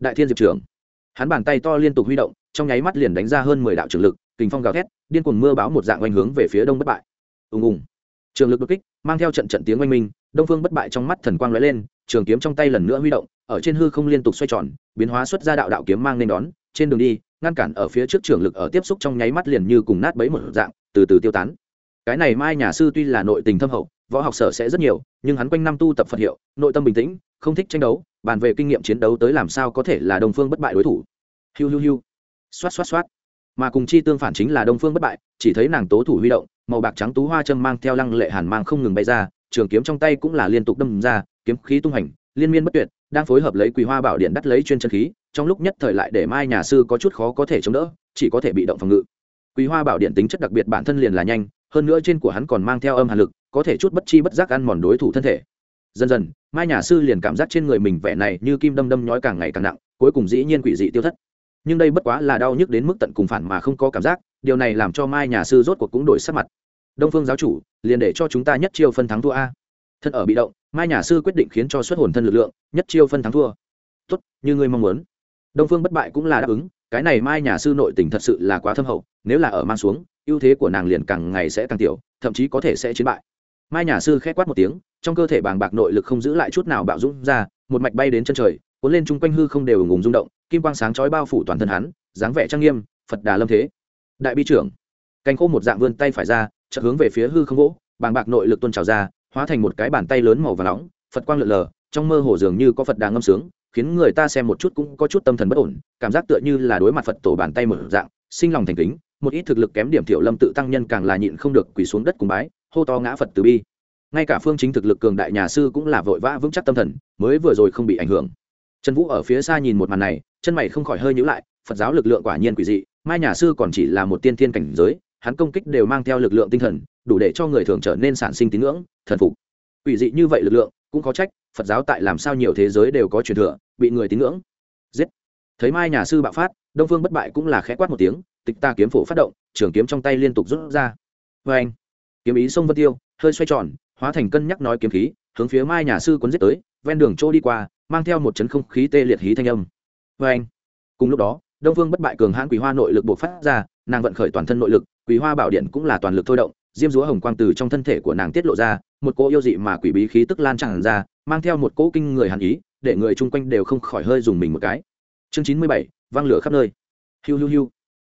đại thiên diệp trưởng. Hắn bàn tay to liên tục huy động, trong nháy mắt liền đánh ra hơn mười đạo trường lực, kình phong gào thét, điên cuồng mưa báo một dạng oanh hướng về phía đông bất bại. Ùng ùng. Trường lực đột kích, mang theo trận trận tiếng oanh minh, đông phương bất bại trong mắt thần quang lóe lên, trường kiếm trong tay lần nữa huy động, ở trên hư không liên tục xoay tròn, biến hóa xuất ra đạo đạo kiếm mang nên đón, trên đường đi, ngăn cản ở phía trước trường lực ở tiếp xúc trong nháy mắt liền như cùng nát bấy một dạng, từ từ tiêu tán. Cái này mai nhà sư tuy là nội tình thâm hậu, võ học sở sẽ rất nhiều, nhưng hắn quanh năm tu tập phật hiệu, nội tâm bình tĩnh, không thích tranh đấu bàn về kinh nghiệm chiến đấu tới làm sao có thể là đông phương bất bại đối thủ. Hiu hiu hiu. Xoát xoát xoát. Mà cùng chi tương phản chính là đông phương bất bại, chỉ thấy nàng tố thủ huy động, màu bạc trắng tú hoa châm mang theo lăng lệ hàn mang không ngừng bay ra, trường kiếm trong tay cũng là liên tục đâm ra, kiếm khí tung hành, liên miên bất tuyệt, đang phối hợp lấy quỳ hoa bảo điện đắt lấy chuyên chân khí, trong lúc nhất thời lại để mai nhà sư có chút khó có thể chống đỡ, chỉ có thể bị động phòng ngự. Quỳ hoa bảo điện tính chất đặc biệt bản thân liền là nhanh, hơn nữa trên của hắn còn mang theo âm hàn lực, có thể chút bất chi bất giác ăn mòn đối thủ thân thể dần dần, mai nhà sư liền cảm giác trên người mình vẻ này như kim đâm đâm nhói càng ngày càng nặng, cuối cùng dĩ nhiên quỷ dị tiêu thất. Nhưng đây bất quá là đau nhức đến mức tận cùng phản mà không có cảm giác, điều này làm cho mai nhà sư rốt cuộc cũng đổi sắc mặt. Đông phương giáo chủ, liền để cho chúng ta nhất chiêu phân thắng thua a. Thân ở bị động, mai nhà sư quyết định khiến cho xuất hồn thân lực lượng, nhất chiêu phân thắng thua. Tốt, như ngươi mong muốn. Đông phương bất bại cũng là đáp ứng, cái này mai nhà sư nội tình thật sự là quá thâm hậu, nếu là ở mang xuống, ưu thế của nàng liền càng ngày sẽ càng tiểu, thậm chí có thể sẽ chiến bại mai nhà sư khẽ quát một tiếng, trong cơ thể bàng bạc nội lực không giữ lại chút nào bạo dũng ra, một mạch bay đến chân trời, cuốn lên chung quanh hư không đều ủng ủng rung động, kim quang sáng chói bao phủ toàn thân hắn, dáng vẻ trang nghiêm, phật đà lâm thế. Đại bi trưởng, cành khô một dạng vươn tay phải ra, chợt hướng về phía hư không gỗ, bàng bạc nội lực tuôn trào ra, hóa thành một cái bàn tay lớn màu và nóng, phật quang lượn lờ, trong mơ hồ dường như có phật đà ngâm sướng, khiến người ta xem một chút cũng có chút tâm thần bất ổn, cảm giác tựa như là đối mặt phật tổ bàn tay mở dạng, sinh lòng thành kính, một ít thực lực kém điểm thiểu lâm tự tăng nhân càng là nhịn không được quỳ xuống đất cùng bái hô to ngã phật từ bi ngay cả phương chính thực lực cường đại nhà sư cũng là vội vã vững chắc tâm thần mới vừa rồi không bị ảnh hưởng trần vũ ở phía xa nhìn một màn này chân mày không khỏi hơi nhữ lại phật giáo lực lượng quả nhiên quỷ dị mai nhà sư còn chỉ là một tiên thiên cảnh giới hắn công kích đều mang theo lực lượng tinh thần đủ để cho người thường trở nên sản sinh tín ngưỡng thần phục quỷ dị như vậy lực lượng cũng có trách phật giáo tại làm sao nhiều thế giới đều có truyền thừa bị người tín ngưỡng giết thấy mai nhà sư bạo phát đông phương bất bại cũng là khẽ quát một tiếng tịch ta kiếm phổ phát động trường kiếm trong tay liên tục rút ra vê anh kiếm ý sông vân tiêu, hơi xoay tròn, hóa thành cân nhắc nói kiếm khí, hướng phía mai nhà sư cuốn giết tới, ven đường trô đi qua, mang theo một chấn không khí tê liệt hí thanh âm. Vê anh. Cùng lúc đó, đông phương bất bại cường hãn quý hoa nội lực bộc phát ra, nàng vận khởi toàn thân nội lực quý hoa bảo điện cũng là toàn lực thôi động, diêm dúa hồng quang từ trong thân thể của nàng tiết lộ ra, một cỗ yêu dị mà quỷ bí khí tức lan tràn ra, mang theo một cỗ kinh người hàn ý, để người chung quanh đều không khỏi hơi dùng mình một cái. Chương chín mươi bảy văng lửa khắp nơi. Hiu hiu hiu.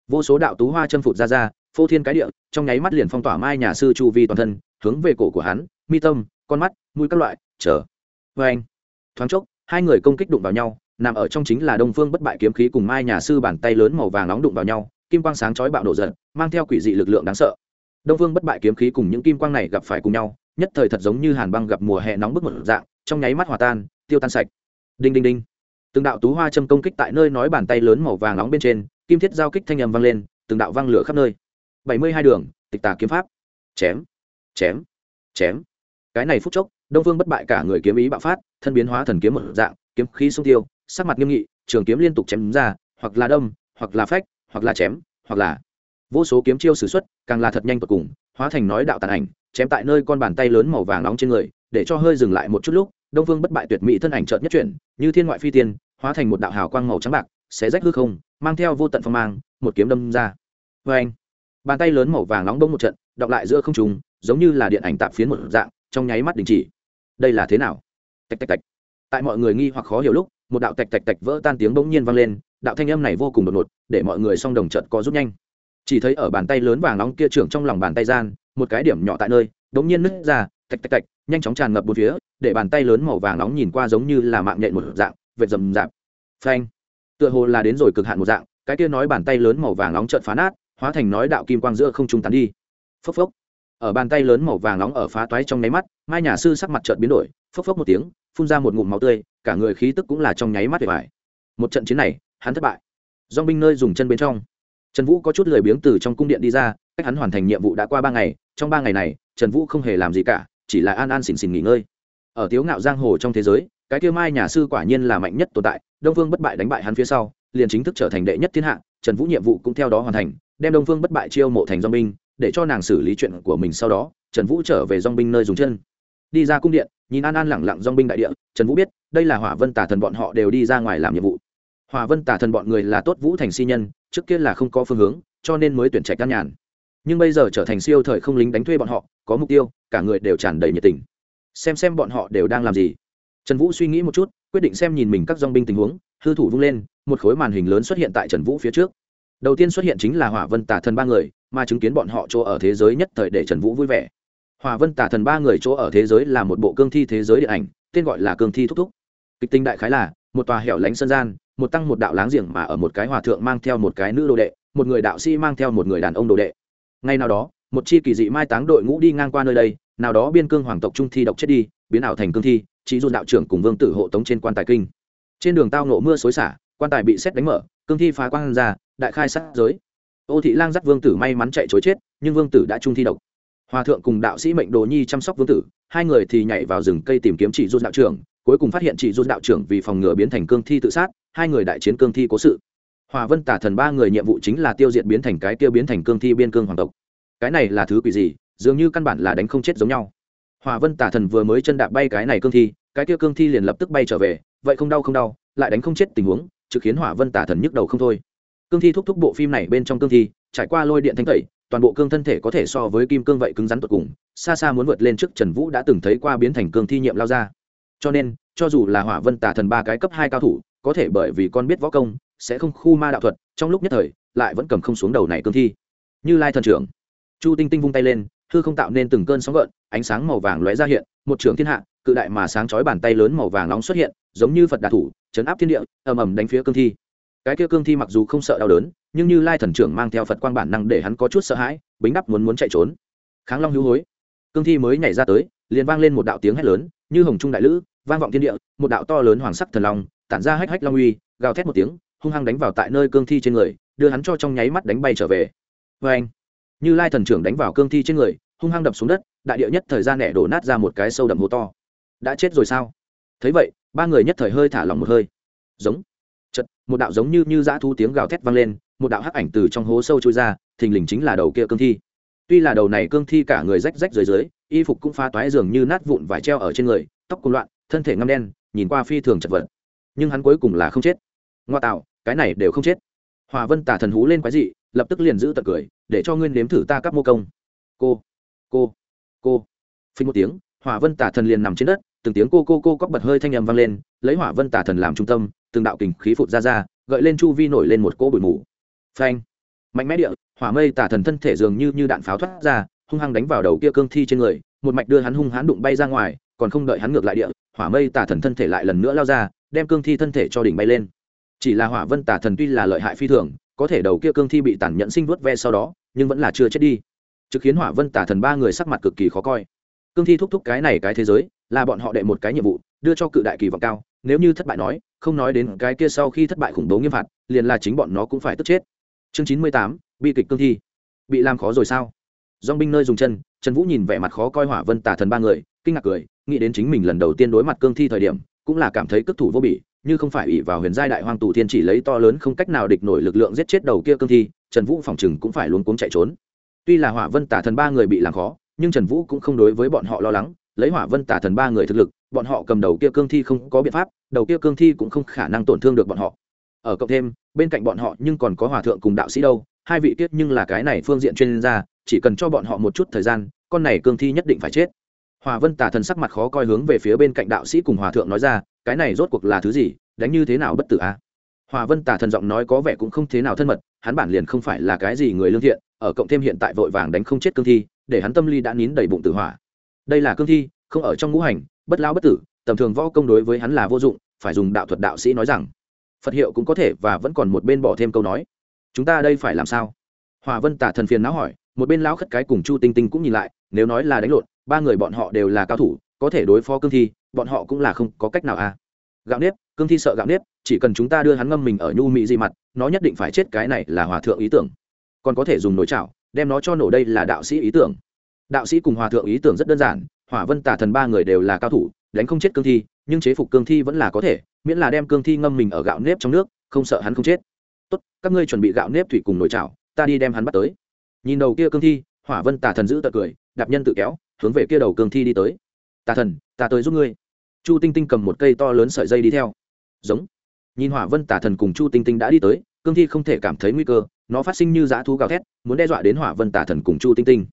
Vô số đạo tú hoa châm phụt ra ra phô thiên cái địa, trong nháy mắt liền phong tỏa mai nhà sư chu vi toàn thân, hướng về cổ của hắn, mi tâm, con mắt, mũi các loại, chờ. Vê anh, thoáng chốc, hai người công kích đụng vào nhau, nằm ở trong chính là đông phương bất bại kiếm khí cùng mai nhà sư bàn tay lớn màu vàng nóng đụng vào nhau, kim quang sáng chói bạo nổ giận, mang theo quỷ dị lực lượng đáng sợ. Đông phương bất bại kiếm khí cùng những kim quang này gặp phải cùng nhau, nhất thời thật giống như hàn băng gặp mùa hè nóng bức một dạng, trong nháy mắt hòa tan, tiêu tan sạch. Đinh đinh đinh. Từng đạo tú hoa châm công kích tại nơi nói bàn tay lớn màu vàng nóng bên trên, kim thiết giao kích thanh âm vang lên, từng đạo văng lửa khắp nơi bảy mươi hai đường, tịch tà kiếm pháp. Chém chém chém. Cái này phút chốc, đông phương bất bại cả người kiếm ý bạo phát, thân biến hóa thần kiếm một dạng, kiếm khí xung tiêu, sắc mặt nghiêm nghị, trường kiếm liên tục chém ra, hoặc là đâm, hoặc là phách, hoặc là chém, hoặc là vô số kiếm chiêu s ử x u ấ t càng là thật nhanh tột cùng, hóa thành nói đạo tàn ảnh, chém tại nơi con bàn tay lớn màu vàng nóng trên người, để cho hơi dừng lại một chút lúc, đông phương bất bại tuyệt mỹ thân ảnh trợt nhất chuyển, như thiên ngoại phi tiên, hóa thành một đạo hào quang màu trắng bạc, xé rách hư không, mang theo vô tận phong mang, một kiếm đâm ra. Vê anh bàn tay lớn màu vàng nóng đông một trận, đọc lại giữa không trùng giống như là điện ảnh tạp phiến một dạng, trong nháy mắt đình chỉ. Đây là thế nào? Tạch tạch tạch. Tại mọi người nghi hoặc khó hiểu lúc, một đạo tạch tạch tạch vỡ tan tiếng bỗng nhiên vang lên, đạo thanh âm này vô cùng đột ngột, để mọi người song đồng trận có rút nhanh. Chỉ thấy ở bàn tay lớn vàng nóng kia trưởng trong lòng bàn tay gian, một cái điểm nhỏ tại nơi bỗng nhiên nứt ra, tạch tạch tạch, nhanh chóng tràn ngập bốn phía, để bàn tay lớn màu vàng nóng nhìn qua giống như là mạng nhện một dạng, vệt rầm rạp. Phanh. Tựa hồ là đến rồi cực hạn một dạng, cái kia nói bàn tay lớn màu vàng nóng trợn phá nát hóa thành nói đạo kim quang giữa không trung tán đi. Phốc phốc. Ở bàn tay lớn màu vàng nóng ở phá toái trong nháy mắt, mai nhà sư sắc mặt chợt biến đổi, phốc phốc một tiếng, phun ra một ngụm máu tươi, cả người khí tức cũng là trong nháy mắt để vải một trận chiến này, hắn thất bại. Dong binh nơi dùng chân bên trong. Trần vũ có chút lười biếng từ trong cung điện đi ra, cách hắn hoàn thành nhiệm vụ đã qua ba ngày, trong ba ngày này, trần vũ không hề làm gì cả, chỉ là an an xỉn xỉn nghỉ ngơi. Ở tiếu ngạo giang hồ trong thế giới, cái kia mai nhà sư quả nhiên là mạnh nhất tồn tại, đông vương bất bại đánh bại hắn phía sau, liền chính thức trở thành đệ nhất thiên hạ, trần vũ nhiệm vụ cũng theo đó hoàn thành đem đông phương bất bại chiêu mộ thành dong binh, để cho nàng xử lý chuyện của mình sau đó, trần vũ trở về dong binh nơi dùng chân. Đi ra cung điện, nhìn an an lẳng lặng dong binh đại địa, trần vũ biết, đây là hỏa vân tả thần bọn họ đều đi ra ngoài làm nhiệm vụ. Hòa vân tả thần bọn người là tốt vũ thành si nhân, trước kia là không có phương hướng, cho nên mới tuyển trạch căn nhàn. Nhưng bây giờ trở thành siêu thời không lính đánh thuê bọn họ, có mục tiêu, cả người đều tràn đầy nhiệt tình. Xem xem bọn họ đều đang làm gì. Trần vũ suy nghĩ một chút, quyết định xem nhìn mình các dong binh tình huống, hư thủ vung lên, một khối màn hình lớn xuất hiện tại trần vũ phía trước đầu tiên xuất hiện chính là hỏa vân tả thần ba người, mà chứng kiến bọn họ chỗ ở thế giới nhất thời để trần vũ vui vẻ. Hỏa vân tả thần ba người chỗ ở thế giới là một bộ cương thi thế giới điện ảnh, tên gọi là cương thi thúc thúc. Kịch tinh đại khái là, một tòa hẻo lánh sân gian, một tăng một đạo láng giềng mà ở một cái hòa thượng mang theo một cái nữ đồ đệ, một người đạo sĩ mang theo một người đàn ông đồ đệ. Ngay nào đó, một chi kỳ dị mai táng đội ngũ đi ngang qua nơi đây, nào đó biên cương hoàng tộc trung thi độc chết đi, biến ảo thành cương thi, chỉ dù đạo trưởng cùng vương tử hộ tống trên quan tài kinh. Trên đường tao nộ mưa xối xả, quan tài bị xét đánh mở cương thi phá quang ra, đại khai sát giới. Ô thị lang dắt vương tử may mắn chạy chối chết, nhưng vương tử đã trung thi độc. Hòa thượng cùng đạo sĩ mệnh đồ nhi chăm sóc vương tử, hai người thì nhảy vào rừng cây tìm kiếm chị dồn đạo trưởng, cuối cùng phát hiện chị dồn đạo trưởng vì phòng ngừa biến thành cương thi tự sát, hai người đại chiến cương thi cố sự. Hòa vân tả thần ba người nhiệm vụ chính là tiêu diệt biến thành cái tiêu biến thành cương thi biên cương hoàng tộc. Cái này là thứ quỷ gì, dường như căn bản là đánh không chết giống nhau. Hòa vân tả thần vừa mới chân đạp bay cái này cương thi, cái tiêu cương thi liền lập tức bay trở về, vậy không đau không đau, lại đánh không chết tình huống trực khiến hỏa vân tả thần nhức đầu không thôi. Cương thi thúc thúc bộ phim này bên trong cương thi, trải qua lôi điện thanh tẩy, toàn bộ cương thân thể có thể so với kim cương vậy cứng rắn tột cùng, xa xa muốn vượt lên trước trần vũ đã từng thấy qua biến thành cương thi nhiệm lao ra. Cho nên, cho dù là hỏa vân tả thần ba cái cấp hai cao thủ, có thể bởi vì con biết võ công, sẽ không khu ma đạo thuật, trong lúc nhất thời, lại vẫn cầm không xuống đầu này cương thi. Như lai thần trưởng, chu tinh tinh vung tay lên thư không tạo nên từng cơn sóng gợn, ánh sáng màu vàng lóe ra hiện, một trưởng thiên hạ cự đại mà sáng chói bàn tay lớn màu vàng nóng xuất hiện, giống như phật đà thủ, chấn áp thiên địa, ầm ầm đánh phía cương thi. Cái kia cương thi mặc dù không sợ đau đớn, nhưng như lai thần trưởng mang theo phật quang bản năng để hắn có chút sợ hãi, bính đắp muốn muốn chạy trốn. Kháng long hữu hối. Cương thi mới nhảy ra tới, liền vang lên một đạo tiếng hét lớn, như hồng trung đại lữ, vang vọng thiên địa, một đạo to lớn hoàng sắc thần long, tản ra hách hách long uy, gào thét một tiếng, hung hăng đánh vào tại nơi cương thi trên người, đưa hắn cho trong nháy mắt đánh bay trở về. Vê anh như lai thần trưởng đánh vào cương thi trên người, hung hăng đập xuống đất, đại địa nhất thời gian nẻ đổ nát ra một cái sâu đậm hố to đã chết rồi sao? Thấy vậy, ba người nhất thời hơi thả lỏng một hơi. Giống. Chật một đạo giống như như dã thu tiếng gào thét vang lên, một đạo hắc ảnh từ trong hố sâu trôi ra, thình lình chính là đầu kia cương thi. Tuy là đầu này cương thi cả người rách rách dưới dưới, y phục cũng pha toái dường như nát vụn vải treo ở trên người, tóc cùng loạn, thân thể ngâm đen, nhìn qua phi thường chật vật. Nhưng hắn cuối cùng là không chết. Ngoa tạo, cái này đều không chết. Hòa vân tả thần hú lên quái dị, lập tức liền giữ tật cười, để cho nguyên nếm thử ta các mô công. Cô cô cô. Phí một tiếng, hòa vân tả thần liền nằm trên đất từng tiếng cô cô cô cóc bật hơi thanh âm vang lên, lấy hỏa vân tả thần làm trung tâm, từng đạo kình khí phụt ra ra, gợi lên chu vi nổi lên một cỗ bụi mù. Phanh! Mạnh mẽ địa, hỏa mây tả thần thân thể dường như như đạn pháo thoát ra, hung hăng đánh vào đầu kia cương thi trên người, một mạch đưa hắn hung hãn đụng bay ra ngoài, còn không đợi hắn ngược lại địa, hỏa mây tả thần thân thể lại lần nữa lao ra, đem cương thi thân thể cho đỉnh bay lên. Chỉ là hỏa vân tả thần tuy là lợi hại phi thường, có thể đầu kia cương thi bị tàn nhẫn sinh vớt ve sau đó, nhưng vẫn là chưa chết đi. Trực khiến hỏa vân tả thần ba người sắc mặt cực kỳ khó coi. Cương thi thúc thúc cái này cái thế giới là bọn họ đệ một cái nhiệm vụ, đưa cho cự đại kỳ vọng cao, nếu như thất bại nói, không nói đến cái kia sau khi thất bại khủng bố nghiêm phạt, liền là chính bọn nó cũng phải tức chết. Chương chín mươi tám, bi kịch cương thi. Bị làm khó rồi sao? Dong binh nơi dùng chân, trần vũ nhìn vẻ mặt khó coi hỏa vân tả thần ba người, kinh ngạc cười, nghĩ đến chính mình lần đầu tiên đối mặt cương thi thời điểm, cũng là cảm thấy cất thủ vô bỉ, như không phải ỷ vào huyền giai đại hoang tù thiên chỉ lấy to lớn không cách nào địch nổi lực lượng giết chết đầu kia cương thi, trần vũ phòng chừng cũng phải luống cuống chạy trốn. Tuy là hỏa vân tả thần ba người bị làm khó, nhưng trần vũ cũng không đối với bọn họ lo lắng lấy hỏa vân tả thần ba người thực lực, bọn họ cầm đầu kia cương thi không có biện pháp, đầu kia cương thi cũng không khả năng tổn thương được bọn họ. Ở cộng thêm, bên cạnh bọn họ nhưng còn có hòa thượng cùng đạo sĩ đâu, hai vị tiết nhưng là cái này phương diện chuyên gia, chỉ cần cho bọn họ một chút thời gian, con này cương thi nhất định phải chết. Hòa vân tả thần sắc mặt khó coi hướng về phía bên cạnh đạo sĩ cùng hòa thượng nói ra, cái này rốt cuộc là thứ gì, đánh như thế nào bất tử a? À? hòa vân tả thần giọng nói có vẻ cũng không thế nào thân mật, hắn bản liền không phải là cái gì người lương thiện, ở cộng thêm hiện tại vội vàng đánh không chết cương thi, để hắn tâm lý đã nín đầy bụng tử hỏa đây là cương thi, không ở trong ngũ hành, bất lao bất tử, tầm thường võ công đối với hắn là vô dụng, phải dùng đạo thuật đạo sĩ nói rằng. Phật hiệu cũng có thể và vẫn còn một bên bỏ thêm câu nói. Chúng ta đây phải làm sao? Hòa vân tả thần phiền não hỏi, một bên lão khất cái cùng chu tinh tinh cũng nhìn lại, nếu nói là đánh lộn, ba người bọn họ đều là cao thủ, có thể đối phó cương thi, bọn họ cũng là không có cách nào à? Gạo nếp, cương thi sợ gạo nếp, chỉ cần chúng ta đưa hắn ngâm mình ở nhu mỹ di mặt, nó nhất định phải chết, cái này là hòa thượng ý tưởng. Còn có thể dùng nồi chảo, đem nó cho nổ đây là đạo sĩ ý tưởng đạo sĩ cùng hòa thượng ý tưởng rất đơn giản, hỏa vân tả thần ba người đều là cao thủ, đánh không chết cương thi, nhưng chế phục cương thi vẫn là có thể, miễn là đem cương thi ngâm mình ở gạo nếp trong nước, không sợ hắn không chết. Tốt, các ngươi chuẩn bị gạo nếp thủy cùng nồi chảo, ta đi đem hắn bắt tới. Nhìn đầu kia cương thi, hỏa vân tả thần giữ tật cười, đạp nhân tự kéo, hướng về kia đầu cương thi đi tới. Tà thần, ta tới giúp ngươi. Chu tinh tinh cầm một cây to lớn sợi dây đi theo. Giống. Nhìn hỏa vân tả thần cùng chu tinh tinh đã đi tới, cương thi không thể cảm thấy nguy cơ, nó phát sinh như dã thú gào thét, muốn đe dọa đến hỏa vân tả thần cùng chu tinh tinh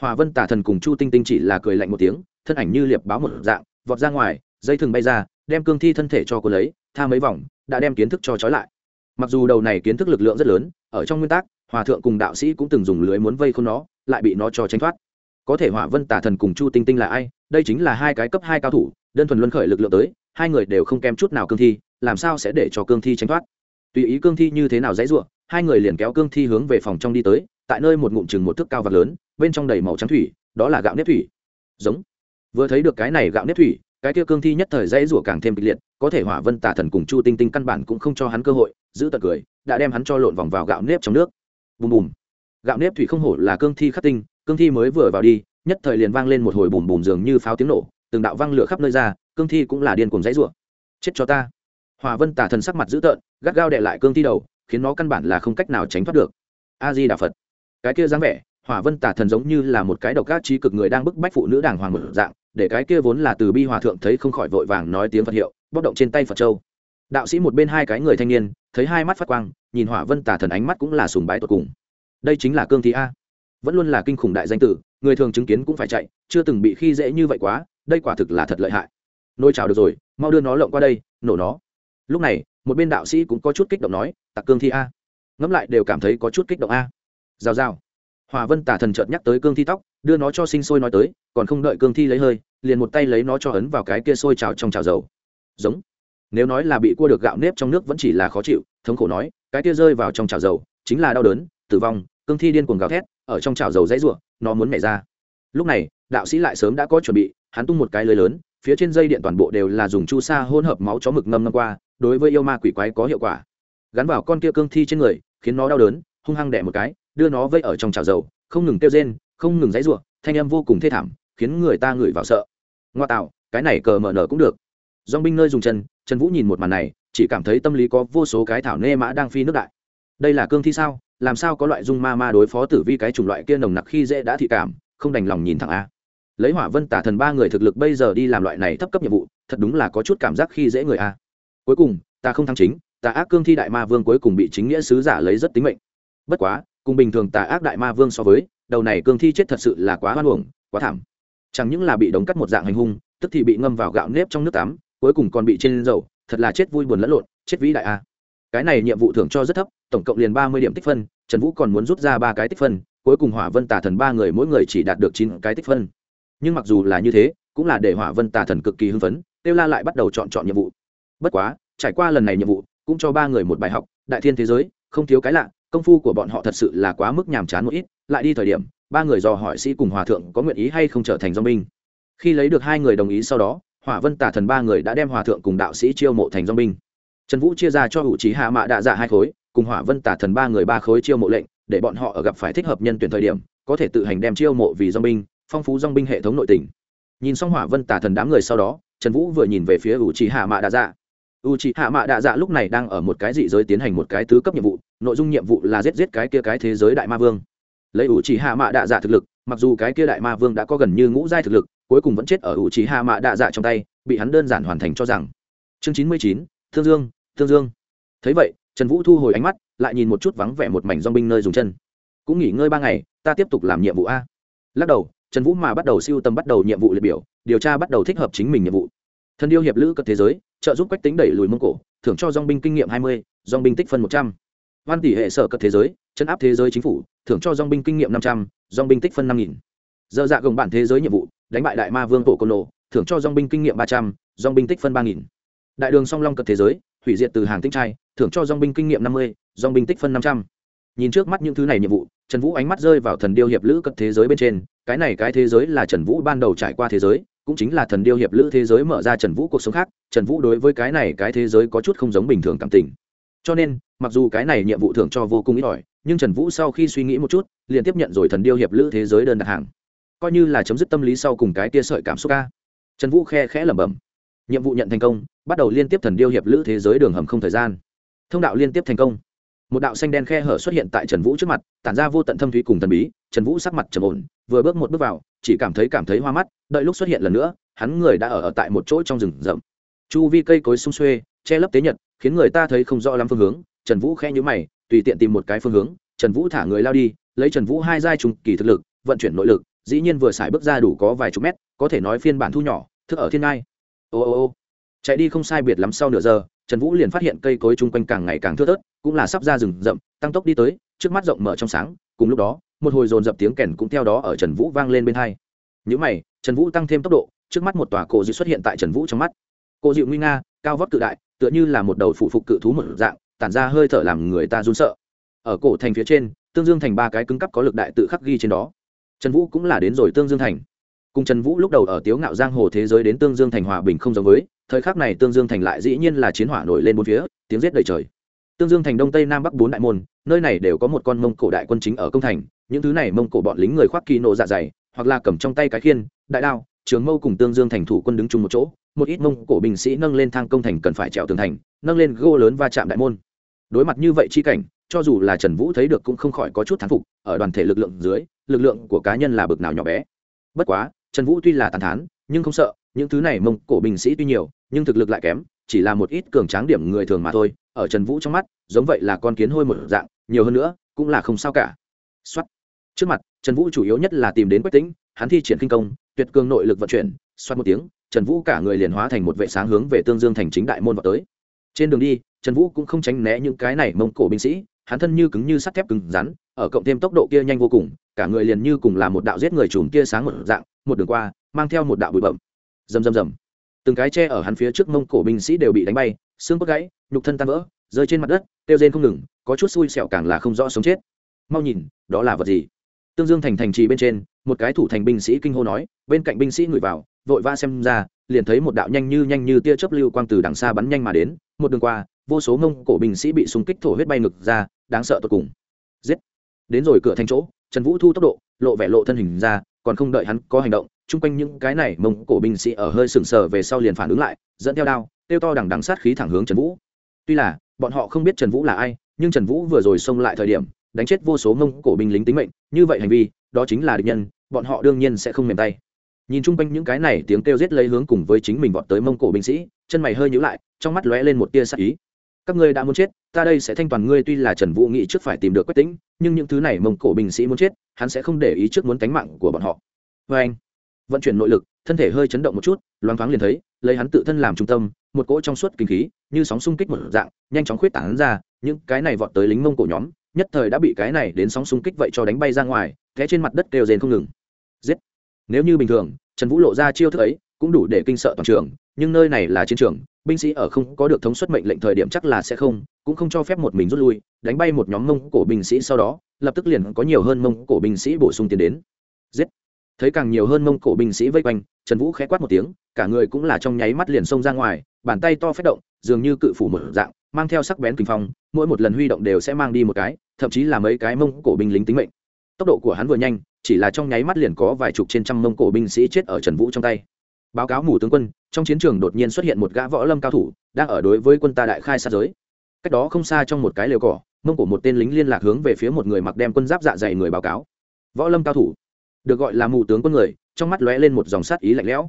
hỏa vân tả thần cùng chu tinh tinh chỉ là cười lạnh một tiếng, thân ảnh như liệp báo một dạng, vọt ra ngoài, dây thừng bay ra, đem cương thi thân thể cho cô lấy, tha mấy vòng, đã đem kiến thức cho trói lại. Mặc dù đầu này kiến thức lực lượng rất lớn, ở trong nguyên tắc, hòa thượng cùng đạo sĩ cũng từng dùng lưới muốn vây không nó, lại bị nó cho tránh thoát. Có thể hỏa vân tả thần cùng chu tinh tinh là ai? Đây chính là hai cái cấp hai cao thủ, đơn thuần luân khởi lực lượng tới, hai người đều không kém chút nào cương thi, làm sao sẽ để cho cương thi tránh thoát? Tùy ý cương thi như thế nào dãy ruộng hai người liền kéo cương thi hướng về phòng trong đi tới, tại nơi một ngụm chừng một thước cao và lớn bên trong đầy màu trắng thủy, đó là gạo nếp thủy. Giống. Vừa thấy được cái này gạo nếp thủy, cái kia cương thi nhất thời dãy rủa càng thêm kịch liệt, có thể hỏa vân tả thần cùng chu tinh tinh căn bản cũng không cho hắn cơ hội, giữ tật cười, đã đem hắn cho lộn vòng vào gạo nếp trong nước. Bùm bùm. Gạo nếp thủy không hổ là cương thi khắc tinh, cương thi mới vừa vào đi, nhất thời liền vang lên một hồi bùm bùm dường như pháo tiếng nổ, từng đạo văng lửa khắp nơi ra, cương thi cũng là điên cuồng dãy rủa. Chết cho ta. Hòa vân tả thần sắc mặt dữ tợn, gắt gao đệ lại cương thi đầu, khiến nó căn bản là không cách nào tránh thoát được. A di đà phật. Cái kia dáng vẻ hỏa vân tả thần giống như là một cái độc ác trí cực người đang bức bách phụ nữ đàng hoàng một dạng, để cái kia vốn là từ bi hòa thượng thấy không khỏi vội vàng nói tiếng phật hiệu bóc động trên tay phật châu. Đạo sĩ một bên hai cái người thanh niên, thấy hai mắt phát quang, nhìn hỏa vân tả thần ánh mắt cũng là sùng bái tột cùng. Đây chính là cương thi a. Vẫn luôn là kinh khủng đại danh tử, người thường chứng kiến cũng phải chạy, chưa từng bị khi dễ như vậy quá, đây quả thực là thật lợi hại. Nôi chào được rồi, mau đưa nó lộng qua đây, nổ nó. Lúc này, một bên đạo sĩ cũng có chút kích động nói, tặc cương thi a. Ngẫm lại đều cảm thấy có chút kích động a. Rào rào hòa vân tả thần chợt nhắc tới cương thi tóc, đưa nó cho sinh sôi nói tới, còn không đợi cương thi lấy hơi, liền một tay lấy nó cho ấn vào cái kia sôi trào trong trào dầu. Giống. Nếu nói là bị cua được gạo nếp trong nước vẫn chỉ là khó chịu, thống khổ nói, cái kia rơi vào trong trào dầu, chính là đau đớn, tử vong, cương thi điên cuồng gào thét, ở trong trào dầu dãy ruộng nó muốn nhảy ra. Lúc này, đạo sĩ lại sớm đã có chuẩn bị, hắn tung một cái lưới lớn, phía trên dây điện toàn bộ đều là dùng chu sa hỗn hợp máu chó mực ngâm ngâm qua, đối với yêu ma quỷ quái có hiệu quả. Gắn vào con kia cương thi trên người, khiến nó đau đớn, hung hăng đẻ một cái đưa nó vây ở trong chảo dầu, không ngừng kêu rên, không ngừng dãy ruộng thanh âm vô cùng thê thảm, khiến người ta ngửi vào sợ. Ngoa tạo, cái này cờ mở nở cũng được. Dong binh nơi dùng chân, trần vũ nhìn một màn này, chỉ cảm thấy tâm lý có vô số cái thảo nê mã đang phi nước đại. Đây là cương thi sao? Làm sao có loại dung ma ma đối phó tử vi cái chủng loại kia nồng nặc khi dễ đã thị cảm, không đành lòng nhìn thẳng a. Lấy hỏa vân tả thần ba người thực lực bây giờ đi làm loại này thấp cấp nhiệm vụ, thật đúng là có chút cảm giác khi dễ người a. Cuối cùng, ta không thắng chính, ta ác cương thi đại ma vương cuối cùng bị chính nghĩa sứ giả lấy rất tính mệnh. Bất quá cùng bình thường tà ác đại ma vương so với, đầu này cương thi chết thật sự là quá hoan hồng quá thảm. Chẳng những là bị đóng cắt một dạng hành hung, tức thì bị ngâm vào gạo nếp trong nước tắm, cuối cùng còn bị trên dầu, thật là chết vui buồn lẫn lộn, chết vĩ đại a. Cái này nhiệm vụ thưởng cho rất thấp, tổng cộng liền ba mươi điểm tích phân, trần vũ còn muốn rút ra ba cái tích phân, cuối cùng hỏa vân tà thần ba người mỗi người chỉ đạt được chín cái tích phân. Nhưng mặc dù là như thế, cũng là để hỏa vân tà thần cực kỳ hưng phấn, tiêu la lại bắt đầu chọn chọn nhiệm vụ. Bất quá, trải qua lần này nhiệm vụ, cũng cho ba người một bài học, đại thiên thế giới, không thiếu cái lạ công phu của bọn họ thật sự là quá mức nhàm chán một ít. Lại đi thời điểm, ba người dò hỏi sĩ cùng hòa thượng có nguyện ý hay không trở thành do binh. Khi lấy được hai người đồng ý sau đó, hỏa vân tà thần ba người đã đem hòa thượng cùng đạo sĩ chiêu mộ thành do binh. Trần vũ chia ra cho hữu trí hạ mạ đạ dạ hai khối, cùng hỏa vân tà thần ba người ba khối chiêu mộ lệnh, để bọn họ ở gặp phải thích hợp nhân tuyển thời điểm, có thể tự hành đem chiêu mộ vì dong binh, phong phú dong binh hệ thống nội tỉnh nhìn xong hỏa vân tà thần đám người sau đó, trần vũ vừa nhìn về phía hữu trí hạ mạ đạ dạ u trí hạ mạ đạ dạ lúc này đang ở một cái dị giới tiến hành một cái tứ cấp nhiệm vụ, nội dung nhiệm vụ là giết giết cái kia cái thế giới đại ma vương. Lấy u trí hạ mạ đạ dạ thực lực, mặc dù cái kia đại ma vương đã có gần như ngũ giai thực lực, cuối cùng vẫn chết ở u trí hạ mạ đạ dạ trong tay, bị hắn đơn giản hoàn thành cho rằng. Chương chín mươi chín, thương dương thương dương. Thấy vậy, trần vũ thu hồi ánh mắt, lại nhìn một chút vắng vẻ một mảnh dong binh nơi dùng chân. Cũng nghỉ ngơi ba ngày, ta tiếp tục làm nhiệm vụ a. Lắc đầu, trần vũ mà bắt đầu siêu tầm bắt đầu nhiệm vụ liệt biểu, điều tra bắt đầu thích hợp chính mình nhiệm vụ. Thân yêu hiệp lữ cật thế giới trợ giúp quách tính đẩy lùi mông cổ, thưởng cho dong binh kinh nghiệm hai mươi dong binh tích phân một trăm. Văn tỷ hệ sở cật thế giới, chấn áp thế giới chính phủ, thưởng cho dong binh kinh nghiệm năm trăm dong binh tích phân năm nghìn. Dơ dạ gồng bản thế giới nhiệm vụ, đánh bại đại ma vương tổ côn đồ, thưởng cho dong binh kinh nghiệm ba trăm dong binh tích phân ba nghìn. Đại đường song long cật thế giới, hủy diệt từ hàng tinh trai, thưởng cho dong binh kinh nghiệm năm mươi dong binh tích phân năm trăm. Nhìn trước mắt những thứ này nhiệm vụ, trần vũ ánh mắt rơi vào thần điêu hiệp lữ cất thế giới bên trên, cái này cái thế giới là trần vũ ban đầu trải qua thế giới cũng chính là thần điêu hiệp lữ thế giới mở ra trần vũ cuộc sống khác, trần vũ đối với cái này cái thế giới có chút không giống bình thường cảm tình. Cho nên, mặc dù cái này nhiệm vụ thưởng cho vô cùng ít ỏi, nhưng trần vũ sau khi suy nghĩ một chút, liền tiếp nhận rồi thần điêu hiệp lữ thế giới đơn đặt hàng. Coi như là chấm dứt tâm lý sau cùng cái tia sợi cảm xúc ca. Trần vũ khe khẽ lẩm bẩm. Nhiệm vụ nhận thành công, bắt đầu liên tiếp thần điêu hiệp lữ thế giới đường hầm không thời gian. Thông đạo liên tiếp thành công một đạo xanh đen khe hở xuất hiện tại trần vũ trước mặt tản ra vô tận thâm thúy cùng thần bí trần vũ sắc mặt trầm ổn vừa bước một bước vào chỉ cảm thấy cảm thấy hoa mắt đợi lúc xuất hiện lần nữa hắn người đã ở, ở tại một chỗ trong rừng rậm. Chu vi cây cối sung xuê che lấp tế nhật khiến người ta thấy không rõ lắm phương hướng trần vũ khẽ nhữ mày tùy tiện tìm một cái phương hướng trần vũ thả người lao đi lấy trần vũ hai giai trùng kỳ thực lực vận chuyển nội lực dĩ nhiên vừa xài bước ra đủ có vài chục mét có thể nói phiên bản thu nhỏ thức ở thiên ngai. Ô ô ô chạy đi không sai biệt lắm sau nửa giờ trần vũ liền phát hiện cây cối chung quanh càng ngày càng thưa thớt cũng là sắp ra rừng rậm, tăng tốc đi tới, trước mắt rộng mở trong sáng, cùng lúc đó, một hồi dồn dập tiếng kèn cũng theo đó ở trần vũ vang lên bên hai. Những mày, trần vũ tăng thêm tốc độ, trước mắt một tòa cổ dịu xuất hiện tại trần vũ trong mắt. Cổ dịu nguy nga, cao vóc cự đại, tựa như là một đầu phụ phục cự thú một dạng, tản ra hơi thở làm người ta run sợ. Ở cổ thành phía trên, tương dương thành ba cái cứng cắp có lực đại tự khắc ghi trên đó. Trần vũ cũng là đến rồi tương dương thành. Cùng trần vũ lúc đầu ở tiếu ngạo giang hồ thế giới đến tương dương thành hòa bình không giống với, thời khắc này tương dương thành lại dĩ nhiên là chiến hỏa nổi lên bốn phía, tiếng giết đầy trời tương dương thành đông tây nam bắc bốn đại môn, nơi này đều có một con mông cổ đại quân chính ở công thành, những thứ này mông cổ bọn lính người khoác kỳ nộ dạ dày, hoặc là cầm trong tay cái khiên, đại đao, trường mâu cùng tương dương thành thủ quân đứng chung một chỗ, một ít mông cổ binh sĩ nâng lên thang công thành cần phải trèo tường thành, nâng lên gô lớn va chạm đại môn. Đối mặt như vậy chi cảnh, cho dù là trần vũ thấy được cũng không khỏi có chút thán phục, ở đoàn thể lực lượng dưới, lực lượng của cá nhân là bực nào nhỏ bé. Bất quá, trần vũ tuy là tàn thán, nhưng không sợ, những thứ này mông cổ binh sĩ tuy nhiều, nhưng thực lực lại kém, chỉ là một ít cường tráng điểm người thường mà thôi ở trần vũ trong mắt, giống vậy là con kiến hôi một dạng, nhiều hơn nữa, cũng là không sao cả. Xuất trước mặt, trần vũ chủ yếu nhất là tìm đến quách tĩnh, hắn thi triển kinh công, tuyệt cường nội lực vận chuyển xoát một tiếng, trần vũ cả người liền hóa thành một vệ sáng hướng về tương dương thành chính đại môn vào tới. Trên đường đi, trần vũ cũng không tránh né những cái này mông cổ binh sĩ, hắn thân như cứng như sắt thép cứng rắn, ở cộng thêm tốc độ kia nhanh vô cùng, cả người liền như cùng là một đạo giết người chùm kia sáng một dạng, một đường qua, mang theo một đạo bụi bẩm rầm rầm rầm. Từng cái tre ở hắn phía trước mông cổ binh sĩ đều bị đánh bay, xương cốt gãy nhục thân tan vỡ, rơi trên mặt đất, kêu rên không ngừng, có chút xui xẻo càng là không rõ sống chết. Mau nhìn, đó là vật gì? Tương dương thành thành trì bên trên, một cái thủ thành binh sĩ kinh hô nói, bên cạnh binh sĩ ngửi vào, vội va xem ra, liền thấy một đạo nhanh như nhanh như tia chớp lưu quang từ đằng xa bắn nhanh mà đến, một đường qua, vô số mông cổ binh sĩ bị súng kích thổ huyết bay ngực ra, đáng sợ tột cùng. Giết! Đến rồi cửa thành chỗ, trần vũ thu tốc độ, lộ vẻ lộ thân hình ra, còn không đợi hắn có hành động, chung quanh những cái này mông cổ binh sĩ ở hơi sừng sờ về sau liền phản ứng lại, dẫn theo đao tiêu to đằng đằng sát khí thẳng hướng trần vũ tuy là, bọn họ không biết trần vũ là ai, nhưng trần vũ vừa rồi xông lại thời điểm, đánh chết vô số mông cổ binh lính tính mệnh, như vậy hành vi, đó chính là địch nhân, bọn họ đương nhiên sẽ không mềm tay. Nhìn chung quanh những cái này tiếng kêu rết lấy hướng cùng với chính mình vọt tới mông cổ binh sĩ, chân mày hơi nhíu lại, trong mắt lóe lên một tia sắc ý. Các ngươi đã muốn chết, ta đây sẽ thanh toàn ngươi, tuy là trần vũ nghĩ trước phải tìm được quách tính nhưng những thứ này mông cổ binh sĩ muốn chết, hắn sẽ không để ý trước muốn tánh mạng của bọn họ. Vê anh. Vận chuyển nội lực thân thể hơi chấn động một chút, loáng thoáng liền thấy, lấy hắn tự thân làm trung tâm, một cỗ trong suốt kinh khí, như sóng xung kích một dạng, nhanh chóng khuyết tảng ra, những cái này vọt tới lính mông cổ nhóm, nhất thời đã bị cái này đến sóng xung kích vậy cho đánh bay ra ngoài, té trên mặt đất kêu rền không ngừng. Giết! Nếu như bình thường, trần vũ lộ ra chiêu thức ấy, cũng đủ để kinh sợ toàn trường, nhưng nơi này là chiến trường, binh sĩ ở không có được thống suất mệnh lệnh thời điểm chắc là sẽ không, cũng không cho phép một mình rút lui, đánh bay một nhóm mông cổ binh sĩ sau đó, lập tức liền có nhiều hơn mông cổ binh sĩ bổ sung tiến đến. Giết! Thấy càng nhiều hơn mông cổ binh sĩ vây quanh trần vũ khẽ quát một tiếng, cả người cũng là trong nháy mắt liền xông ra ngoài, bàn tay to phép động, dường như cự phủ một dạng, mang theo sắc bén kinh phong, mỗi một lần huy động đều sẽ mang đi một cái, thậm chí là mấy cái mông cổ binh lính tính mệnh. Tốc độ của hắn vừa nhanh, chỉ là trong nháy mắt liền có vài chục trên trăm mông cổ binh sĩ chết ở trần vũ trong tay. Báo cáo mù tướng quân, trong chiến trường đột nhiên xuất hiện một gã võ lâm cao thủ, đang ở đối với quân ta đại khai sát giới. Cách đó không xa trong một cái lều cỏ, mông cổ một tên lính liên lạc hướng về phía một người mặc đem quân giáp dạ dày người báo cáo. Võ lâm cao thủ được gọi là mù tướng quân người, trong mắt lóe lên một dòng sát ý lạnh lẽo.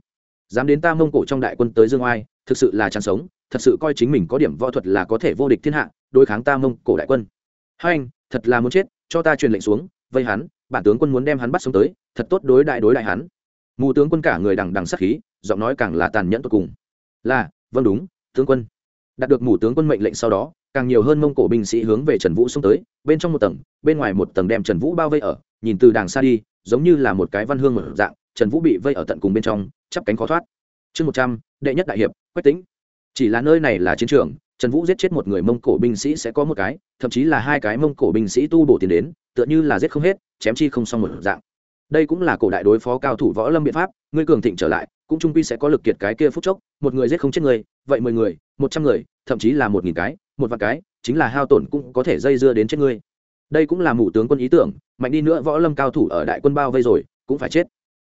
Dám đến ta mông cổ trong đại quân tới dương oai, thực sự là chán sống, thật sự coi chính mình có điểm võ thuật là có thể vô địch thiên hạ, đối kháng ta mông cổ đại quân. Hai anh, thật là muốn chết, cho ta truyền lệnh xuống, vây hắn, bản tướng quân muốn đem hắn bắt sống tới, thật tốt đối đại đối đại hắn. Mù tướng quân cả người đằng đằng sát khí, giọng nói càng là tàn nhẫn tột cùng. Là vâng đúng, tướng quân. Đạt được mù tướng quân mệnh lệnh sau đó, càng nhiều hơn mông cổ binh sĩ hướng về trần vũ xông tới, bên trong một tầng, bên ngoài một tầng đem trần vũ bao vây ở, nhìn từ đàng xa đi giống như là một cái văn hương mở dạng, trần vũ bị vây ở tận cùng bên trong, chắp cánh khó thoát. Chương một trăm, đệ nhất đại hiệp, quách tính chỉ là nơi này là chiến trường, trần vũ giết chết một người mông cổ binh sĩ sẽ có một cái, thậm chí là hai cái mông cổ binh sĩ tu bổ tiền đến, tựa như là giết không hết, chém chi không xong một dạng. Đây cũng là cổ đại đối phó cao thủ võ lâm biện pháp, ngươi cường thịnh trở lại, cũng trung quy sẽ có lực kiệt cái kia phút chốc, một người giết không chết người, vậy mười người, một trăm người, thậm chí là một nghìn cái, một vạn cái, chính là hao tổn cũng có thể dây dưa đến chết ngươi đây cũng là mụ tướng quân ý tưởng, mạnh đi nữa võ lâm cao thủ ở đại quân bao vây rồi, cũng phải chết.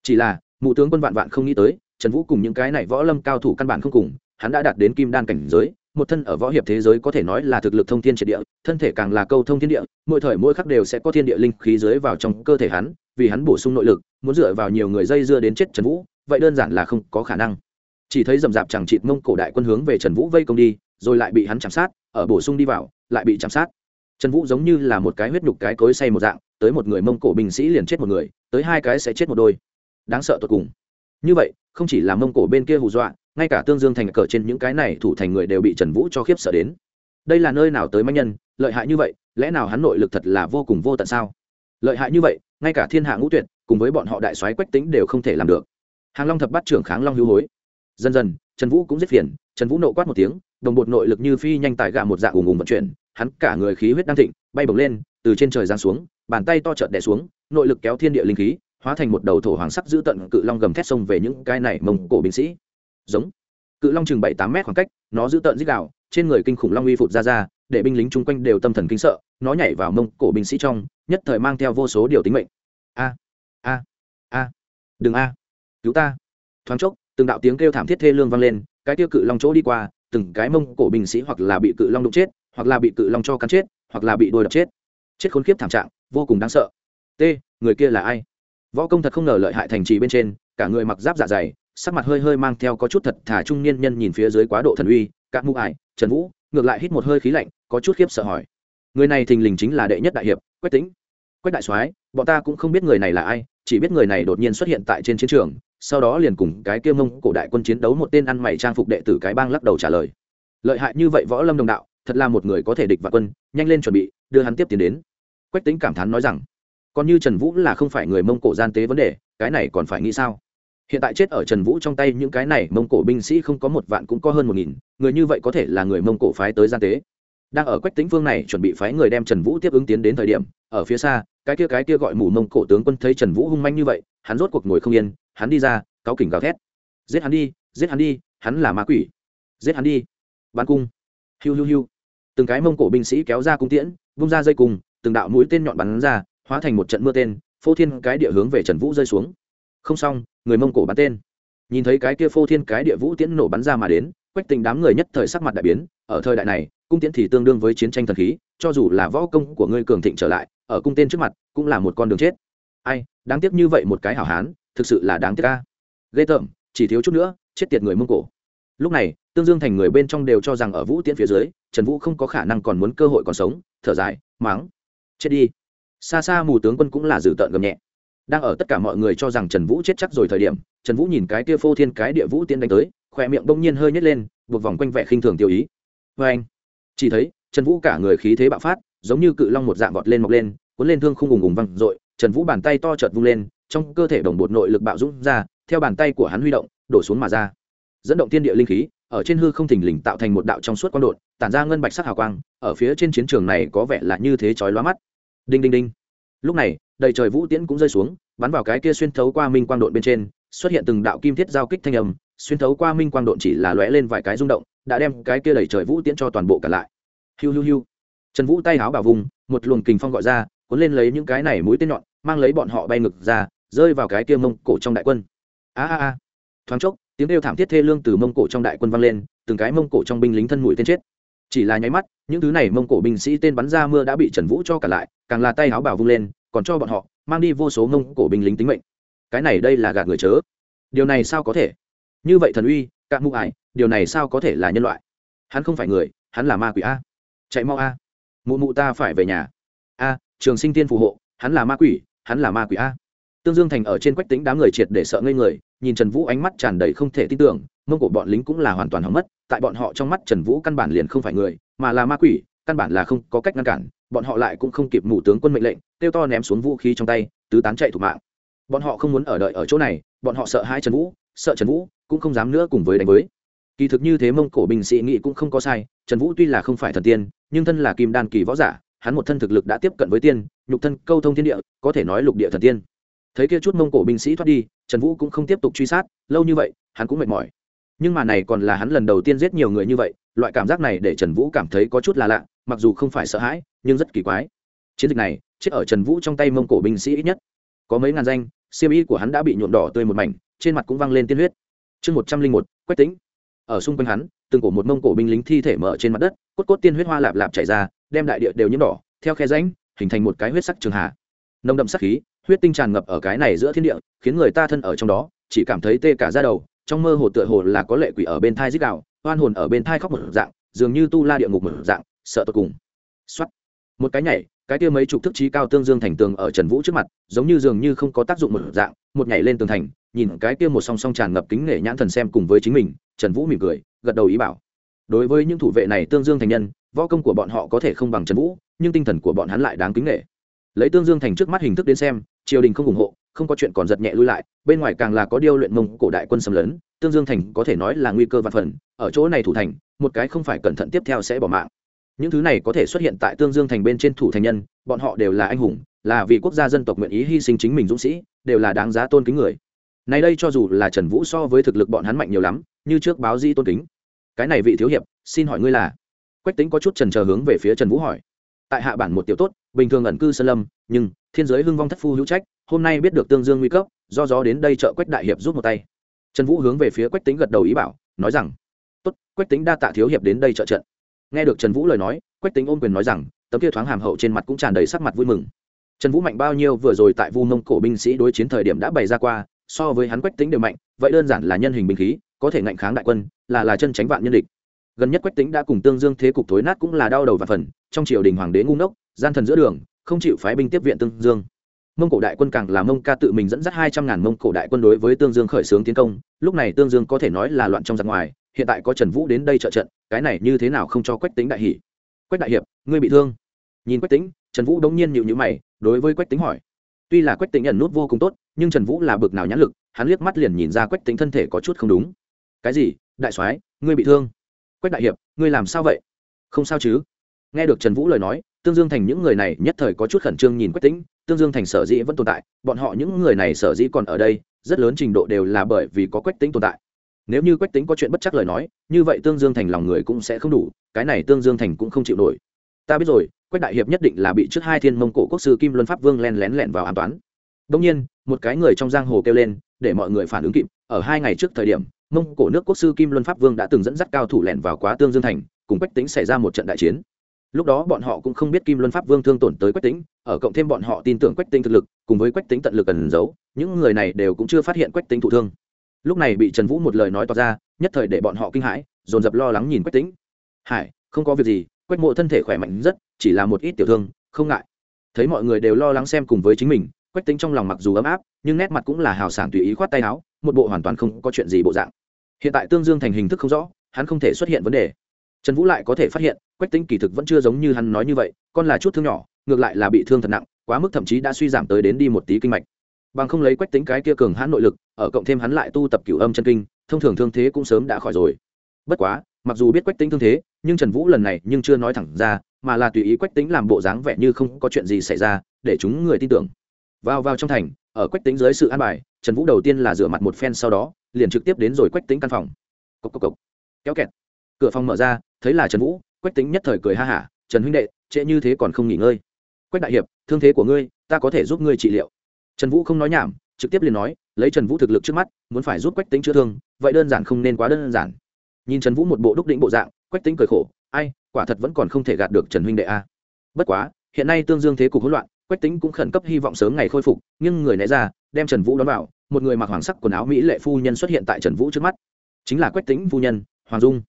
Chỉ là mụ tướng quân vạn vạn không nghĩ tới, trần vũ cùng những cái này võ lâm cao thủ căn bản không cùng, hắn đã đạt đến kim đan cảnh giới, một thân ở võ hiệp thế giới có thể nói là thực lực thông thiên triệt địa, thân thể càng là câu thông thiên địa, mỗi thời mỗi khắc đều sẽ có thiên địa linh khí dưới vào trong cơ thể hắn, vì hắn bổ sung nội lực, muốn dựa vào nhiều người dây dưa đến chết trần vũ, vậy đơn giản là không có khả năng. Chỉ thấy rầm rạp chẳng chịt mông cổ đại quân hướng về trần vũ vây công đi, rồi lại bị hắn chạm sát, ở bổ sung đi vào, lại bị chạm sát trần vũ giống như là một cái huyết nhục cái cối say một dạng, tới một người mông cổ binh sĩ liền chết một người, tới hai cái sẽ chết một đôi. Đáng sợ tột cùng. Như vậy, không chỉ là mông cổ bên kia hù dọa, ngay cả tương dương thành cờ trên những cái này thủ thành người đều bị trần vũ cho khiếp sợ đến. Đây là nơi nào tới manh nhân, lợi hại như vậy, lẽ nào hắn nội lực thật là vô cùng vô tận sao? Lợi hại như vậy, ngay cả thiên hạ ngũ tuyệt, cùng với bọn họ đại soái quách tính đều không thể làm được. Hàng long thập bắt trưởng kháng long hữu hối. Dần dần, trần vũ cũng giết phiền, trần vũ nộ quát một tiếng đồng bột nội lực như phi nhanh tại gạ một dạng ùng ùng vận chuyển, hắn cả người khí huyết đang thịnh, bay bổng lên, từ trên trời giáng xuống, bàn tay to trợn đè xuống, nội lực kéo thiên địa linh khí, hóa thành một đầu thổ hoàng sắc giữ tận cự long gầm thét sông về những cái này mông cổ binh sĩ. Giống. Cự long chừng bảy tám mét khoảng cách, nó giữ tận dích đạo trên người kinh khủng long uy phụt ra ra, để binh lính chung quanh đều tâm thần kinh sợ, nó nhảy vào mông cổ binh sĩ trong, nhất thời mang theo vô số điều tính mệnh. A a a, đừng a, cứu ta. Thoáng chốc, từng đạo tiếng kêu thảm thiết thê lương vang lên, cái tiêu cự long chỗ đi qua từng cái mông cổ binh sĩ hoặc là bị cự long đụng chết, hoặc là bị cự long cho cắn chết, hoặc là bị đôi đập chết. Chết khốn kiếp thảm trạng, vô cùng đáng sợ. T, người kia là ai? Võ công thật không ngờ lợi hại thành trì bên trên, cả người mặc giáp dạ dày, sắc mặt hơi hơi mang theo có chút thật thả trung niên nhân nhìn phía dưới quá độ thần uy các mũ ải, trần vũ, ngược lại hít một hơi khí lạnh, có chút khiếp sợ hỏi. Người này thình lình chính là đệ nhất đại hiệp, quách tính quách đại soái, bọn ta cũng không biết người này là ai, chỉ biết người này đột nhiên xuất hiện tại trên chiến trường sau đó liền cùng cái kia mông cổ đại quân chiến đấu một tên ăn mày trang phục đệ tử cái bang lắc đầu trả lời. Lợi hại như vậy võ lâm đồng đạo, thật là một người có thể địch và quân, nhanh lên chuẩn bị, đưa hắn tiếp tiến đến. Quách tính cảm thán nói rằng, còn như trần vũ là không phải người mông cổ gian tế vấn đề, cái này còn phải nghĩ sao? Hiện tại chết ở trần vũ trong tay những cái này mông cổ binh sĩ không có một vạn cũng có hơn một nghìn, người như vậy có thể là người mông cổ phái tới gian tế. Đang ở quách tính phương này chuẩn bị phái người đem trần vũ tiếp ứng tiến đến thời điểm, ở phía xa, cái kia cái kia gọi mù mông cổ tướng quân thấy trần vũ hung manh như vậy, hắn rốt cuộc ngồi không yên hắn đi ra cáo kỉnh gào thét. Giết hắn đi, giết hắn đi, hắn là ma quỷ. Giết hắn đi. Bắn cung. Hiu hiu hiu. Từng cái mông cổ binh sĩ kéo ra cung tiễn, vung ra dây cung, từng đạo mũi tên nhọn bắn ra, hóa thành một trận mưa tên, phô thiên cái địa hướng về trần vũ rơi xuống. Không xong, người mông cổ bắn tên. Nhìn thấy cái kia phô thiên cái địa vũ tiễn nổ bắn ra mà đến, quách tình đám người nhất thời sắc mặt đại biến, ở thời đại này, cung tiễn thì tương đương với chiến tranh thần khí, cho dù là võ công của ngươi cường thịnh trở lại, ở cung tên trước mặt, cũng là một con đường chết. Ai, đáng tiếc như vậy một cái hảo hán thực sự là đáng tiếc ca. Ghê tởm, chỉ thiếu chút nữa, chết tiệt người mông cổ. Lúc này, tương dương thành người bên trong đều cho rằng ở vũ tiễn phía dưới, trần vũ không có khả năng còn muốn cơ hội còn sống, thở dài máng chết đi. Xa xa mù tướng quân cũng là dử tợn gầm nhẹ. Đang ở tất cả mọi người cho rằng trần vũ chết chắc rồi thời điểm, trần vũ nhìn cái kia phô thiên cái địa vũ tiên đánh tới, khỏe miệng bỗng nhiên hơi nhét lên, buộc vòng quanh vẻ khinh thường tiêu ý. Vê anh, chỉ thấy, trần vũ cả người khí thế bạo phát, giống như cự long một dạng vọt lên mọc lên, cuốn lên thương không ùng ùng văng r ộ i trần vũ bàn tay to chợt vung lên trong cơ thể đồng bột nội lực bạo dũng ra, theo bàn tay của hắn huy động, đổ xuống mà ra. Dẫn động tiên địa linh khí, ở trên hư không thình lình tạo thành một đạo trong suốt quang đột, tản ra ngân bạch sắc hào quang, ở phía trên chiến trường này có vẻ là như thế chói lóa mắt. Đinh đinh đinh. Lúc này, đầy trời vũ tiễn cũng rơi xuống, bắn vào cái kia xuyên thấu qua minh quang độn bên trên, xuất hiện từng đạo kim thiết giao kích thanh âm, xuyên thấu qua minh quang độn chỉ là lóe lên vài cái rung động, đã đem cái kia đầy trời vũ tiễn cho toàn bộ cả lại. Hiu hiu hiu. Trần vũ tay háo bảo vùng, một luồng kình phong gọi ra, cuốn lên lấy những cái này mũi tên nhọn mang lấy bọn họ bay ngực ra, rơi vào cái kia mông cổ trong đại quân. A a a. Thoáng chốc, tiếng kêu thảm thiết thê lương từ mông cổ trong đại quân vang lên, từng cái mông cổ trong binh lính thân mũi tên chết. Chỉ là nháy mắt, những thứ này mông cổ binh sĩ tên bắn ra mưa đã bị trần vũ cho cả lại, càng là tay áo bảo vung lên, còn cho bọn họ mang đi vô số mông cổ binh lính tính mệnh. Cái này đây là gạt người chớ. Điều này sao có thể? Như vậy thần uy, cạn mụ ải, điều này sao có thể là nhân loại? Hắn không phải người, hắn là ma quỷ a. Chạy mau a. Mụ mụ ta phải về nhà. A, trường sinh tiên phù hộ, hắn là ma quỷ hắn là ma quỷ a. Tương dương thành ở trên quách tính đám người triệt để sợ ngây người, nhìn trần vũ ánh mắt tràn đầy không thể tin tưởng, mông cổ bọn lính cũng là hoàn toàn hỏng mất, tại bọn họ trong mắt trần vũ căn bản liền không phải người, mà là ma quỷ, căn bản là không có cách ngăn cản, bọn họ lại cũng không kịp mù tướng quân mệnh lệnh, kêu to ném xuống vũ khí trong tay, tứ tán chạy thủ mạng. Bọn họ không muốn ở đợi ở chỗ này, bọn họ sợ hai trần vũ, sợ trần vũ cũng không dám nữa cùng với đánh với. Kỳ thực như thế mông cổ binh sĩ nghị cũng không có sai, trần vũ tuy là không phải thần tiên, nhưng thân là kim đan kỳ võ giả hắn một thân thực lực đã tiếp cận với tiên, nhục thân câu thông thiên địa, có thể nói lục địa thần tiên. Thấy kia chút mông cổ binh sĩ thoát đi, trần vũ cũng không tiếp tục truy sát, lâu như vậy, hắn cũng mệt mỏi. Nhưng mà này còn là hắn lần đầu tiên giết nhiều người như vậy, loại cảm giác này để trần vũ cảm thấy có chút là lạ, mặc dù không phải sợ hãi, nhưng rất kỳ quái. Chiến dịch này, chết ở trần vũ trong tay mông cổ binh sĩ ít nhất. Có mấy ngàn danh, xiêm y của hắn đã bị nhuộm đỏ tươi một mảnh, trên mặt cũng văng lên tiên huyết. Chương một trăm linh một, quách tính ở xung quanh hắn từng cổ một mông cổ binh lính thi thể mở trên mặt đất, cốt cốt tiên huyết hoa lạp lạp chảy ra, đem đại địa đều nhiễm đỏ, theo khe ránh hình thành một cái huyết sắc trường hạ. Nồng đậm sắc khí, huyết tinh tràn ngập ở cái này giữa thiên địa, khiến người ta thân ở trong đó, chỉ cảm thấy tê cả ra đầu, trong mơ hồ tựa hồ là có lệ quỷ ở bên thai dích đạo oan hồn ở bên thai khóc một dạng, dường như tu la địa ngục một dạng, sợ tột cùng. Xuất một cái nhảy, cái kia mấy chục thức trí cao tương dương thành tường ở trần vũ trước mặt, giống như dường như không có tác dụng một dạng, một nhảy lên tường thành, nhìn cái kia một song song tràn ngập kính nể nhãn thần xem cùng với chính mình, trần vũ mỉm cười gật đầu ý bảo. Đối với những thủ vệ này tương dương thành nhân, võ công của bọn họ có thể không bằng trần vũ, nhưng tinh thần của bọn hắn lại đáng kính nể. Lấy tương dương thành trước mắt hình thức đến xem, triều đình không ủng hộ, không có chuyện còn giật nhẹ lui lại, bên ngoài càng là có điêu luyện mông cổ đại quân xâm lấn, tương dương thành có thể nói là nguy cơ vạn phần, ở chỗ này thủ thành, một cái không phải cẩn thận tiếp theo sẽ bỏ mạng. Những thứ này có thể xuất hiện tại tương dương thành bên trên thủ thành nhân, bọn họ đều là anh hùng, là vì quốc gia dân tộc nguyện ý hy sinh chính mình dũng sĩ, đều là đáng giá tôn kính người. Nay đây cho dù là trần vũ so với thực lực bọn hắn mạnh nhiều lắm, như trước báo di tôn kính cái này vị thiếu hiệp, xin hỏi ngươi là? Quách tính có chút trần chờ hướng về phía trần vũ hỏi. Tại hạ bản một tiểu tốt, bình thường ẩn cư sơn lâm, nhưng thiên giới hưng vong thất phu hữu trách, hôm nay biết được tương dương nguy cấp, do gió đến đây trợ quách đại hiệp rút một tay. Trần vũ hướng về phía quách tính gật đầu ý bảo, nói rằng, tốt, quách tính đa tạ thiếu hiệp đến đây trợ trận. Nghe được trần vũ lời nói, quách tính ôm quyền nói rằng, tấm kia thoáng hàm hậu trên mặt cũng tràn đầy sắc mặt vui mừng. Trần vũ mạnh bao nhiêu vừa rồi tại vu mông cổ binh sĩ đối chiến thời điểm đã bày ra qua, so với hắn quách tính đều mạnh, vậy đơn giản là nhân hình binh khí có thể ngạnh kháng đại quân, là là chân tránh vạn nhân địch. Gần nhất quách tính đã cùng tương dương thế cục thối nát cũng là đau đầu và phần, trong triều đình hoàng đế ngu ngốc, gian thần giữa đường, không chịu phái binh tiếp viện tương dương. Mông cổ đại quân càng là mông ca tự mình dẫn dắt hai trăm ngàn mông cổ đại quân đối với tương dương khởi xướng tiến công, lúc này tương dương có thể nói là loạn trong giặc ngoài, hiện tại có trần vũ đến đây trợ trận, cái này như thế nào không cho quách tính đại hỷ quách đại hiệp, ngươi bị thương. Nhìn quách tính trần vũ đống nhiên nhịu nhữ mày, đối với quách tính hỏi. Tuy là quách tính ẩn nút vô cùng tốt, nhưng trần vũ là bực nào nhãn lực, hắn liếc mắt liền nhìn ra quách tính thân thể có chút không đúng cái gì? Đại soái, ngươi bị thương. Quách đại hiệp, ngươi làm sao vậy? Không sao chứ? Nghe được trần vũ lời nói, tương dương thành những người này nhất thời có chút khẩn trương nhìn quách tính tương dương thành sở dĩ vẫn tồn tại, bọn họ những người này sở dĩ còn ở đây, rất lớn trình độ đều là bởi vì có quách tính tồn tại. Nếu như quách tính có chuyện bất chắc lời nói, như vậy tương dương thành lòng người cũng sẽ không đủ, cái này tương dương thành cũng không chịu nổi. Ta biết rồi, quách đại hiệp nhất định là bị trước hai thiên mông cổ quốc sư kim luân pháp vương len lén lẹn vào an toán đông nhiên, một cái người trong giang hồ kêu lên, để mọi người phản ứng kịp ở hai ngày trước thời điểm, mông cổ nước quốc sư kim luân pháp vương đã từng dẫn dắt cao thủ lẻn vào quá tương dương thành, cùng quách tính xảy ra một trận đại chiến. Lúc đó bọn họ cũng không biết kim luân pháp vương thương tổn tới quách tính ở cộng thêm bọn họ tin tưởng quách tính thực lực, cùng với quách tính tận lực cần giấu, những người này đều cũng chưa phát hiện quách tính thụ thương. Lúc này bị trần vũ một lời nói tỏ ra, nhất thời để bọn họ kinh hãi, dồn dập lo lắng nhìn quách tính hải, không có việc gì, quách mộ thân thể khỏe mạnh rất, chỉ là một ít tiểu thương, không ngại. Thấy mọi người đều lo lắng xem cùng với chính mình quách tính trong lòng mặc dù ấm áp, nhưng nét mặt cũng là hào sảng tùy ý khoát tay áo, một bộ hoàn toàn không có chuyện gì bộ dạng. Hiện tại tương dương thành hình thức không rõ, hắn không thể xuất hiện vấn đề. Trần vũ lại có thể phát hiện, quách tính kỳ thực vẫn chưa giống như hắn nói như vậy, con là chút thương nhỏ, ngược lại là bị thương thật nặng, quá mức thậm chí đã suy giảm tới đến đi một tí kinh mạch. Bằng không lấy quách tính cái kia cường hãn nội lực, ở cộng thêm hắn lại tu tập cửu âm chân kinh, thông thường thương thế cũng sớm đã khỏi rồi. Bất quá, mặc dù biết quách tính thương thế, nhưng trần vũ lần này nhưng chưa nói thẳng ra, mà là tùy ý quách tính làm bộ dáng vẻ như không có chuyện gì xảy ra, để chúng người tin tưởng vào vào trong thành, ở quách tính dưới sự an bài, trần vũ đầu tiên là rửa mặt một phen sau đó, liền trực tiếp đến rồi quách tính căn phòng. Cốc cốc cốc. kéo kẹt. Cửa phòng mở ra, thấy là trần vũ, quách tính nhất thời cười ha hả, trần huynh đệ, trễ như thế còn không nghỉ ngơi. Quách đại hiệp, thương thế của ngươi, ta có thể giúp ngươi trị liệu. Trần vũ không nói nhảm, trực tiếp liền nói, lấy trần vũ thực lực trước mắt, muốn phải giúp quách tính chữa thương, vậy đơn giản không nên quá đơn giản. Nhìn trần vũ một bộ đúc định bộ dạng, quách tính cười khổ, ai, quả thật vẫn còn không thể gạt được trần huynh đệ a. Bất quá, hiện nay tương dương thế cục hỗn loạn quách tính cũng khẩn cấp hy vọng sớm ngày khôi phục, nhưng người né ra, đem trần vũ đón vào, một người mặc hoàng sắc quần áo mỹ lệ phu nhân xuất hiện tại trần vũ trước mắt. Chính là quách tính phu nhân, hoàng dung.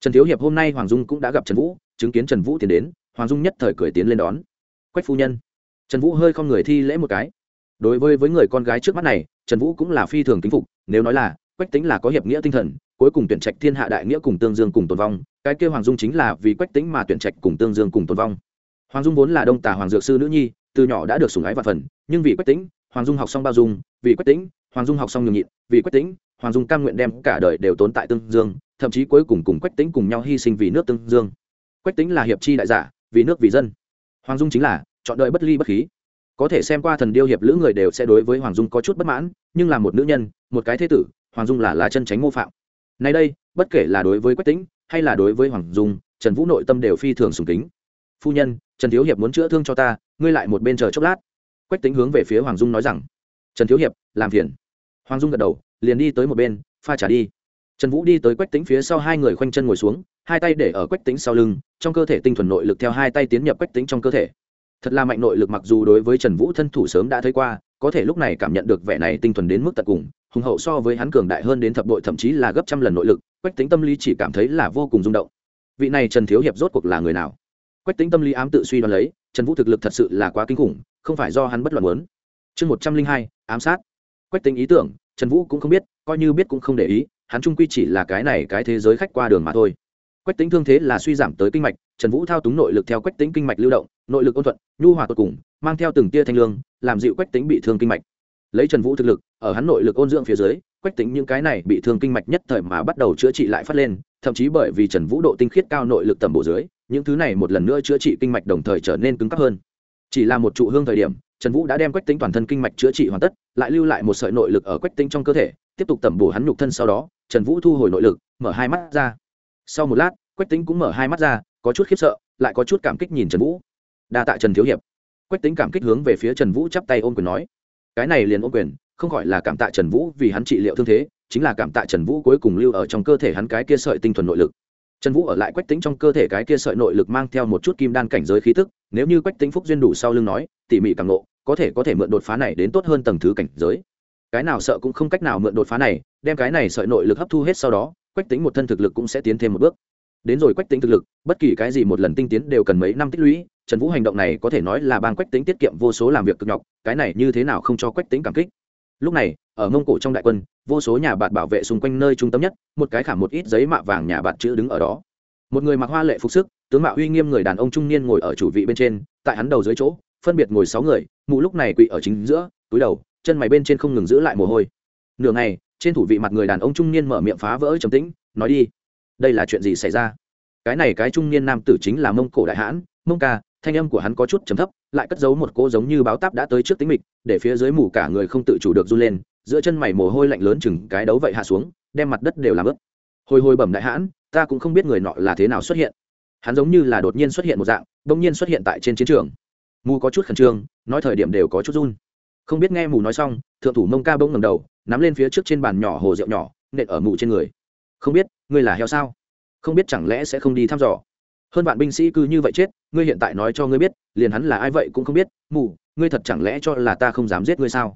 Trần thiếu hiệp hôm nay hoàng dung cũng đã gặp trần vũ, chứng kiến trần vũ tiến đến, hoàng dung nhất thời cười tiến lên đón. Quách phu nhân. Trần vũ hơi không người thi lễ một cái. Đối với với người con gái trước mắt này, trần vũ cũng là phi thường kính phục, nếu nói là, quách tính là có hiệp nghĩa tinh thần, cuối cùng tuyển trạch thiên hạ đại nghĩa cùng tương dương cùng tồn vong, cái kêu hoàng dung chính là vì quách tính mà tuyển trạch cùng tương dương cùng tồn vong. Hoàng dung vốn là đông tà hoàng dược sư nữ nhi từ nhỏ đã được sủng ái và phần, nhưng vì quách tính hoàng dung học xong bao dung, vì quách tính hoàng dung học xong nhường nhịn, vì quách tính hoàng dung cam nguyện đem cả đời đều tốn tại tương dương, thậm chí cuối cùng cùng quách tính cùng nhau hy sinh vì nước tương dương. Quách tính là hiệp chi đại giả, vì nước vì dân. Hoàng dung chính là chọn đời bất ly bất khí. Có thể xem qua thần điêu hiệp lữ người đều sẽ đối với hoàng dung có chút bất mãn, nhưng là một nữ nhân, một cái thế tử, hoàng dung là lá chân tránh mô phạm. Nay đây, bất kể là đối với quách tính hay là đối với hoàng dung, trần vũ nội tâm đều phi thường sùng kính phu nhân, trần thiếu hiệp muốn chữa thương cho ta, ngươi lại một bên chờ chốc lát. Quách tính hướng về phía hoàng dung nói rằng, trần thiếu hiệp, làm phiền. Hoàng dung gật đầu, liền đi tới một bên, pha trả đi. Trần vũ đi tới quách tính phía sau, hai người khoanh chân ngồi xuống, hai tay để ở quách tính sau lưng, trong cơ thể tinh thuần nội lực theo hai tay tiến nhập quách tính trong cơ thể. Thật là mạnh nội lực mặc dù đối với trần vũ thân thủ sớm đã thấy qua, có thể lúc này cảm nhận được vẻ này tinh thuần đến mức tận cùng, hùng hậu so với hắn cường đại hơn đến thập đội thậm chí là gấp trăm lần nội lực, quách tính tâm lý chỉ cảm thấy là vô cùng rung động. Vị này trần thiếu hiệp rốt cuộc là người nào? Quách tính tâm lý ám tự suy đoán lấy, trần vũ thực lực thật sự là quá kinh khủng, không phải do hắn bất luận muốn. Chương một trăm linh hai, ám sát. Quách tính ý tưởng, trần vũ cũng không biết, coi như biết cũng không để ý, hắn trung quy chỉ là cái này cái thế giới khách qua đường mà thôi. Quách tính thương thế là suy giảm tới kinh mạch, trần vũ thao túng nội lực theo quách tính kinh mạch lưu động, nội lực ôn thuận, nhu hòa tột cùng, mang theo từng tia thanh lương, làm dịu quách tính bị thương kinh mạch. Lấy trần vũ thực lực, ở hắn nội lực ôn dưỡng phía dưới, quách tính những cái này bị thương kinh mạch nhất thời mà bắt đầu chữa trị lại phát lên, thậm chí bởi vì trần vũ độ tinh khiết cao nội lực tầm bổ dưới những thứ này một lần nữa chữa trị kinh mạch đồng thời trở nên cứng cắp hơn. Chỉ là một trụ hương thời điểm, trần vũ đã đem quách tính toàn thân kinh mạch chữa trị hoàn tất, lại lưu lại một sợi nội lực ở quách tính trong cơ thể, tiếp tục tẩm bổ hắn nhục thân sau đó, trần vũ thu hồi nội lực, mở hai mắt ra. Sau một lát, quách tính cũng mở hai mắt ra, có chút khiếp sợ, lại có chút cảm kích nhìn trần vũ. Đa tạ trần thiếu hiệp. Quách tính cảm kích hướng về phía trần vũ chắp tay ôm quyền nói. Cái này liền ôm quyền, không gọi là cảm tạ trần vũ vì hắn trị liệu thương thế, chính là cảm tạ trần vũ cuối cùng lưu ở trong cơ thể hắn cái kia sợi tinh thuần nội lực trần vũ ở lại quách tính trong cơ thể cái kia sợi nội lực mang theo một chút kim đan cảnh giới khí tức, nếu như quách tính phúc duyên đủ sau lưng nói, tỉ mỉ càng nộ có thể có thể mượn đột phá này đến tốt hơn tầng thứ cảnh giới. Cái nào sợ cũng không cách nào mượn đột phá này, đem cái này sợi nội lực hấp thu hết sau đó, quách tính một thân thực lực cũng sẽ tiến thêm một bước. Đến rồi quách tính thực lực, bất kỳ cái gì một lần tinh tiến đều cần mấy năm tích lũy, trần vũ hành động này có thể nói là bang quách tính tiết kiệm vô số làm việc cực nhọc, cái này như thế nào không cho quách tính cảm kích lúc này, ở mông cổ trong đại quân, vô số nhà bạn bảo vệ xung quanh nơi trung tâm nhất, một cái khảm một ít giấy mạ vàng nhà bạn chữ đứng ở đó. Một người mặc hoa lệ phục sức, tướng mạo uy nghiêm người đàn ông trung niên ngồi ở chủ vị bên trên, tại hắn đầu dưới chỗ, phân biệt ngồi sáu người, mụ lúc này quỵ ở chính giữa, túi đầu, chân mày bên trên không ngừng giữ lại mồ hôi. Nửa ngày, trên thủ vị mặt người đàn ông trung niên mở miệng phá vỡ trầm tĩnh, nói đi, đây là chuyện gì xảy ra? Cái này cái trung niên nam tử chính là mông cổ đại hãn, mông ca thanh âm của hắn có chút trầm thấp, lại cất giấu một cỗ giống như báo táp đã tới trước tính mịch, để phía dưới mù cả người không tự chủ được run lên, giữa chân mày mồ hôi lạnh lớn chừng cái đấu vậy hạ xuống, đem mặt đất đều làm ướt. Hồi hồi bẩm đại hãn, ta cũng không biết người nọ là thế nào xuất hiện. Hắn giống như là đột nhiên xuất hiện một dạng, bỗng nhiên xuất hiện tại trên chiến trường. Mù có chút khẩn trương, nói thời điểm đều có chút run. Không biết nghe mù nói xong, thượng thủ mông ca bỗng ngầm đầu, nắm lên phía trước trên bàn nhỏ hồ rượu nhỏ, nện ở mù trên người. Không biết, ngươi là heo sao? Không biết chẳng lẽ sẽ không đi thăm dò? Hơn vạn binh sĩ cứ như vậy chết, ngươi hiện tại nói cho ngươi biết, liền hắn là ai vậy cũng không biết, mù, ngươi thật chẳng lẽ cho là ta không dám giết ngươi sao?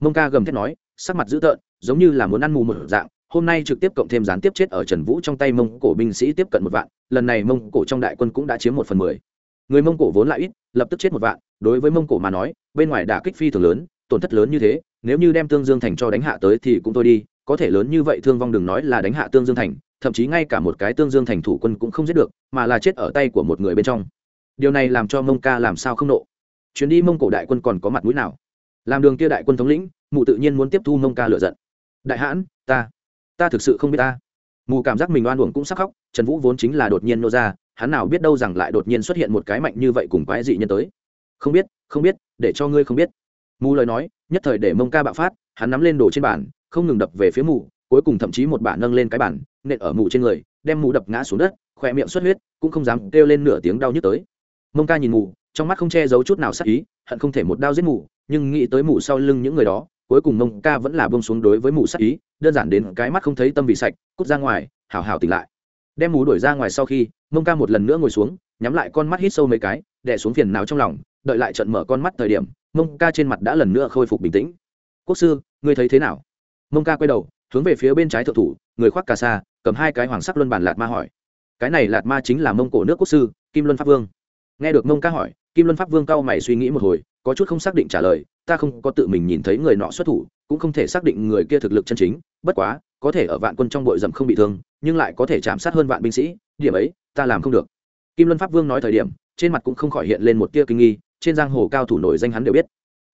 Mông ca gầm thét nói, sắc mặt dữ tợn, giống như là muốn ăn mù một dạng, hôm nay trực tiếp cộng thêm gián tiếp chết ở trần vũ trong tay mông cổ binh sĩ tiếp cận một vạn, lần này mông cổ trong đại quân cũng đã chiếm một phần mười. Người mông cổ vốn lại ít, lập tức chết một vạn, đối với mông cổ mà nói, bên ngoài đả kích phi thường lớn, tổn thất lớn như thế, nếu như đem tương dương thành cho đánh hạ tới thì cũng thôi đi, có thể lớn như vậy thương vong đừng nói là đánh hạ tương dương thành thậm chí ngay cả một cái tương dương thành thủ quân cũng không giết được, mà là chết ở tay của một người bên trong. Điều này làm cho mông ca làm sao không nộ? Chuyến đi mông cổ đại quân còn có mặt mũi nào? Làm đường kia đại quân thống lĩnh, mụ tự nhiên muốn tiếp thu mông ca lựa giận. Đại hãn, ta ta thực sự không biết ta. Mù cảm giác mình oan uổng cũng sắc khóc, trần vũ vốn chính là đột nhiên nô ra, hắn nào biết đâu rằng lại đột nhiên xuất hiện một cái mạnh như vậy cùng quái dị nhân tới. Không biết không biết, để cho ngươi không biết. Mù lời nói, nhất thời để mông ca bạo phát, hắn nắm lên đồ trên bàn, không ngừng đập về phía mù cuối cùng thậm chí một bản nâng lên cái bản nện ở mù trên người, đem mù đập ngã xuống đất, khỏe miệng xuất huyết, cũng không dám kêu lên nửa tiếng đau nhức tới. Mông ca nhìn mù trong mắt không che giấu chút nào sắc ý, hận không thể một đao giết mù nhưng nghĩ tới mù sau lưng những người đó, cuối cùng mông ca vẫn là bông xuống đối với mù sắc ý, đơn giản đến cái mắt không thấy tâm vị sạch, cút ra ngoài hào hào tỉnh lại. Đem mù đuổi ra ngoài sau khi, mông ca một lần nữa ngồi xuống, nhắm lại con mắt hít sâu mấy cái đẻ xuống phiền nào trong lòng, đợi lại trận mở con mắt thời điểm, mông ca trên mặt đã lần nữa khôi phục bình tĩnh. Quốc sư, ngươi thấy thế nào? Mông ca quay đầu hướng về phía bên trái thượng thủ, người khoác cà sa, cầm hai cái hoàng sắc luân bản lạt ma hỏi. Cái này lạt ma chính là mông cổ nước quốc sư, kim luân pháp vương. Nghe được mông ca hỏi, kim luân pháp vương cao mày suy nghĩ một hồi, có chút không xác định trả lời, ta không có tự mình nhìn thấy người nọ xuất thủ, cũng không thể xác định người kia thực lực chân chính, bất quá, có thể ở vạn quân trong bội dầm không bị thương, nhưng lại có thể chạm sát hơn vạn binh sĩ, điểm ấy, ta làm không được. Kim luân pháp vương nói thời điểm, trên mặt cũng không khỏi hiện lên một tia kinh nghi, trên giang hồ cao thủ nổi danh hắn đều biết.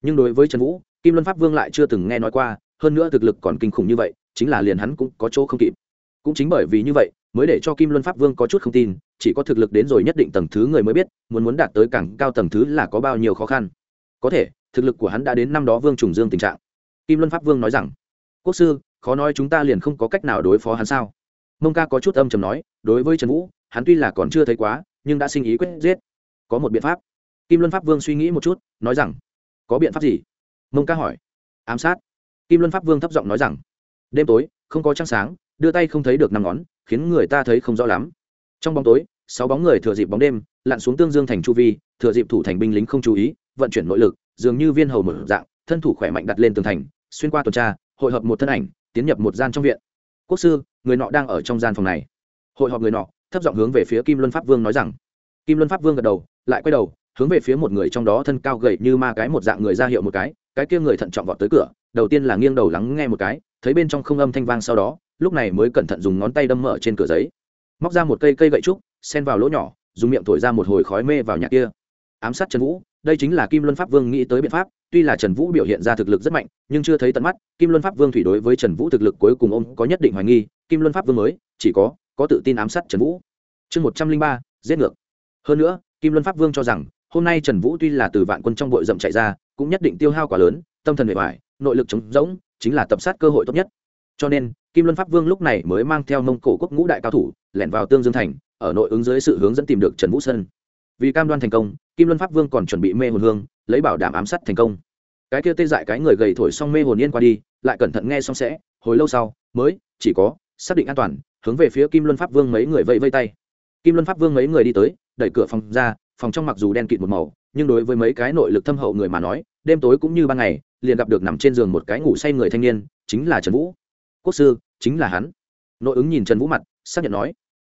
Nhưng đối với trần vũ, kim luân pháp vương lại chưa từng nghe nói qua, hơn nữa thực lực còn kinh khủng như vậy chính là liền hắn cũng có chỗ không kịp. Cũng chính bởi vì như vậy, mới để cho kim luân pháp vương có chút không tin, chỉ có thực lực đến rồi nhất định tầng thứ người mới biết, muốn muốn đạt tới càng cao tầng thứ là có bao nhiêu khó khăn. Có thể, thực lực của hắn đã đến năm đó vương trùng dương tình trạng. Kim luân pháp vương nói rằng, quốc sư, khó nói chúng ta liền không có cách nào đối phó hắn sao? Mông ca có chút âm chầm nói, đối với trần vũ, hắn tuy là còn chưa thấy quá, nhưng đã sinh ý quyết giết. Có một biện pháp. Kim luân pháp vương suy nghĩ một chút, nói rằng, có biện pháp gì? Mông ca hỏi. Ám sát. Kim luân pháp vương thấp giọng nói rằng đêm tối, không có trăng sáng, đưa tay không thấy được năm ngón, khiến người ta thấy không rõ lắm. Trong bóng tối, sáu bóng người thừa dịp bóng đêm, lặn xuống tương dương thành chu vi, thừa dịp thủ thành binh lính không chú ý, vận chuyển nội lực, dường như viên hầu mở dạng, thân thủ khỏe mạnh đặt lên tường thành, xuyên qua tuần tra, hội hợp một thân ảnh, tiến nhập một gian trong viện. Quốc sư, người nọ đang ở trong gian phòng này. Hội họp người nọ, thấp giọng hướng về phía kim luân pháp vương nói rằng. Kim luân pháp vương gật đầu, lại quay đầu, hướng về phía một người trong đó thân cao gầy như ma cái một dạng người ra hiệu một cái cái kia người thận trọng vọt tới cửa đầu tiên là nghiêng đầu lắng nghe một cái, thấy bên trong không âm thanh vang sau đó, lúc này mới cẩn thận dùng ngón tay đâm mở trên cửa giấy. Móc ra một cây cây gậy trúc, xen vào lỗ nhỏ, dùng miệng thổi ra một hồi khói mê vào nhà kia. Ám sát trần vũ, đây chính là kim luân pháp vương nghĩ tới biện pháp, tuy là trần vũ biểu hiện ra thực lực rất mạnh, nhưng chưa thấy tận mắt, kim luân pháp vương thủy đối với trần vũ thực lực cuối cùng ông có nhất định hoài nghi, kim luân pháp vương mới, chỉ có có tự tin ám sát trần vũ. Chương một trăm linh ba, giết ngược. Hơn nữa, kim luân pháp vương cho rằng, hôm nay trần vũ tuy là từ vạn quân trong bội rậm chạy ra, cũng nhất định tiêu hao quá lớn, tâm thần bề ngoài nội lực chống rỗng, chính là tập sát cơ hội tốt nhất. Cho nên, kim luân pháp vương lúc này mới mang theo mông cổ quốc ngũ đại cao thủ, lẻn vào tương dương thành, ở nội ứng dưới sự hướng dẫn tìm được trần vũ sơn. Vì cam đoan thành công, kim luân pháp vương còn chuẩn bị mê hồn hương, lấy bảo đảm ám sát thành công. Cái kia tê dại cái người gầy thổi xong mê hồn yên qua đi, lại cẩn thận nghe xong sẽ, hồi lâu sau, mới, chỉ có, xác định an toàn, hướng về phía kim luân pháp vương mấy người vẫy vây tay. Kim luân pháp vương mấy người đi tới, đẩy cửa phòng ra, phòng trong mặc dù đen kịt một màu, nhưng đối với mấy cái nội lực thâm hậu người mà nói đêm tối cũng như ban ngày, liền gặp được nằm trên giường một cái ngủ say người thanh niên, chính là trần vũ. Quốc sư, chính là hắn. Nội ứng nhìn trần vũ mặt, xác nhận nói.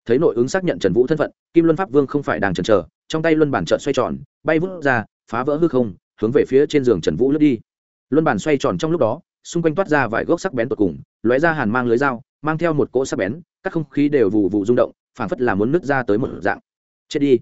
Thấy nội ứng xác nhận trần vũ thân phận, kim luân pháp vương không phải đang chần chờ, trong tay luân bản trợn xoay tròn, bay vút ra, phá vỡ hư không, hướng về phía trên giường trần vũ lướt đi. Luân bản xoay tròn trong lúc đó, xung quanh toát ra vài gốc sắc bén tột cùng, lóe ra hàn mang lưới dao, mang theo một cỗ sắc bén, các không khí đều vụ vụ rung động, phảng phất là muốn nứt ra tới một dạng. Chết đi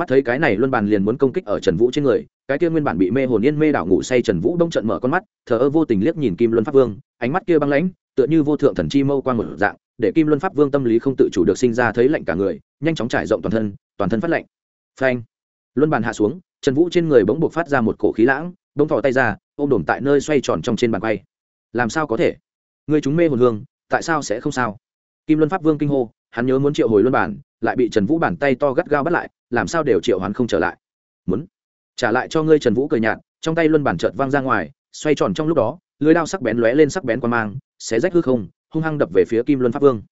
mắt thấy cái này luân bàn liền muốn công kích ở trần vũ trên người, cái kia nguyên bản bị mê hồn yên mê đảo ngủ say trần vũ đông trận mở con mắt, thờ ơ vô tình liếc nhìn kim luân pháp vương, ánh mắt kia băng lãnh, tựa như vô thượng thần chi mâu quan một dạng, để kim luân pháp vương tâm lý không tự chủ được sinh ra thấy lạnh cả người, nhanh chóng trải rộng toàn thân toàn thân phát lạnh. Phanh! Luân bàn hạ xuống, trần vũ trên người bỗng buộc phát ra một cổ khí lãng, bỗng thò tay ra, ôm đổm tại nơi xoay tròn trong trên bàn quay. Làm sao có thể? Người chúng mê hồn hương, tại sao sẽ không sao? Kim luân pháp vương kinh hô, hắn nhớ muốn triệu hồi luân bản lại bị trần vũ bàn tay to gắt gao bắt lại làm sao đều triệu hoán không trở lại. Muốn trả lại cho ngươi trần vũ cười nhạt, trong tay luân bản trợt văng ra ngoài, xoay tròn trong lúc đó, lưới đao sắc bén lóe lên sắc bén qua mang, xé rách hư không, hung hăng đập về phía kim luân pháp vương.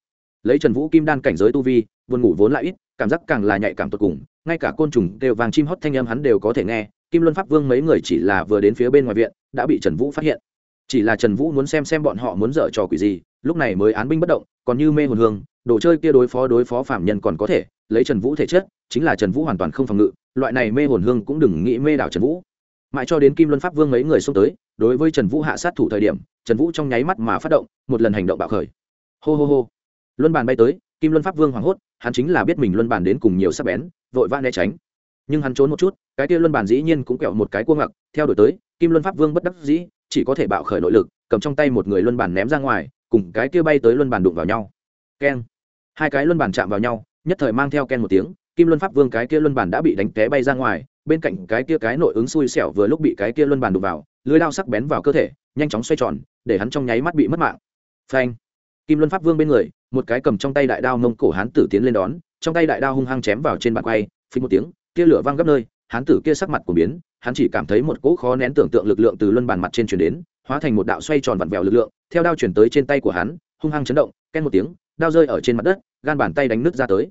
Lấy trần vũ kim đan cảnh giới tu vi, buồn ngủ vốn lại ít, cảm giác càng là nhạy cảm tột cùng, ngay cả côn trùng đều vàng chim hót thanh âm hắn đều có thể nghe, kim luân pháp vương mấy người chỉ là vừa đến phía bên ngoài viện, đã bị trần vũ phát hiện. Chỉ là trần vũ muốn xem xem bọn họ muốn dở trò quỷ gì, lúc này mới án binh bất động, còn như mê hồn hương, đồ chơi kia đối phó đối phó phạm nhân còn có thể, lấy trần vũ thể chất chính là trần vũ hoàn toàn không phòng ngự, loại này mê hồn hương cũng đừng nghĩ mê đảo trần vũ. Mãi cho đến kim luân pháp vương mấy người xông tới, đối với trần vũ hạ sát thủ thời điểm, trần vũ trong nháy mắt mà phát động, một lần hành động bạo khởi. Hô hô hô. Luân bàn bay tới, kim luân pháp vương hoảng hốt, hắn chính là biết mình luân bàn đến cùng nhiều sắc bén, vội vã né tránh. Nhưng hắn trốn một chút, cái kia luân bàn dĩ nhiên cũng kẹo một cái cua ngặc, theo đuổi tới, kim luân pháp vương bất đắc dĩ, chỉ có thể bạo khởi nội lực, cầm trong tay một người luân bàn ném ra ngoài, cùng cái kia bay tới luân bàn đụng vào nhau. Keng. Hai cái luân bàn chạm vào nhau, nhất thời mang theo ken một tiếng kim luân pháp vương cái kia luân bàn đã bị đánh té bay ra ngoài, bên cạnh cái kia cái nội ứng xui xẻo vừa lúc bị cái kia luân bàn đụng vào, lưới lao sắc bén vào cơ thể, nhanh chóng xoay tròn, để hắn trong nháy mắt bị mất mạng. Phanh! Kim luân pháp vương bên người, một cái cầm trong tay đại đao mông cổ hán tử tiến lên đón, trong tay đại đao hung hăng chém vào trên bàn quay, phình một tiếng, tia lửa văng gấp nơi, hán tử kia sắc mặt của biến, hắn chỉ cảm thấy một cỗ khó nén tưởng tượng lực lượng từ luân bàn mặt trên chuyển đến, hóa thành một đạo xoay tròn vặn vẹo lực lượng, theo đao chuyển tới trên tay của hắn, hung hăng chấn động, ken một tiếng, đao rơi ở trên mặt đất, gan bàn tay đánh nứt ra tới.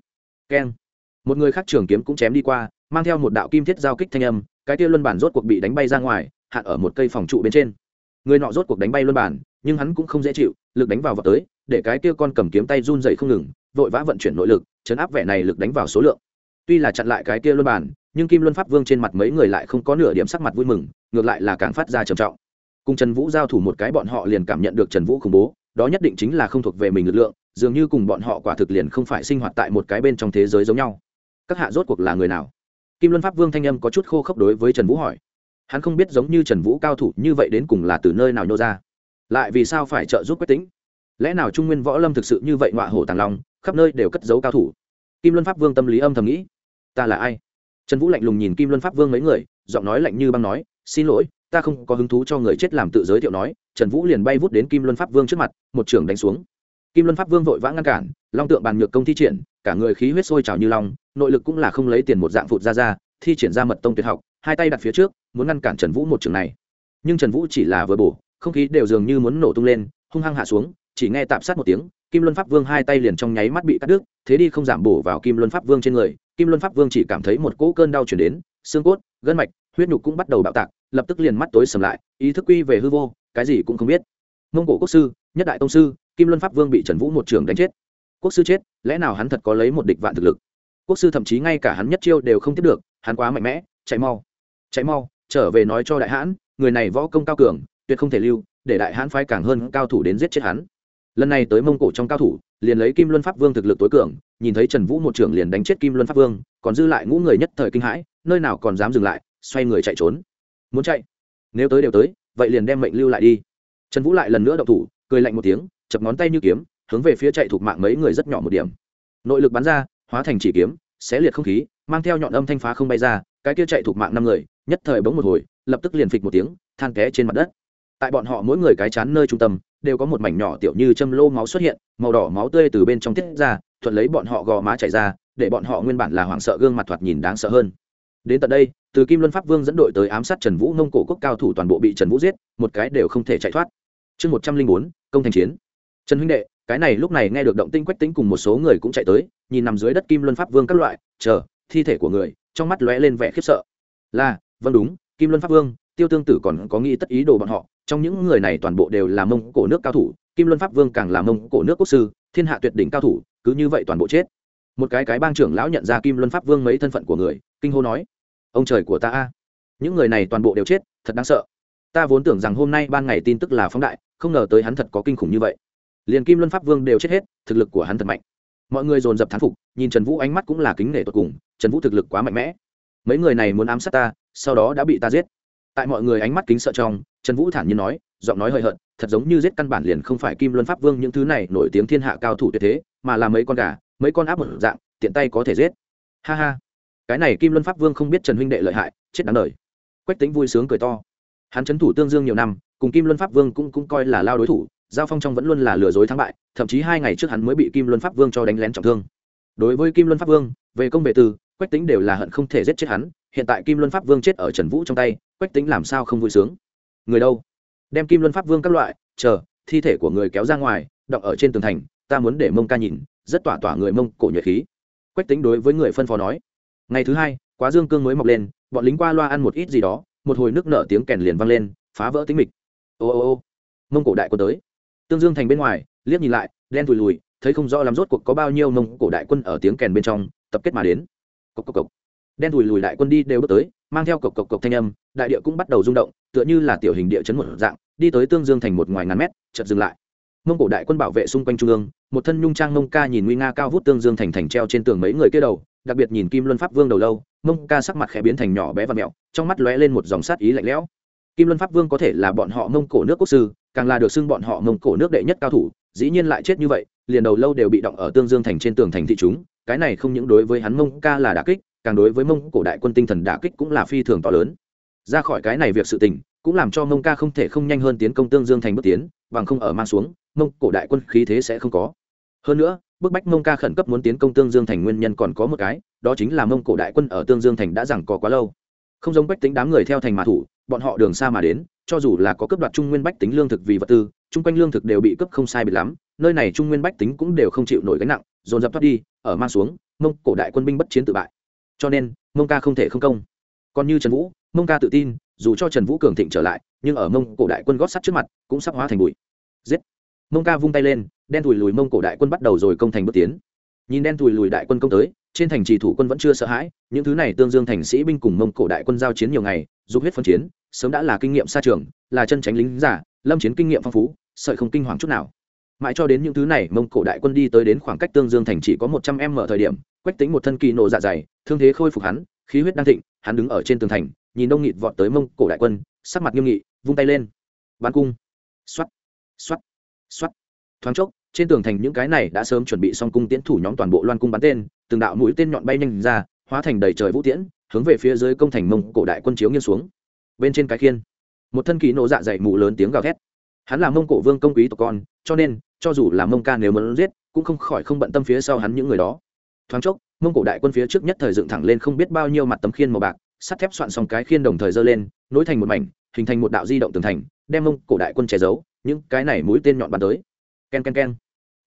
Ken! Một người khác trường kiếm cũng chém đi qua, mang theo một đạo kim thiết giao kích thanh âm, cái tia luân bản rốt cuộc bị đánh bay ra ngoài hạn ở một cây phòng trụ bên trên. Người nọ rốt cuộc đánh bay luân bản, nhưng hắn cũng không dễ chịu, lực đánh vào vào tới, để cái tia con cầm kiếm tay run dậy không ngừng, vội vã vận chuyển nội lực, chấn áp vẻ này lực đánh vào số lượng. Tuy là chặn lại cái tia luân bản, nhưng kim luân pháp vương trên mặt mấy người lại không có nửa điểm sắc mặt vui mừng, ngược lại là càng phát ra trầm trọng. Cùng trần vũ giao thủ một cái bọn họ liền cảm nhận được trần vũ khủng bố, đó nhất định chính là không thuộc về mình lực lượng, dường như cùng bọn họ quả thực liền không phải sinh hoạt tại một cái bên trong thế giới giống nhau các hạ rốt cuộc là người nào? Kim luân pháp vương thanh âm có chút khô khốc đối với trần vũ hỏi. Hắn không biết giống như trần vũ cao thủ như vậy đến cùng là từ nơi nào nhô ra. Lại vì sao phải trợ giúp quách tính lẽ nào trung nguyên võ lâm thực sự như vậy ngọa hổ tàng long, khắp nơi đều cất giấu cao thủ? Kim luân pháp vương tâm lý âm thầm nghĩ. Ta là ai? Trần vũ lạnh lùng nhìn kim luân pháp vương mấy người, giọng nói lạnh như băng nói, xin lỗi, ta không có hứng thú cho người chết làm tự giới thiệu nói. Trần vũ liền bay vút đến kim luân pháp vương trước mặt, một trưởng đánh xuống. Kim luân pháp vương vội vã ngăn cản, long tượng bàn nhược công thi triển cả người khí huyết sôi trào như long, nội lực cũng là không lấy tiền một dạng phụt ra ra, thi triển ra mật tông tuyệt học, hai tay đặt phía trước, muốn ngăn cản trần vũ một trường này. Nhưng trần vũ chỉ là vừa bổ, không khí đều dường như muốn nổ tung lên, hung hăng hạ xuống, chỉ nghe tạm sát một tiếng, kim luân pháp vương hai tay liền trong nháy mắt bị cắt đứt, thế đi không giảm bổ vào kim luân pháp vương trên người, kim luân pháp vương chỉ cảm thấy một cỗ cơn đau chuyển đến, xương cốt, gân mạch, huyết nhục cũng bắt đầu bạo tạc, lập tức liền mắt tối sầm lại, ý thức quy về hư vô, cái gì cũng không biết. Mông cổ quốc sư, nhất đại tông sư, kim luân pháp vương bị trần vũ một trường đánh chết quốc sư chết, lẽ nào hắn thật có lấy một địch vạn thực lực? Quốc sư thậm chí ngay cả hắn nhất chiêu đều không tiếp được, hắn quá mạnh mẽ, chạy mau. Chạy mau, trở về nói cho đại hãn, người này võ công cao cường, tuyệt không thể lưu, để đại hãn phái càng hơn cao thủ đến giết chết hắn. Lần này tới mông cổ trong cao thủ, liền lấy kim luân pháp vương thực lực tối cường, nhìn thấy trần vũ một trưởng liền đánh chết kim luân pháp vương, còn dư lại ngũ người nhất thời kinh hãi, nơi nào còn dám dừng lại, xoay người chạy trốn. Muốn chạy? Nếu tới đều tới, vậy liền đem mệnh lưu lại đi. Trần vũ lại lần nữa đậu thủ, cười lạnh một tiếng, chập ngón tay như kiếm hướng về phía chạy thuộc mạng mấy người rất nhỏ một điểm. Nội lực bắn ra, hóa thành chỉ kiếm, xé liệt không khí, mang theo nhọn âm thanh phá không bay ra, cái kia chạy thuộc mạng năm người, nhất thời bỗng một hồi, lập tức liền phịch một tiếng, than té trên mặt đất. Tại bọn họ mỗi người cái chán nơi trung tâm, đều có một mảnh nhỏ tiểu như châm lô máu xuất hiện, màu đỏ máu tươi từ bên trong tiết ra, thuận lấy bọn họ gò má chảy ra, để bọn họ nguyên bản là hoảng sợ gương mặt thoạt nhìn đáng sợ hơn. Đến tận đây, từ kim luân pháp vương dẫn đội tới ám sát trần vũ nông cổ quốc cao thủ toàn bộ bị trần vũ giết, một cái đều không thể chạy thoát. Chương một trăm linh bốn, công thành chiến. Trần huynh đệ cái này lúc này nghe được động tinh quách tính cùng một số người cũng chạy tới, nhìn nằm dưới đất kim luân pháp vương các loại, chờ, thi thể của người, trong mắt lóe lên vẻ khiếp sợ. Là vâng đúng, kim luân pháp vương, tiêu tương tử còn có nghĩ tất ý đồ bọn họ, trong những người này toàn bộ đều là mông cổ nước cao thủ, kim luân pháp vương càng là mông cổ nước quốc sư, thiên hạ tuyệt đỉnh cao thủ, cứ như vậy toàn bộ chết. Một cái cái bang trưởng lão nhận ra kim luân pháp vương mấy thân phận của người, kinh hô nói, ông trời của ta a, những người này toàn bộ đều chết, thật đáng sợ. Ta vốn tưởng rằng hôm nay ban ngày tin tức là phóng đại, không ngờ tới hắn thật có kinh khủng như vậy liền kim luân pháp vương đều chết hết, thực lực của hắn thật mạnh. Mọi người dồn dập thán phục, nhìn trần vũ ánh mắt cũng là kính nể tột cùng, trần vũ thực lực quá mạnh mẽ. Mấy người này muốn ám sát ta, sau đó đã bị ta giết. Tại mọi người ánh mắt kính sợ trong, trần vũ thản nhiên nói, giọng nói hơi hận thật giống như giết căn bản liền không phải kim luân pháp vương những thứ này nổi tiếng thiên hạ cao thủ tuyệt thế, mà là mấy con gà, mấy con áp một dạng, tiện tay có thể giết. Ha ha. Cái này kim luân pháp vương không biết trần huynh đệ lợi hại, chết đáng đời. Quách tính vui sướng cười to. Hắn trấn thủ tương dương nhiều năm, cùng kim luân pháp vương cũng cũng coi là lao đối thủ giao phong trong vẫn luôn là lừa dối thắng bại, thậm chí hai ngày trước hắn mới bị kim luân pháp vương cho đánh lén trọng thương. Đối với kim luân pháp vương, về công vệ tư quách tính đều là hận không thể giết chết hắn, hiện tại kim luân pháp vương chết ở trần vũ trong tay, quách tính làm sao không vui sướng? Người đâu? Đem kim luân pháp vương các loại, chờ, thi thể của người kéo ra ngoài, đọng ở trên tường thành, ta muốn để mông ca nhìn, rất tỏa tỏa người mông cổ nhuệ khí. Quách tính đối với người phân phó nói. Ngày thứ hai, quá dương cương mới mọc lên, bọn lính qua loa ăn một ít gì đó, một hồi nước nở tiếng kèn liền vang lên, phá vỡ tính mịch. Ô ô ô, mông cổ đại quân tới tương dương thành bên ngoài, liếc nhìn lại, đen thùi lùi, thấy không rõ làm rốt cuộc có bao nhiêu mông cổ đại quân ở tiếng kèn bên trong, tập kết mà đến. Cộc cộc cộc. Đen thùi lùi đại quân đi đều bước tới, mang theo cộc cộc cộc thanh âm, đại địa cũng bắt đầu rung động, tựa như là tiểu hình địa chấn một dạng, đi tới tương dương thành một ngoài ngàn mét, chợt dừng lại. Mông cổ đại quân bảo vệ xung quanh trung ương, một thân nhung trang mông ca nhìn nguy nga cao vút tương dương thành thành treo trên tường mấy người kia đầu, đặc biệt nhìn kim luân pháp vương đầu lâu mông ca sắc mặt khẽ biến thành nhỏ bé và mẹo, trong mắt lóe lên một dòng sát ý lạnh lẽo. Kim luân pháp vương có thể là bọn họ mông cổ nước quốc sư càng là được xưng bọn họ mông cổ nước đệ nhất cao thủ, dĩ nhiên lại chết như vậy, liền đầu lâu đều bị động ở tương dương thành trên tường thành thị chúng, cái này không những đối với hắn mông ca là đả kích, càng đối với mông cổ đại quân tinh thần đả kích cũng là phi thường to lớn. Ra khỏi cái này việc sự tình, cũng làm cho mông ca không thể không nhanh hơn tiến công tương dương thành bước tiến, bằng không ở mang xuống, mông cổ đại quân khí thế sẽ không có. Hơn nữa, bức bách mông ca khẩn cấp muốn tiến công tương dương thành nguyên nhân còn có một cái, đó chính là mông cổ đại quân ở tương dương thành đã rằng có quá lâu. Không giống bách tính đám người theo thành mã thủ, bọn họ đường xa mà đến cho dù là có cấp đoạt trung nguyên bách tính lương thực vì vật tư, chung quanh lương thực đều bị cấp không sai biệt lắm, nơi này trung nguyên bách tính cũng đều không chịu nổi gánh nặng, dồn dập thoát đi, ở mang xuống, mông cổ đại quân binh bất chiến tự bại. Cho nên, mông ca không thể không công. Còn như trần vũ, mông ca tự tin, dù cho trần vũ cường thịnh trở lại, nhưng ở mông cổ đại quân gót sắt trước mặt, cũng sắp hóa thành bụi. Giết! Mông ca vung tay lên, đen thùi lùi mông cổ đại quân bắt đầu rồi công thành bước tiến nhìn đen thùi lùi đại quân công tới, trên thành trì thủ quân vẫn chưa sợ hãi, những thứ này tương dương thành sĩ binh cùng mông cổ đại quân giao chiến nhiều ngày giúp huyết phân chiến, sớm đã là kinh nghiệm xa trường, là chân tránh lính giả, lâm chiến kinh nghiệm phong phú, sợi không kinh hoàng chút nào. Mãi cho đến những thứ này, mông cổ đại quân đi tới đến khoảng cách tương dương thành chỉ có một trăm em mở thời điểm, quách tính một thân kỳ nổ dạ dày, thương thế khôi phục hắn, khí huyết đang thịnh, hắn đứng ở trên tường thành, nhìn đông nghịt vọt tới mông cổ đại quân, sắc mặt nghiêm nghị, vung tay lên. Bắn cung. Xoắt xoắt xoắt thoáng chốc trên tường thành những cái này đã sớm chuẩn bị xong cung tiễn thủ nhóm toàn bộ loan cung bắn tên, từng đạo mũi tên nhọn bay nhanh ra, hóa thành đầy trời vũ tiễn, hướng về phía dưới công thành mông cổ đại quân chiếu nghiêng xuống. Bên trên cái khiên, một thân kỳ nổ dạ dày mù lớn tiếng gào thét. Hắn là mông cổ vương công quý tộc con, cho nên, cho dù là mông ca nếu muốn giết, cũng không khỏi không bận tâm phía sau hắn những người đó. Thoáng chốc, mông cổ đại quân phía trước nhất thời dựng thẳng lên không biết bao nhiêu mặt tấm khiên màu bạc, sắt thép soạn xong cái khiên đồng thời giơ lên, nối thành một mảnh, hình thành một đạo di động tường thành, đem mông cổ đại quân che giấu, những cái này mũi tên nhọn bắn tới ken ken ken.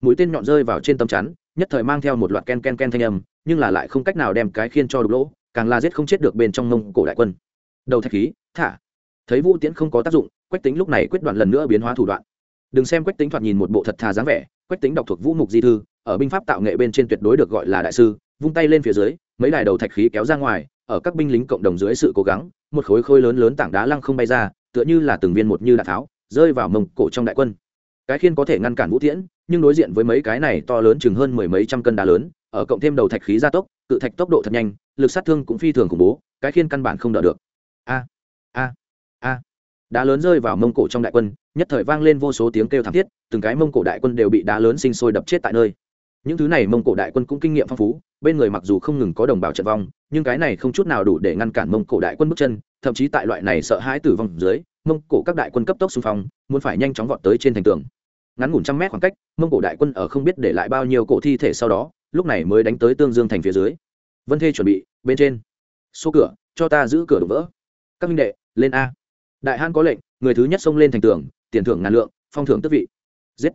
Mũi tên nhọn rơi vào trên tấm chắn, nhất thời mang theo một loạt ken ken ken thanh âm, nhưng là lại không cách nào đem cái khiên cho đục lỗ, càng là giết không chết được bên trong mông cổ đại quân. Đầu thạch khí, thả. Thấy vũ tiễn không có tác dụng, quách tính lúc này quyết đoạn lần nữa biến hóa thủ đoạn. Đừng xem quách tính thoạt nhìn một bộ thật thà dáng vẻ, quách tính đọc thuộc vũ mục di thư, ở binh pháp tạo nghệ bên trên tuyệt đối được gọi là đại sư, vung tay lên phía dưới, mấy đài đầu thạch khí kéo ra ngoài, ở các binh lính cộng đồng dưới sự cố gắng, một khối khối lớn lớn tảng đá lăng không bay ra, tựa như là từng viên một như đạn tháo, rơi vào mông cổ trong đại quân cái khiên có thể ngăn cản vũ tiễn, nhưng đối diện với mấy cái này to lớn chừng hơn mười mấy trăm cân đá lớn, ở cộng thêm đầu thạch khí gia tốc, cự thạch tốc độ thật nhanh, lực sát thương cũng phi thường khủng bố, cái khiên căn bản không đỡ được. A a a. Đá lớn rơi vào mông cổ trong đại quân, nhất thời vang lên vô số tiếng kêu thảm thiết, từng cái mông cổ đại quân đều bị đá lớn sinh sôi đập chết tại nơi. Những thứ này mông cổ đại quân cũng kinh nghiệm phong phú, bên người mặc dù không ngừng có đồng bào trận vong, nhưng cái này không chút nào đủ để ngăn cản mông cổ đại quân bước chân, thậm chí tại loại này sợ hãi tử vong dưới mông cổ các đại quân cấp tốc xung phong, muốn phải nhanh chóng vọt tới trên thành tường. Ngắn ngủn trăm mét khoảng cách, mông cổ đại quân ở không biết để lại bao nhiêu cổ thi thể sau đó, lúc này mới đánh tới tương dương thành phía dưới. Vân thê chuẩn bị, bên trên. Số cửa, cho ta giữ cửa đổ vỡ. Các minh đệ, lên a. Đại hãn có lệnh, người thứ nhất xông lên thành tường, tiền thưởng ngàn lượng, phong thưởng tước vị. Giết.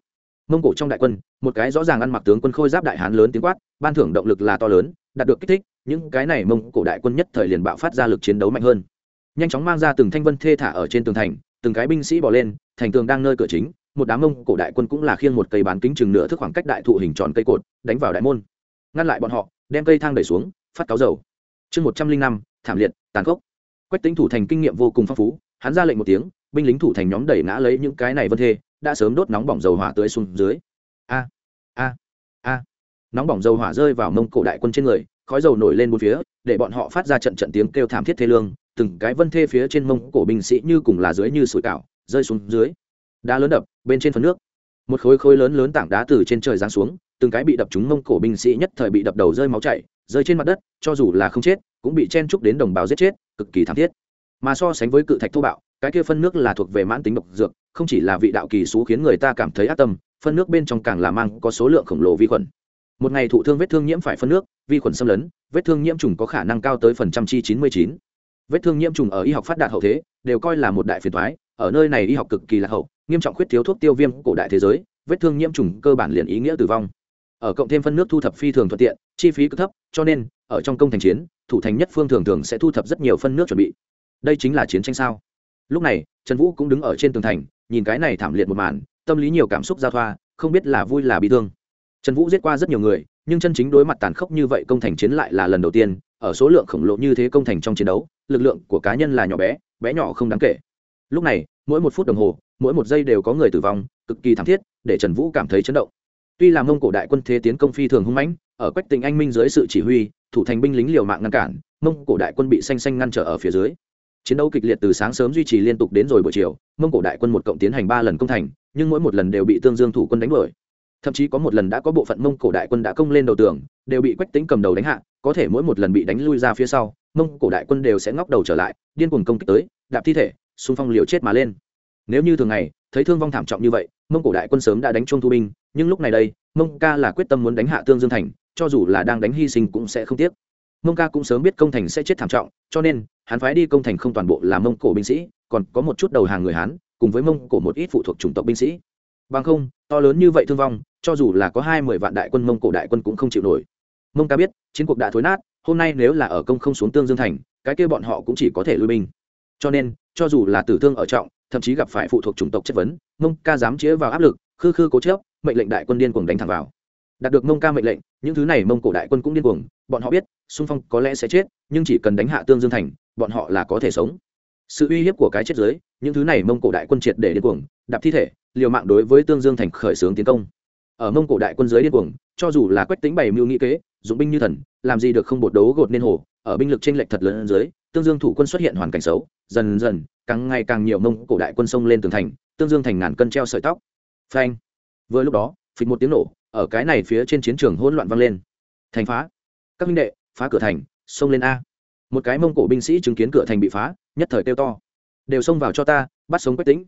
Mông cổ trong đại quân, một cái rõ ràng ăn mặc tướng quân khôi giáp đại hán lớn tiếng quát, ban thưởng động lực là to lớn, đạt được kích thích, những cái này mông cổ đại quân nhất thời liền bạo phát ra lực chiến đấu mạnh hơn nhanh chóng mang ra từng thanh vân thê thả ở trên tường thành, từng cái binh sĩ bỏ lên, thành tường đang nơi cửa chính, một đám mông cổ đại quân cũng là khiêng một cây bán kính chừng nửa thước khoảng cách đại thụ hình tròn cây cột, đánh vào đại môn. Ngăn lại bọn họ, đem cây thang đẩy xuống, phát cáo dầu. Chương một trăm linh năm, thảm liệt, tàn khốc. Quách tính thủ thành kinh nghiệm vô cùng phong phú, hắn ra lệnh một tiếng, binh lính thủ thành nhóm đẩy ngã lấy những cái này vân thê, đã sớm đốt nóng bỏng dầu hỏa tưới xuống dưới. A a a. Nóng bỏng dầu hỏa rơi vào mông cổ đại quân trên người, khói dầu nổi lên bốn phía, để bọn họ phát ra trận trận tiếng kêu thảm thiết thê lương từng cái vân thê phía trên mông cổ binh sĩ như cùng là dưới như sủi cảo, rơi xuống dưới. Đá lớn đập, bên trên phần nước. Một khối khối lớn lớn tảng đá từ trên trời giáng xuống, từng cái bị đập trúng mông cổ binh sĩ nhất thời bị đập đầu rơi máu chảy, rơi trên mặt đất, cho dù là không chết, cũng bị chen trúc đến đồng bào giết chết, cực kỳ thảm thiết. Mà so sánh với cự thạch thô bạo, cái kia phân nước là thuộc về mãn tính độc dược, không chỉ là vị đạo kỳ xú khiến người ta cảm thấy ác tâm, phân nước bên trong càng là mang có số lượng khổng lồ vi khuẩn. Một ngày thụ thương vết thương nhiễm phải phân nước, vi khuẩn xâm lấn, vết thương nhiễm trùng có khả năng cao tới phần trăm chi chín mươi chín vết thương nhiễm trùng ở y học phát đạt hậu thế, đều coi là một đại phiền thoái ở nơi này y học cực kỳ lạc hậu, nghiêm trọng khuyết thiếu thuốc tiêu viêm cổ đại thế giới, vết thương nhiễm trùng cơ bản liền ý nghĩa tử vong. Ở cộng thêm phân nước thu thập phi thường thuận tiện, chi phí cực thấp, cho nên, ở trong công thành chiến, thủ thành nhất phương thường thường sẽ thu thập rất nhiều phân nước chuẩn bị. Đây chính là chiến tranh sao? Lúc này, trần vũ cũng đứng ở trên tường thành, nhìn cái này thảm liệt một màn, tâm lý nhiều cảm xúc giao thoa, không biết là vui là bị thương. Trần vũ giết qua rất nhiều người, nhưng chân chính đối mặt tàn khốc như vậy công thành chiến lại là lần đầu tiên, ở số lượng khổng lồ như thế công thành trong chiến đấu lực lượng của cá nhân là nhỏ bé bé nhỏ không đáng kể. Lúc này, mỗi một phút đồng hồ, mỗi một giây đều có người tử vong, cực kỳ thảm thiết, để trần vũ cảm thấy chấn động. Tuy là mông cổ đại quân thế tiến công phi thường hung mãnh, ở quách tình anh minh dưới sự chỉ huy, thủ thành binh lính liều mạng ngăn cản, mông cổ đại quân bị xanh xanh ngăn trở ở phía dưới. Chiến đấu kịch liệt từ sáng sớm duy trì liên tục đến rồi buổi chiều, mông cổ đại quân một cộng tiến hành ba lần công thành, nhưng mỗi một lần đều bị tương dương thủ quân đánh đuổi. Thậm chí có một lần đã có bộ phận mông cổ đại quân đã công lên đầu tường, đều bị quách tính cầm đầu đánh hạ, có thể mỗi một lần bị đánh lui ra phía sau mông cổ đại quân đều sẽ ngóc đầu trở lại, điên cuồng công kích tới, đạp thi thể, xung phong liều chết mà lên. Nếu như thường ngày, thấy thương vong thảm trọng như vậy, mông cổ đại quân sớm đã đánh trung thu binh, nhưng lúc này đây, mông ca là quyết tâm muốn đánh hạ tương dương thành, cho dù là đang đánh hy sinh cũng sẽ không tiếc. Mông ca cũng sớm biết công thành sẽ chết thảm trọng, cho nên, hắn phái đi công thành không toàn bộ là mông cổ binh sĩ, còn có một chút đầu hàng người hán, cùng với mông cổ một ít phụ thuộc chủng tộc binh sĩ. Bằng không, to lớn như vậy thương vong, cho dù là có hai mươi vạn đại quân mông cổ đại quân cũng không chịu nổi. Mông ca biết, chiến cuộc đã thối nát hôm nay nếu là ở công không xuống tương dương thành, cái kia bọn họ cũng chỉ có thể lui binh. Cho nên, cho dù là tử thương ở trọng, thậm chí gặp phải phụ thuộc chủng tộc chất vấn mông ca dám chĩa vào áp lực, khư khư cố chớp mệnh lệnh đại quân điên cuồng đánh thẳng vào. Đạt được mông ca mệnh lệnh, những thứ này mông cổ đại quân cũng điên cuồng, bọn họ biết, xung phong có lẽ sẽ chết, nhưng chỉ cần đánh hạ tương dương thành, bọn họ là có thể sống. Sự uy hiếp của cái chết giới những thứ này mông cổ đại quân triệt để điên cuồng, đạp thi thể, liều mạng đối với tương dương thành khởi xướng tiến công ở mông cổ đại quân giới điên cuồng, cho dù là quách tính bày mưu nghĩ kế, dụng binh như thần, làm gì được không bột đấu gột nên hồ, ở binh lực tranh lệch thật lớn dưới, tương dương thủ quân xuất hiện hoàn cảnh xấu, dần dần, càng ngày càng nhiều mông cổ đại quân sông lên tường thành, tương dương thành ngàn cân treo sợi tóc. Phanh! Vừa lúc đó, phịch một tiếng nổ, ở cái này phía trên chiến trường hỗn loạn vang lên. Thành phá! Các minh đệ, phá cửa thành, xông lên a. Một cái mông cổ binh sĩ chứng kiến cửa thành bị phá, nhất thời kêu to. Đều xông vào cho ta, bắt sống quách tính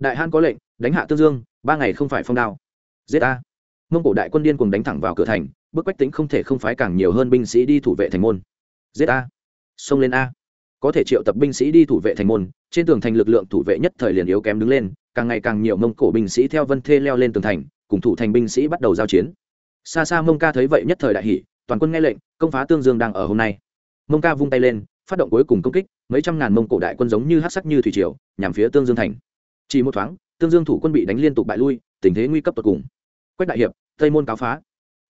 đại han có lệnh, đánh hạ tương dương, ba ngày không phải phong đao. Giết a mông cổ đại quân điên cùng đánh thẳng vào cửa thành, bức quách tính không thể không phái càng nhiều hơn binh sĩ đi thủ vệ thành môn. Giết a. Xông lên a. Có thể triệu tập binh sĩ đi thủ vệ thành môn, trên tường thành lực lượng thủ vệ nhất thời liền yếu kém đứng lên, càng ngày càng nhiều mông cổ binh sĩ theo vân thê leo lên tường thành, cùng thủ thành binh sĩ bắt đầu giao chiến. Xa xa mông ca thấy vậy nhất thời đại hỷ toàn quân nghe lệnh, công phá tương dương đang ở hôm nay. Mông ca vung tay lên, phát động cuối cùng công kích, mấy trăm ngàn mông cổ đại quân giống như hát sắc như thủy triều, nhằm phía tương dương thành. Chỉ một thoáng, tương dương thủ quân bị đánh liên tục bại lui, tình thế nguy cấp tột cùng quách đại hiệp, tây môn cáo phá.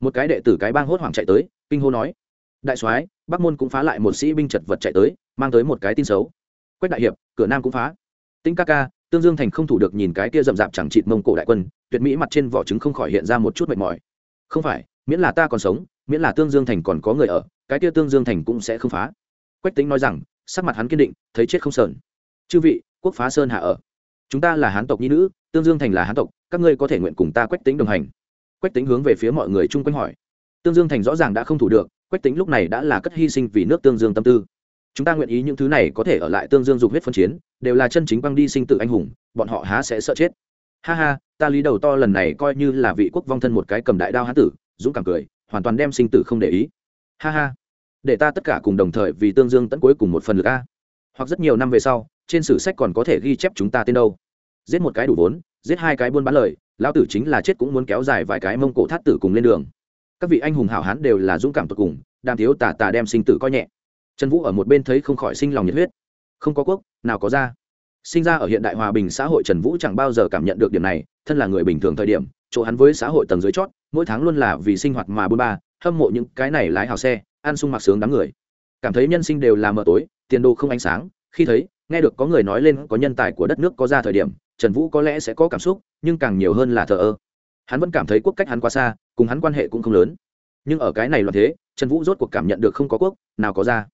Một cái đệ tử cái bang hốt hoảng chạy tới, kinh hô nói, đại soái, bắc môn cũng phá lại một sĩ binh chật vật chạy tới, mang tới một cái tin xấu. Quách đại hiệp, cửa nam cũng phá. Tính ca ca, tương dương thành không thủ được nhìn cái kia rậm rạp chẳng trịt mông cổ đại quân, tuyệt mỹ mặt trên vỏ trứng không khỏi hiện ra một chút mệt mỏi. Không phải, miễn là ta còn sống, miễn là tương dương thành còn có người ở, cái kia tương dương thành cũng sẽ không phá. Quách tính nói rằng, sắc mặt hắn kiên định, thấy chết không sờn. Chư vị, quốc phá sơn hạ ở. Chúng ta là hán tộc nhi nữ, tương dương thành là hán tộc, các ngươi có thể nguyện cùng ta quách tính đồng hành quách tính hướng về phía mọi người chung quanh hỏi. Tương dương thành rõ ràng đã không thủ được, quách tính lúc này đã là cất hy sinh vì nước tương dương tâm tư. Chúng ta nguyện ý những thứ này có thể ở lại tương dương dục huyết phân chiến, đều là chân chính băng đi sinh tử anh hùng, bọn họ há sẽ sợ chết. Ha ha, ta lý đầu to lần này coi như là vị quốc vong thân một cái cầm đại đao hán tử, dũng cảm cười, hoàn toàn đem sinh tử không để ý. Ha ha, để ta tất cả cùng đồng thời vì tương dương tận cuối cùng một phần lực a. Hoặc rất nhiều năm về sau, trên sử sách còn có thể ghi chép chúng ta tên đâu. Giết một cái đủ vốn, giết hai cái buôn bán lời lão tử chính là chết cũng muốn kéo dài vài cái mông cổ thát tử cùng lên đường. Các vị anh hùng hảo hán đều là dũng cảm tột cùng, đàm thiếu tà tà đem sinh tử coi nhẹ. Trần vũ ở một bên thấy không khỏi sinh lòng nhiệt huyết. Không có quốc, nào có ra sinh ra ở hiện đại hòa bình xã hội trần vũ chẳng bao giờ cảm nhận được điểm này, thân là người bình thường thời điểm, chỗ hắn với xã hội tầng dưới chót, mỗi tháng luôn là vì sinh hoạt mà bôn ba, hâm mộ những cái này lái hào xe, ăn sung mặc sướng đám người. Cảm thấy nhân sinh đều là mờ tối, tiền đồ không ánh sáng, khi thấy, nghe được có người nói lên có nhân tài của đất nước có ra thời điểm trần vũ có lẽ sẽ có cảm xúc, nhưng càng nhiều hơn là thờ ơ. Hắn vẫn cảm thấy quốc cách hắn quá xa, cùng hắn quan hệ cũng không lớn. Nhưng ở cái này loạn thế, trần vũ rốt cuộc cảm nhận được không có quốc nào có ra.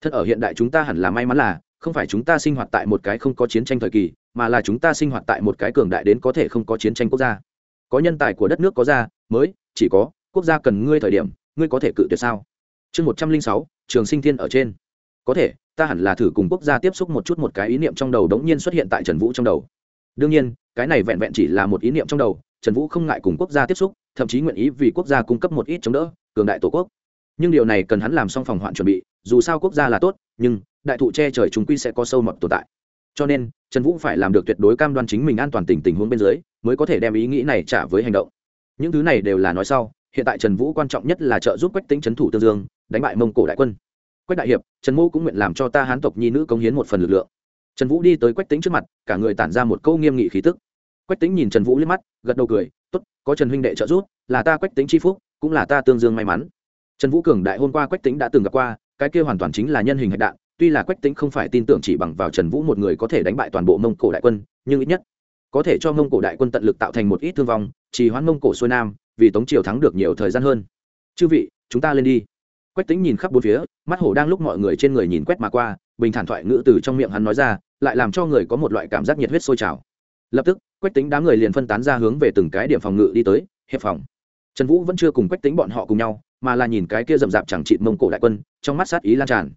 Thật ở hiện đại chúng ta hẳn là may mắn là, không phải chúng ta sinh hoạt tại một cái không có chiến tranh thời kỳ, mà là chúng ta sinh hoạt tại một cái cường đại đến có thể không có chiến tranh quốc gia. Có nhân tài của đất nước có ra, mới, chỉ có, quốc gia cần ngươi thời điểm, ngươi có thể cự tuyệt sao? Chương một trăm linh sáu, trường sinh thiên ở trên. Có thể, ta hẳn là thử cùng quốc gia tiếp xúc một chút một cái ý niệm trong đầu đống nhiên xuất hiện tại trần vũ trong đầu đương nhiên, cái này vẹn vẹn chỉ là một ý niệm trong đầu, trần vũ không ngại cùng quốc gia tiếp xúc, thậm chí nguyện ý vì quốc gia cung cấp một ít chống đỡ, cường đại tổ quốc. Nhưng điều này cần hắn làm xong phòng hoạn chuẩn bị, dù sao quốc gia là tốt, nhưng đại thụ che trời chúng quy sẽ có sâu mọt tồn tại. Cho nên, trần vũ phải làm được tuyệt đối cam đoan chính mình an toàn tình tình huống bên dưới, mới có thể đem ý nghĩ này trả với hành động. Những thứ này đều là nói sau, hiện tại trần vũ quan trọng nhất là trợ giúp quách tính trấn thủ tương dương, đánh bại mông cổ đại quân. Quách đại hiệp, trần mô cũng nguyện làm cho ta hán tộc nhi nữ công hiến một phần lực lượng trần vũ đi tới quách tính trước mặt, cả người tản ra một câu nghiêm nghị khí tức. Quách tính nhìn trần vũ liếc mắt, gật đầu cười t ố t có trần huynh đệ trợ giúp, là ta quách tính c h i phúc, cũng là ta tương dương may mắn. Trần vũ cường đại hôm qua quách tính đã từng gặp qua, cái kia hoàn toàn chính là nhân hình hạch đạn, tuy là quách tính không phải tin tưởng chỉ bằng vào trần vũ một người có thể đánh bại toàn bộ mông cổ đại quân, nhưng ít nhất có thể cho mông cổ đại quân tận lực tạo thành một ít thương vong, trì hoãn mông cổ xuôi nam, vì tống triều thắng được nhiều thời gian hơn. Chư vị, chúng ta lên đi quách tính nhìn khắp bốn phía, mắt hổ đang lúc mọi người trên người nhìn quét mà qua, bình thản thoại ngữ từ trong miệng hắn nói ra, lại làm cho người có một loại cảm giác nhiệt huyết sôi trào. Lập tức, quách tính đám người liền phân tán ra hướng về từng cái điểm phòng ngự đi tới, hiệp phòng. Trần vũ vẫn chưa cùng quách tính bọn họ cùng nhau, mà là nhìn cái kia rậm rạp chẳng trị mông cổ đại quân, trong mắt sát ý lan tràn.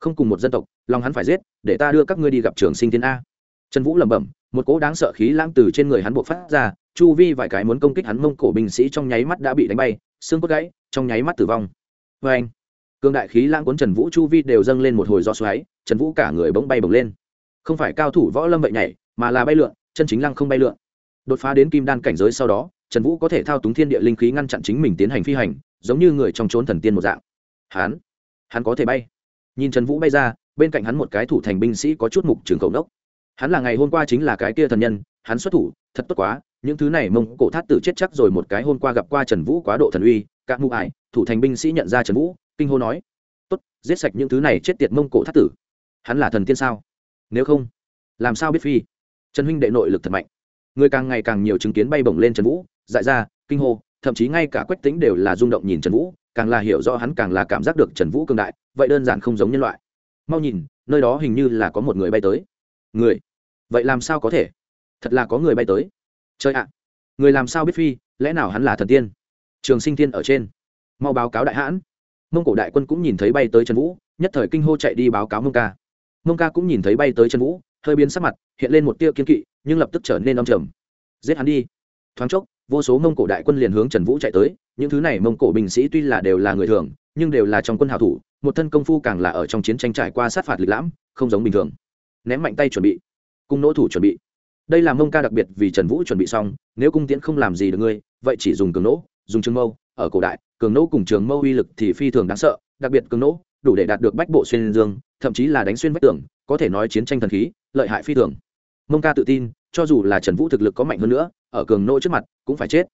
Không cùng một dân tộc, lòng hắn phải giết, để ta đưa các ngươi đi gặp trường sinh thiên a. Trần vũ lẩm bẩm, một cỗ đáng sợ khí lãng từ trên người hắn buộc phát ra, chu vi vài cái muốn công kích hắn mông cổ binh sĩ trong nháy mắt đã bị đánh bay, xương cốt gãy, trong nháy mắt tử vong. Vê anh cương đại khí lãng cuốn trần vũ chu vi đều dâng lên một hồi do xoáy, trần vũ cả người bỗng bay bồng lên. Không phải cao thủ võ lâm vậy nhảy, mà là bay lượn, chân chính lăng không bay lượn. Đột phá đến kim đan cảnh giới sau đó, trần vũ có thể thao túng thiên địa linh khí ngăn chặn chính mình tiến hành phi hành, giống như người trong trốn thần tiên một dạng. Hắn hắn có thể bay. Nhìn trần vũ bay ra, bên cạnh hắn một cái thủ thành binh sĩ có chút mục trường khẩu đốc hắn là ngày hôm qua chính là cái kia thần nhân, hắn xuất thủ, thật tốt quá, những thứ này mông cổ thát tử chết chắc rồi một cái hôm qua gặp qua trần vũ quá độ thần uy các mụ ải thủ thành binh sĩ nhận ra trần vũ kinh hô nói, tốt, giết sạch những thứ này chết tiệt mông cổ thắt tử. Hắn là thần tiên sao? Nếu không, làm sao biết phi? Trần huynh đệ nội lực thật mạnh. Người càng ngày càng nhiều chứng kiến bay bổng lên trần vũ, dại ra, kinh hô, thậm chí ngay cả quách tính đều là rung động nhìn trần vũ, càng là hiểu rõ hắn càng là cảm giác được trần vũ cường đại, vậy đơn giản không giống nhân loại. Mau nhìn, nơi đó hình như là có một người bay tới. Người? Vậy làm sao có thể? Thật là có người bay tới. Chơi ạ! Người làm sao biết phi, lẽ nào hắn là thần tiên? Trường sinh tiên ở trên. Mau báo cáo đại hãn mông cổ đại quân cũng nhìn thấy bay tới trần vũ, nhất thời kinh hô chạy đi báo cáo mông ca. Mông ca cũng nhìn thấy bay tới trần vũ, hơi biến sắc mặt, hiện lên một tia kiên kỵ, nhưng lập tức trở nên âm trầm. Giết hắn đi. Thoáng chốc, vô số mông cổ đại quân liền hướng trần vũ chạy tới, những thứ này mông cổ binh sĩ tuy là đều là người thường, nhưng đều là trong quân hào thủ, một thân công phu càng là ở trong chiến tranh trải qua sát phạt lịch lãm, không giống bình thường. Ném mạnh tay chuẩn bị, cung nỗ thủ chuẩn bị. Đây là mông ca đặc biệt vì trần vũ chuẩn bị xong, nếu cung tiễn không làm gì được ngươi, vậy chỉ dùng cường nỗ, dùng trưng mâu ở cổ đại, cường nỗ cùng trường mâu uy lực thì phi thường đáng sợ, đặc biệt cường nỗ, đủ để đạt được bách bộ xuyên dương, thậm chí là đánh xuyên vách tường, có thể nói chiến tranh thần khí, lợi hại phi thường. Mông ca tự tin, cho dù là trần vũ thực lực có mạnh hơn nữa, ở cường nỗ trước mặt cũng phải chết.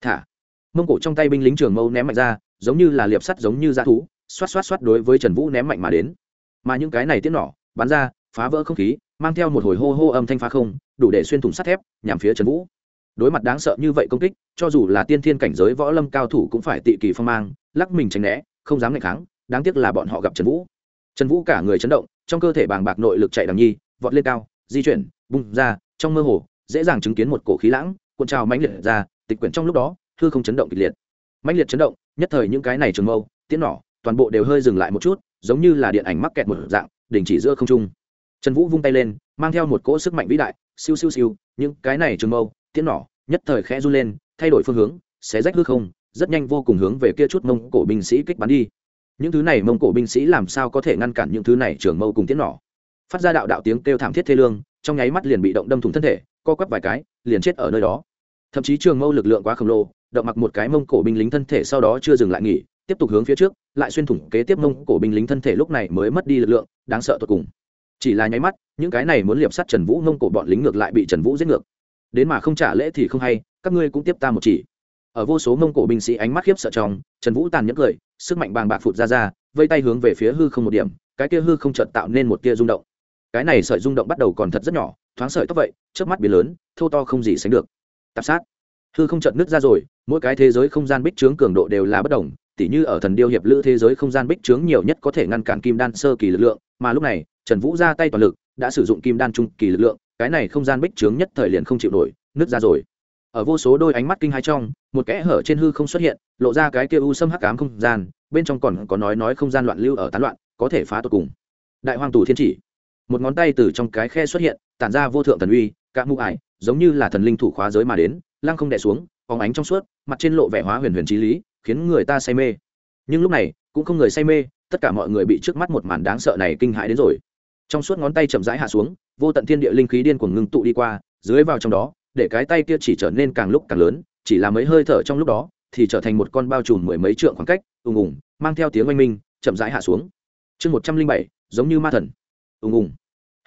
Thả. Mông cổ trong tay binh lính trường mâu ném mạnh ra, giống như là liệp sắt giống như dã thú, xoát xoát xoát đối với trần vũ ném mạnh mà đến. Mà những cái này tiết nỏ, bắn ra, phá vỡ không khí, mang theo một hồi hô hô âm thanh phá không, đủ để xuyên thủng sắt thép, nhằm phía trần vũ đối mặt đáng sợ như vậy công kích, cho dù là tiên thiên cảnh giới võ lâm cao thủ cũng phải tị kỳ phong mang, lắc mình tránh né, không dám ngày kháng, đáng tiếc là bọn họ gặp trần vũ. Trần vũ cả người chấn động, trong cơ thể bàng bạc nội lực chạy đằng nhi, vọt lên cao, di chuyển, bung ra, trong mơ hồ, dễ dàng chứng kiến một cổ khí lãng, cuộn trào mãnh liệt ra, tịch quyển trong lúc đó thư không chấn động kịch liệt. Mãnh liệt chấn động, nhất thời những cái này trường mâu tiến nỏ, toàn bộ đều hơi dừng lại một chút, giống như là điện ảnh mắc kẹt một dạng, đình chỉ giữa không trung. Trần vũ vung tay lên, mang theo một cỗ sức mạnh vĩ đại, siêu siêu siêu, những cái này trường mâu tiến nỏ, nhất thời khẽ run lên, thay đổi phương hướng, xé rách hư không, rất nhanh vô cùng hướng về kia chút mông cổ binh sĩ kích bắn đi. Những thứ này mông cổ binh sĩ làm sao có thể ngăn cản những thứ này trường mâu cùng tiến nỏ? Phát ra đạo đạo tiếng kêu thảm thiết thê lương, trong nháy mắt liền bị động đâm thủng thân thể, co quắp vài cái, liền chết ở nơi đó. Thậm chí trường mâu lực lượng quá khổng lồ, động mặc một cái mông cổ binh lính thân thể sau đó chưa dừng lại nghỉ, tiếp tục hướng phía trước, lại xuyên thủng kế tiếp mông cổ binh lính thân thể lúc này mới mất đi lực lượng, đáng sợ tột cùng. Chỉ là nháy mắt, những cái này muốn liệp sát trần vũ mông cổ bọn lính ngược lại bị trần vũ giết ngược đến mà không trả lễ thì không hay, các ngươi cũng tiếp ta một chỉ. Ở vô số mông cổ binh sĩ ánh mắt khiếp sợ trong, trần vũ tàn nhẫn cười, sức mạnh bàng bạc phụt ra ra, vây tay hướng về phía hư không một điểm, cái kia hư không chợt tạo nên một tia rung động. Cái này sợi rung động bắt đầu còn thật rất nhỏ, thoáng sợi tóc vậy trước mắt biến lớn, thô to không gì sánh được. Tạp sát. Hư không chợt nứt ra rồi, mỗi cái thế giới không gian bích trướng cường độ đều là bất đồng, tỉ như ở thần điêu hiệp lữ thế giới không gian bích trướng nhiều nhất có thể ngăn cản kim đan sơ kỳ lực lượng, mà lúc này, trần vũ ra tay toàn lực, đã sử dụng kim đan trung kỳ lực lượng cái này không gian bích trướng nhất thời liền không chịu nổi, nứt ra rồi. Ở vô số đôi ánh mắt kinh hai trong, một kẽ hở trên hư không xuất hiện, lộ ra cái kia u xâm hắc ám không gian, bên trong còn có nói nói không gian loạn lưu ở tán loạn, có thể phá tột cùng. Đại hoàng tù thiên chỉ. Một ngón tay từ trong cái khe xuất hiện, tản ra vô thượng thần uy, cả mụ ải, giống như là thần linh thủ khóa giới mà đến, lăng không đè xuống, phóng ánh trong suốt, mặt trên lộ vẻ hóa huyền huyền trí lý, khiến người ta say mê. Nhưng lúc này, cũng không người say mê, tất cả mọi người bị trước mắt một màn đáng sợ này kinh hãi đến rồi. Trong suốt ngón tay chậm rãi hạ xuống vô tận thiên địa linh khí điên cuồng ngưng tụ đi qua, dưới vào trong đó, để cái tay kia chỉ trở nên càng lúc càng lớn, chỉ là mấy hơi thở trong lúc đó, thì trở thành một con bao trùm mười mấy trượng khoảng cách, ùng ùng, mang theo tiếng oanh minh, chậm rãi hạ xuống. Chương một trăm linh bảy, giống như ma thần. Ùng ùng.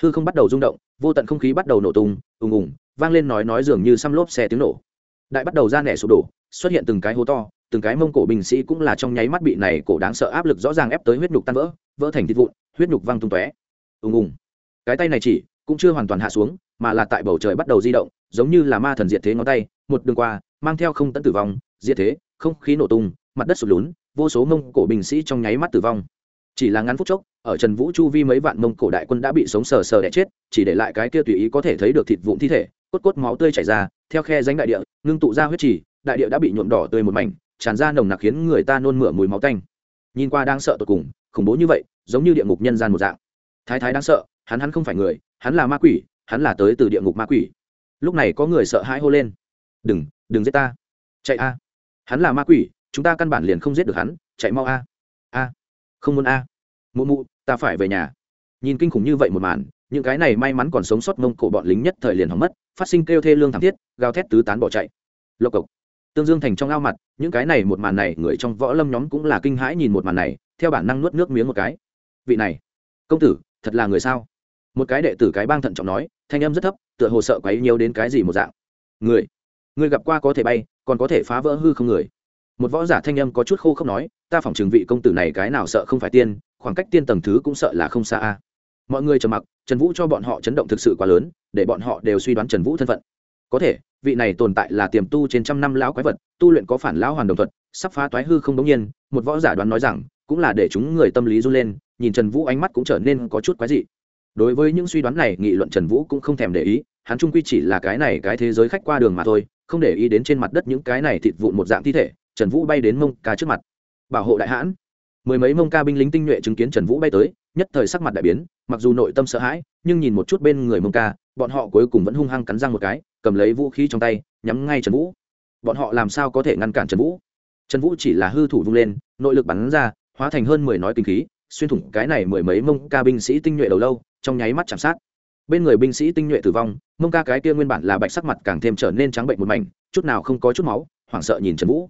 Hư không bắt đầu rung động, vô tận không khí bắt đầu nổ tung, ùng ùng, vang lên nói nói dường như xăm lốp xe tiếng nổ. Đại bắt đầu ra nẻ sụp đổ, xuất hiện từng cái hố to, từng cái mông cổ binh sĩ cũng là trong nháy mắt bị này cổ đáng sợ áp lực rõ ràng ép tới huyết nhục tan vỡ vỡ thành thịt vụn, huyết nhục văng tung tóe. Ùng ùng. Cái tay này chỉ cũng chưa hoàn toàn hạ xuống, mà là tại bầu trời bắt đầu di động, giống như là ma thần diệt thế ngón tay, một đường qua, mang theo không tận tử vong, diệt thế, không khí nổ tung, mặt đất sụt lún, vô số mông cổ binh sĩ trong nháy mắt tử vong. Chỉ là ngắn phút chốc, ở trần vũ chu vi mấy vạn mông cổ đại quân đã bị sống sờ sờ đẻ chết, chỉ để lại cái kia tùy ý có thể thấy được thịt vụn thi thể, cốt cốt máu tươi chảy ra, theo khe danh đại địa, ngưng tụ ra huyết trì, đại địa đã bị nhuộm đỏ tươi một mảnh, tràn ra nồng nặc khiến người ta nôn mửa mùi máu tanh. Nhìn qua đang sợ tột cùng, khủng bố như vậy, giống như địa ngục nhân gian một dạng. Thái thái đáng sợ hắn hắn không phải người, hắn là ma quỷ, hắn là tới từ địa ngục ma quỷ. Lúc này có người sợ hãi hô lên. Đừng đừng giết ta. Chạy a. Hắn là ma quỷ, chúng ta căn bản liền không giết được hắn, chạy mau a. A. Không muốn a. Mụ mụ, ta phải về nhà. Nhìn kinh khủng như vậy một màn, những cái này may mắn còn sống sót mông cổ bọn lính nhất thời liền hỏng mất, phát sinh kêu thê lương thảm thiết, gào thét tứ tán bỏ chạy. Lộc cộc. Tương dương thành trong ao mặt, những cái này một màn này, người trong võ lâm nhóm cũng là kinh hãi nhìn một màn này, theo bản năng nuốt nước miếng một cái. Vị này, công tử, thật là người sao? Một cái đệ tử cái bang thận trọng nói, thanh âm rất thấp, tựa hồ sợ quấy nhiều đến cái gì một dạng. Người người gặp qua có thể bay, còn có thể phá vỡ hư không người. Một võ giả thanh âm có chút khô không nói, ta phỏng chừng vị công tử này cái nào sợ không phải tiên, khoảng cách tiên tầng thứ cũng sợ là không xa a. Mọi người trầm mặc, trần vũ cho bọn họ chấn động thực sự quá lớn, để bọn họ đều suy đoán trần vũ thân phận. Có thể, vị này tồn tại là tiềm tu trên trăm năm lão quái vật, tu luyện có phản lão hoàn đồng thuật, sắp phá toái hư không đống nhiên, một võ giả đoán nói rằng, cũng là để chúng người tâm lý run lên, nhìn trần vũ ánh mắt cũng trở nên có chút quái dị đối với những suy đoán này, nghị luận trần vũ cũng không thèm để ý, hắn trung quy chỉ là cái này cái thế giới khách qua đường mà thôi, không để ý đến trên mặt đất những cái này thịt vụn một dạng thi thể, trần vũ bay đến mông ca trước mặt. Bảo hộ đại hãn. Mười mấy mông ca binh lính tinh nhuệ chứng kiến trần vũ bay tới, nhất thời sắc mặt đại biến, mặc dù nội tâm sợ hãi, nhưng nhìn một chút bên người mông ca, bọn họ cuối cùng vẫn hung hăng cắn răng một cái, cầm lấy vũ khí trong tay, nhắm ngay trần vũ. Bọn họ làm sao có thể ngăn cản trần vũ? Trần vũ chỉ là hư thủ vung lên, nội lực bắn ra, hóa thành hơn mười nói kinh khí, xuyên thủng cái này mười mấy mông ca binh sĩ tinh nhuệ đầu lâu trong nháy mắt chạm sát. Bên người binh sĩ tinh nhuệ tử vong, mông ca cái kia nguyên bản là bạch sắc mặt càng thêm trở nên trắng bệnh một mảnh, chút nào không có chút máu, hoảng sợ nhìn trần vũ.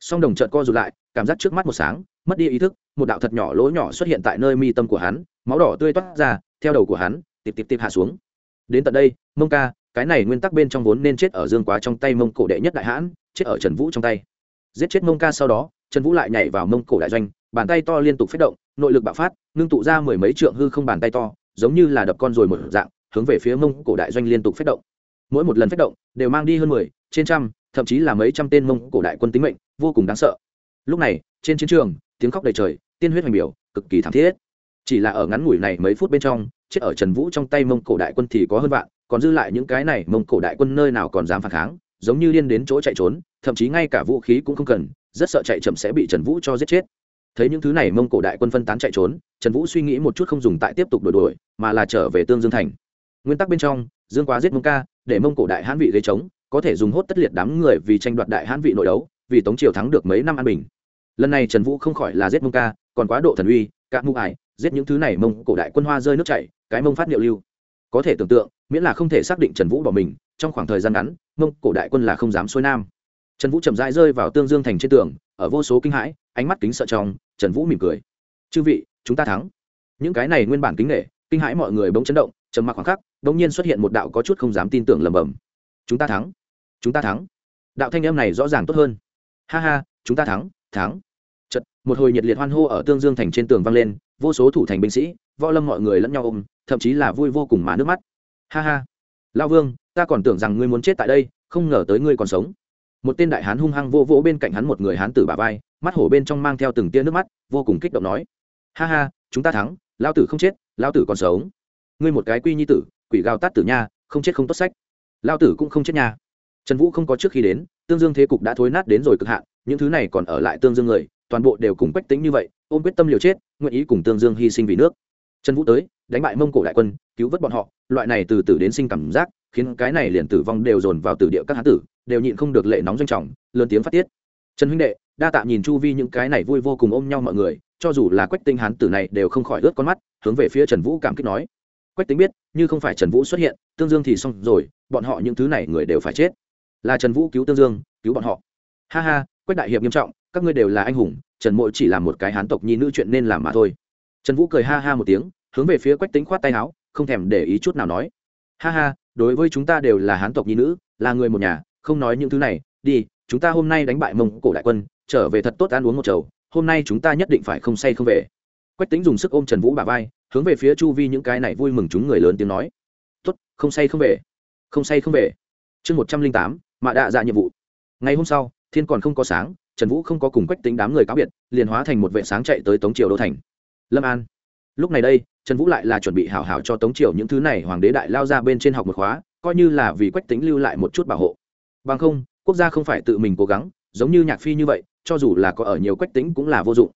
Song đồng trợn co rụt lại, cảm giác trước mắt một sáng, mất đi ý thức, một đạo thật nhỏ lỗ nhỏ xuất hiện tại nơi mi tâm của hắn, máu đỏ tươi toát ra, theo đầu của hắn, tịp tịp tịp hạ xuống. Đến tận đây, mông ca, cái này nguyên tắc bên trong vốn nên chết ở dương quá trong tay mông cổ đệ nhất đại hãn, chết ở trần vũ trong tay. Giết chết mông ca sau đó, trần vũ lại nhảy vào mông cổ đại doanh, bàn tay to liên tục phát động, nội lực bạo phát, ngưng tụ ra mười mấy trượng hư không bàn tay to giống như là đập con rồi một dạng, hướng về phía mông cổ đại doanh liên tục phát động. Mỗi một lần phát động, đều mang đi hơn mười, trên trăm, thậm chí là mấy trăm tên mông cổ đại quân tính mệnh, vô cùng đáng sợ. Lúc này, trên chiến trường, tiếng khóc đầy trời, tiên huyết hoành biểu, cực kỳ thảm thiết. Chỉ là ở ngắn ngủi này mấy phút bên trong, chết ở trần vũ trong tay mông cổ đại quân thì có hơn vạn, còn dư lại những cái này mông cổ đại quân nơi nào còn dám phản kháng, giống như điên đến chỗ chạy trốn, thậm chí ngay cả vũ khí cũng không cần, rất sợ chạy chậm sẽ bị trần vũ cho giết chết thấy những thứ này mông cổ đại quân phân tán chạy trốn, trần vũ suy nghĩ một chút không dùng tại tiếp tục đổi đuổi, mà là trở về tương dương thành. Nguyên tắc bên trong, dương quá giết mông ca, để mông cổ đại hãn vị gây trống, có thể dùng hốt tất liệt đám người vì tranh đoạt đại hãn vị nội đấu, vì tống triều thắng được mấy năm an bình. Lần này trần vũ không khỏi là giết mông ca, còn quá độ thần uy các mưu ải, giết những thứ này mông cổ đại quân hoa rơi nước chảy, cái mông phát niệu lưu. Có thể tưởng tượng, miễn là không thể xác định trần vũ bỏ mình, trong khoảng thời gian ngắn, mông cổ đại quân là không dám xuôi nam trần vũ chậm rãi rơi vào tương dương thành trên tường, ở vô số kinh hãi, ánh mắt kính sợ trong, trần vũ mỉm cười. Chư vị, chúng ta thắng. Những cái này nguyên bản kính nghệ kinh hãi mọi người bỗng chấn động, trầm mặc khoảng khắc bỗng nhiên xuất hiện một đạo có chút không dám tin tưởng lầm bầm chúng ta thắng, chúng ta thắng. Đạo thanh âm này rõ ràng tốt hơn. Ha ha, chúng ta thắng thắng. Chật một hồi nhiệt liệt hoan hô ở tương dương thành trên tường vang lên, vô số thủ thành binh sĩ, võ lâm mọi người lẫn nhau ôm, thậm chí là vui vô cùng mà nước mắt. Ha ha lao vương, ta còn tưởng rằng ngươi muốn chết tại đây, không ngờ tới ngươi còn sống một tên đại hán hung hăng vô vỗ bên cạnh hắn một người hán tử bà vai, mắt hổ bên trong mang theo từng tia nước mắt, vô cùng kích động nói, ha ha, chúng ta thắng lao tử không chết lao tử còn sống. Ngươi một cái quy nhi tử, quỷ gào tát tử nha, không chết không tốt sách. Lao tử cũng không chết nha. Trần vũ không có trước khi đến, tương dương thế cục đã thối nát đến rồi cực hạn, những thứ này còn ở lại tương dương người, toàn bộ đều cùng quách tính như vậy, ôm quyết tâm liều chết, nguyện ý cùng tương dương hy sinh vì nước. Trần vũ tới, đánh bại mông cổ đại quân, cứu vớt bọn họ, loại này từ tử đến sinh cảm giác, khiến cái này liền tử vong đều dồn vào tử địa các hán tử đều nhịn không được lệ nóng doanh trọng, lớn tiếng phát tiết. Trần huynh đệ, đa tạ nhìn chu vi những cái này vui vô cùng ôm nhau mọi người, cho dù là quách tinh hán tử này đều không khỏi ướt con mắt, hướng về phía trần vũ cảm kích nói. Quách tính biết, như không phải trần vũ xuất hiện, tương dương thì xong rồi, bọn họ những thứ này người đều phải chết. Là trần vũ cứu tương dương, cứu bọn họ. Ha ha, quách đại hiệp nghiêm trọng, các ngươi đều là anh hùng, trần mộ chỉ là một cái hán tộc nhi nữ chuyện nên làm mà thôi. Trần vũ cười ha ha một tiếng, hướng về phía quách tính khoát tay áo, không thèm để ý chút nào nói. Ha ha, đối với chúng ta đều là hán tộc nhi nữ, là người một nhà không nói những thứ này, đi, chúng ta hôm nay đánh bại mông cổ đại quân, trở về thật tốt ăn uống một chầu, hôm nay chúng ta nhất định phải không say không về. Quách tính dùng sức ôm trần vũ bà vai, hướng về phía chu vi những cái này vui mừng chúng người lớn tiếng nói. Tốt, không say không về. Không say không về. Chương một trăm linh tám, mạ đạ dạ nhiệm vụ. Ngày hôm sau, thiên còn không có sáng, trần vũ không có cùng quách tính đám người cáo biệt, liền hóa thành một vệ sáng chạy tới tống triều đô thành. Lâm an. Lúc này đây, trần vũ lại là chuẩn bị hảo hảo cho tống triều những thứ này hoàng đế đại lao ra bên trên học một khóa, coi như là vì quách tính lưu lại một chút bảo hộ bằng không, quốc gia không phải tự mình cố gắng, giống như nhạc phi như vậy, cho dù là có ở nhiều quách tính cũng là vô dụng.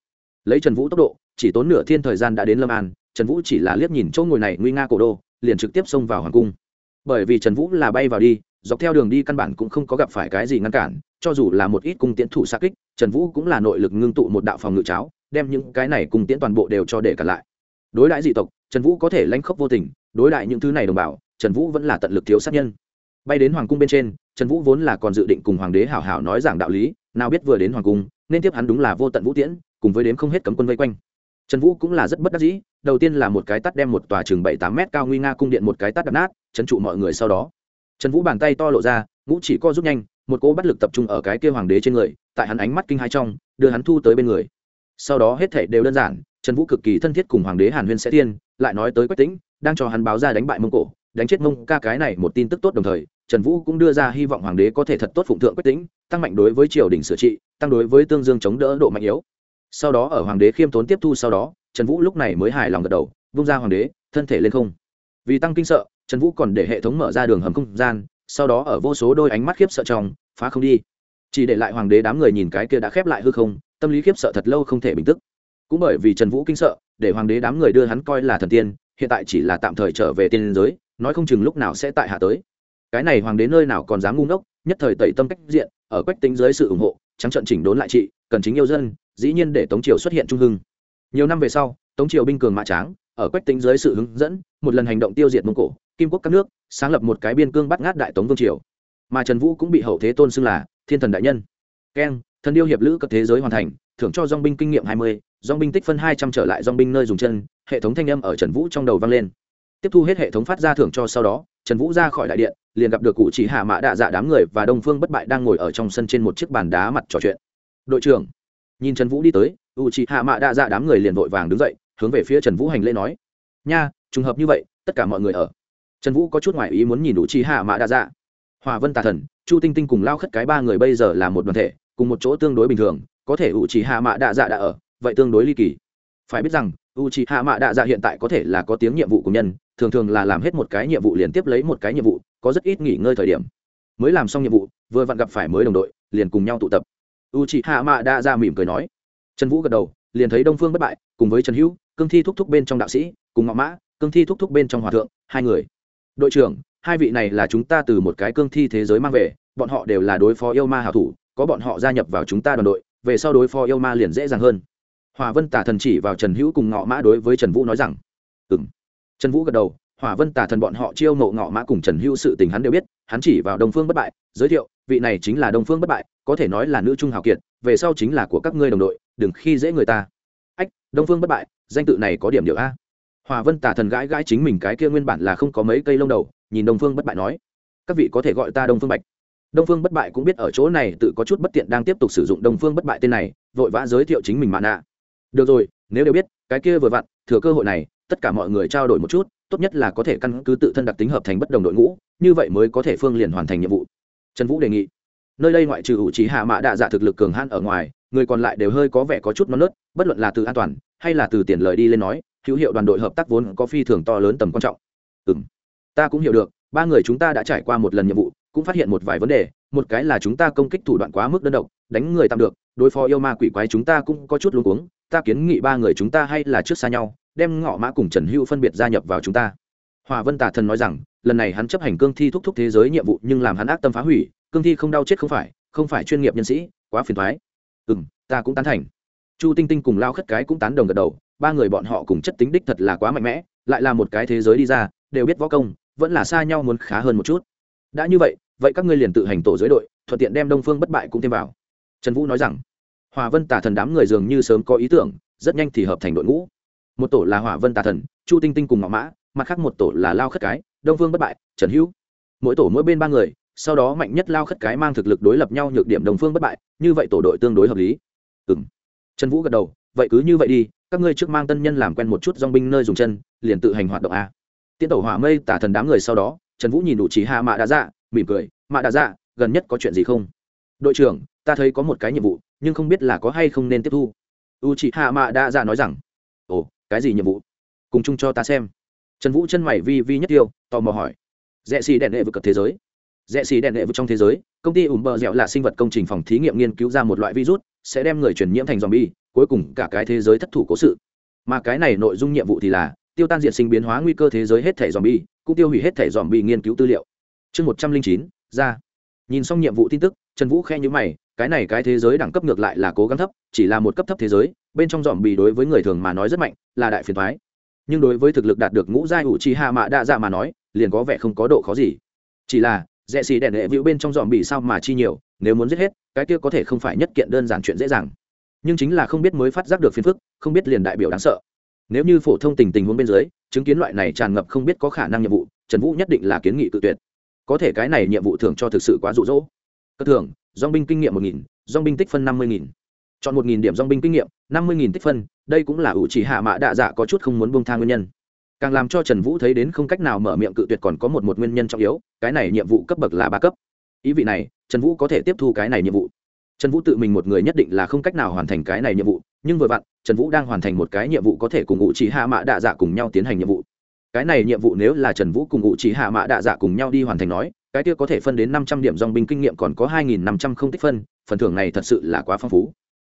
Lấy trần vũ tốc độ, chỉ tốn nửa thiên thời gian đã đến lâm an, trần vũ chỉ là liếc nhìn chỗ ngồi này nguy nga cổ đô, liền trực tiếp xông vào hoàng cung. Bởi vì trần vũ là bay vào đi, dọc theo đường đi căn bản cũng không có gặp phải cái gì ngăn cản, cho dù là một ít cung tiễn thủ xa kích, trần vũ cũng là nội lực ngưng tụ một đạo phòng ngự cháo, đem những cái này cung tiễn toàn bộ đều cho để cả lại. Đối đãi dị tộc, trần vũ có thể lanh khốc vô tình, đối đại những thứ này đồng bào, trần vũ vẫn là tận lực thiếu sát nhân bay đến hoàng cung bên trên, trần vũ vốn là còn dự định cùng hoàng đế hảo hảo nói giảng đạo lý, nào biết vừa đến hoàng cung, nên tiếp hắn đúng là vô tận vũ tiễn, cùng với đếm không hết cấm quân vây quanh. Trần vũ cũng là rất bất đắc dĩ, đầu tiên là một cái tắt đem một tòa chừng bảy tám mét cao nguy nga cung điện một cái tắt đập nát trấn trụ mọi người sau đó. Trần vũ bàn tay to lộ ra, ngũ chỉ co rút nhanh, một cỗ bắt lực tập trung ở cái kia hoàng đế trên người, tại hắn ánh mắt kinh hai trong, đưa hắn thu tới bên người. Sau đó hết thể đều đơn giản, trần vũ cực kỳ thân thiết cùng hoàng đế hàn huyên sẽ tiên lại nói tới quách tĩnh, đang cho hắn báo ra đánh bại mông cổ đánh chết mông ca cái này một tin tức tốt đồng thời, trần vũ cũng đưa ra hy vọng hoàng đế có thể thật tốt phụng thượng quyết tĩnh, tăng mạnh đối với triều đình sửa trị, tăng đối với tương dương chống đỡ độ mạnh yếu. Sau đó ở hoàng đế khiêm tốn tiếp thu sau đó, trần vũ lúc này mới hài lòng gật đầu, vung ra hoàng đế, thân thể lên không. Vì tăng kinh sợ, trần vũ còn để hệ thống mở ra đường hầm không gian, sau đó ở vô số đôi ánh mắt khiếp sợ trong, phá không đi. Chỉ để lại hoàng đế đám người nhìn cái kia đã khép lại hư không, tâm lý khiếp sợ thật lâu không thể bình tức. Cũng bởi vì trần vũ kinh sợ, để hoàng đế đám người đưa hắn coi là thần tiên, hiện tại chỉ là tạm thời trở về tiên giới nói không chừng lúc nào sẽ tại hạ tới. Cái này hoàng đế nơi nào còn dám ngu ngốc, nhất thời tẩy tâm cách diện, ở quách tính dưới sự ủng hộ, trắng trận chỉnh đốn lại trị, cần chính yêu dân, dĩ nhiên để tống triều xuất hiện trung hưng. Nhiều năm về sau, tống triều binh cường mã tráng, ở quách tính dưới sự hướng dẫn, một lần hành động tiêu diệt mông cổ, kim quốc các nước, sáng lập một cái biên cương bắt ngát đại tống vương triều. Mà trần vũ cũng bị hậu thế tôn xưng là thiên thần đại nhân. Keng, thần điêu hiệp lữ cấp thế giới hoàn thành, thưởng cho dong binh kinh nghiệm hai mươi dong binh tích phân hai trăm trở lại dong binh nơi dùng chân, hệ thống thanh âm ở trần vũ trong đầu vang lên tiếp thu hết hệ thống phát ra thưởng cho sau đó, trần vũ ra khỏi đại điện, liền gặp được cụ chỉ hạ mã đạ dạ đám người và đông phương bất bại đang ngồi ở trong sân trên một chiếc bàn đá mặt trò chuyện. Đội trưởng. Nhìn trần vũ đi tới u Chỉ hạ mạ đạ dạ đám người liền vội vàng đứng dậy, hướng về phía trần vũ hành lễ nói, nha, trùng hợp như vậy, tất cả mọi người ở. Trần vũ có chút ngoại ý muốn nhìn u Chỉ hạ mạ đạ dạ. Hòa vân tà thần, chu tinh tinh cùng lao khất cái ba người bây giờ là một đoàn thể, cùng một chỗ tương đối bình thường, có thể u Chỉ hạ mạ đạ dạ đã ở, vậy tương đối ly kỳ. Phải biết rằng u Chỉ hạ mạ đạ dạ hiện tại có thể là có tiếng nhiệm vụ của nhân thường thường là làm hết một cái nhiệm vụ liền tiếp lấy một cái nhiệm vụ, có rất ít nghỉ ngơi thời điểm. Mới làm xong nhiệm vụ, vừa vặn gặp phải mới đồng đội, liền cùng nhau tụ tập. U chị hạ mạ đa ra mỉm cười nói. Trần vũ gật đầu, liền thấy đông phương bất bại, cùng với trần hữu, cương thi thúc thúc bên trong đạo sĩ, cùng ngọc mã, cương thi thúc thúc bên trong hòa thượng, hai người. Đội trưởng, hai vị này là chúng ta từ một cái cương thi thế giới mang về, bọn họ đều là đối phó yêu ma hảo thủ, có bọn họ gia nhập vào chúng ta đoàn đội, về sau đối phó yêu ma liền dễ dàng hơn. Hòa vân tả thần chỉ vào trần hữu cùng ngọ mã đối với trần vũ nói rằng ừ trần vũ gật đầu, hỏa vân tả thần bọn họ chiêu mộ ngọ mã cùng trần hữu sự tình hắn đều biết, hắn chỉ vào đông phương bất bại, giới thiệu, vị này chính là đông phương bất bại, có thể nói là nữ trung hào kiệt, về sau chính là của các ngươi đồng đội, đừng khi dễ người ta. Ách, đông phương bất bại, danh tự này có điểm điệu a. Hòa vân tả thần gãi gãi chính mình cái kia nguyên bản là không có mấy cây lông đầu, nhìn đông phương bất bại nói, các vị có thể gọi ta đông phương bạch. Đông phương bất bại cũng biết ở chỗ này tự có chút bất tiện đang tiếp tục sử dụng đông phương bất bại tên này, vội vã giới thiệu chính mình mà nạ. Được rồi, nếu đều biết, cái kia vừa vặn, thừa cơ hội này tất cả mọi người trao đổi một chút, tốt nhất là có thể căn cứ tự thân đặc tính hợp thành bất đồng đội ngũ, như vậy mới có thể phương liền hoàn thành nhiệm vụ. Trần vũ đề nghị. Nơi đây ngoại trừ hữu trí hạ mã đạ dạ thực lực cường hãn ở ngoài, người còn lại đều hơi có vẻ có chút non nớt, bất luận là từ an toàn, hay là từ tiền lời đi lên nói, hữu hiệu đoàn đội hợp tác vốn có phi thường to lớn tầm quan trọng. Ừ m ta cũng hiểu được, ba người chúng ta đã trải qua một lần nhiệm vụ, cũng phát hiện một vài vấn đề, một cái là chúng ta công kích thủ đoạn quá mức đơn độc, đánh người tạm được, đối phó yêu ma quỷ quái chúng ta cũng có chút luống cuống, ta kiến nghị ba người chúng ta hay là trước xa nhau đem ngọ mã cùng trần hữu phân biệt gia nhập vào chúng ta. Hòa vân tả thần nói rằng, lần này hắn chấp hành cương thi thúc thúc thế giới nhiệm vụ nhưng làm hắn ác tâm phá hủy, cương thi không đau chết không phải không phải chuyên nghiệp nhân sĩ, quá phiền thoái ừ m ta cũng tán thành. Chu tinh tinh cùng lao khất cái cũng tán đồng gật đầu, ba người bọn họ cùng chất tính đích thật là quá mạnh mẽ, lại là một cái thế giới đi ra, đều biết võ công, vẫn là xa nhau muốn khá hơn một chút. Đã như vậy vậy các ngươi liền tự hành tổ giới đội, thuận tiện đem đông phương bất bại cũng thêm vào. Trần vũ nói rằng, hòa vân tả thần đám người dường như sớm có ý tưởng, rất nhanh thì hợp thành đội ngũ một tổ là hỏa vân tà thần, chu tinh tinh cùng ngọc mã, mặt khác một tổ là lao khất cái, đông phương bất bại, trần hữu. Mỗi tổ mỗi bên ba người, sau đó mạnh nhất lao khất cái mang thực lực đối lập nhau nhược điểm đồng phương bất bại, như vậy tổ đội tương đối hợp lý. Ừ m trần vũ gật đầu, vậy cứ như vậy đi, các ngươi trước mang tân nhân làm quen một chút dong binh nơi dùng chân, liền tự hành hoạt động a. Tiên tổ hỏa mây tả thần đám người sau đó, trần vũ nhìn đủ trí hạ mạ đã dạ mỉm cười, mạ đã dạ gần nhất có chuyện gì không? Đội trưởng, ta thấy có một cái nhiệm vụ, nhưng không biết là có hay không nên tiếp thu. U chị hạ mạ đã dạ nói rằng, ồ cái gì nhiệm vụ? Cùng chung cho ta xem. Trần vũ chân mày vi vi nhất tiêu, tò mò hỏi. Rẽ xì đèn đệ vực cập thế giới. Rẽ xì đèn đệ vực trong thế giới, công ty ủ bờ dẻo là sinh vật công trình phòng thí nghiệm nghiên cứu ra một loại virus, sẽ đem người truyền nhiễm thành zombie, cuối cùng cả cái thế giới thất thủ cố sự. Mà cái này nội dung nhiệm vụ thì là tiêu tan diện sinh biến hóa nguy cơ thế giới hết thể zombie, cũng tiêu hủy hết thể zombie nghiên cứu tư liệu. Chương một trăm linh chín, ra. Nhìn xong nhiệm vụ tin tức, trần vũ khe nhữ mày, cái này cái thế giới đẳng cấp ngược lại là cố gắng thấp, chỉ là một cấp thấp thế giới bên trong dòm bì đối với người thường mà nói rất mạnh, là đại phiền thoái nhưng đối với thực lực đạt được ngũ giai ủ chi hạ mạ đa dạ mà nói, liền có vẻ không có độ khó gì. Chỉ là, rẽ xì đèn đệ vĩu bên trong dòm bì sao mà chi nhiều, nếu muốn giết hết, cái kia có thể không phải nhất kiện đơn giản chuyện dễ dàng. Nhưng chính là không biết mới phát giác được phiền phức, không biết liền đại biểu đáng sợ. Nếu như phổ thông tình tình huống bên dưới, chứng kiến loại này tràn ngập không biết có khả năng nhiệm vụ, trần vũ nhất định là kiến nghị tự tuyệt. Có thể cái này nhiệm vụ thưởng cho thực sự quá rụ rỗ cơ thưởng dong binh kinh nghiệm một nghìn dong binh tích phân năm mươi nghìn chọn một nghìn điểm dong binh kinh nghiệm, năm mươi nghìn tích phân, đây cũng là ủ chỉ hạ mã đạ dạ có chút không muốn buông thang nguyên nhân. Càng làm cho trần vũ thấy đến không cách nào mở miệng cự tuyệt còn có một một nguyên nhân trọng yếu, cái này nhiệm vụ cấp bậc là ba cấp. Ý vị này, trần vũ có thể tiếp thu cái này nhiệm vụ. Trần vũ tự mình một người nhất định là không cách nào hoàn thành cái này nhiệm vụ, nhưng vừa vặn, trần vũ đang hoàn thành một cái nhiệm vụ có thể cùng ngụ chỉ hạ mã đạ dạ cùng nhau tiến hành nhiệm vụ. Cái này nhiệm vụ nếu là trần vũ cùng ngụ chỉ hạ mã đạ dạ cùng nhau đi hoàn thành nói, cái kia có thể phân đến năm trăm điểm dòng binh kinh nghiệm còn có hai nghìn năm trăm không tích phân, phần thưởng này thật sự là quá phong phú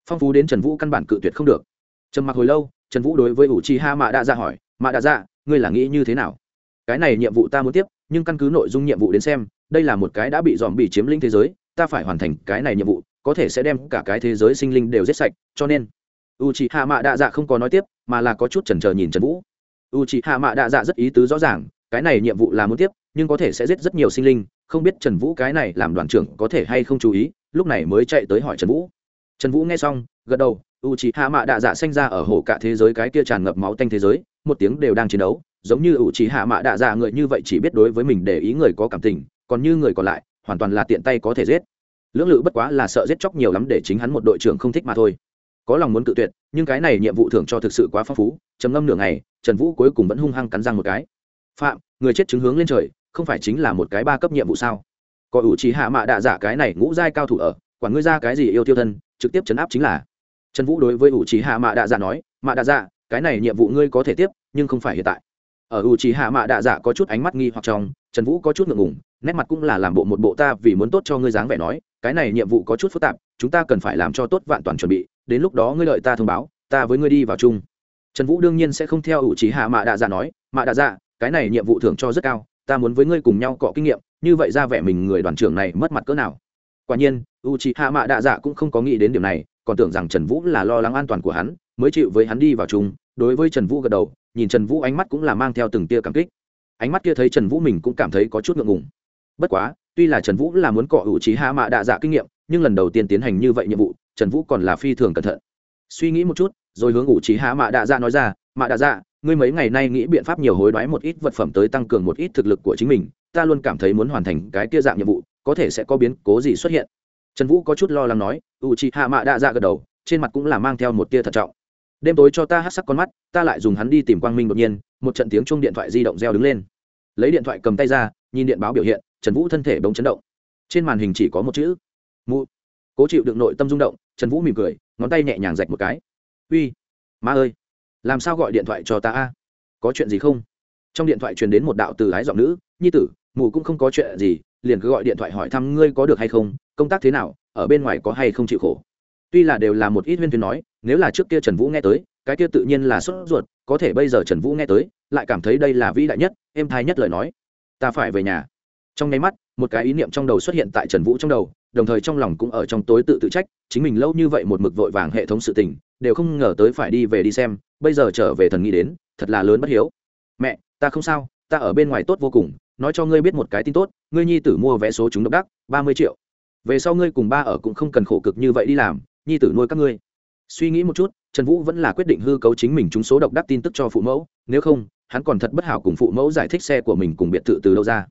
phong phú đến trần vũ căn bản cự tuyệt không được trầm mặc hồi lâu trần vũ đối với ủ chi ha mạ đa dạ hỏi mạ đa dạ ngươi là nghĩ như thế nào cái này nhiệm vụ ta muốn tiếp nhưng căn cứ nội dung nhiệm vụ đến xem đây là một cái đã bị dòm bị chiếm lĩnh thế giới ta phải hoàn thành cái này nhiệm vụ có thể sẽ đem cả cái thế giới sinh linh đều giết sạch cho nên u c h i hạ mạ đa dạ không có nói tiếp mà là có chút chần chờ nhìn trần vũ u c h i hạ mạ đa dạ rất ý tứ rõ ràng cái này nhiệm vụ là muốn tiếp nhưng có thể sẽ giết rất nhiều sinh linh không biết trần vũ cái này làm đoàn trưởng có thể hay không chú ý lúc này mới chạy tới hỏi trần vũ trần vũ nghe xong, gật đầu u c h hạ mạ đạ dạ sinh ra ở hồ cả thế giới cái kia tràn ngập máu tanh thế giới, một tiếng đều đang chiến đấu, giống như u c h hạ mạ đạ dạ người như vậy chỉ biết đối với mình để ý người có cảm tình, còn như người còn lại, hoàn toàn là tiện tay có thể giết. Lưỡng lự bất quá là sợ giết chóc nhiều lắm để chính hắn một đội trưởng không thích mà thôi. Có lòng muốn cự tuyệt, nhưng cái này nhiệm vụ thưởng cho thực sự quá phong phú, trầm ngâm nửa ngày, trần vũ cuối cùng vẫn hung hăng cắn răng một cái. Phạm, người chết chứng hướng lên trời, không phải chính là một cái ba cấp nhiệm vụ sao? Có ủ trí hạ mạ đạ giả cái này ngũ giai cao thủ ở, quản ngươi ra cái gì yêu tiêu thân trực tiếp chấn áp chính là. Trần vũ đối với U trí hạ mạ đạ Dạ nói mạ đạ Dạ, cái này nhiệm vụ ngươi có thể tiếp nhưng không phải hiện tại. Ở U trí hạ mạ đạ Dạ có chút ánh mắt nghi hoặc trong trần vũ có chút ngượng ngùng nét mặt cũng là làm bộ một bộ ta vì muốn tốt cho ngươi dáng vẻ nói cái này nhiệm vụ có chút phức tạp chúng ta cần phải làm cho tốt vạn toàn chuẩn bị đến lúc đó ngươi lợi ta thông báo ta với ngươi đi vào chung. Trần vũ đương nhiên sẽ không theo U trí hạ mạ đạ Dạ nói mạ đạ Dạ, cái này nhiệm vụ thưởng cho rất cao ta muốn với ngươi cùng nhau cọ kinh nghiệm như vậy ra vẻ mình người đoàn trưởng này mất mặt cỡ nào quả nhiên u c h i hạ mạ đạ dạ cũng không có nghĩ đến điểm này, còn tưởng rằng trần vũ là lo lắng an toàn của hắn, mới chịu với hắn đi vào chung. Đối với trần vũ gật đầu, nhìn trần vũ ánh mắt cũng là mang theo từng tia cảm kích. Ánh mắt kia thấy trần vũ mình cũng cảm thấy có chút ngượng ngùng. Bất quá, tuy là trần vũ là muốn cọ u c h i hạ mạ đạ dạ kinh nghiệm, nhưng lần đầu tiên tiến hành như vậy nhiệm vụ, trần vũ còn là phi thường cẩn thận. Suy nghĩ một chút, rồi hướng u c h i hạ mạ đạ dạ nói ra, mạ đạ dạ ngươi mấy ngày nay nghĩ biện pháp nhiều hối đoái một ít vật phẩm tới tăng cường một ít thực lực của chính mình, ta luôn cảm thấy muốn hoàn thành cái kia dạng nhiệm vụ có thể sẽ có biến cố gì xuất hiện. Trần vũ có chút lo lắng nói u chị hạ mạ đa dạ gật đầu, trên mặt cũng là mang theo một tia thận trọng. Đêm tối cho ta hát sắc con mắt, ta lại dùng hắn đi tìm quang minh đột nhiên, một trận tiếng chung điện thoại di động reo đứng lên. Lấy điện thoại cầm tay ra, nhìn điện báo biểu hiện, trần vũ thân thể bỗng chấn động. Trên màn hình chỉ có một chữ, mụ. Cố chịu đựng nội tâm rung động, trần vũ mỉm cười, ngón tay nhẹ nhàng rạch một cái. Uy, ma ơi, làm sao gọi điện thoại cho ta a? Có chuyện gì không? Trong điện thoại truyền đến một đạo từ ái giọng nữ, nhi tử, mụ cũng không có chuyện gì liền cứ gọi điện thoại hỏi thăm ngươi có được hay không, công tác thế nào, ở bên ngoài có hay không chịu khổ. Tuy là đều là một ít huyên thuyên nói, nếu là trước kia trần vũ nghe tới, cái kia tự nhiên là sốt ruột, có thể bây giờ trần vũ nghe tới, lại cảm thấy đây là vĩ đại nhất, êm thai nhất lời nói. Ta phải về nhà. Trong nháy mắt, một cái ý niệm trong đầu xuất hiện tại trần vũ trong đầu, đồng thời trong lòng cũng ở trong tối tự tự trách, chính mình lâu như vậy một mực vội vàng hệ thống sự tình, đều không ngờ tới phải đi về đi xem, bây giờ trở về thần nghĩ đến, thật là lớn bất hiếu. Mẹ, ta không sao, ta ở bên ngoài tốt vô cùng nói cho ngươi biết một cái tin tốt, ngươi nhi tử mua vé số chúng độc đắc, ba mươi triệu. Về sau ngươi cùng ba ở cũng không cần khổ cực như vậy đi làm, nhi tử nuôi các ngươi. Suy nghĩ một chút, trần vũ vẫn là quyết định hư cấu chính mình trúng số độc đắc tin tức cho phụ mẫu, nếu không, hắn còn thật bất hảo cùng phụ mẫu giải thích xe của mình cùng biệt thự từ đâu ra.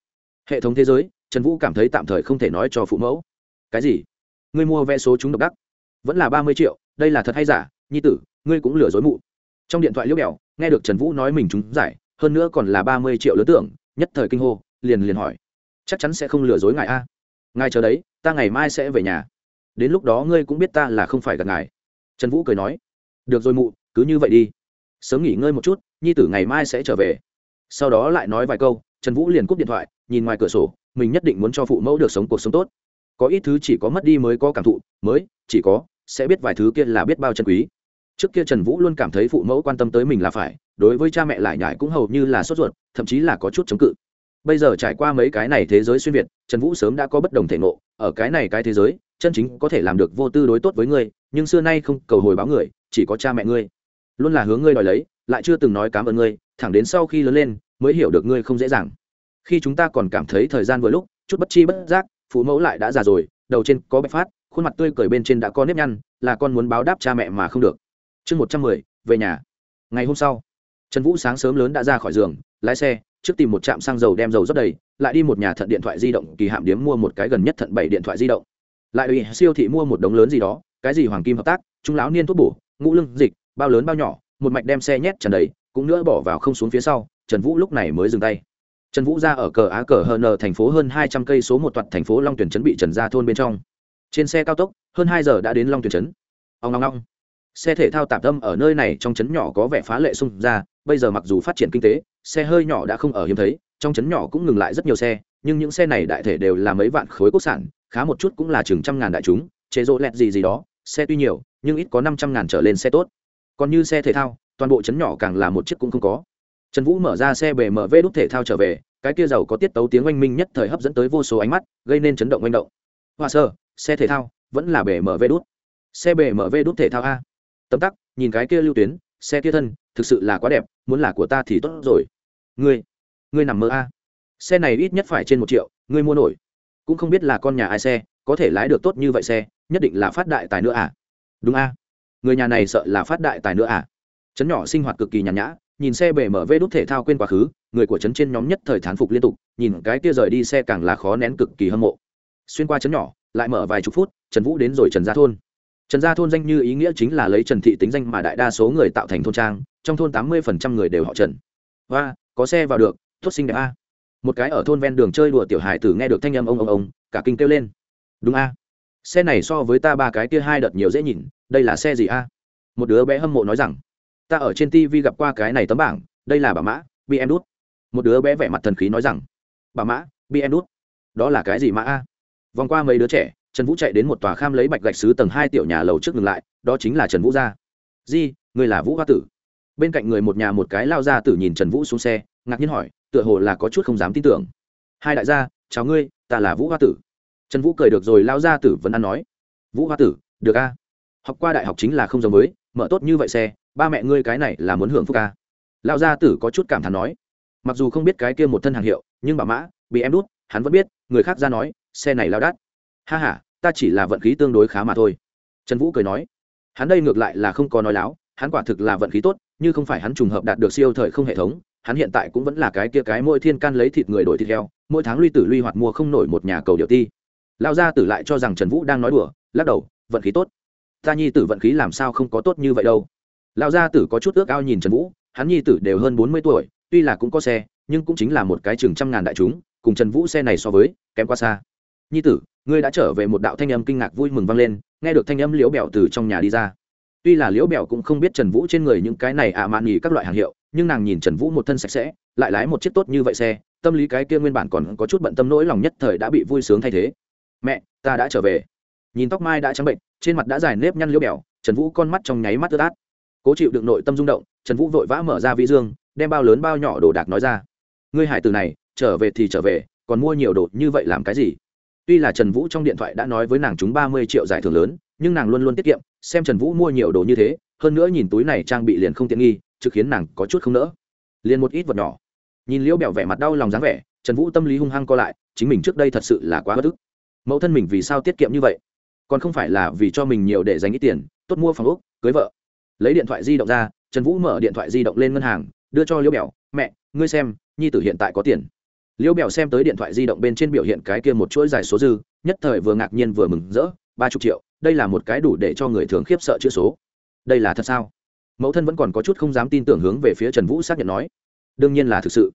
Hệ thống thế giới, trần vũ cảm thấy tạm thời không thể nói cho phụ mẫu. Cái gì? Ngươi mua vé số chúng độc đắc? Vẫn là ba mươi triệu, đây là thật hay giả? Nhi tử, ngươi cũng lừa dối mụ. Trong điện thoại liễu bèo, nghe được trần vũ nói mình trúng giải, hơn nữa còn là ba mươi triệu lớn tưởng nhất thời kinh hô, liền liền hỏi. Chắc chắn sẽ không lừa dối ngài a. Ngài chờ đấy, ta ngày mai sẽ về nhà. Đến lúc đó ngươi cũng biết ta là không phải gặp ngài. Trần vũ cười nói. Được rồi mụ, cứ như vậy đi. Sớm nghỉ ngơi một chút, nhi tử ngày mai sẽ trở về. Sau đó lại nói vài câu, trần vũ liền cúp điện thoại, nhìn ngoài cửa sổ, mình nhất định muốn cho phụ mẫu được sống cuộc sống tốt. Có ít thứ chỉ có mất đi mới có cảm thụ, mới, chỉ có, sẽ biết vài thứ kia là biết bao chân quý trước kia trần vũ luôn cảm thấy phụ mẫu quan tâm tới mình là phải, đối với cha mẹ lại nhải cũng hầu như là sốt ruột, thậm chí là có chút chống cự. Bây giờ trải qua mấy cái này thế giới xuyên việt, trần vũ sớm đã có bất đồng thể ngộ, ở cái này cái thế giới, chân chính có thể làm được vô tư đối tốt với ngươi nhưng xưa nay không cầu hồi báo người, chỉ có cha mẹ ngươi. Luôn là hướng ngươi đòi lấy, lại chưa từng nói cảm ơn ngươi, thẳng đến sau khi lớn lên, mới hiểu được ngươi không dễ dàng. Khi chúng ta còn cảm thấy thời gian vừa lúc, chút bất chi bất giác, phụ mẫu lại đã già rồi, đầu trên có bạch phát, khuôn mặt tươi cười bên trên đã có nếp nhăn, là con muốn báo đáp cha mẹ mà không được chương một trăm mười, về nhà. Ngày hôm sau, trần vũ sáng sớm lớn đã ra khỏi giường, lái xe, trước tìm một trạm xăng dầu đem dầu rất đầy, lại đi một nhà thận điện thoại di động kỳ hạm điếm mua một cái gần nhất thận bảy điện thoại di động. Lại ủy siêu thị mua một đống lớn gì đó, cái gì hoàng kim hợp tác, trung lão niên thuốc bổ, ngũ lương dịch, bao lớn bao nhỏ, một mạch đem xe nhét trần đầy, cũng nữa bỏ vào không xuống phía sau, trần vũ lúc này mới dừng tay. Trần vũ ra ở cờ á cờ hn thành phố hơn hai trăm cây số một toặt thành phố long tuyển trấn bị trần ra thôn bên trong. Trên xe cao tốc, hơn hai giờ đã đến long tuyển trấn. Ông long long xe thể thao tạm tâm ở nơi này trong trấn nhỏ có vẻ phá lệ xung ra, bây giờ mặc dù phát triển kinh tế, xe hơi nhỏ đã không ở hiếm thấy, trong trấn nhỏ cũng ngừng lại rất nhiều xe, nhưng những xe này đại thể đều là mấy vạn khối quốc sản, khá một chút cũng là chừng trăm ngàn đại chúng, chế rỗ lẹt gì gì đó, xe tuy nhiều, nhưng ít có năm trăm ngàn trở lên xe tốt. Còn như xe thể thao, toàn bộ trấn nhỏ càng là một chiếc cũng không có. Trần vũ mở ra xe bề mở vê đúc thể thao trở về, cái kia giàu có tiết tấu tiếng oanh minh nhất thời hấp dẫn tới vô số ánh mắt, gây nên chấn động oanh động. Hoa sơ, xe thể thao, vẫn là bề mở vê đút. Xe bề mở vê đút thể thao a tấm tắc, nhìn cái kia lưu tuyến, xe kia thân, thực sự là quá đẹp, muốn là của ta thì tốt rồi. Ngươi ngươi nằm mơ a. Xe này ít nhất phải trên một triệu, ngươi mua nổi. Cũng không biết là con nhà ai xe, có thể lái được tốt như vậy xe, nhất định là phát đại tài nữa à? Đúng a. Người nhà này sợ là phát đại tài nữa à? Chấn nhỏ sinh hoạt cực kỳ nhàn nhã, nhìn xe bể mở vê đút thể thao quên quá khứ, người của chấn trên nhóm nhất thời thán phục liên tục, nhìn cái kia rời đi xe càng là khó nén cực kỳ hâm mộ. Xuyên qua chấn nhỏ, lại mở vài chục phút, trần vũ đến rồi trần gia thôn trần gia thôn danh như ý nghĩa chính là lấy trần thị tính danh mà đại đa số người tạo thành thôn trang, trong thôn tám mươi người đều họ trần. Và có xe vào được thốt sinh đẹp a. Một cái ở thôn ven đường chơi đùa tiểu hải tử nghe được thanh âm ông ông ông, cả kinh kêu lên. Đúng a. Xe này so với ta ba cái kia hai đợt nhiều dễ nhìn, đây là xe gì a? Một đứa bé hâm mộ nói rằng, ta ở trên tv gặp qua cái này tấm bảng, đây là bà mã bm đút một đứa bé vẻ mặt thần khí nói rằng, bà mã bm đút đó là cái gì mã a? Vòng qua mấy đứa trẻ trần vũ chạy đến một tòa kham lấy bạch gạch xứ tầng hai tiểu nhà lầu trước ngừng lại, đó chính là trần vũ gia. Di, người là vũ hoa tử. Bên cạnh người một nhà một cái lao ra tử nhìn trần vũ xuống xe, ngạc nhiên hỏi, tựa hồ là có chút không dám tin tưởng. Hai đại gia, chào ngươi, ta là vũ hoa tử. Trần vũ cười được rồi, lao ra tử vẫn ăn nói, vũ hoa tử, được a. Học qua đại học chính là không giống với, mở tốt như vậy xe, ba mẹ ngươi cái này là muốn hưởng phúc a. Lao gia tử có chút cảm thán nói, mặc dù không biết cái kia một thân hàng hiệu, nhưng bà mã, bị em đút, hắn vẫn biết, người khác ra nói, xe này lao đắt. Ha h a ta chỉ là vận khí tương đối khá mà thôi. Trần vũ cười nói, hắn đây ngược lại là không có nói láo, hắn quả thực là vận khí tốt, như không phải hắn trùng hợp đạt được siêu thời không hệ thống, hắn hiện tại cũng vẫn là cái kia cái mỗi thiên can lấy thịt người đổi thịt heo, mỗi tháng luy tử luy hoạt mua không nổi một nhà cầu điệu ti. Lao gia tử lại cho rằng trần vũ đang nói đùa, lắc đầu, vận khí tốt. Ta nhi tử vận khí làm sao không có tốt như vậy đâu. Lao gia tử có chút ước ao nhìn trần vũ, hắn nhi tử đều hơn bốn mươi tuổi, tuy là cũng có xe, nhưng cũng chính là một cái chừng trăm ngàn đại chúng, cùng trần vũ xe này so với, kém quá xa. Nhi tử ngươi đã trở về một đạo thanh âm kinh ngạc vui mừng vang lên, nghe được thanh âm liễu bèo từ trong nhà đi ra. Tuy là liễu bèo cũng không biết trần vũ trên người những cái này ạ à mạn nghỉ các loại hàng hiệu, nhưng nàng nhìn trần vũ một thân sạch sẽ, lại lái một chiếc tốt như vậy xe, tâm lý cái kia nguyên bản còn có chút bận tâm nỗi lòng nhất thời đã bị vui sướng thay thế. Mẹ, ta đã trở về. Nhìn tóc mai đã trắng bệnh, trên mặt đã dài nếp nhăn liễu bèo, trần vũ con mắt trong nháy mắt tơ át. Cố chịu được nội tâm rung động, trần vũ vội vã mở ra vĩ dương, đem bao lớn bao nhỏ đồ đạc nói ra. Ngươi hải từ này, trở về thì trở về, còn mua nhiều đồ như vậy làm cái gì? Tuy là trần vũ trong điện thoại đã nói với nàng chúng ba mươi triệu giải thưởng lớn, nhưng nàng luôn luôn tiết kiệm, xem trần vũ mua nhiều đồ như thế, hơn nữa nhìn túi này trang bị liền không tiện nghi chứ khiến nàng có chút không nỡ. Liền một ít vật nhỏ. Nhìn liễu bẹo vẻ mặt đau lòng dáng vẻ, trần vũ tâm lý hung hăng co lại, chính mình trước đây thật sự là quá bất ức. Mẫu thân mình vì sao tiết kiệm như vậy? Còn không phải là vì cho mình nhiều để dành ít tiền, tốt mua phòng úc cưới vợ. Lấy điện thoại di động ra, trần vũ mở điện thoại di động lên ngân hàng, đưa cho liễu bẹo mẹ, ngươi xem, nhi tử hiện tại có tiền liễu Bèo xem tới điện thoại di động bên trên biểu hiện cái kia một chuỗi dài số dư, nhất thời vừa ngạc nhiên vừa mừng rỡ, ba chục triệu, đây là một cái đủ để cho người thường khiếp sợ chữ số. Đây là thật sao? Mẫu thân vẫn còn có chút không dám tin tưởng hướng về phía trần vũ xác nhận nói. Đương nhiên là thực sự.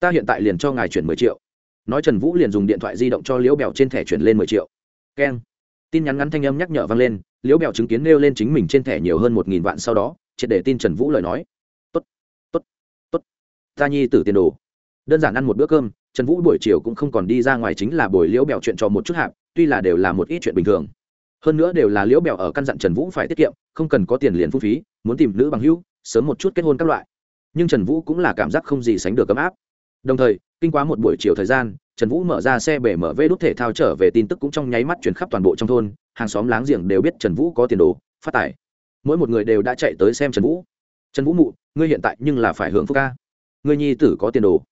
Ta hiện tại liền cho ngài chuyển mười triệu. Nói trần vũ liền dùng điện thoại di động cho liễu bèo trên thẻ chuyển lên mười triệu. Keng. Tin nhắn ngắn thanh âm nhắc nhở vang lên liễu bèo chứng kiến nêu lên chính mình trên thẻ nhiều hơn một nghìn vạn sau đó, triệt để tin trần vũ lời nói. Tốt tốt tốt. Ta nhi tử tiền đồ. Đơn giản ăn một bữa cơm trần vũ buổi chiều cũng không còn đi ra ngoài chính là buổi liễu bèo chuyện cho một chút hạp, tuy là đều là một ít chuyện bình thường. Hơn nữa đều là liễu bèo ở căn dặn trần vũ phải tiết kiệm, không cần có tiền liền phung phí, muốn tìm nữ bằng hữu, sớm một chút kết hôn các loại. Nhưng trần vũ cũng là cảm giác không gì sánh được ấm áp. Đồng thời, kinh quá một buổi chiều thời gian, trần vũ mở ra xe bể mở vê đút thể thao trở về tin tức cũng trong nháy mắt chuyển khắp toàn bộ trong thôn, hàng xóm láng giềng đều biết trần vũ có tiền đồ, phát tài. Mỗi một người đều đã chạy tới xem trần vũ. Trần vũ mụ, ngươi hiện tại nhưng là phải hưởng phúc ca. Ngươi nhi tử có tiền đồ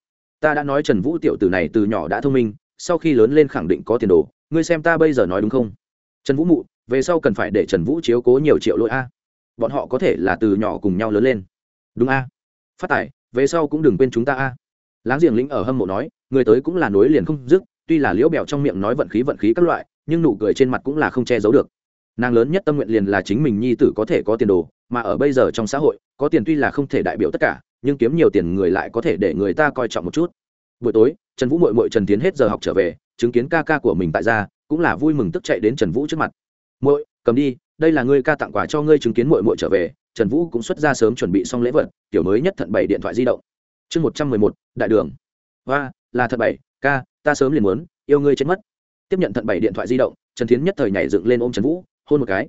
ta đã nói trần vũ tiểu tử này từ nhỏ đã thông minh, sau khi lớn lên khẳng định có tiền đồ, ngươi xem ta bây giờ nói đúng không? Trần vũ mụ, về sau cần phải để trần vũ chiếu cố nhiều triệu lỗi a. Bọn họ có thể là từ nhỏ cùng nhau lớn lên. Đúng a. Phát tài, về sau cũng đừng quên chúng ta a. Láng giềng lĩnh ở hâm mộ nói, người tới cũng là nối liền không dứt, tuy là liễu bẹo trong miệng nói vận khí vận khí các loại, nhưng nụ cười trên mặt cũng là không che giấu được. Nàng lớn nhất tâm nguyện liền là chính mình nhi tử có thể có tiền đồ, mà ở bây giờ trong xã hội, có tiền tuy là không thể đại biểu tất cả nhưng kiếm nhiều tiền người lại có thể để người ta coi trọng một chút. Buổi tối, trần vũ mội mội trần tiến hết giờ học trở về, chứng kiến ca ca của mình tại gia, cũng là vui mừng tức chạy đến trần vũ trước mặt. Mội cầm đi, đây là ngươi ca tặng quà cho ngươi chứng kiến mội mội trở về. Trần vũ cũng xuất ra sớm chuẩn bị xong lễ vật, kiểu mới nhất thận bảy điện thoại di động. Chương một trăm mười một, đại đường. Hoa là thật bảy, ca, ta sớm liền muốn, yêu ngươi chết mất. Tiếp nhận thận bảy điện thoại di động, trần tiến nhất thời nhảy dựng lên ôm trần vũ, hôn một cái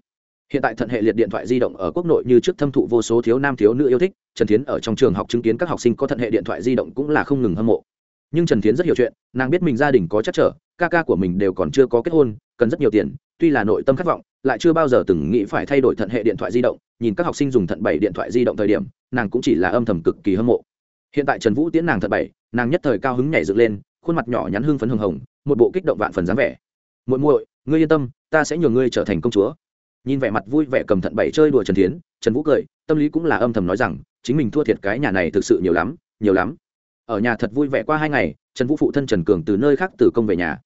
hiện tại thận hệ liệt điện thoại di động ở quốc nội như trước thâm thụ vô số thiếu nam thiếu nữ yêu thích, trần tiến ở trong trường học chứng kiến các học sinh có thận hệ điện thoại di động cũng là không ngừng hâm mộ. Nhưng trần tiến rất hiểu chuyện, nàng biết mình gia đình có chắc trở, ca ca của mình đều còn chưa có kết hôn, cần rất nhiều tiền, tuy là nội tâm khát vọng, lại chưa bao giờ từng nghĩ phải thay đổi thận hệ điện thoại di động, nhìn các học sinh dùng thận bảy điện thoại di động thời điểm, nàng cũng chỉ là âm thầm cực kỳ hâm mộ. Hiện tại trần vũ tiến nàng thận bảy, nàng nhất thời cao hứng nhảy dựng lên, khuôn mặt nhỏ nhắn hưng phấn hồng hồng, một bộ kích động vạn phần dáng vẻ. Muội muội, ngươi yên tâm, ta sẽ nhường ngươi trở thành công chúa nhìn vẻ mặt vui vẻ cầm thận bảy chơi đùa trần tiến trần vũ cười, tâm lý cũng là âm thầm nói rằng, chính mình thua thiệt cái nhà này thực sự nhiều lắm nhiều lắm. Ở nhà thật vui vẻ qua hai ngày, trần vũ phụ thân trần cường từ nơi khác từ công về nhà.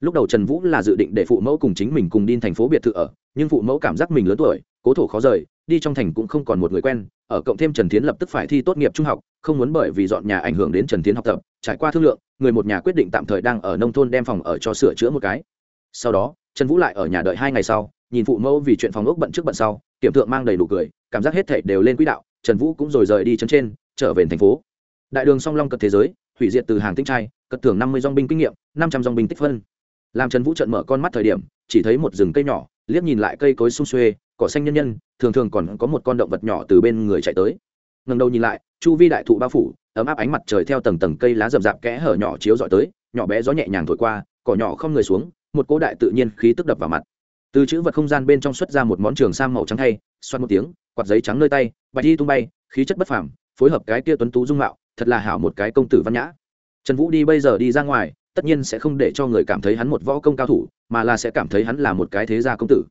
Lúc đầu trần vũ là dự định để phụ mẫu cùng chính mình cùng đi thành phố biệt thự ở, nhưng phụ mẫu cảm giác mình lớn tuổi, cố thổ khó rời, đi trong thành cũng không còn một người quen, ở cộng thêm trần tiến lập tức phải thi tốt nghiệp trung học, không muốn bởi vì dọn nhà ảnh hưởng đến trần tiến học tập, trải qua thương lượng, người một nhà quyết định tạm thời đang ở nông thôn đem phòng ở cho sửa chữa một cái. Sau đó, trần vũ lại ở nhà đợi hai ngày sau nhìn phụ mẫu vì chuyện phòng ốc bận trước bận sau, kiểm thượng mang đầy đủ cười, cảm giác hết thảy đều lên quỹ đạo, trần vũ cũng rồi rời đi chân trên, trở về thành phố. Đại đường song long cật thế giới, hủy diệt từ hàng tinh trai cất thưởng năm mươi dong binh kinh nghiệm, năm trăm dong binh tích phân. Làm trần vũ trận mở con mắt thời điểm, chỉ thấy một rừng cây nhỏ, liếc nhìn lại cây cối sung xuê, cỏ xanh nhân nhân, thường thường còn có một con động vật nhỏ từ bên người chạy tới. Ngần đầu nhìn lại, chu vi đại thụ bao phủ, ấm áp ánh mặt trời theo tầng tầng cây lá rậm rạp kẽ hở nhỏ chiếu dọi tới, nhỏ bé gió nhẹ nhàng thổi qua, cỏ nhỏ không người xuống, một cỗ đại tự nhiên khí tức đập vào mặt từ chữ vật không gian bên trong xuất ra một món trường sam màu trắng thay, xoát một tiếng, quạt giấy trắng nơi tay, bạch đi tung bay, khí chất bất phàm, phối hợp cái kia tuấn tú dung mạo, thật là hảo một cái công tử văn nhã. Trần vũ đi bây giờ đi ra ngoài, tất nhiên sẽ không để cho người cảm thấy hắn một võ công cao thủ, mà là sẽ cảm thấy hắn là một cái thế gia công tử.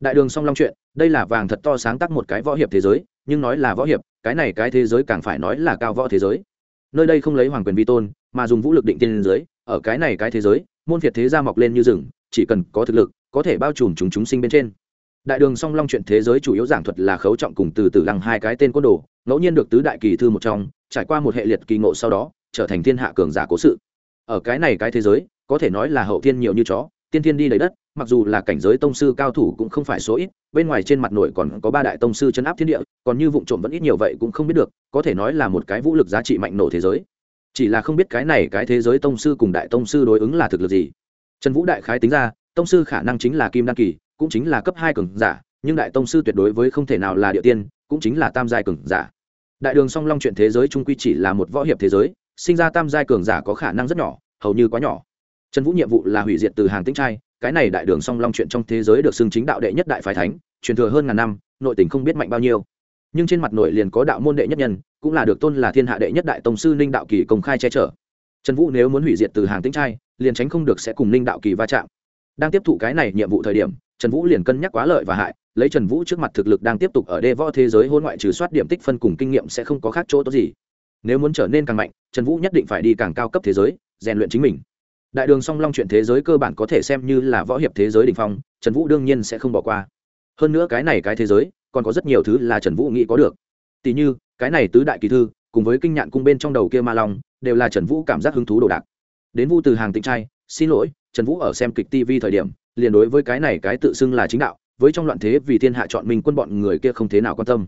Đại đường song long chuyện, đây là vàng thật to sáng tác một cái võ hiệp thế giới, nhưng nói là võ hiệp, cái này cái thế giới càng phải nói là cao võ thế giới. Nơi đây không lấy hoàng quyền vi tôn, mà dùng vũ lực định tiên giới, ở cái này cái thế giới, môn phiệt thế gia mọc lên như rừng, chỉ cần có thực lực có thể bao trùm chúng chúng sinh bên trên. Đại đường song long chuyện thế giới chủ yếu giảng thuật là khấu trọng cùng từ từ lăng hai cái tên côn đồ, ngẫu nhiên được tứ đại kỳ thư một trong, trải qua một hệ liệt kỳ ngộ sau đó, trở thành thiên hạ cường giả cố sự. Ở cái này cái thế giới, có thể nói là hậu thiên nhiều như chó, tiên thiên đi lấy đất, mặc dù là cảnh giới tông sư cao thủ cũng không phải số ít, bên ngoài trên mặt nội còn có ba đại tông sư chấn áp thiên địa, còn như vụ trộm vẫn ít nhiều vậy cũng không biết được, có thể nói là một cái vũ lực giá trị mạnh nổ thế giới. Chỉ là không biết cái này cái thế giới tông sư cùng đại tông sư đối ứng là thực lực gì. Trần vũ đại khái tính ra tông sư khả năng chính là kim đan kỳ, cũng chính là cấp hai cường giả, nhưng đại tông sư tuyệt đối với không thể nào là địa tiên, cũng chính là tam giai cường giả. Đại đường song long chuyện thế giới trung quy chỉ là một võ hiệp thế giới, sinh ra tam giai cường giả có khả năng rất nhỏ, hầu như quá nhỏ. Trần vũ nhiệm vụ là hủy diệt từ hàng tĩnh trai, cái này đại đường song long chuyện trong thế giới được xưng chính đạo đệ nhất đại phái thánh, truyền thừa hơn ngàn năm, nội tình không biết mạnh bao nhiêu. Nhưng trên mặt nội liền có đạo môn đệ nhất nhân, cũng là được tôn là thiên hạ đệ nhất đại tông sư ninh đạo kỳ công khai che chở. Trần vũ nếu muốn hủy diệt từ hàng tĩnh trai, liền tránh không được sẽ cùng ninh đạo kỳ va chạm đang tiếp thụ cái này nhiệm vụ thời điểm, trần vũ liền cân nhắc quá lợi và hại, lấy trần vũ trước mặt thực lực đang tiếp tục ở đê võ thế giới hôn ngoại trừ soát điểm tích phân cùng kinh nghiệm sẽ không có khác chỗ tốt gì. Nếu muốn trở nên càng mạnh, trần vũ nhất định phải đi càng cao cấp thế giới, rèn luyện chính mình. Đại đường song long chuyện thế giới cơ bản có thể xem như là võ hiệp thế giới đ ỉ n h phong, trần vũ đương nhiên sẽ không bỏ qua. Hơn nữa cái này cái thế giới, còn có rất nhiều thứ là trần vũ nghĩ có được. Tỷ như, cái này tứ đại kỳ thư, cùng với kinh nhạn cung bên trong đầu kia ma long, đều là trần vũ cảm giác hứng thú đồ đạc. Đến vu từ hàng tịnh trai xin lỗi, trần vũ ở xem kịch tv thời điểm, liền đối với cái này cái tự xưng là chính đạo, với trong loạn thế vì thiên hạ chọn mình quân bọn người kia không thế nào quan tâm.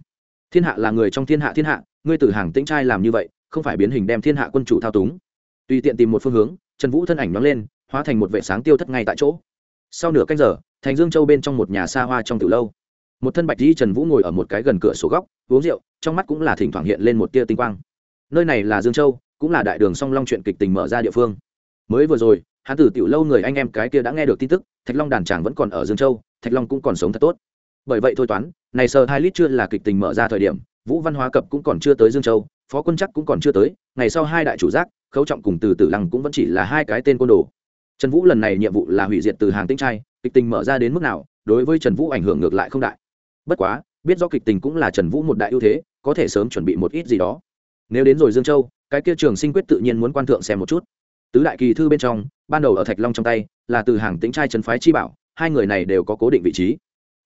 Thiên hạ là người trong thiên hạ thiên hạ, ngươi từ hàng tĩnh trai làm như vậy, không phải biến hình đem thiên hạ quân chủ thao túng. Tùy tiện tìm một phương hướng, trần vũ thân ảnh nóng lên, hóa thành một vệ sáng tiêu thất ngay tại chỗ. Sau nửa canh giờ, thành dương châu bên trong một nhà xa hoa trong từ lâu. Một thân bạch di trần vũ ngồi ở một cái gần cửa sổ góc, uống rượu, trong mắt cũng là thỉnh thoảng hiện lên một tia tinh quang. Nơi này là dương châu, cũng là đại đường song long chuyện kịch tình mở ra địa phương. Mới vừa rồi hắn từ tiểu lâu người anh em cái kia đã nghe được tin tức, thạch long đàn tràng vẫn còn ở dương châu, thạch long cũng còn sống thật tốt. Bởi vậy thôi toán, này sơ hai lít chưa là kịch tình mở ra thời điểm, vũ văn hóa cập cũng còn chưa tới dương châu, phó quân chắc cũng còn chưa tới, ngày sau hai đại chủ giác, khấu trọng cùng từ tử lăng cũng vẫn chỉ là hai cái tên côn đồ. Trần vũ lần này nhiệm vụ là hủy diệt từ hàng tinh trai, kịch tình mở ra đến mức nào, đối với trần vũ ảnh hưởng ngược lại không đại. Bất quá, biết do kịch tình cũng là trần vũ một đại ưu thế, có thể sớm chuẩn bị một ít gì đó. Nếu đến rồi dương châu, cái kia trường sinh quyết tự nhiên muốn quan thượng xem một chút tứ đại kỳ thư bên trong, ban đầu ở thạch long trong tay, là từ hàng tính trai trấn phái chi bảo, hai người này đều có cố định vị trí.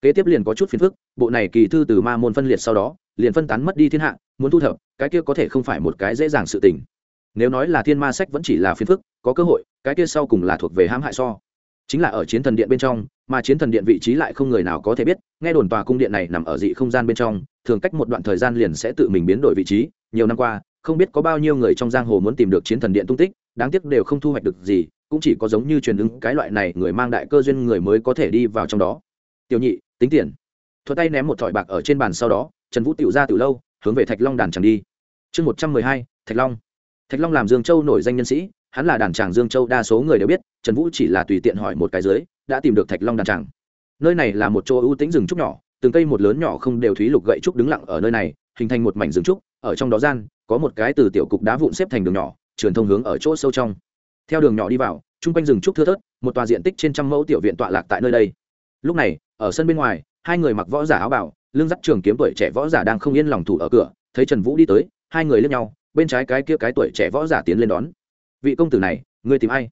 Kế tiếp liền có chút phiền phức, bộ này kỳ thư từ ma môn phân liệt sau đó, liền phân tán mất đi thiên hạ, muốn thu thập, cái kia có thể không phải một cái dễ dàng sự tình. Nếu nói là thiên ma sách vẫn chỉ là phiền phức, có cơ hội, cái kia sau cùng là thuộc về hãm hại so. Chính là ở chiến thần điện bên trong, mà chiến thần điện vị trí lại không người nào có thể biết, nghe đồn tòa cung điện này nằm ở dị không gian bên trong, thường cách một đoạn thời gian liền sẽ tự mình biến đổi vị trí. Nhiều năm qua, không biết có bao nhiêu người trong giang hồ muốn tìm được chiến thần điện tung tích đáng tiếc đều không thu hoạch được gì, cũng chỉ có giống như truyền ứng cái loại này người mang đại cơ duyên người mới có thể đi vào trong đó. Tiểu nhị, tính tiền. Thuật tay ném một thỏi bạc ở trên bàn sau đó, trần vũ tiểu ra tiểu lâu, hướng về thạch long đàn tràng đi. Chương một trăm mười hai, thạch long. Thạch long làm dương châu nổi danh nhân sĩ, hắn là đàn tràng dương châu đa số người đều biết, trần vũ chỉ là tùy tiện hỏi một cái dưới, đã tìm được thạch long đàn tràng nơi này là một chỗ ưu tĩnh rừng trúc nhỏ, từng cây một lớn nhỏ không đều thúy lục gậy trúc đứng lặng ở nơi này, hình thành một mảnh rừng trúc, ở trong đó gian, có một cái từ tiểu cục đá vụn xếp thành đường nhỏ truyền thông hướng ở chỗ sâu trong. Theo đường nhỏ đi vào, chung quanh rừng trúc thưa thớt, một tòa diện tích trên trăm mẫu tiểu viện tọa lạc tại nơi đây. Lúc này, ở sân bên ngoài, hai người mặc võ giả áo bảo lưng dắt trường kiếm tuổi trẻ võ giả đang không yên lòng thủ ở cửa, thấy trần vũ đi tới, hai người lên nhau, bên trái cái kia cái tuổi trẻ võ giả tiến lên đón. Vị công tử này, ngươi tìm ai?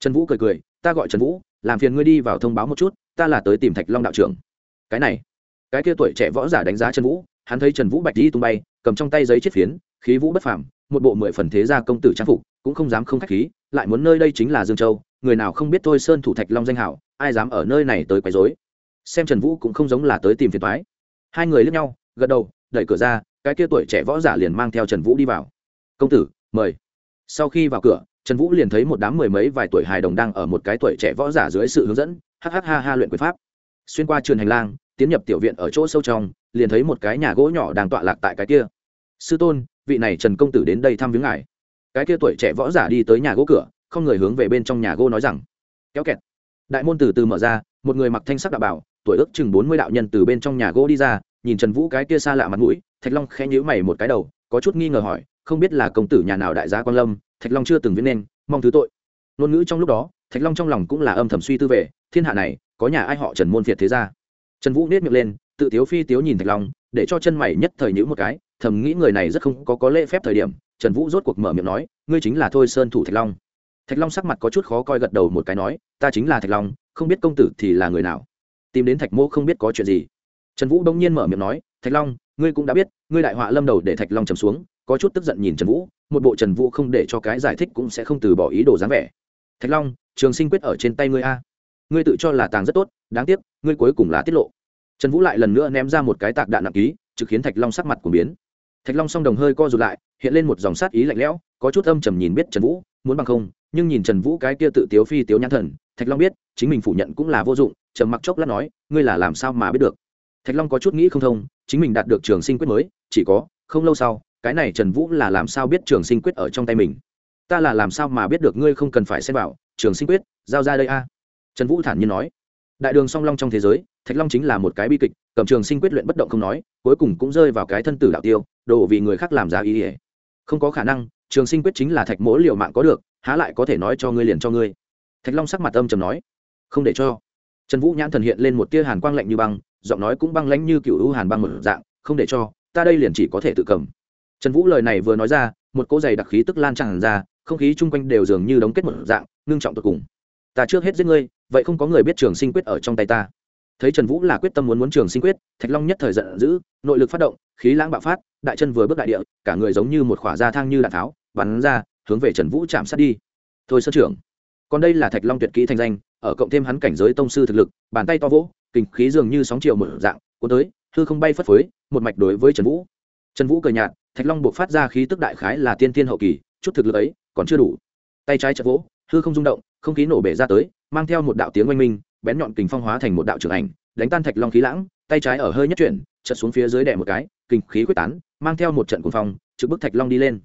Trần vũ cười cười, ta gọi trần vũ, làm phiền ngươi đi vào thông báo một chút, ta là tới tìm thạch long đạo trưởng. Cái này? Cái kia tuổi trẻ võ giả đánh giá trần vũ, hắn thấy trần vũ bạch đi tung bay, cầm trong tay giấy chiết phiến, khí vũ bất phàm một bộ mười phần thế gia công tử trang phục, cũng không dám không khách khí, lại muốn nơi đây chính là dương châu, người nào không biết thôi sơn thủ thạch long danh hảo, ai dám ở nơi này tới quấy rối. Xem trần vũ cũng không giống là tới tìm phiền toái. Hai người lướt nhau, gật đầu, đẩy cửa ra, cái kia tuổi trẻ võ giả liền mang theo trần vũ đi vào. Công tử, mời. Sau khi vào cửa, trần vũ liền thấy một đám mười mấy vài tuổi hài đồng đang ở một cái tuổi trẻ võ giả dưới sự hướng dẫn hh ha ha luyện quyền pháp. Xuyên qua trường hành lang, tiến nhập tiểu viện ở chỗ sâu trong, liền thấy một cái nhà gỗ nhỏ đang tọa lạc tại cái kia. Sư tôn vị này trần công tử đến đây thăm viếng ngài. Cái kia tuổi trẻ võ giả đi tới nhà gỗ cửa, không người hướng về bên trong nhà gỗ nói rằng, kéo kẹt. Đại môn từ từ mở ra, một người mặc thanh sắc đạo bảo, tuổi ước chừng bốn mươi đạo nhân từ bên trong nhà gỗ đi ra, nhìn trần vũ cái kia xa lạ mặt mũi, thạch long khẽ nhíu mày một cái đầu, có chút nghi ngờ hỏi, không biết là công tử nhà nào đại gia quan lâm, thạch long chưa từng viết nên, mong thứ tội. Ngôn ngữ trong lúc đó, thạch long trong lòng cũng là âm thầm suy tư về, thiên hạ này, có nhà ai họ trần môn việt thế ra? Trần vũ nết miệng lên, tự tiếu phi tiếu nhìn thạch long, để cho chân mày nhất thời nhữ một cái thầm nghĩ người này rất không có có lễ phép thời điểm, trần vũ rốt cuộc mở miệng nói, ngươi chính là thôi sơn thủ thạch long. Thạch long sắc mặt có chút khó coi gật đầu một cái nói, ta chính là thạch long, không biết công tử thì là người nào? Tìm đến thạch mô không biết có chuyện gì. Trần vũ đông nhiên mở miệng nói, thạch long, ngươi cũng đã biết, ngươi đại họa lâm đầu để thạch long trầm xuống, có chút tức giận nhìn trần vũ, một bộ trần vũ không để cho cái giải thích cũng sẽ không từ bỏ ý đồ dáng vẻ. Thạch long, trường sinh quyết ở trên tay ngươi a. Ngươi tự cho là tàng rất tốt, đáng tiếc, ngươi cuối cùng là tiết lộ. Trần vũ lại lần nữa ném ra một cái tạc đạn nặng ký, trực khiến thạch long sắc mặt của biến thạch long song đồng hơi co rụt lại, hiện lên một dòng sát ý lạnh lẽo, có chút âm trầm nhìn biết trần vũ, muốn bằng không, nhưng nhìn trần vũ cái kia tự tiếu phi tiếu nhãn thần, thạch long biết, chính mình phủ nhận cũng là vô dụng, trầm mặc chốc lát nói, ngươi là làm sao mà biết được? Thạch long có chút nghĩ không thông, chính mình đạt được trường sinh quyết mới, chỉ có, không lâu sau, cái này trần vũ là làm sao biết trường sinh quyết ở trong tay mình? Ta là làm sao mà biết được ngươi không cần phải xem vào, trường sinh quyết, giao ra đây a. Trần vũ thản nhiên nói. Đại đường song long trong thế giới, thạch long chính là một cái bi kịch cầm trường sinh quyết luyện bất động không nói, cuối cùng cũng rơi vào cái thân tử đạo tiêu đổ vì người khác làm giá ý ỉa. Không có khả năng, trường sinh quyết chính là thạch mỗ liều mạng có được, há lại có thể nói cho ngươi liền cho ngươi. Thạch long sắc mặt âm trầm nói, không để cho. Trần vũ nhãn thần hiện lên một tia hàn quang lạnh như băng, giọng nói cũng băng lãnh như cựu u hàn băng một dạng, không để cho, ta đây liền chỉ có thể tự cầm. Trần vũ lời này vừa nói ra, một cỗ giày đặc khí tức lan tràn ra, không khí chung quanh đều dường như đóng kết một dạng, ngưng trọng tột cùng. Ta trước hết giết ngươi, vậy không có người biết trường sinh quyết ở trong tay ta thấy trần vũ là quyết tâm muốn muốn trường sinh quyết, thạch long nhất thời giận dữ, nội lực phát động, khí lãng bạo phát, đại chân vừa bước đại địa, cả người giống như một khỏa da thang như đạn tháo, bắn ra, hướng về trần vũ chạm sát đi. Thôi sơ trưởng, còn đây là thạch long tuyệt kỹ thành danh, ở cộng thêm hắn cảnh giới tông sư thực lực, bàn tay to vỗ, kinh khí dường như sóng chiều một dạng, cuốn tới, hư không bay phất phới, một mạch đối với trần vũ. Trần vũ cười nhạt, thạch long buộc phát ra khí tức đại khái là tiên tiên hậu kỳ, chút thực lực ấy còn chưa đủ. Tay trái chật vỗ, hư không rung động, không khí nổ bể ra tới, mang theo một đạo tiếng oanh minh bén nhọn kình phong hóa thành một đạo trưởng ảnh, đánh tan thạch long khí lãng, tay trái ở hơi nhất chuyển chật xuống phía dưới đè một cái, kình khí quyết tán, mang theo một trận cuồng phong, trực bức thạch long đi lên.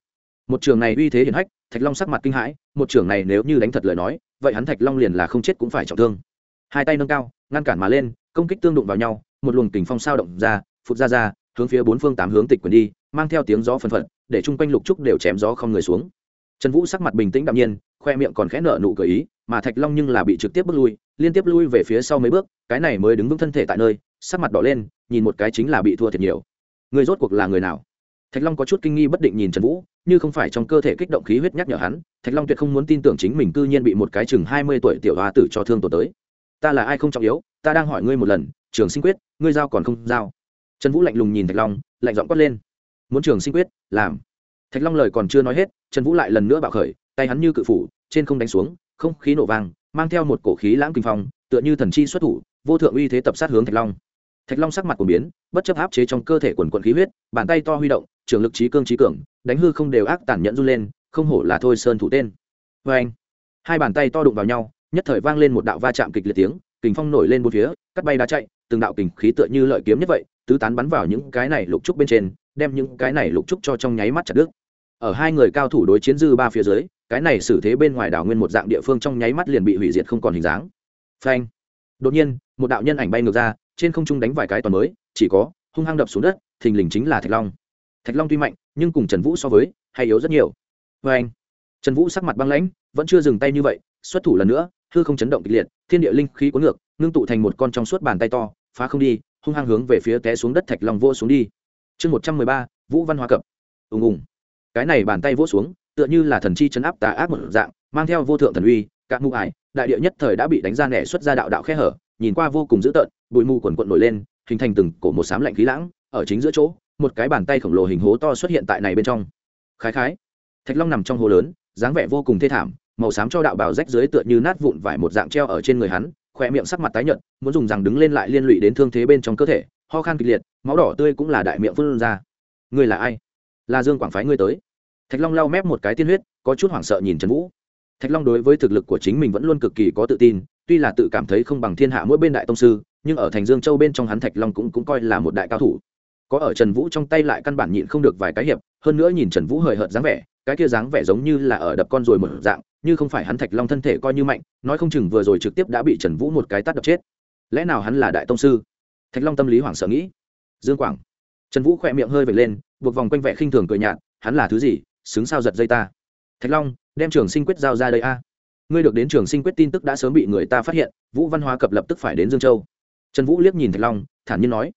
Một trường này uy thế hiển hách, thạch long sắc mặt kinh hãi, một trường này nếu như đánh thật lời nói, vậy hắn thạch long liền là không chết cũng phải trọng thương. Hai tay nâng cao, ngăn cản mà lên, công kích tương đụng vào nhau, một luồng kình phong sao động ra, phụt ra ra, hướng phía bốn phương tám hướng tịch quyền đi, mang theo tiếng gió phân phật, để chung quanh lục trúc đều chém gió không người xuống. Trần vũ sắc mặt bình tĩnh đạm nhiên, khoe miệng còn khẽ nở nụ cười ý, mà thạch long nhưng là bị trực tiếp bước lui liên tiếp lui về phía sau mấy bước, cái này mới đứng vững thân thể tại nơi, sắc mặt đỏ lên, nhìn một cái chính là bị thua thiệt nhiều. Người rốt cuộc là người nào? Thạch long có chút kinh nghi bất định nhìn trần vũ, như không phải trong cơ thể kích động khí huyết nhắc nhở hắn, thạch long tuyệt không muốn tin tưởng chính mình cư nhiên bị một cái chừng hai mươi tuổi tiểu hoa tử cho thương tổn tới. Ta là ai không trọng yếu, ta đang hỏi ngươi một lần, trường sinh quyết, ngươi giao còn không giao? Trần vũ lạnh lùng nhìn thạch long, lạnh giọng quát lên. Muốn trường sinh quyết, làm. Thạch long lời còn chưa nói hết, trần vũ lại lần nữa bạo khởi, tay hắn như cự phủ, trên không đánh xuống, không khí nổ vang mang theo một cổ khí lãng kinh phong, tựa như thần chi xuất thủ, vô thượng uy thế tập sát hướng thạch long. Thạch long sắc mặt của biến, bất chấp áp chế trong cơ thể quần quận khí huyết, bàn tay to huy động, trường lực trí cương trí cường, đánh hư không đều ác tản nhẫn run lên, không hổ là thôi sơn thủ tên. Vê anh, hai bàn tay to đụng vào nhau, nhất thời vang lên một đạo va chạm kịch liệt tiếng kình phong nổi lên bốn phía, cắt bay đá chạy, từng đạo kình khí tựa như lợi kiếm nhất vậy, tứ tán bắn vào những cái này lục trúc bên trên, đem những cái này lục trúc cho trong nháy mắt chặt đứt. Ở hai người cao thủ đối chiến dư ba phía dưới cái này xử thế bên ngoài đảo nguyên một dạng địa phương trong nháy mắt liền bị hủy diệt không còn hình dáng. Phanh. Đột nhiên, một đạo nhân ảnh bay ngược ra, trên không trung đánh vài cái toàn mới, chỉ có, hung hăng đập xuống đất, thình lình chính là thạch long. Thạch long tuy mạnh, nhưng cùng trần vũ so với, hay yếu rất nhiều. Phanh. Trần vũ sắc mặt băng lãnh, vẫn chưa dừng tay như vậy, xuất thủ lần nữa, hư không chấn động kịch liệt, thiên địa linh khí cuốn ngược, ngưng tụ thành một con trong suốt bàn tay to, phá không đi, hung hăng hướng về phía té xuống đất thạch long vô xuống đi. Chương một trăm mười ba, vũ văn hóa cập. Ùng ùng. Cái này bàn tay vỗ xuống tựa như là thần chi chấn áp tà ác một dạng, mang theo vô thượng thần uy các mũ ải, đại địa nhất thời đã bị đánh ra nẻ xuất ra đạo đạo khe hở, nhìn qua vô cùng dữ tợn, bụi mù quần quận nổi lên, hình thành từng cổ một sám lạnh khí lãng, ở chính giữa chỗ, một cái bàn tay khổng lồ hình hố to xuất hiện tại này bên trong. Khái khái, thạch long nằm trong hố lớn, dáng vẻ vô cùng thê thảm, màu xám cho đạo bào rách dưới tựa như nát vụn vải một dạng treo ở trên người hắn khoe miệng sắc mặt tái nhợt, muốn dùng rằng đứng lên lại liên lụy đến thương thế bên trong cơ thể, ho khan kịch liệt, máu đỏ tươi cũng là đại miệng phun ra. Ngươi là ai? Là dương quảng phái ngươi tới thạch long lau mép một cái tiên huyết có chút hoảng sợ nhìn trần vũ. Thạch long đối với thực lực của chính mình vẫn luôn cực kỳ có tự tin tuy là tự cảm thấy không bằng thiên hạ mỗi bên đại tông sư nhưng ở thành dương châu bên trong hắn thạch long cũng, cũng coi là một đại cao thủ. Có ở trần vũ trong tay lại căn bản nhịn không được vài cái hiệp hơn nữa nhìn trần vũ hời hợt dáng vẻ cái kia dáng vẻ giống như là ở đập con rồi một dạng như không phải hắn thạch long thân thể coi như mạnh nói không chừng vừa rồi trực tiếp đã bị trần vũ một cái tắt đập chết. Lẽ nào hắn là đại tông sư? Thạch long tâm lý hoảng sợ nghĩ. Dương quảng. Trần vũ khỏe miệng hơi vệt lên buộc vòng quanh vẻ khinh thường cười nhạt hắn là thứ gì? Xứng sao giật dây ta. Thạch long, đem trường sinh quyết giao ra đây a. Ngươi được đến trường sinh quyết tin tức đã sớm bị người ta phát hiện, vũ văn hóa cập lập tức phải đến dương châu. Trần vũ liếc nhìn thạch long, thản nhiên nói.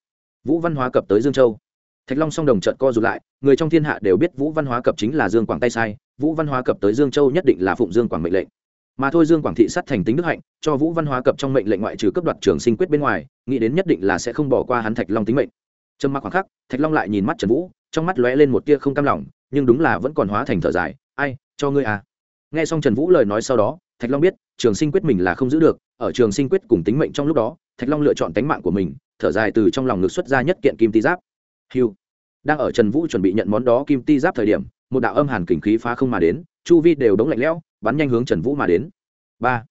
Vũ văn hóa cập tới dương châu. Thạch long song đồng trận co rụt lại, người trong thiên hạ đều biết vũ văn hóa cập chính là dương quảng tay sai, vũ văn hóa cập tới dương châu nhất định là phụng dương quảng mệnh lệnh. Mà thôi dương quảng thị sát thành tính đức hạnh, cho vũ văn hóa cập trong mệnh lệnh ngoại trừ cấp đoạt trường sinh quyết bên ngoài, nghĩ đến nhất định là sẽ không bỏ qua hắn thạch long tính mệnh. Trầm mặc khoảng khắc, thạch long lại nhìn mắt trần vũ, trong mắt lóe lên một tia không cam lòng nhưng đúng là vẫn còn hóa thành thở dài. Ai, cho ngươi à. Nghe xong trần vũ lời nói sau đó, thạch long biết, trường sinh quyết mình là không giữ được. Ở trường sinh quyết cùng tính mệnh trong lúc đó, thạch long lựa chọn tính mạng của mình, thở dài từ trong lòng ngực xuất ra nhất kiện kim ti giáp. Hiu đang ở trần vũ chuẩn bị nhận món đó kim ti giáp thời điểm, một đạo âm hàn kình khí phá không mà đến, chu vi đều đống lạnh lẽo, bắn nhanh hướng trần vũ mà đến. Ba.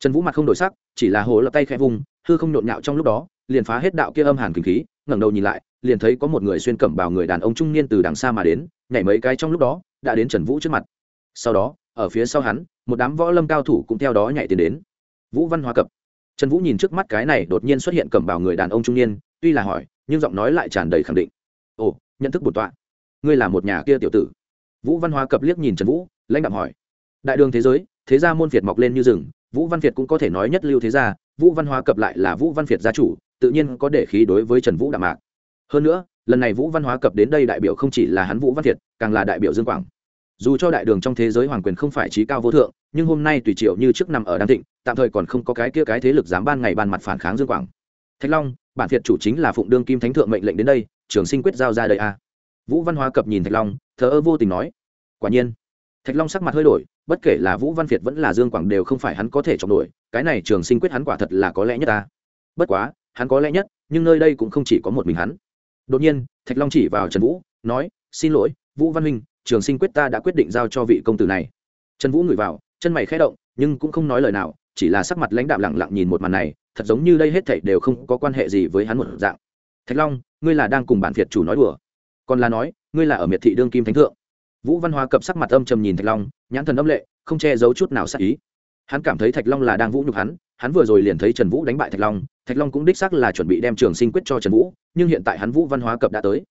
Trần vũ mặt không đổi sắc, chỉ là hồ lập tay khẽ vùng, hư không nhộn nhạo trong lúc đó, liền phá hết đạo kia âm hàn kình khí, ngẩng đầu nhìn lại, liền thấy có một người xuyên cẩm bào người đàn ông trung niên từ đằng xa mà đến nhảy mấy cái trong lúc đó, đã đến trần vũ trước mặt. Sau đó, ở phía sau hắn, một đám võ lâm cao thủ cũng theo đó nhảy tiến đến. Vũ văn hoa cập. Trần vũ nhìn trước mắt cái này đột nhiên xuất hiện cầm bào người đàn ông trung niên, tuy là hỏi, nhưng giọng nói lại tràn đầy khẳng định. Ồ, nhận thức bổn tọa. Ngươi là một nhà kia tiểu tử. Vũ văn hoa cập liếc nhìn trần vũ, lãnh đạo hỏi. Đại đường thế giới, thế gia môn việt mọc lên như rừng, vũ văn việt cũng có thể nói nhất lưu thế gia, vũ văn Hoa cập lại là vũ văn việt gia chủ, tự nhiên có để khí đối với trần vũ đạm mạc. Hơn nữa lần này vũ văn hóa cập đến đây đại biểu không chỉ là hắn vũ văn Thiệt, càng là đại biểu dương quảng. Dù cho đại đường trong thế giới hoàng quyền không phải trí cao vô thượng, nhưng hôm nay tùy triệu như trước nằm ở đan thịnh, tạm thời còn không có cái kia cái thế lực dám ban ngày ban mặt phản kháng dương quảng. Thạch long, bản thiệt chủ chính là phụng đương kim thánh thượng mệnh lệnh đến đây, trường sinh quyết giao ra đây a. À. vũ văn hóa cập nhìn thạch long, thờ ơ vô tình nói, quả nhiên. Thạch long sắc mặt hơi đổi, bất kể là vũ văn việt vẫn là dương quảng đều không phải hắn có thể chọn nổi cái này trường sinh quyết hắn quả thật là có lẽ nhất ta bất quá, hắn có lẽ nhất, nhưng nơi đây cũng không chỉ có một mình hắn đột nhiên, thạch long chỉ vào trần vũ, nói, xin lỗi, vũ văn huynh, trường sinh quyết ta đã quyết định giao cho vị công tử này. Trần vũ ngửi vào, chân mày khẽ động, nhưng cũng không nói lời nào, chỉ là sắc mặt lãnh đạm lặng lặng nhìn một màn này, thật giống như đây hết thảy đều không có quan hệ gì với hắn một dạng. Thạch long, ngươi là đang cùng bản việt chủ nói đùa. Còn là nói, ngươi là ở miệt thị đương kim thánh thượng. Vũ văn hoa cập sắc mặt âm trầm nhìn thạch long, nhãn thần âm lệ, không che giấu chút nào sắc ý. Hắn cảm thấy thạch long là đang vũ nhục hắn hắn vừa rồi liền thấy trần vũ đánh bại thạch long thạch long cũng đích xác là chuẩn bị đem trường sinh quyết cho trần vũ nhưng hiện tại hắn vũ văn hóa cập đã tới.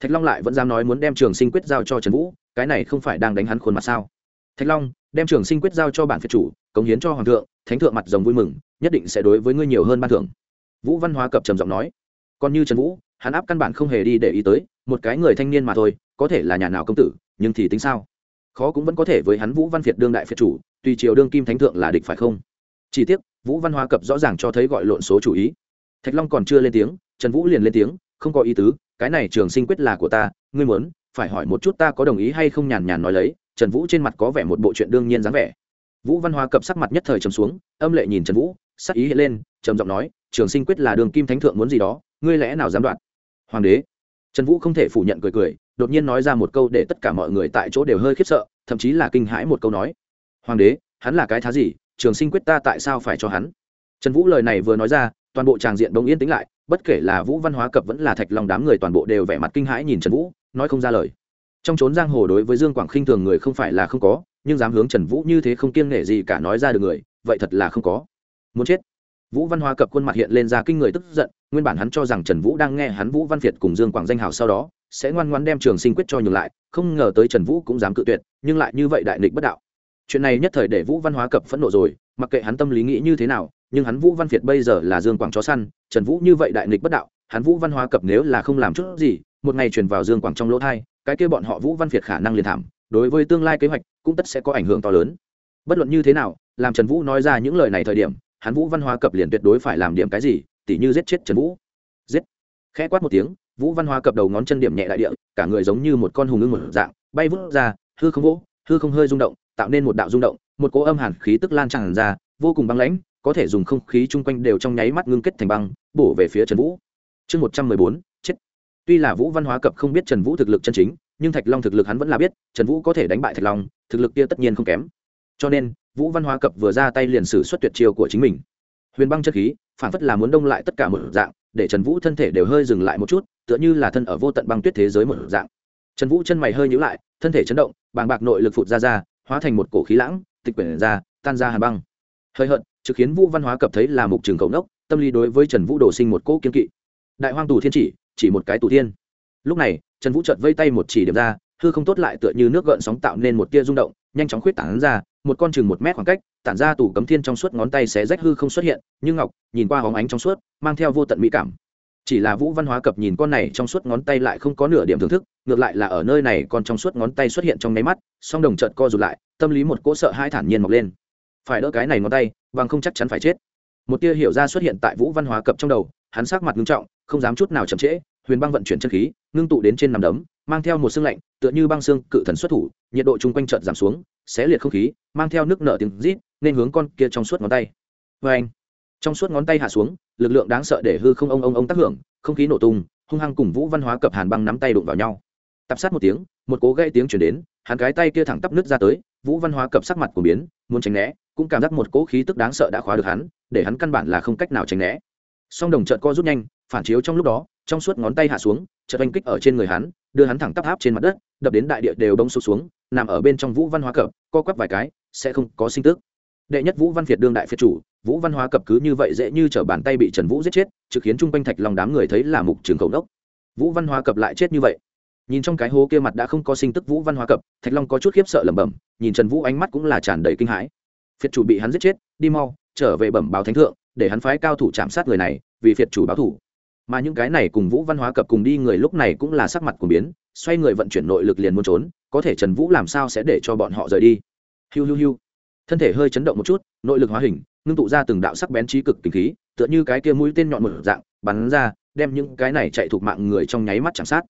Thạch long lại vẫn dám nói muốn đem trường sinh quyết giao cho trần vũ, cái này không phải đang đánh hắn khuôn mặt sao? Thạch long, đem trường sinh quyết giao cho bản phiệt chủ, cống hiến cho hoàng thượng, thánh thượng mặt rồng vui mừng, nhất định sẽ đối với ngươi nhiều hơn ban thưởng. Vũ văn hóa cập trầm giọng nói. Còn như trần vũ, hắn áp căn bản không hề đi để ý tới, một cái người thanh niên mà thôi, có thể là nhà nào công tử, nhưng thì tính sao? Khó cũng vẫn có thể với hắn vũ văn việt đương đại phiệt chủ tùy triều đương kim thánh thượng là địch phải không? Chỉ tiếc, vũ văn hóa cập rõ ràng cho thấy gọi lộn số chủ ý. Thạch long còn chưa lên tiếng trần vũ liền lên tiếng, không có ý tứ, cái này trường sinh quyết là của ta, ngươi muốn, phải hỏi một chút ta có đồng ý hay không nhàn nhàn nói lấy. Trần vũ trên mặt có vẻ một bộ chuyện đương nhiên dáng vẻ. Vũ văn hóa cập sắc mặt nhất thời trầm xuống, âm lệ nhìn trần vũ, sắc ý hiện lên, trầm giọng nói, trường sinh quyết là đường kim thánh thượng muốn gì đó, ngươi lẽ nào dám đoạt hoàng đế. Trần vũ không thể phủ nhận cười cười, đột nhiên nói ra một câu để tất cả mọi người tại chỗ đều hơi khiếp sợ, thậm chí là kinh hãi một câu nói. Hoàng đế, hắn là cái thá gì, trường sinh quyết ta tại sao phải cho hắn? Trần vũ lời này vừa nói ra toàn bộ tràng diện bỗng yên tĩnh lại, bất kể là vũ văn hóa cập vẫn là thạch long đám người toàn bộ đều vẻ mặt kinh hãi nhìn trần vũ, nói không ra lời. Trong trốn giang hồ đối với dương quảng khinh thường người không phải là không có, nhưng dám hướng trần vũ như thế không kiêng nể gì cả nói ra được người, vậy thật là không có. Muốn chết. Vũ văn hóa cập khuôn mặt hiện lên ra kinh người tức giận, nguyên bản hắn cho rằng trần vũ đang nghe hắn vũ văn việt cùng dương quảng danh hào sau đó, sẽ ngoan ngoan đem trường sinh quyết cho nhường lại, không ngờ tới trần vũ cũng dám cự tuyệt, nhưng lại như vậy đại nghịch bất đạo. Chuyện này nhất thời để vũ văn hóa cập phẫn nộ rồi, mặc kệ hắn tâm lý nghĩ như thế nào nhưng hắn vũ văn việt bây giờ là dương quảng chó săn, trần vũ như vậy đại nghịch bất đạo, hắn vũ văn hóa cập nếu là không làm chút gì, một ngày truyền vào dương quảng trong lỗ thai, cái kia bọn họ vũ văn việt khả năng liền thảm, đối với tương lai kế hoạch cũng tất sẽ có ảnh hưởng to lớn. Bất luận như thế nào, làm trần vũ nói ra những lời này thời điểm, hắn vũ văn hóa cập liền tuyệt đối phải làm điểm cái gì, tỉ như giết chết trần vũ. Giết. Khẽ quát một tiếng, vũ văn hóa cập đầu ngón chân điểm nhẹ đại địa, cả người giống như một con hùng ưng một dạng, bay vút ra, hư không vỗ, hư không hơi rung động, tạo nên một đạo rung động, một cỗ âm hàn khí tức lan tràn ra, vô cùng băng lãnh có thể dùng không khí chung quanh đều trong nháy mắt ngưng kết thành băng, bổ về phía trần vũ. Chương một trăm mười bốn, chết. Tuy là vũ văn hóa cập không biết trần vũ thực lực chân chính, nhưng thạch long thực lực hắn vẫn là biết, trần vũ có thể đánh bại thạch long, thực lực kia tất nhiên không kém. Cho nên, vũ văn hóa cập vừa ra tay liền sử xuất tuyệt chiêu của chính mình. Huyền băng chất khí, phản phất là muốn đông lại tất cả một dạng, để trần vũ thân thể đều hơi dừng lại một chút, tựa như là thân ở vô tận băng tuyết thế giới một dạng. Trần vũ chân mày hơi nhữ lại, thân thể chấn động, bàng bạc nội lực phụt ra ra, hóa thành một cổ khí lãng, tịch quyển ra, tan ra hà băng. Hơi hận trực khiến vũ văn hóa cập thấy là mục trường cầu nốc, tâm lý đối với trần vũ đổ sinh một cỗ kiên kỵ. Đại hoang tù thiên chỉ chỉ một cái tù thiên. Lúc này, trần vũ chợt vây tay một chỉ điểm ra, hư không tốt lại tựa như nước gợn sóng tạo nên một tia rung động, nhanh chóng khuyết tản ra, một con chừng một mét khoảng cách, tản ra tủ cấm thiên trong suốt ngón tay xé rách hư không xuất hiện nhưng ngọc, nhìn qua hóng ánh trong suốt, mang theo vô tận mỹ cảm. Chỉ là vũ văn hóa cập nhìn con này trong suốt ngón tay lại không có nửa điểm thưởng thức, ngược lại là ở nơi này còn trong suốt ngón tay xuất hiện trong nháy mắt, song đồng trợt co rụt lại, tâm lý một cỗ sợ hai thản nhiên mọc lên. Phải đỡ cái này ngón tay bằng không chắc chắn phải chết. Một tia hiểu ra xuất hiện tại vũ văn hóa cập trong đầu, hắn sắc mặt nghiêm trọng, không dám chút nào chậm trễ, huyền băng vận chuyển chân khí, ngưng tụ đến trên nằm đấm, mang theo một xương lạnh, tựa như băng xương cự thần xuất thủ, nhiệt độ chung quanh chợt giảm xuống, xé liệt không khí, mang theo nước nợ tiếng rít, nên hướng con kia trong suốt ngón tay. Vê anh trong suốt ngón tay hạ xuống, lực lượng đáng sợ để hư không ông ông ông tác hưởng, không khí nổ tung, hung hăng cùng vũ văn hóa cập hàn băng nắm tay đụng vào nhau. Tập sát một tiếng, một cố gây tiếng chuyển đến, hắn cái tay kia thẳng tắp nước ra tới, vũ văn hóa cập sắc mặt của biến, muốn tránh né cũng cảm giác một cỗ khí tức đáng sợ đã khóa được hắn, để hắn căn bản là không cách nào tránh né. Song đồng trợt co rút nhanh, phản chiếu trong lúc đó, trong suốt ngón tay hạ xuống, chợt oanh kích ở trên người hắn, đưa hắn thẳng tắp áp trên mặt đất, đập đến đại địa đều bông sụt xuống, nằm ở bên trong vũ văn hóa cập, co quắp vài cái, sẽ không có sinh tức. Đệ nhất vũ văn việt đương đại phiệt chủ, vũ văn hóa cập cứ như vậy dễ như t bàn tay bị trần vũ giết chết, trực khiến chung quanh thạch lòng đám người thấy là mục trường cầu đốc. Vũ văn hóa cập lại chết như vậy. Nhìn trong cái hố kia mặt đã không có sinh tức vũ văn hóa cập, thạch long có chút khiếp sợ lẩm bẩm, nhìn trần vũ ánh mắt cũng là tràn đầy kinh hãi phiệt chủ bị hắn giết chết, đi mau, trở về bẩm báo thánh thượng, để hắn phái cao thủ chạm sát người này, vì phiệt chủ báo thủ. Mà những cái này cùng vũ văn hóa cập cùng đi người lúc này cũng là sắc mặt của biến, xoay người vận chuyển nội lực liền muốn trốn, có thể trần vũ làm sao sẽ để cho bọn họ rời đi? Hiu hiu hiu. Thân thể hơi chấn động một chút, nội lực hóa hình, ngưng tụ ra từng đạo sắc bén trí cực kinh khí, tựa như cái kia mũi tên nhọn một dạng, bắn ra, đem những cái này chạy thuộc mạng người trong nháy mắt chạm sát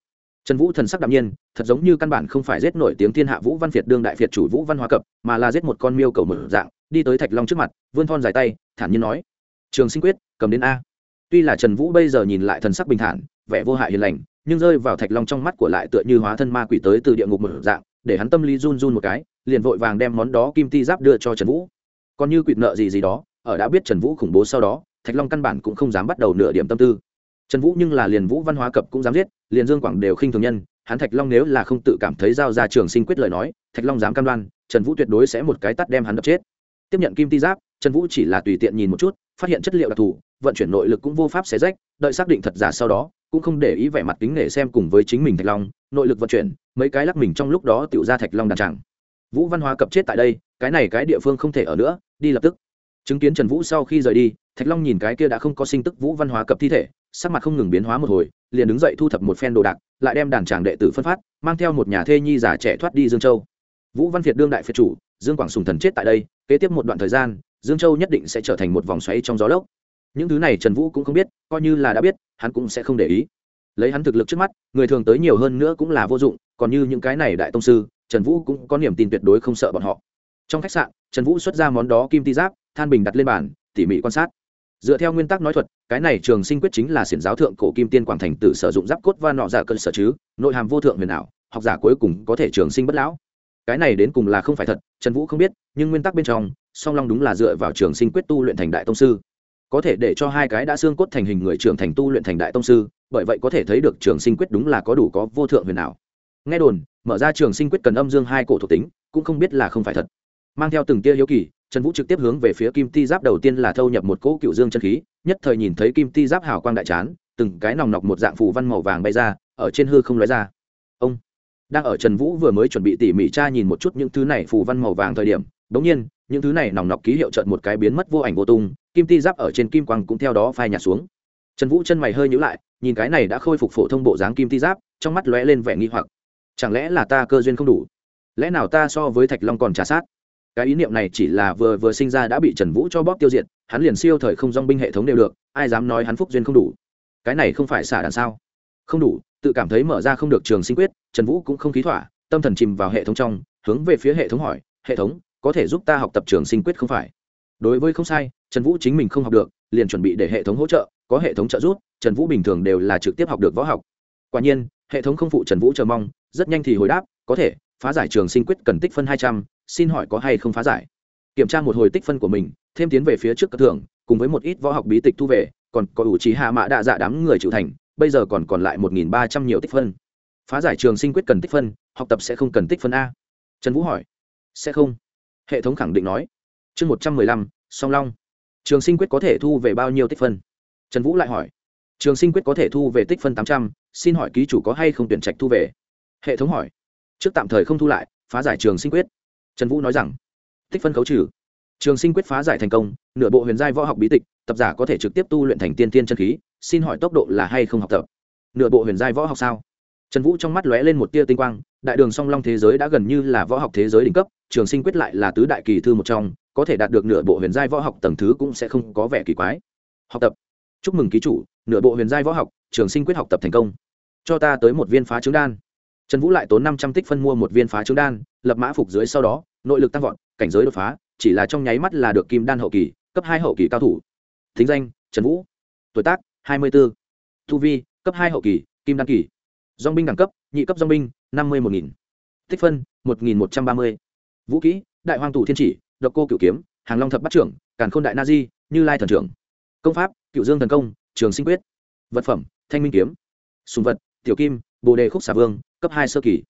trần vũ thần sắc đạm nhiên, thật giống như căn bản không phải giết nổi tiếng thiên hạ vũ văn việt đương đại việt chủ vũ văn hóa cập, mà là giết một con miêu cầu mở dạng, đi tới thạch long trước mặt, vươn thon dài tay, thản nhiên nói, trường sinh quyết, cầm đến a. Tuy là trần vũ bây giờ nhìn lại thần sắc bình thản, vẻ vô hại hiền lành, nhưng rơi vào thạch long trong mắt của lại tựa như hóa thân ma quỷ tới từ địa ngục mở dạng, để hắn tâm lý run run một cái, liền vội vàng đem món đó kim ti giáp đưa cho trần vũ. Còn như quỵt nợ gì gì đó, ở đã biết trần vũ khủng bố sau đó, thạch long căn bản cũng không dám bắt đầu nửa điểm tâm tư. Trần vũ nhưng là liền vũ văn hóa cập cũng dám giết liền dương quảng đều khinh thường nhân, hắn thạch long nếu là không tự cảm thấy giao ra trường sinh quyết lời nói, thạch long dám cam đoan, trần vũ tuyệt đối sẽ một cái tắt đem hắn đập chết. Tiếp nhận kim ti giáp, trần vũ chỉ là tùy tiện nhìn một chút, phát hiện chất liệu đặc thù, vận chuyển nội lực cũng vô pháp xé rách, đợi xác định thật giả sau đó, cũng không để ý vẻ mặt kính nể xem cùng với chính mình thạch long, nội lực vận chuyển, mấy cái lắc mình trong lúc đó tự ra thạch long đàn tràng vũ văn hóa cập chết tại đây, cái này cái địa phương không thể ở nữa, đi lập tức. Chứng kiến trần vũ sau khi rời đi, thạch long nhìn cái kia đã không có sinh tức vũ văn hóa cập thi thể sắc mặt không ngừng biến hóa một hồi, liền đứng dậy thu thập một phen đồ đạc, lại đem đàn tràng đệ tử phân phát, mang theo một nhà thê nhi già trẻ thoát đi dương châu. Vũ văn việt đương đại phiệt chủ, dương quảng sùng thần chết tại đây, kế tiếp một đoạn thời gian, dương châu nhất định sẽ trở thành một vòng xoáy trong gió lốc. Những thứ này trần vũ cũng không biết, coi như là đã biết, hắn cũng sẽ không để ý. Lấy hắn thực lực trước mắt, người thường tới nhiều hơn nữa cũng là vô dụng, còn như những cái này đại tông sư, trần vũ cũng có niềm tin tuyệt đối không sợ bọn họ. Trong khách sạn, trần vũ xuất ra món đó kim ti giáp, than bình đặt lên bàn, tỉ mỉ quan sát dựa theo nguyên tắc nói thuật, cái này trường sinh quyết chính là xiển giáo thượng cổ kim tiên quảng thành tử sử dụng giáp cốt và nọ giả cân sở chứ, nội hàm vô thượng huyền ảo, học giả cuối cùng có thể trường sinh bất lão. Cái này đến cùng là không phải thật, trần vũ không biết, nhưng nguyên tắc bên trong, song long đúng là dựa vào trường sinh quyết tu luyện thành đại tông sư. Có thể để cho hai cái đã xương cốt thành hình người trưởng thành tu luyện thành đại tông sư, bởi vậy có thể thấy được trường sinh quyết đúng là có đủ có vô thượng huyền ảo. Nghe đồn, mở ra trường sinh quyết cần âm dương hai cổ thuộc tính, cũng không biết là không phải thật. Mang theo từng tia hiếu kỳ trần vũ trực tiếp hướng về phía kim ti giáp đầu tiên là thâu nhập một cỗ cựu dương chân khí, nhất thời nhìn thấy kim ti giáp hào quang đại chán, từng cái nòng nọc một dạng phù văn màu vàng bay ra, ở trên hư không lóe ra. Ông đang ở trần vũ vừa mới chuẩn bị tỉ mỉ tra nhìn một chút những thứ này phù văn màu vàng thời điểm đ ỗ n g nhiên, những thứ này nòng nọc ký hiệu chợt một cái biến mất vô ảnh vô tung, kim ti giáp ở trên kim quang cũng theo đó phai nhạt xuống. Trần vũ chân mày hơi nhữ lại, nhìn cái này đã khôi phục phổ thông bộ dáng kim ti giáp, trong mắt lóe lên vẻ nghi hoặc. Chẳng lẽ là ta cơ duyên không đủ? Lẽ nào ta so với thạch long còn trả sát? Cái ý niệm này chỉ là vừa vừa sinh ra đã bị trần vũ cho bóp tiêu diệt, hắn liền siêu thời không dong binh hệ thống đều được, ai dám nói hắn phúc duyên không đủ. Cái này không phải xả đằng sao? Không đủ, tự cảm thấy mở ra không được trường sinh quyết, trần vũ cũng không khí thỏa, tâm thần chìm vào hệ thống trong, hướng về phía hệ thống hỏi, hệ thống, có thể giúp ta học tập trường sinh quyết không phải? Đối với không sai, trần vũ chính mình không học được, liền chuẩn bị để hệ thống hỗ trợ, có hệ thống trợ giúp, trần vũ bình thường đều là trực tiếp học được võ học. Quả nhiên, hệ thống không phụ trần vũ chờ mong, rất nhanh thì hồi đáp, có thể, phá giải trường sinh quyết cần tích phân hai trăm xin hỏi có hay không phá giải? Kiểm tra một hồi tích phân của mình, thêm tiến về phía trước các thưởng, cùng với một ít võ học bí tịch thu về, còn có ủ trí hạ mã đạ dạ đám người chịu thành, bây giờ còn còn lại một nghìn ba trăm nhiều tích phân. Phá giải trường sinh quyết cần tích phân, học tập sẽ không cần tích phân a. Trần vũ hỏi. Sẽ không. Hệ thống khẳng định nói. Chương một trăm mười lăm, song long. Trường sinh quyết có thể thu về bao nhiêu tích phân? Trần vũ lại hỏi. Trường sinh quyết có thể thu về tích phân tám trăm, xin hỏi ký chủ có hay không tuyển trạch thu về? Hệ thống hỏi. Trước tạm thời không thu lại, phá giải trường sinh quyết trần vũ nói rằng, tích phân khấu trừ. Trường sinh quyết phá giải thành công, nửa bộ huyền giai võ học bí tịch, tập giả có thể trực tiếp tu luyện thành tiên tiên chân khí, xin hỏi tốc độ là hay không học tập? Nửa bộ huyền giai võ học sao? Trần vũ trong mắt lóe lên một tia tinh quang, đại đường song long thế giới đã gần như là võ học thế giới đỉnh cấp, trường sinh quyết lại là tứ đại kỳ thư một trong, có thể đạt được nửa bộ huyền giai võ học tầng thứ cũng sẽ không có vẻ kỳ quái. Học tập. Chúc mừng ký chủ, nửa bộ huyền giai võ học, trường sinh quyết học tập thành công. Cho ta tới một viên phá trứng đan trần vũ lại tốn năm trăm tích phân mua một viên phá trứng đan, lập mã phục dưới sau đó, nội lực tăng vọt, cảnh giới đột phá, chỉ là trong nháy mắt là được kim đan hậu kỳ, cấp hai hậu kỳ cao thủ. Thính danh, trần vũ. Tuổi tác, hai mươi b ố thu vi, cấp hai hậu kỳ, kim đan kỳ. Dong binh đẳng cấp, nhị cấp dong binh, năm mươi một nghìn. Tích phân, một nghìn một trăm ba mươi. Vũ kỹ, đại hoàng tù thiên chỉ, độc cô cựu kiếm, hàng long thập bắt trưởng, càn khôn đại na di, như lai thần trưởng. Công pháp, cựu dương thần công, trường sinh quyết. Vật phẩm, thanh minh kiếm. Sùng vật, tiểu kim bồ đề khúc xà vương, cấp hai sơ kỳ.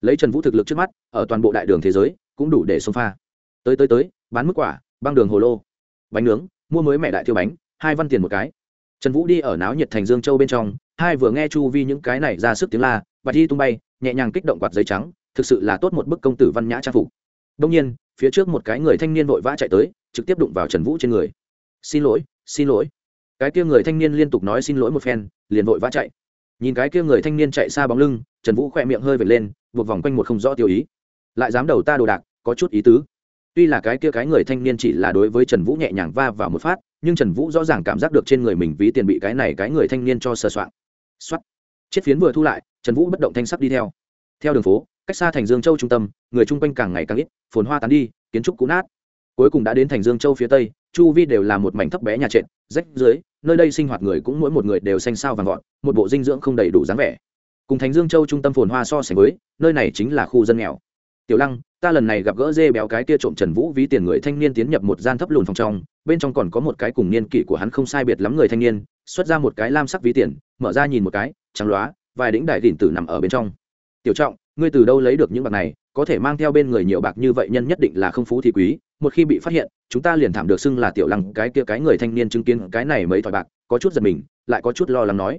Lấy trần vũ thực lực trước mắt, ở toàn bộ đại đường thế giới, cũng đủ để xông pha. Tới tới tới, bán mức quả, băng đường hồ lô. Bánh nướng, mua mới mẹ đại thiêu bánh, hai văn tiền một cái. Trần vũ đi ở náo nhiệt thành dương châu bên trong, hai vừa nghe chu vi những cái này ra sức tiếng la, và thi tung bay, nhẹ nhàng kích động quạt giấy trắng, thực sự là tốt một bức công tử văn nhã trang phục. Đông nhiên, phía trước một cái người thanh niên vội vã chạy tới, trực tiếp đụng vào trần vũ trên người. Xin lỗi xin lỗi. Cái kia người thanh niên liên tục nói xin lỗi một phen, liền vội vã chạy nhìn cái kia người thanh niên chạy xa bóng lưng, trần vũ khỏe miệng hơi vệt lên, buộc vòng quanh một không rõ tiêu ý. Lại dám đầu ta đồ đạc, có chút ý tứ. Tuy là cái kia cái người thanh niên chỉ là đối với trần vũ nhẹ nhàng va vào một phát, nhưng trần vũ rõ ràng cảm giác được trên người mình ví tiền bị cái này cái người thanh niên cho sờ soạn x o á t chiếc phiến vừa thu lại, trần vũ bất động thanh sắc đi theo. Theo đường phố, cách xa thành dương châu trung tâm, người chung quanh càng ngày càng ít, phồn hoa tán đi, kiến trúc cũ nát cuối cùng đã đến thành dương châu phía tây, chu vi đều là một mảnh thấp bé nhà trệt, rách dưới, nơi đây sinh hoạt người cũng mỗi một người đều xanh sao vàng gọn một bộ dinh dưỡng không đầy đủ dáng vẻ. Cùng thành dương châu trung tâm phồn hoa so sánh với, nơi này chính là khu dân nghèo. Tiểu lăng, ta lần này gặp gỡ dê béo cái kia trộm trần vũ ví tiền người thanh niên tiến nhập một gian thấp lùn phòng trong, bên trong còn có một cái cùng niên kỷ của hắn không sai biệt lắm người thanh niên, xuất ra một cái lam sắc ví tiền, mở ra nhìn một cái, trắng loá, vài đĩnh đại đỉnh tử nằm ở bên trong. Tiểu trọng ngươi từ đâu lấy được những bạc này, có thể mang theo bên người nhiều bạc như vậy nhân nhất định là không phú thì quý, một khi bị phát hiện, chúng ta liền thảm được xưng là tiểu lăng, cái kia cái người thanh niên chứng kiến cái này mấy thỏi bạc, có chút giật mình, lại có chút lo lắng nói.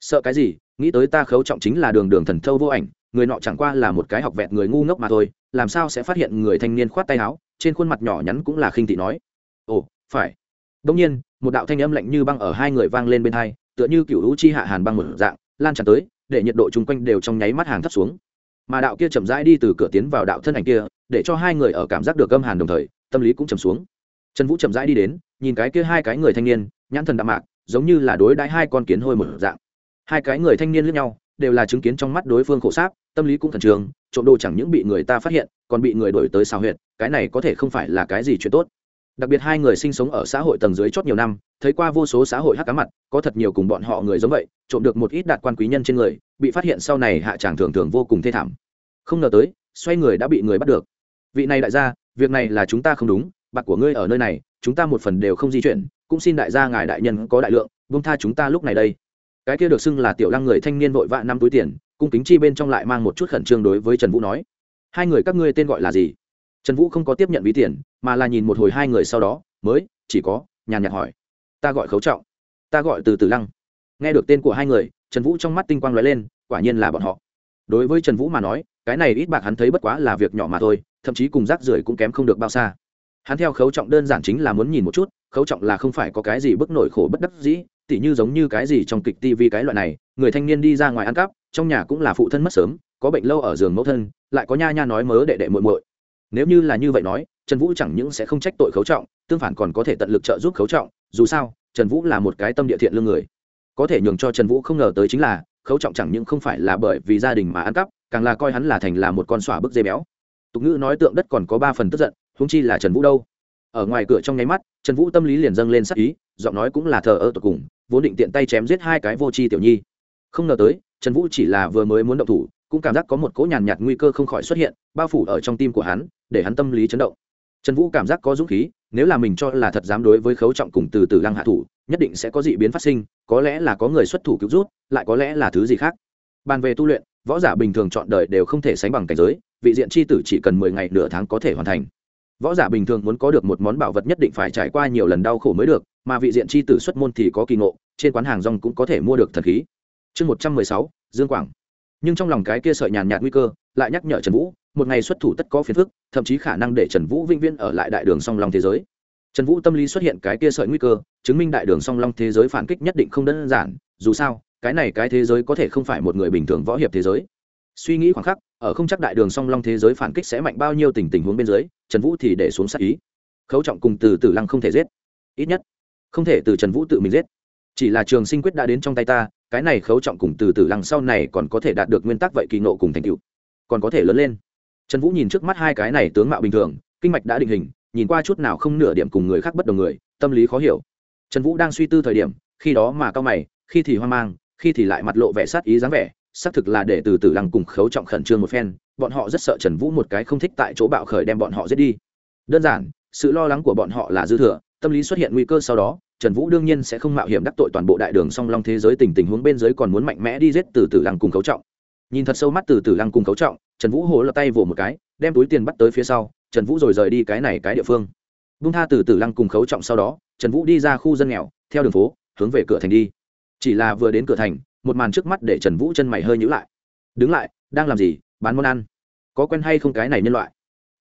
Sợ cái gì, nghĩ tới ta khấu trọng chính là đường đường thần thâu vô ảnh, người nọ chẳng qua là một cái học vẹt người ngu ngốc mà thôi, làm sao sẽ phát hiện người thanh niên khoát tay áo, trên khuôn mặt nhỏ nhắn cũng là khinh thị nói. Ồ, phải. Đông nhiên, một đạo thanh âm lạnh như băng ở hai người vang lên bên hai, tựa như cựu hữu chi hạ hàn băng một dạng, lan tràn tới, để nhiệt độ chung quanh đều trong nháy mắt hàng thấp xuống mà đạo kia chậm rãi đi từ cửa tiến vào đạo thân ảnh kia, để cho hai người ở cảm giác được âm hàn đồng thời, tâm lý cũng chầm xuống. Trần vũ chậm rãi đi đến, nhìn cái kia hai cái người thanh niên, nhãn thần đạm mạc, giống như là đối đãi hai con kiến hôi một dạng. Hai cái người thanh niên lẫn nhau, đều là chứng kiến trong mắt đối phương khổ sáp, tâm lý cũng thần trường trộm đồ chẳng những bị người ta phát hiện, còn bị người đổi tới xào huyệt, cái này có thể không phải là cái gì chuyện tốt đặc biệt hai người sinh sống ở xã hội tầng dưới chót nhiều năm, thấy qua vô số xã hội hắc cá mặt, có thật nhiều cùng bọn họ người giống vậy, trộm được một ít đạt quan quý nhân trên người, bị phát hiện sau này hạ tràng thường thường vô cùng thê thảm. Không ngờ tới, xoay người đã bị người bắt được. Vị này đại gia, việc này là chúng ta không đúng, bạc của ngươi ở nơi này, chúng ta một phần đều không di chuyển, cũng xin đại gia ngài đại nhân có đại lượng vung tha chúng ta lúc này đây. Cái kia được xưng là tiểu lăng người thanh niên vội vã năm túi tiền, cung kính chi bên trong lại mang một chút khẩn trương đối với trần vũ nói. Hai người các ngươi tên gọi là gì? Trần vũ không có tiếp nhận ví tiền, mà là nhìn một hồi hai người sau đó, mới, chỉ có, nhàn nhạt hỏi, ta gọi khấu trọng, ta gọi từ từ lăng. Nghe được tên của hai người, trần vũ trong mắt tinh quang lóe lên, quả nhiên là bọn họ. Đối với trần vũ mà nói, cái này ít bạc hắn thấy bất quá là việc nhỏ mà thôi, thậm chí cùng rác rưởi cũng kém không được bao xa. Hắn theo khấu trọng đơn giản chính là muốn nhìn một chút, khấu trọng là không phải có cái gì bức nổi khổ bất đắc dĩ, tỉ như giống như cái gì trong kịch tivi cái loại này, người thanh niên đi ra ngoài ăn cắp, trong nhà cũng là phụ thân mất sớm, có bệnh lâu ở giường mẫu thân, lại có nha nha nói mớ đệ đệ muội muội nếu như là như vậy nói, trần vũ chẳng những sẽ không trách tội khấu trọng, tương phản còn có thể tận lực trợ giúp khấu trọng, dù sao, trần vũ là một cái tâm địa thiện lương người. Có thể nhường cho trần vũ không ngờ tới chính là, khấu trọng chẳng những không phải là bởi vì gia đình mà ăn cắp, càng là coi hắn là thành là một con xỏa bức dây béo. Tục ngữ nói tượng đất còn có ba phần tức giận húng chi là trần vũ đâu? Ở ngoài cửa trong nháy mắt, trần vũ tâm lý liền dâng lên sắc ý, giọng nói cũng là thờ ơ tột cùng, vốn định tiện tay chém giết hai cái vô tri tiểu nhi. Không ngờ tới, trần vũ chỉ là vừa mới muốn động thủ cũng cảm giác có một cỗ nhàn nhạt nguy cơ không khỏi xuất hiện, bao phủ ở trong tim của hắn, để hắn tâm lý chấn động. Trần vũ cảm giác có dũng khí, nếu là mình cho là thật dám đối với khấu trọng cùng từ từ lăng hạ thủ, nhất định sẽ có dị biến phát sinh, có lẽ là có người xuất thủ cứu rút, lại có lẽ là thứ gì khác. Bàn về tu luyện, võ giả bình thường chọn đời đều không thể sánh bằng cảnh giới, vị diện c h i tử chỉ cần mười ngày nửa tháng có thể hoàn thành. Võ giả bình thường muốn có được một món bảo vật nhất định phải trải qua nhiều lần đau khổ mới được, mà vị diện c h i tử xuất môn thì có kỳ ngộ, trên quán hàng rong cũng có thể mua được thần khí. Chương một trăm mười sáu, dương quảng nhưng trong lòng cái kia sợi nhàn nhạt nguy cơ lại nhắc nhở trần vũ, một ngày xuất thủ tất có phiền phức, thậm chí khả năng để trần vũ vĩnh viễn ở lại đại đường song long thế giới. Trần vũ tâm lý xuất hiện cái kia sợi nguy cơ, chứng minh đại đường song long thế giới phản kích nhất định không đơn giản, dù sao, cái này cái thế giới có thể không phải một người bình thường võ hiệp thế giới. Suy nghĩ khoảng khắc, ở không chắc đại đường song long thế giới phản kích sẽ mạnh bao nhiêu tình tình huống bên dưới, trần vũ thì để xuống sát ý. Khấu trọng cùng từ tử lăng không thể giết. Ít nhất, không thể từ trần vũ tự mình giết. Chỉ là trường sinh quyết đã đến trong tay ta cái này khấu trọng cùng từ từ lăng sau này còn có thể đạt được nguyên tắc vậy kỳ nộ cùng thành tựu. Còn có thể lớn lên. Trần vũ nhìn trước mắt hai cái này tướng mạo bình thường, kinh mạch đã định hình, nhìn qua chút nào không nửa điểm cùng người khác bất đồng người, tâm lý khó hiểu. Trần vũ đang suy tư thời điểm, khi đó mà cao mày, khi thì hoang mang, khi thì lại mặt lộ vẻ sát ý dáng vẻ, xác thực là để từ từ lăng cùng khấu trọng khẩn trương một phen, bọn họ rất sợ trần vũ một cái không thích tại chỗ bạo khởi đem bọn họ giết đi. Đơn giản, sự lo lắng của bọn họ là dư thừa tâm lý xuất hiện nguy cơ sau đó, trần vũ đương nhiên sẽ không mạo hiểm đắc tội toàn bộ đại đường song long thế giới tình tình huống bên dưới còn muốn mạnh mẽ đi giết từ tử lăng cùng khấu trọng. Nhìn thật sâu mắt từ tử lăng cùng khấu trọng, trần vũ hồ lập tay vỗ một cái, đem túi tiền bắt tới phía sau, trần vũ rồi rời đi cái này cái địa phương. Bung tha từ tử lăng cùng khấu trọng sau đó, trần vũ đi ra khu dân nghèo, theo đường phố, hướng về cửa thành đi. Chỉ là vừa đến cửa thành, một màn trước mắt để trần vũ chân mày hơi nhữ lại. Đứng lại, đang làm gì? Bán món ăn. Có quen hay không cái này nhân loại?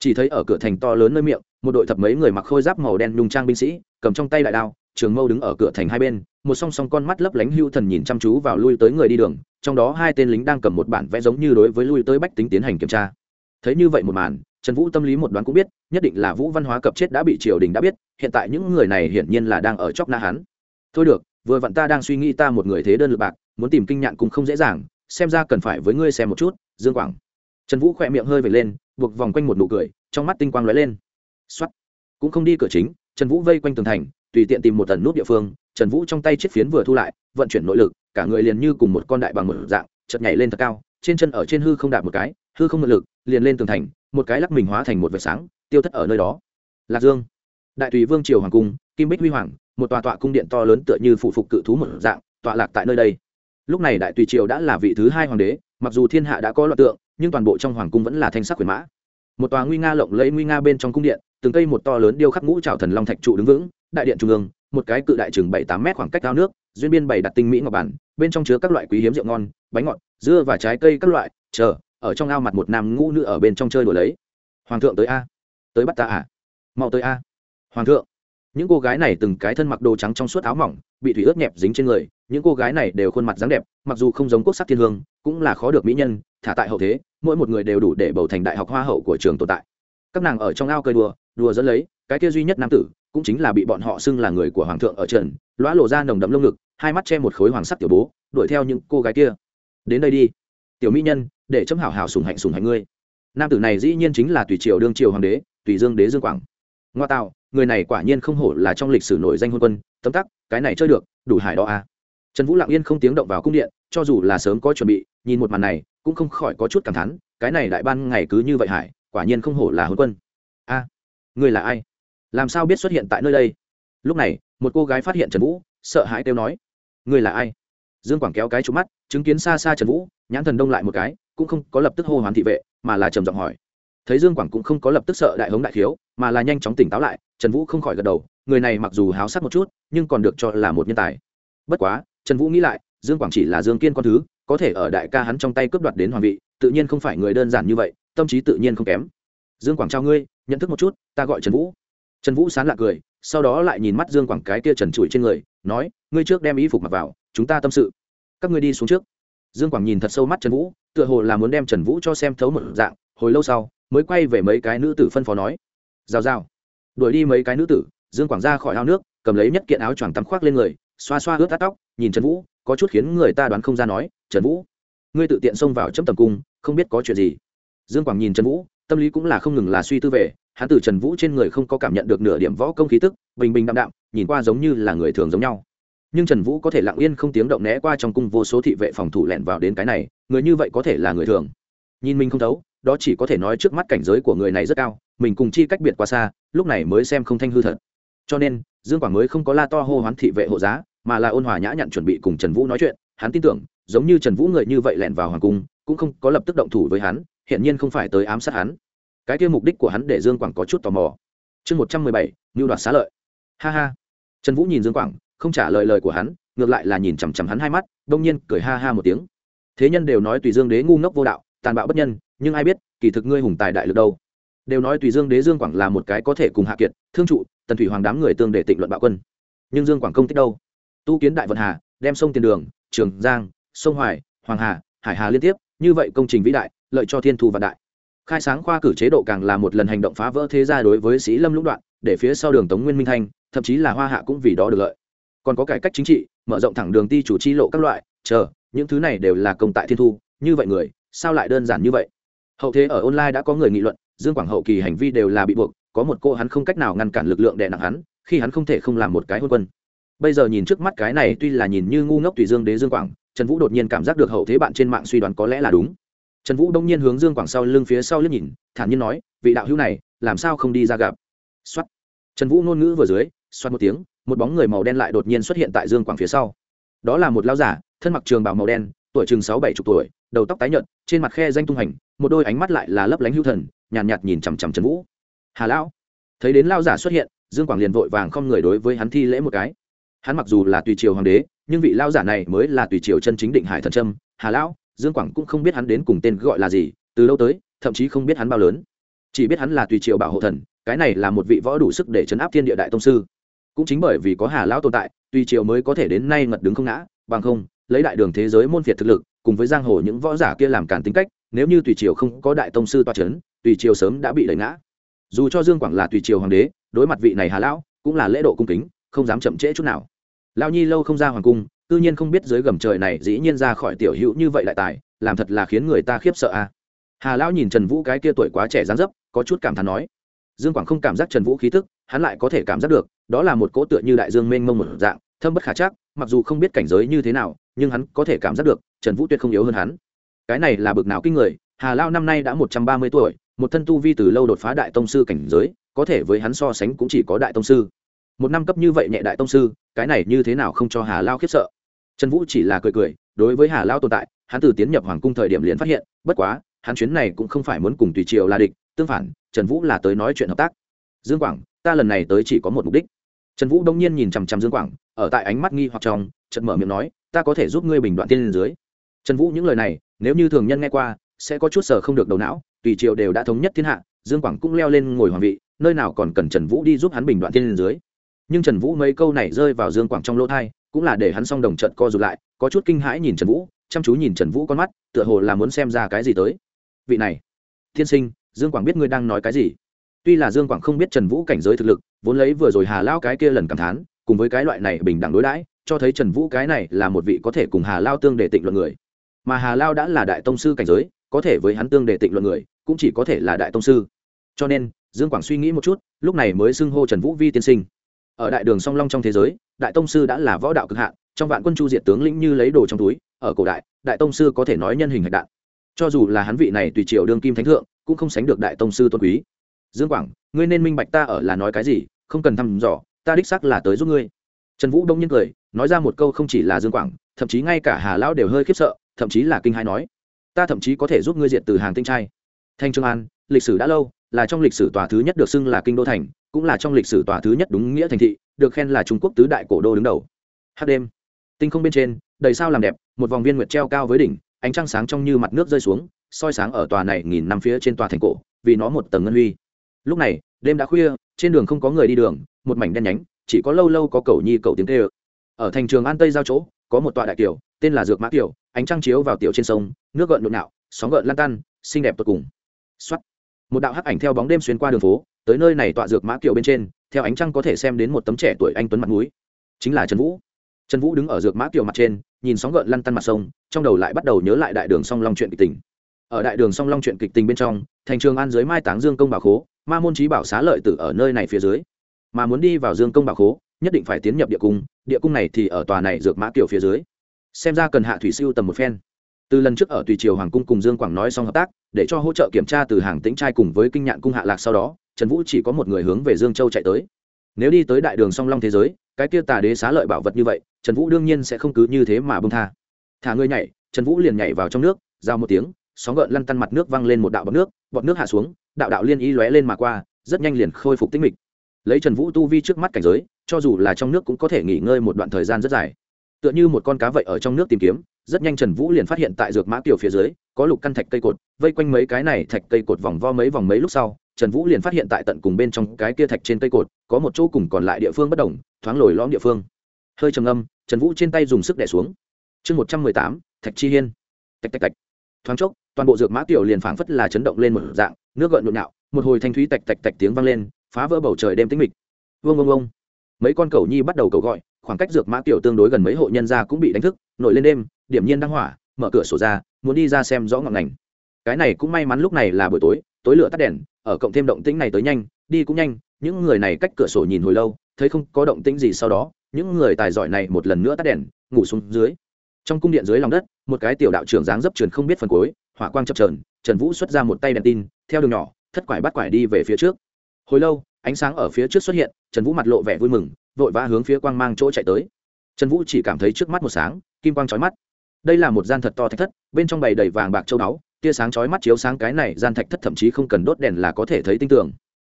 Chỉ thấy ở cửa thành to lớn nơi miệng, một đội thập mấy người mặc khôi giáp màu đen nhung trang binh sĩ, cầm trong tay đại đao, trường mâu đứng ở cửa thành hai bên, một song song con mắt lấp lánh hưu thần nhìn chăm chú vào lui tới người đi đường, trong đó hai tên lính đang cầm một bản vẽ giống như đối với lui tới bách tính tiến hành kiểm tra. Thấy như vậy một màn, trần vũ tâm lý một đoán cũng biết, nhất định là vũ văn hóa cập chết đã bị triều đình đã biết, hiện tại những người này hiển nhiên là đang ở chóc na hán thôi được, vừa vặn ta đang suy nghĩ ta một người thế đơn lượt bạc, muốn tìm kinh nhạn cũng không dễ dàng, xem ra cần phải với ngươi xem một chút, dương quảng. Trần vũ khỏe miệng hơi vệt lên buộc vòng quanh một nụ cười, trong mắt tinh quang lóe lên. X cũng không đi cửa chính, trần vũ vây quanh tường thành, tùy tiện tìm một tần nút địa phương, trần vũ trong tay chiếc phiến vừa thu lại, vận chuyển nội lực, cả người liền như cùng một con đại bằng một dạng chợt nhảy lên thật cao, trên chân ở trên hư không đạp một cái, hư không nội lực, liền lên tường thành, một cái lắc mình hóa thành một vệt sáng, tiêu thất ở nơi đó. Lạc dương. Đại tùy vương triều hoàng cung, kim bích huy hoàng, một tòa tọa cung điện to lớn tựa như phụ phục cự thú một dạng, tọa lạc tại nơi đây. Lúc này đại tùy triều đã là vị thứ hai hoàng đế mặc dù thiên hạ đã có loạn tượng, nhưng toàn bộ trong hoàng cung vẫn là thanh sắc quyền mã. Một tòa nguy nga lộng lẫy nguy nga bên trong cung điện, từng cây một to lớn điêu khắc ngũ trào thần long thạch trụ đứng vững, đại điện trung ương, một cái cự đại chừng bảy tám mét khoảng cách cao nước, duyên biên bày đặt tinh mỹ ngọc bản, bên trong chứa các loại quý hiếm rượu ngon, bánh ngọt, dưa và trái cây các loại, chờ, ở trong ao mặt một nam ngũ nữ ở bên trong chơi đùa lấy. Hoàng thượng tới a. Tới bắt ta à? Mau tới a. Hoàng thượng những cô gái này từng cái thân mặc đồ trắng trong suốt áo mỏng, bị thủy ướt nhẹp dính trên người, những cô gái này đều khuôn mặt dáng đẹp, mặc dù không giống quốc sắc thiên hương, cũng là khó được mỹ nhân, thả tại hậu thế, mỗi một người đều đủ để bầu thành đại học hoa hậu của trường tồn tại. Các nàng ở trong ao cơi đùa đùa dẫn lấy, cái kia duy nhất nam tử, cũng chính là bị bọn họ xưng là người của hoàng thượng ở trần lõa lộ ra nồng đậm lông ngực, hai mắt che một khối hoàng sắc tiểu bố, đuổi theo những cô gái kia. Đến đây đi, tiểu mỹ nhân, để chấm hảo hảo sùng hạnh sùng hạnh ngươi. Nam tử này dĩ nhiên chính là tùy triều đương triều hoàng đế, tùy dương đế dương quảng. Ngoa tạo người này quả nhiên không hổ là trong lịch sử nổi danh hôn quân tấm tắc cái này chơi được đủ hải đó à. trần vũ lặng yên không tiếng động vào cung điện cho dù là sớm có chuẩn bị nhìn một màn này cũng không khỏi có chút cảm thán cái này đại ban ngày cứ như vậy hải quả nhiên không hổ là hôn quân. A à, người là ai? Làm sao biết xuất hiện tại nơi đây? Lúc này một cô gái phát hiện trần vũ sợ hãi kêu nói người là ai? Dương quảng kéo cái trúng mắt chứng kiến xa xa trần vũ nhãn thần đông lại một cái cũng không có lập tức hô hoán thị vệ mà là trầm giọng hỏi thấy dương quảng cũng không có lập tức sợ đại hống đại thiếu mà là nhanh chóng tỉnh táo lại, trần vũ không khỏi gật đầu, người này mặc dù háo sắc một chút, nhưng còn được cho là một nhân tài. Bất quá, trần vũ nghĩ lại, dương quảng chỉ là dương kiên con thứ, có thể ở đại ca hắn trong tay cướp đoạt đến hoàng vị, tự nhiên không phải người đơn giản như vậy, tâm trí tự nhiên không kém. Dương quảng trao ngươi, nhận thức một chút, ta gọi trần vũ. Trần vũ sán lạc cười, sau đó lại nhìn mắt dương quảng cái kia trần trụi trên người, nói, ngươi trước đem y phục mặc vào, chúng ta tâm sự. Các ngươi đi xuống trước. Dương quảng nhìn thật sâu mắt trần vũ, tựa hồ là muốn đem trần vũ cho xem thấu một dạng hồi lâu sau, mới quay về mấy cái nữ tử phân phó nói, rào rào, đuổi đi mấy cái nữ tử. Dương quảng ra khỏi ao nước, cầm lấy nhất kiện áo choàng tắm khoác lên người, xoa xoa ướt tắt tóc, nhìn trần vũ, có chút khiến người ta đoán không ra nói, trần vũ, ngươi tự tiện xông vào chấm tầm cung, không biết có chuyện gì. Dương quảng nhìn trần vũ, tâm lý cũng là không ngừng là suy tư về, hắn từ trần vũ trên người không có cảm nhận được nửa điểm võ công khí tức, bình bình đạm đạm, nhìn qua giống như là người thường giống nhau. Nhưng trần vũ có thể lặng yên không tiếng động né qua trong cung vô số thị vệ phòng thủ lẻn vào đến cái này, người như vậy có thể là người thường. Nhìn mình không thấu đó chỉ có thể nói trước mắt cảnh giới của người này rất cao, mình cùng chi cách biệt quá xa, lúc này mới xem không thanh hư thật. Cho nên, dương quảng mới không có la to hô hoán thị vệ hộ giá, mà là ôn hòa nhã nhặn chuẩn bị cùng trần vũ nói chuyện. Hắn tin tưởng, giống như trần vũ người như vậy lẻn vào hoàng cung, cũng không có lập tức động thủ với hắn hiện nhiên không phải tới ám sát hắn. Cái kia mục đích của hắn để dương quảng có chút tò mò. Chương một trăm mười bảy mưu đoạt xá lợi. Ha ha. Trần vũ nhìn dương quảng, không trả lời lời của hắn, ngược lại là nhìn chằm chằm hắn hai mắt, đông nhiên cười ha ha một tiếng. Thế nhân đều nói tùy dương đế ngu ngốc vô đạo tàn bạo bất nhân, nhưng ai biết, kỳ thực ngươi hùng tài đại lực đâu. Đều nói tùy dương đế dương quảng là một cái có thể cùng hạ kiệt, thương trụ, tần thủy hoàng đám người tương để tịnh luận bạo quân. Nhưng dương quảng công tích đâu? Tu kiến đại vận hà, đem sông tiền đường, trường giang, sông hoài, hoàng hà, hải hà liên tiếp, như vậy công trình vĩ đại, lợi cho thiên thu vạn đại. Khai sáng khoa cử chế độ càng là một lần hành động phá vỡ thế gia đối với sĩ lâm lũng đoạn, để phía sau đường tống nguyên minh thanh, thậm chí là hoa hạ cũng vì đó được lợi. Còn có cải cách chính trị, mở rộng thẳng đường ti chủ chi lộ các loại, chờ, những thứ này đều là công tại thiên thu, như vậy người sao lại đơn giản như vậy? Hậu thế ở online đã có người nghị luận, dương quảng hậu kỳ hành vi đều là bị buộc, có một cô hắn không cách nào ngăn cản lực lượng đè nặng hắn, khi hắn không thể không làm một cái hôn quân. Bây giờ nhìn trước mắt cái này tuy là nhìn như ngu ngốc tùy dương đế dương quảng, trần vũ đột nhiên cảm giác được hậu thế bạn trên mạng suy đoán có lẽ là đúng. Trần vũ đông nhiên hướng dương quảng sau lưng phía sau liếc nhìn, thản nhiên nói, vị đạo hữu này, làm sao không đi ra gặp? Xuất trần vũ ngôn ngữ vừa dưới xoát một tiếng, một bóng người màu đen lại đột nhiên xuất hiện tại dương quảng phía sau. Đó là một lao giả, thân mặc trường bảo màu đen tuổi chừng sáu bảy chục tuổi đầu tóc tái nhợt trên mặt khe danh tung hành một đôi ánh mắt lại là lấp lánh hưu thần nhàn nhạt, nhạt nhìn chằm chằm trần vũ. Hà lão. Thấy đến lao giả xuất hiện dương quảng liền vội vàng không người đối với hắn thi lễ một cái. Hắn mặc dù là tùy triều hoàng đế nhưng vị lao giả này mới là tùy triều chân chính định hải thần trâm hà lão. Dương quảng cũng không biết hắn đến cùng tên gọi là gì từ lâu tới thậm chí không biết hắn bao lớn. Chỉ biết hắn là tùy triều bảo hộ thần cái này là một vị võ đủ sức để chấn áp thiên địa đại tông sư. Cũng chính bởi vì có hà lão tồn tại tùy triều mới có thể đến nay ngật đứng không ngã bằng không lấy đại đường thế giới môn phiệt thực lực, cùng với giang hồ những võ giả kia làm cản tính cách, nếu như tùy triều không có đại tông sư toa c h ấ n tùy triều sớm đã bị đẩy ngã. Dù cho dương quảng là tùy triều hoàng đế, đối mặt vị này hà lão, cũng là lễ độ cung kính, không dám chậm trễ chút nào. Lao nhi lâu không ra hoàng cung tự nhiên không biết dưới gầm trời này dĩ nhiên ra khỏi tiểu hữu như vậy đại tài, làm thật là khiến người ta khiếp sợ a. Hà lão nhìn trần vũ cái kia tuổi quá trẻ dán dấp, có chút cảm thán nói. Dương quảng không cảm giác trần vũ khí tức, hắn lại có thể cảm giác được, đó là một cỗ tựa như đại dương mênh mông một dạng, thâm bất khả chắc, mặc dù không biết cảnh giới như thế nào nhưng hắn có thể cảm giác được, trần vũ tuyệt không yếu hơn hắn. Cái này là bực nào kinh người, hà lao năm nay đã một trăm ba mươi tuổi, một thân tu vi từ lâu đột phá đại tông sư cảnh giới, có thể với hắn so sánh cũng chỉ có đại tông sư. Một năm cấp như vậy nhẹ đại tông sư, cái này như thế nào không cho hà lao khiếp sợ? Trần vũ chỉ là cười cười, đối với hà lao tồn tại, hắn từ tiến nhập hoàng cung thời điểm liền phát hiện, bất quá, hắn chuyến này cũng không phải muốn cùng tùy triều là địch, tương phản, trần vũ là tới nói chuyện hợp tác. Dương quảng, ta lần này tới chỉ có một mục đích. Trần vũ đông nhiên nhìn chằm chằm dương quảng, ở tại ánh mắt nghi hoặc trong chợt mở miệng nói, ta có thể giúp ngươi bình đoạn tiên lên dưới. Trần vũ những lời này, nếu như thường nhân nghe qua, sẽ có chút sở không được đầu não, tùy triều đều đã thống nhất thiên hạ, dương quảng cũng leo lên ngồi hoàng vị, nơi nào còn cần trần vũ đi giúp hắn bình đoạn tiên lên dưới. Nhưng trần vũ mấy câu này rơi vào dương quảng trong lỗ thai cũng là để hắn song đồng trận co rụt lại, có chút kinh hãi nhìn trần vũ, chăm chú nhìn trần vũ con mắt, tựa hồ là muốn xem ra cái gì tới. Vị này thiên sinh, dương quảng biết ngươi đang nói cái gì? Tuy là dương quảng không biết trần vũ cảnh giới thực lực, vốn lấy vừa rồi hà lao cái kia lần cảm thán, cùng với cái loại này bình đẳng đối đãi cho thấy trần vũ cái này là một vị có thể cùng hà lao tương để tịnh luận người. Mà hà lao đã là đại tông sư cảnh giới, có thể với hắn tương để tịnh luận người, cũng chỉ có thể là đại tông sư. Cho nên, dương quảng suy nghĩ một chút, lúc này mới xưng hô trần vũ vi tiên sinh. Ở đại đường song long trong thế giới, đại tông sư đã là võ đạo cực hạn, trong vạn quân chu diệt tướng lĩnh như lấy đồ trong túi, ở cổ đại đại tông sư có thể nói nhân hình hạch đạn. Cho dù là hắn vị này tùy triều đương kim thánh thượng, cũng không sánh được đại tông sư tôn quý. Dương quảng, ngươi nên minh bạch ta ở là nói cái gì, không cần thăm dò, ta đích xác là tới giúp ngươi. Trần vũ đông nhiên cười nói ra một câu không chỉ là dương quảng, thậm chí ngay cả hà lão đều hơi khiếp sợ, thậm chí là kinh hai nói, ta thậm chí có thể giúp ngươi diện từ hàng tinh trai. Thanh trương an, lịch sử đã lâu, là trong lịch sử tòa thứ nhất được xưng là kinh đô thành, cũng là trong lịch sử tòa thứ nhất đúng nghĩa thành thị, được khen là trung quốc tứ đại cổ đô đứng đầu. Hát đêm, tinh không bên trên, đầy sao làm đẹp, một vòng viên nguyệt treo cao với đỉnh, ánh trăng sáng trong như mặt nước rơi xuống, soi sáng ở tòa này nghìn năm phía trên tòa thành cổ, vì nó một tầng ngân huy. Lúc này, đêm đã khuya, trên đường không có người đi đường, một mảnh đen nhánh, chỉ có lâu lâu có cầu nhi cầu tiếng tê ơ ở thành trường an tây giao chỗ, có một tọa đại tiểu, tên là dược mã tiểu, ánh trăng chiếu vào tiểu trên sông, nước gợn nhộn nạo sóng gợn lan tan, xinh đẹp tột cùng. Xuất một đạo hắc ảnh theo bóng đêm xuyên qua đường phố, tới nơi này tọa dược mã kiều bên trên, theo ánh trăng có thể xem đến một tấm trẻ tuổi anh tuấn mặt mũi. Chính là trần vũ. Trần vũ đứng ở dược mã kiều mặt trên, nhìn sóng gợn lăn tăn mặt sông, trong đầu lại bắt đầu nhớ lại đại đường song long chuyện kịch tình. Ở đại đường song long chuyện kịch tình bên trong, thành trường an dưới mai táng dương công bảo khố, ma môn trí bảo xá lợi tử ở nơi này phía dưới. Mà muốn đi vào dương công bảo khố nhất định phải tiến nhập địa cung địa cung này thì ở tòa này dược mã kiều phía dưới. Xem ra cần hạ thủy siêu tầm một phen. Từ lần trước ở tùy triều hoàng cung cùng dương quảng nói xong hợp tác, để cho hỗ trợ kiểm tra từ hàng tĩnh trai cùng với kinh nhạn cung hạ lạc sau đó, trần vũ chỉ có một người hướng về dương châu chạy tới. Nếu đi tới đại đường song long thế giới, cái kia tà đế xá lợi bảo vật như vậy, trần vũ đương nhiên sẽ không cứ như thế mà bông tha. Thả ngươi nhảy, trần vũ liền nhảy vào trong nước, giao một tiếng, sóng gợn lăn tăn mặt nước văng lên một đạo bọt nước bọt nước hạ xuống, đạo đạo liên y lóe lên mà qua, rất nhanh liền khôi phục tĩnh mịch. Lấy trần vũ tu vi trước mắt cảnh giới cho dù là trong nước cũng có thể nghỉ ngơi một đoạn thời gian rất dài. Tựa như một con cá vậy ở trong nước tìm kiếm, rất nhanh trần vũ liền phát hiện tại dược mã kiều phía dưới, có lục căn thạch cây cột, vây quanh mấy cái này thạch cây cột vòng vo mấy vòng mấy lúc sau, trần vũ liền phát hiện tại tận cùng bên trong cái kia thạch trên cây cột, có một chỗ cùng còn lại địa phương bất đồng, thoáng lồi lõm địa phương. Hơi trầm âm trần vũ trên tay dùng sức đẻ xuống. Chương một trăm mười tám, thạch chi hiên. Tạch tạch tạch. Thoáng chốc, toàn bộ dược mã tiểu liền phảng phất là chấn động lên một dạng, nước gợn nhộn nhạo một hồi thanh thúy tạch tạch tạch tiếng vang lên, phá vỡ bầu trời đêm tĩnh mịch. Vương vương vương mấy con cầu nhi bắt đầu cầu gọi, khoảng cách dược mã tiểu tương đối gần mấy hộ nhân gia cũng bị đánh thức, nổi lên đêm, điểm nhiên đang hỏa, mở cửa sổ ra, muốn đi ra xem rõ ngọn ngành. Cái này cũng may mắn lúc này là buổi tối tối lửa tắt đèn, ở cộng thêm động tĩnh này tới nhanh, đi cũng nhanh, những người này cách cửa sổ nhìn hồi lâu, thấy không có động tĩnh gì sau đó, những người tài giỏi này một lần nữa tắt đèn, ngủ xuống dưới. Trong cung điện dưới lòng đất, một cái tiểu đạo trưởng dáng dấp truyền không biết phần cuối, hỏa quang chập trờn trần vũ xuất ra một tay đèn tin, theo đường nhỏ, thất quải bắt quải đi về phía trước. Hồi lâu ánh sáng ở phía trước xuất hiện, trần vũ mặt lộ vẻ vui mừng, vội vã hướng phía quang mang chỗ chạy tới. Trần vũ chỉ cảm thấy trước mắt một sáng, kim quang trói mắt. Đây là một gian thật to thạch thất, bên trong bầy đầy vàng bạc châu báu, tia sáng chói mắt chiếu sáng cái này gian thạch thất thậm chí không cần đốt đèn là có thể thấy tinh tường.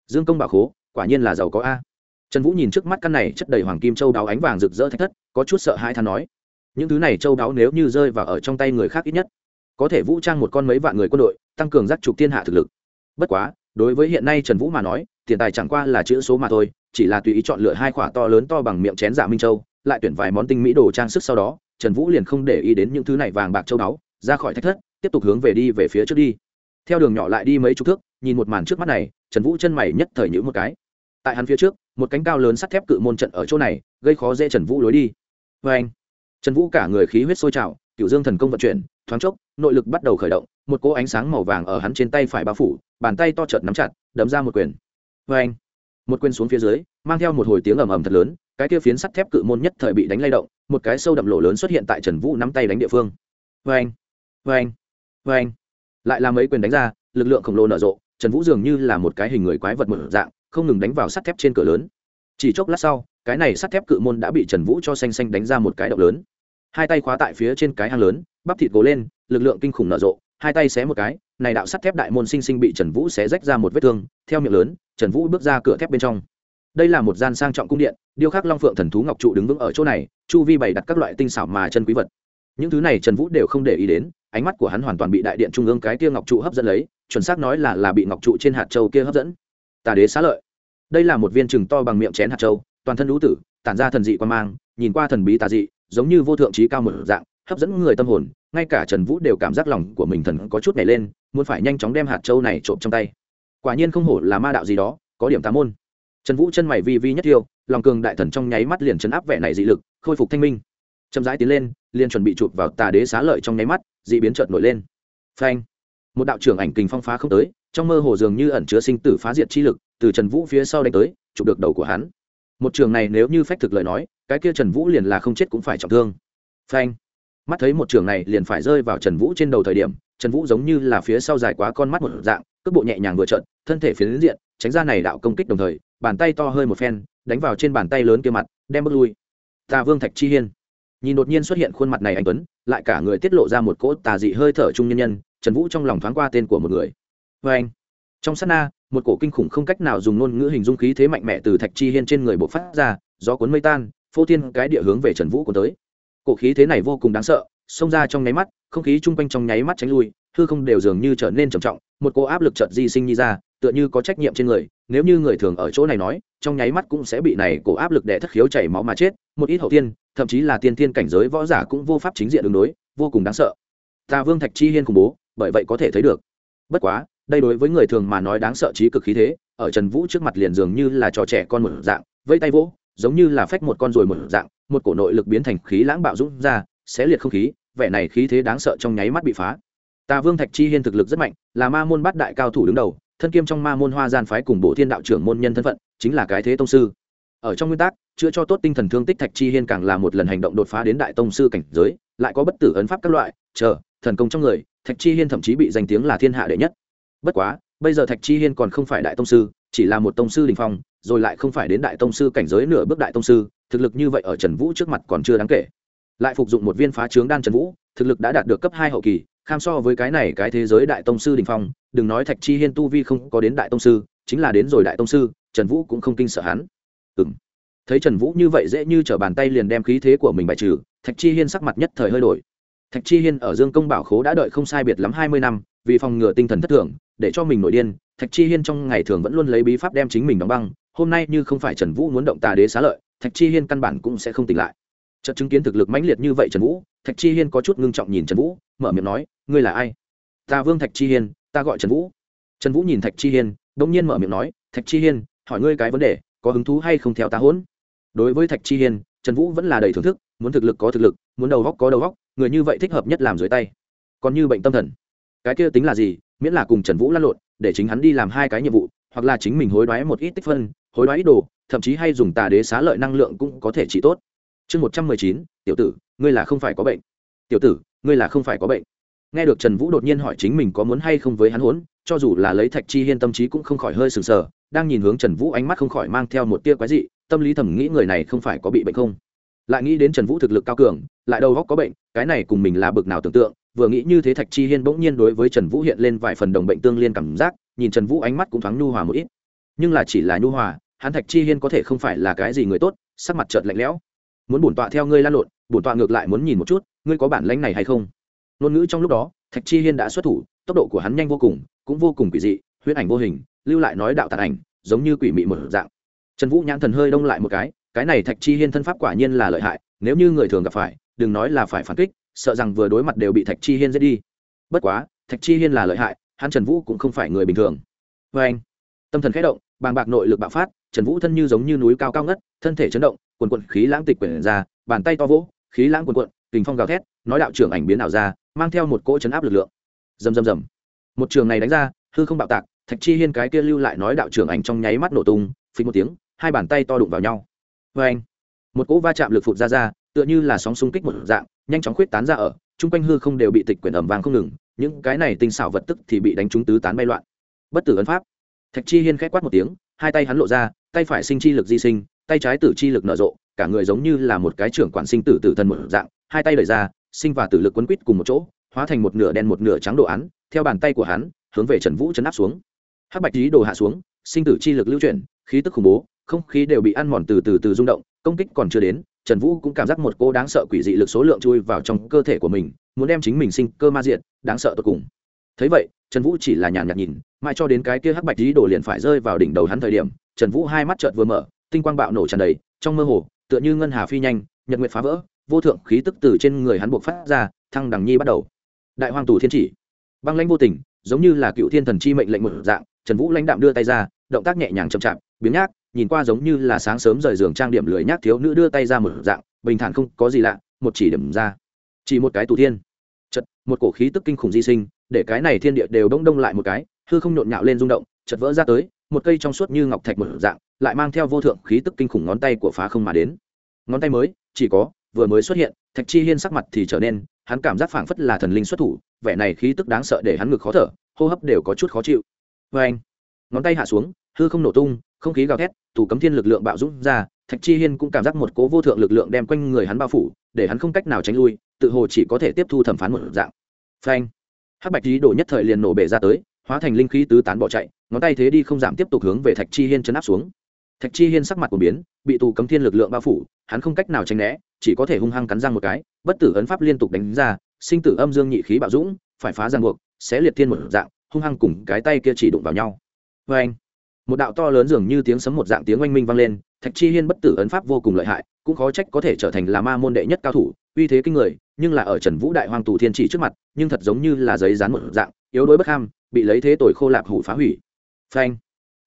Dương công bảo khố, quả nhiên là giàu có a. Trần vũ nhìn trước mắt căn này chất đầy hoàng kim châu đáo ánh vàng rực rỡ thạch thất, có chút sợ hãi than nói, những thứ này châu đáo nếu như rơi vào ở trong tay người khác ít nhất, có thể vũ trang một con mấy vạn người quân đội, tăng cường giác trục thiên hạ thực lực. Bất quá, đối với hiện nay trần vũ mà nói tiền tài chẳng qua là chữ số mà thôi, chỉ là tùy ý chọn lựa hai khỏa to lớn to bằng miệng chén giả minh châu, lại tuyển vài món tinh mỹ đồ trang sức sau đó, trần vũ liền không để ý đến những thứ này vàng bạc châu báu, ra khỏi thách thất, tiếp tục hướng về đi về phía trước đi. Theo đường nhỏ lại đi mấy chục thước, nhìn một màn trước mắt này, trần vũ chân mày nhất thời nhữ một cái. Tại hắn phía trước, một cánh cao lớn sắt thép cự môn trận ở chỗ này, gây khó dễ trần vũ lối đi. Vê anh. Trần vũ cả người khí huyết sôi trào, cựu dương thần công vận chuyển, thoáng chốc, nội lực bắt đầu khởi động, một cỗ ánh sáng màu vàng ở hắn trên tay phải bao phủ, bàn tay to trợt nắm chặt, đấm ra một quyền vê anh, một quên xuống phía dưới, mang theo một hồi tiếng ầm ầm thật lớn, cái kia phiến sắt thép cự môn nhất thời bị đánh lay động, một cái sâu đậm lỗ lớn xuất hiện tại trần vũ nắm tay đánh địa phương. Vê anh vê anh vê anh. Lại làm mấy quyền đánh ra, lực lượng khổng lồ nở rộ, trần vũ dường như là một cái hình người quái vật một dạng, không ngừng đánh vào sắt thép trên cửa lớn. Chỉ chốc lát sau, cái này sắt thép cự môn đã bị trần vũ cho xanh xanh đánh ra một cái động lớn. Hai tay khóa tại phía trên cái hang lớn, bắp thịt gồ lên, lực lượng kinh khủng nở rộ, hai tay xé một cái, này đạo sắt thép đại môn sinh sinh bị trần vũ xé rách ra một vết thương, theo miệng lớn trần vũ bước ra cửa thép bên trong. Đây là một gian sang trọng cung điện, điêu khắc long phượng thần thú ngọc trụ đứng vững ở chỗ này, chu vi bày đặt các loại tinh xảo mà chân quý vật. Những thứ này trần vũ đều không để ý đến, ánh mắt của hắn hoàn toàn bị đại điện trung ương cái kia ngọc trụ hấp dẫn lấy, chuẩn xác nói là là bị ngọc trụ trên hạt châu kia hấp dẫn. Tà đế xá lợi. Đây là một viên chừng to bằng miệng chén hạt châu, toàn thân lũ tử, tản ra thần dị quan mang, nhìn qua thần bí tà dị, giống như vô thượng trí cao một dạng, hấp dẫn người tâm hồn, ngay cả trần vũ đều cảm giác lòng của mình thần có chút nhảy lên, muốn phải nhanh chóng đem hạt châu này trộm trong tay quả nhiên không hổ là ma đạo gì đó, có điểm tà môn. Trần vũ chân mày vi vi nhất tiêu lòng cường đại thần trong nháy mắt liền chấn áp vẻ này dị lực, khôi phục thanh minh. Chậm rãi tiến lên, liền chuẩn bị chụp vào tà đế xá lợi trong nháy mắt, dị biến chợt nổi lên. Phanh! Một đạo trưởng ảnh kình phong phá không tới, trong mơ hồ dường như ẩn chứa sinh tử phá diệt chi lực, từ trần vũ phía sau đánh tới, chụp được đầu của hắn. Một trường này nếu như phách thực lời nói, cái kia trần vũ liền là không chết cũng phải trọng thương. Phanh! Mắt thấy một trường này liền phải rơi vào trần vũ trên đầu thời điểm, trần vũ giống như là phía sau dài quá con mắt một dạng, cước bộ nhẹ nhàng vừa trận thân thể phía diện, tránh ra này đạo công kích đồng thời, bàn tay to hơi một phen, đánh vào trên bàn tay lớn kia mặt, đem bước lui. Tà vương thạch chi hiên. Nhìn đột nhiên xuất hiện khuôn mặt này anh tuấn, lại cả người tiết lộ ra một cỗ tà dị hơi thở trung nhân nhân, trần vũ trong lòng thoáng qua tên của một người. Vê anh. Trong sát na, một cổ kinh khủng không cách nào dùng ngôn ngữ hình dung khí thế mạnh mẽ từ thạch chi hiên trên người bộc phát ra, gió cuốn mây tan, phô thiên cái địa hướng về trần vũ của tới. Cổ khí thế này vô cùng đáng sợ, xông ra trong nháy mắt, không khí chung quanh trong nháy mắt tránh lui, hư không đều dường như trở nên trầm trọng, một cô áp lực chợt di sinh nhi ra tựa như có trách nhiệm trên người, nếu như người thường ở chỗ này nói, trong nháy mắt cũng sẽ bị này cổ áp lực đè thất khiếu chảy máu mà chết, một ít hậu tiên, thậm chí là tiên tiên cảnh giới võ giả cũng vô pháp chính diện đường đối, vô cùng đáng sợ. Ta vương thạch chi hiên khủng bố, bởi vậy có thể thấy được. Bất quá, đây đối với người thường mà nói đáng sợ trí cực khí thế, ở trần vũ trước mặt liền dường như là trò trẻ con một dạng vây tay vỗ, giống như là phách một con ruồi một dạng, một cổ nội lực biến thành khí lãng bạo dũng ra, xé liệt không khí, vẻ này khí thế đáng sợ trong nháy mắt bị phá. Tà vương thạch chi hiên thực lực rất mạnh, là ma môn bát đại cao thủ đứng đầu thân kiêm trong ma môn hoa gian phái cùng bộ thiên đạo trưởng môn nhân thân phận, chính là cái thế tông sư. Ở trong nguyên tắc, chữa cho tốt tinh thần thương tích thạch chi hiên càng là một lần hành động đột phá đến đại tông sư cảnh giới, lại có bất tử ấn pháp các loại, chờ, thần công trong người, thạch chi hiên thậm chí bị danh tiếng là thiên hạ đệ nhất. Bất quá, bây giờ thạch chi hiên còn không phải đại tông sư, chỉ là một tông sư đình phong, rồi lại không phải đến đại tông sư cảnh giới nửa bước đại tông sư, thực lực như vậy ở trần vũ trước mặt còn chưa đáng kể. Lại phục dụng một viên phá trướng đan trần vũ, thực lực đã đạt được cấp hai hậu kỳ kham so với cái này cái thế giới đại tông sư đình phong, đừng nói thạch chi hiên tu vi không có đến đại tông sư, chính là đến rồi đại tông sư, trần vũ cũng không kinh sợ hắn. Ừ thấy trần vũ như vậy dễ như t r ở bàn tay liền đem khí thế của mình bài trừ, thạch chi hiên sắc mặt nhất thời hơi đổi. Thạch chi hiên ở dương công bảo khố đã đợi không sai biệt lắm hai mươi năm, vì phòng ngừa tinh thần thất thường, để cho mình nổi điên, thạch chi hiên trong ngày thường vẫn luôn lấy bí pháp đem chính mình đóng băng, hôm nay như không phải trần vũ muốn động tà đế xá lợi, thạch chi hiên căn bản cũng sẽ không tỉnh lại. Chợt chứng kiến thực lực mãnh liệt như vậy trần vũ thạch chi hiên có chút ngưng trọng nhìn trần vũ, mở miệng nói, ngươi là ai? Ta vương thạch chi hiên, ta gọi trần vũ. Trần vũ nhìn thạch chi hiên đ ỗ n g nhiên mở miệng nói, thạch chi hiên, hỏi ngươi cái vấn đề, có hứng thú hay không theo ta hỗn đối với thạch chi hiên, trần vũ vẫn là đầy thưởng thức, muốn thực lực có thực lực, muốn đầu góc có đầu góc, người như vậy thích hợp nhất làm dưới tay. Còn như bệnh tâm thần. Cái kia tính là gì? Miễn là cùng trần vũ lăn lộn, để chính hắn đi làm hai cái nhiệm vụ, hoặc là chính mình hối đoái một ít tích phân, hối đoái ít đồ, thậm chí hay dùng tà đế xá lợi năng lượng cũng có thể trị tốt. Chương một trăm mười chín, tiểu tử ngươi là không phải có bệnh. Tiểu tử, ngươi là không phải có bệnh. Nghe được trần vũ đột nhiên hỏi chính mình có muốn hay không với hắn huấn cho dù là lấy thạch chi hiên tâm trí cũng không khỏi hơi sừng sờ, đang nhìn hướng trần vũ ánh mắt không khỏi mang theo một tia quái dị, tâm lý thầm nghĩ người này không phải có bị bệnh không? Lại nghĩ đến trần vũ thực lực cao cường, lại đầu góc có bệnh, cái này cùng mình là bực nào tưởng tượng, vừa nghĩ như thế thạch chi hiên bỗng nhiên đối với trần vũ hiện lên vài phần đồng bệnh tương liên cảm giác, nhìn trần vũ ánh mắt cũng thoáng nhu hòa một ít. Nhưng là chỉ là nhu hòa, hắn thạch chi hiên có thể không phải là cái gì người tốt, sắc mặt chợt lạnh lẽo. Muốn bổn tọa theo ngươi lan lộn bổn tọa ngược lại muốn nhìn một chút, ngươi có bản lãnh này hay không? Ngôn ngữ trong lúc đó, thạch chi hiên đã xuất thủ, tốc độ của hắn nhanh vô cùng, cũng vô cùng quỷ dị huyết ảnh vô hình, lưu lại nói đạo tàn ảnh, giống như quỷ mị một dạng. Trần vũ nhãn thần hơi đông lại một cái cái này thạch chi hiên thân pháp quả nhiên là lợi hại, nếu như người thường gặp phải, đừng nói là phải phản kích, sợ rằng vừa đối mặt đều bị thạch chi hiên giết đi. Bất quá, thạch chi hiên là lợi hại, hắn trần vũ cũng không phải người bình thường. Vê anh. Tâm thần khẽ động, bàng bạc nội lực bạo phát, trần vũ thân như giống như núi cao cao ngất, thân thể chấn động, quần quận khí lãng tịch quyển ra, bàn tay to vỗ khí lãng quần quận kình phong gào thét, nói đạo trưởng ảnh biến ảo ra, mang theo một cỗ chấn áp lực lượng. Rầm rầm rầm. Một trường này đánh ra, hư không bạo tạc, thạch chi hiên cái kia lưu lại nói đạo trưởng ảnh trong nháy mắt nổ tung, phình một tiếng, hai bàn tay to đụng vào nhau. Vê anh một cỗ va chạm lực phụt ra ra, tựa như là sóng xung kích một dạng, nhanh chóng khuyết tán ra ở, chung quanh hư không đều bị tịch quyển ẩm vàng không ngừng, những cái này tinh xảo vật tức thì bị đánh trúng tứ tán bay loạn. Bất tử ấn pháp. Thạch chi hiên k h quát một tiếng, hai tay hắn lộ ra, tay phải sinh chi lực di sinh, tay trái tử chi lực nở rộ cả người giống như là một cái trưởng quản sinh tử tử thần một dạng, hai tay đẩy ra, sinh và tử lực quấn quýt cùng một chỗ, hóa thành một nửa đen một nửa trắng đồ án, theo bàn tay của hắn, hướng về trần vũ chấn áp xuống. Hắc bạch lý đồ hạ xuống, sinh tử chi lực lưu chuyển, khí tức khủng bố, không khí đều bị ăn mòn từ từ từ rung động, công kích còn chưa đến, trần vũ cũng cảm giác một cô đáng sợ quỷ dị lực số lượng chui vào trong cơ thể của mình, muốn đem chính mình sinh cơ ma diện đáng sợ tột cùng. Thấy vậy, trần vũ chỉ là nhàn nhạt nhìn, mãi cho đến cái kia hắc bạch lý đồ liền phải rơi vào đỉnh đầu hắn thời điểm, trần vũ hai mắt trợt vừa mở, tinh quang bạo nổ tràn đầy, trong mơ hồ tựa như ngân hà phi nhanh, nhật nguyện phá vỡ, vô thượng khí tức từ trên người hắn buộc phát ra, thăng đằng nhi bắt đầu. Đại hoàng tù thiên chỉ, băng lãnh vô tình, giống như là cựu thiên thần chi mệnh lệnh một dạng, trần vũ lãnh đạm đưa tay ra, động tác nhẹ nhàng chậm chạp biếng nhác, nhìn qua giống như là sáng sớm rời giường trang điểm lười nhác thiếu nữ đưa tay ra một dạng, bình thản không có gì lạ, một chỉ điểm ra. Chỉ một cái tù thiên. Chật, một cổ khí tức kinh khủng di sinh, để cái này thiên địa đều đông đông lại một cái, hư không nhộn nhạo lên rung động chật vỡ ra tới, một cây trong suốt như ngọc thạch một dạng, lại mang theo vô thượng khí tức kinh khủng ngón tay của phá không mà đến ngón tay mới, chỉ có, vừa mới xuất hiện, thạch chi hiên sắc mặt thì trở nên, hắn cảm giác phảng phất là thần linh xuất thủ, vẻ này khí tức đáng sợ để hắn ngực khó thở, hô hấp đều có chút khó chịu. Vê anh, ngón tay hạ xuống, hư không nổ tung, không khí gào thét thủ cấm thiên lực lượng bạo dũng ra, thạch chi hiên cũng cảm giác một cố vô thượng lực lượng đem quanh người hắn bao phủ, để hắn không cách nào tránh lui, tự hồ chỉ có thể tiếp thu thẩm phán một dạng. Phanh hắc bạch lý đổ nhất thời liền nổ bể ra tới, hóa thành linh khí tứ tán bỏ chạy, ngón tay thế đi không giảm tiếp tục hướng về thạch chi hiên chấn áp xuống thạch chi hiên sắc mặt của biến, bị tù cấm thiên lực lượng bao phủ, hắn không cách nào tránh né, chỉ có thể hung hăng cắn răng một cái, bất tử ấn pháp liên tục đánh ra, sinh tử âm dương nhị khí bạo dũng, phải phá ràng buộc, sẽ liệt thiên một dạng, hung hăng cùng cái tay kia chỉ đụng vào nhau. Vê anh, một đạo to lớn dường như tiếng sấm một dạng tiếng oanh minh vang lên, thạch chi hiên bất tử ấn pháp vô cùng lợi hại, cũng khó trách có thể trở thành là ma môn đệ nhất cao thủ, uy thế kinh người, nhưng là ở trần vũ đại hoàng tù thiên chỉ trước mặt, nhưng thật giống như là giấy dán một dạng, yếu đuối bất ham, bị lấy thế tội khô lạp hủ phá hủy. Phanh,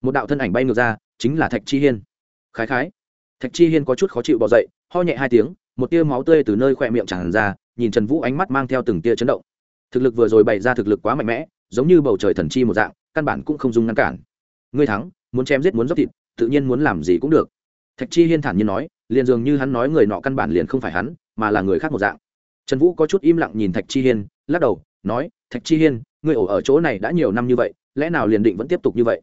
một đạo thân ảnh bay ngược ra chính là thạch chi hiên. Khái khái. Thạch chi hiên có chút khó chịu bỏ dậy, ho nhẹ hai tiếng, một tia máu tươi từ nơi khỏe miệng tràn ra, nhìn trần vũ ánh mắt mang theo từng tia chấn động. Thực lực vừa rồi bày ra thực lực quá mạnh mẽ, giống như bầu trời thần chi một dạng, căn bản cũng không dùng ngăn cản. Ngươi thắng, muốn chém giết muốn dốc thịt, tự nhiên muốn làm gì cũng được. Thạch chi hiên thản nhiên nói, liền dường như hắn nói người nọ căn bản liền không phải hắn, mà là người khác một dạng. Trần vũ có chút im lặng nhìn thạch chi hiên, lắc đầu, nói, thạch chi hiên, ngươi ổ ở chỗ này đã nhiều năm như vậy, lẽ nào liền định vẫn tiếp tục như vậy?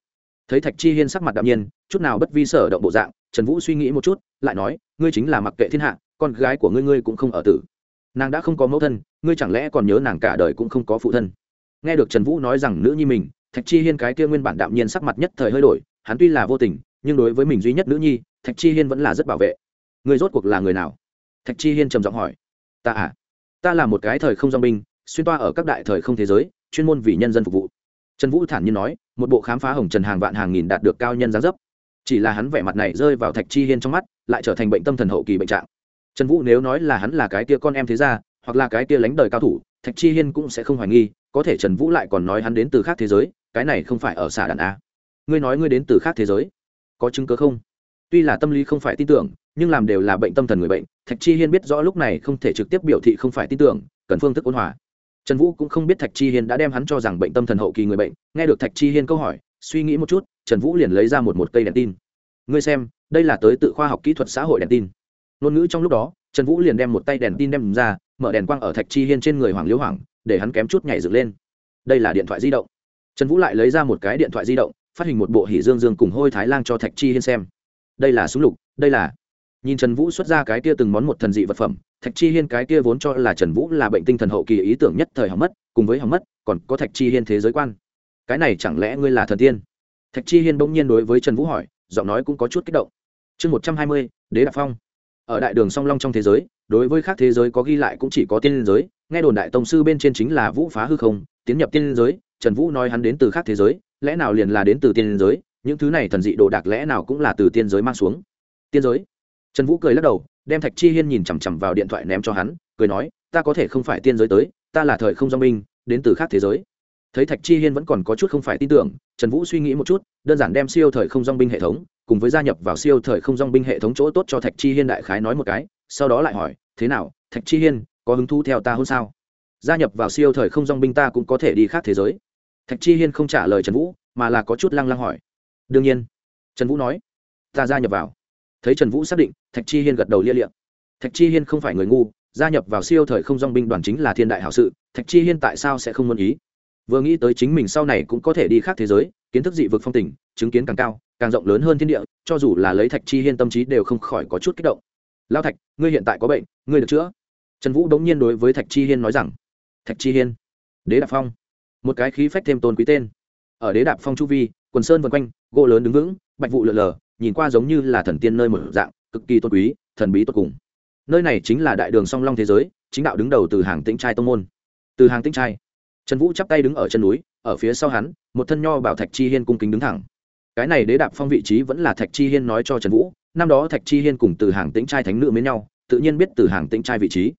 Thấy thạch chi hiên sắc mặt đạm nhiên, chút nào bất vi sở động bộ dạng, trần vũ suy nghĩ một chút, lại nói, ngươi chính là mặc kệ thiên hạ, con gái của ngươi ngươi cũng không ở tử. Nàng đã không có mẫu thân, ngươi chẳng lẽ còn nhớ nàng cả đời cũng không có phụ thân? Nghe được trần vũ nói rằng nữ nhi mình, thạch chi hiên cái kia nguyên bản đạm nhiên sắc mặt nhất thời hơi đổi, hắn tuy là vô tình, nhưng đối với mình duy nhất nữ nhi, thạch chi hiên vẫn là rất bảo vệ. Người rốt cuộc là người nào? Thạch chi hiên trầm giọng hỏi. Ta à ta là một cái thời không dong binh, xuyên toa ở các đại thời không thế giới, chuyên môn vì nhân dân phục vụ. Trần vũ thản nhiên nói một bộ khám phá hồng trần hàng vạn hàng nghìn đạt được cao nhân giá dấp. Chỉ là hắn vẻ mặt này rơi vào thạch chi hiên trong mắt, lại trở thành bệnh tâm thần hậu kỳ bệnh trạng. Trần vũ nếu nói là hắn là cái tia con em thế gia, hoặc là cái tia lánh đời cao thủ, thạch chi hiên cũng sẽ không hoài nghi, có thể trần vũ lại còn nói hắn đến từ khác thế giới, cái này không phải ở xả đàn a. Ngươi nói ngươi đến từ khác thế giới, có chứng cớ không? Tuy là tâm lý không phải tin tưởng, nhưng làm đều là bệnh tâm thần người bệnh, thạch chi hiên biết rõ lúc này không thể trực tiếp biểu thị không phải tin tưởng, cần phương thức ôn hòa trần vũ cũng không biết thạch chi hiên đã đem hắn cho rằng bệnh tâm thần hậu kỳ người bệnh. Nghe được thạch chi hiên câu hỏi, suy nghĩ một chút, trần vũ liền lấy ra một một cây đèn tin. Ngươi xem, đây là tới tự khoa học kỹ thuật xã hội đèn tin. Ngôn ngữ trong lúc đó, trần vũ liền đem một tay đèn tin đem ra, mở đèn quang ở thạch chi hiên trên người hoàng liễu hoàng để hắn kém chút nhảy dựng lên. Đây là điện thoại di động. Trần vũ lại lấy ra một cái điện thoại di động, phát hình một bộ hỉ dương dương cùng hôi thái lan cho thạch chi hiên xem. Đây là súng lục, đây là nhìn trần vũ xuất ra cái kia từng món một thần dị vật phẩm, thạch chi hiên cái kia vốn cho là trần vũ là bệnh tinh thần hậu kỳ ý tưởng nhất thời hỏng mất, cùng với hỏng mất, còn có thạch chi hiên thế giới quan. Cái này chẳng lẽ ngươi là thần tiên? Thạch chi hiên bỗng nhiên đối với trần vũ hỏi, giọng nói cũng có chút kích động. Chương một trăm hai mươi, đế đạp phong. Ở đại đường song long trong thế giới, đối với khác thế giới có ghi lại cũng chỉ có tiên giới, nghe đồn đại tông sư bên trên chính là vũ phá hư không, tiến nhập tiên giới, trần vũ nói hắn đến từ khác thế giới, lẽ nào liền là đến từ tiên giới, những thứ này thần dị đồ đạc lẽ nào cũng là từ tiên giới mang xuống? Tiên giới? Trần vũ cười lắc đầu, đem thạch chi hiên nhìn chằm chằm vào điện thoại ném cho hắn, cười nói, ta có thể không phải tiên giới tới, ta là thời không do minh, đến từ khác thế giới. Thấy thạch chi hiên vẫn còn có chút không phải tin tưởng, trần vũ suy nghĩ một chút, đơn giản đem siêu thời không dong binh hệ thống, cùng với gia nhập vào siêu thời không dong binh hệ thống chỗ tốt cho thạch chi hiên đại khái nói một cái, sau đó lại hỏi, thế nào, thạch chi hiên, có hứng thú theo ta hôn sao? Gia nhập vào siêu thời không dong binh ta cũng có thể đi khác thế giới. Thạch chi hiên không trả lời trần vũ, mà là có chút lăng lăng hỏi. Đương nhiên. Trần vũ nói. Ta gia nhập vào thấy trần vũ xác định, thạch chi hiên gật đầu lia liệm thạch chi hiên không phải người ngu, gia nhập vào siêu thời không dong binh đoàn chính là thiên đại hảo sự, thạch chi hiên tại sao sẽ không muốn ý? Vừa nghĩ tới chính mình sau này cũng có thể đi khác thế giới, kiến thức dị vực phong tình, chứng kiến càng cao, càng rộng lớn hơn thiên địa, cho dù là lấy thạch chi hiên tâm trí đều không khỏi có chút kích động. Lao thạch, ngươi hiện tại có bệnh, ngươi được chữa. Trần vũ đống nhiên đối với thạch chi hiên nói rằng. Thạch chi hiên, đế đạp phong. Một cái khí phách thêm tôn quý tên. Ở đế đạp phong chu vi, quần sơn vân quanh, gỗ lớn đứng vững, bạch vụ lượn lờ nhìn qua giống như là thần tiên nơi mở dạng, cực kỳ tôn quý, thần bí tốt cùng. Nơi này chính là đại đường song long thế giới, chính đạo đứng đầu từ hàng tĩnh trai tông môn. Từ hàng tĩnh trai, trần vũ chắp tay đứng ở chân núi, ở phía sau hắn, một thân nho bảo thạch chi hiên cung kính đứng thẳng. Cái này đế đạp phong vị trí vẫn là thạch chi hiên nói cho trần vũ, năm đó thạch chi hiên cùng từ hàng tĩnh trai thánh nữ mến nhau, tự nhiên biết từ hàng tĩnh trai vị trí.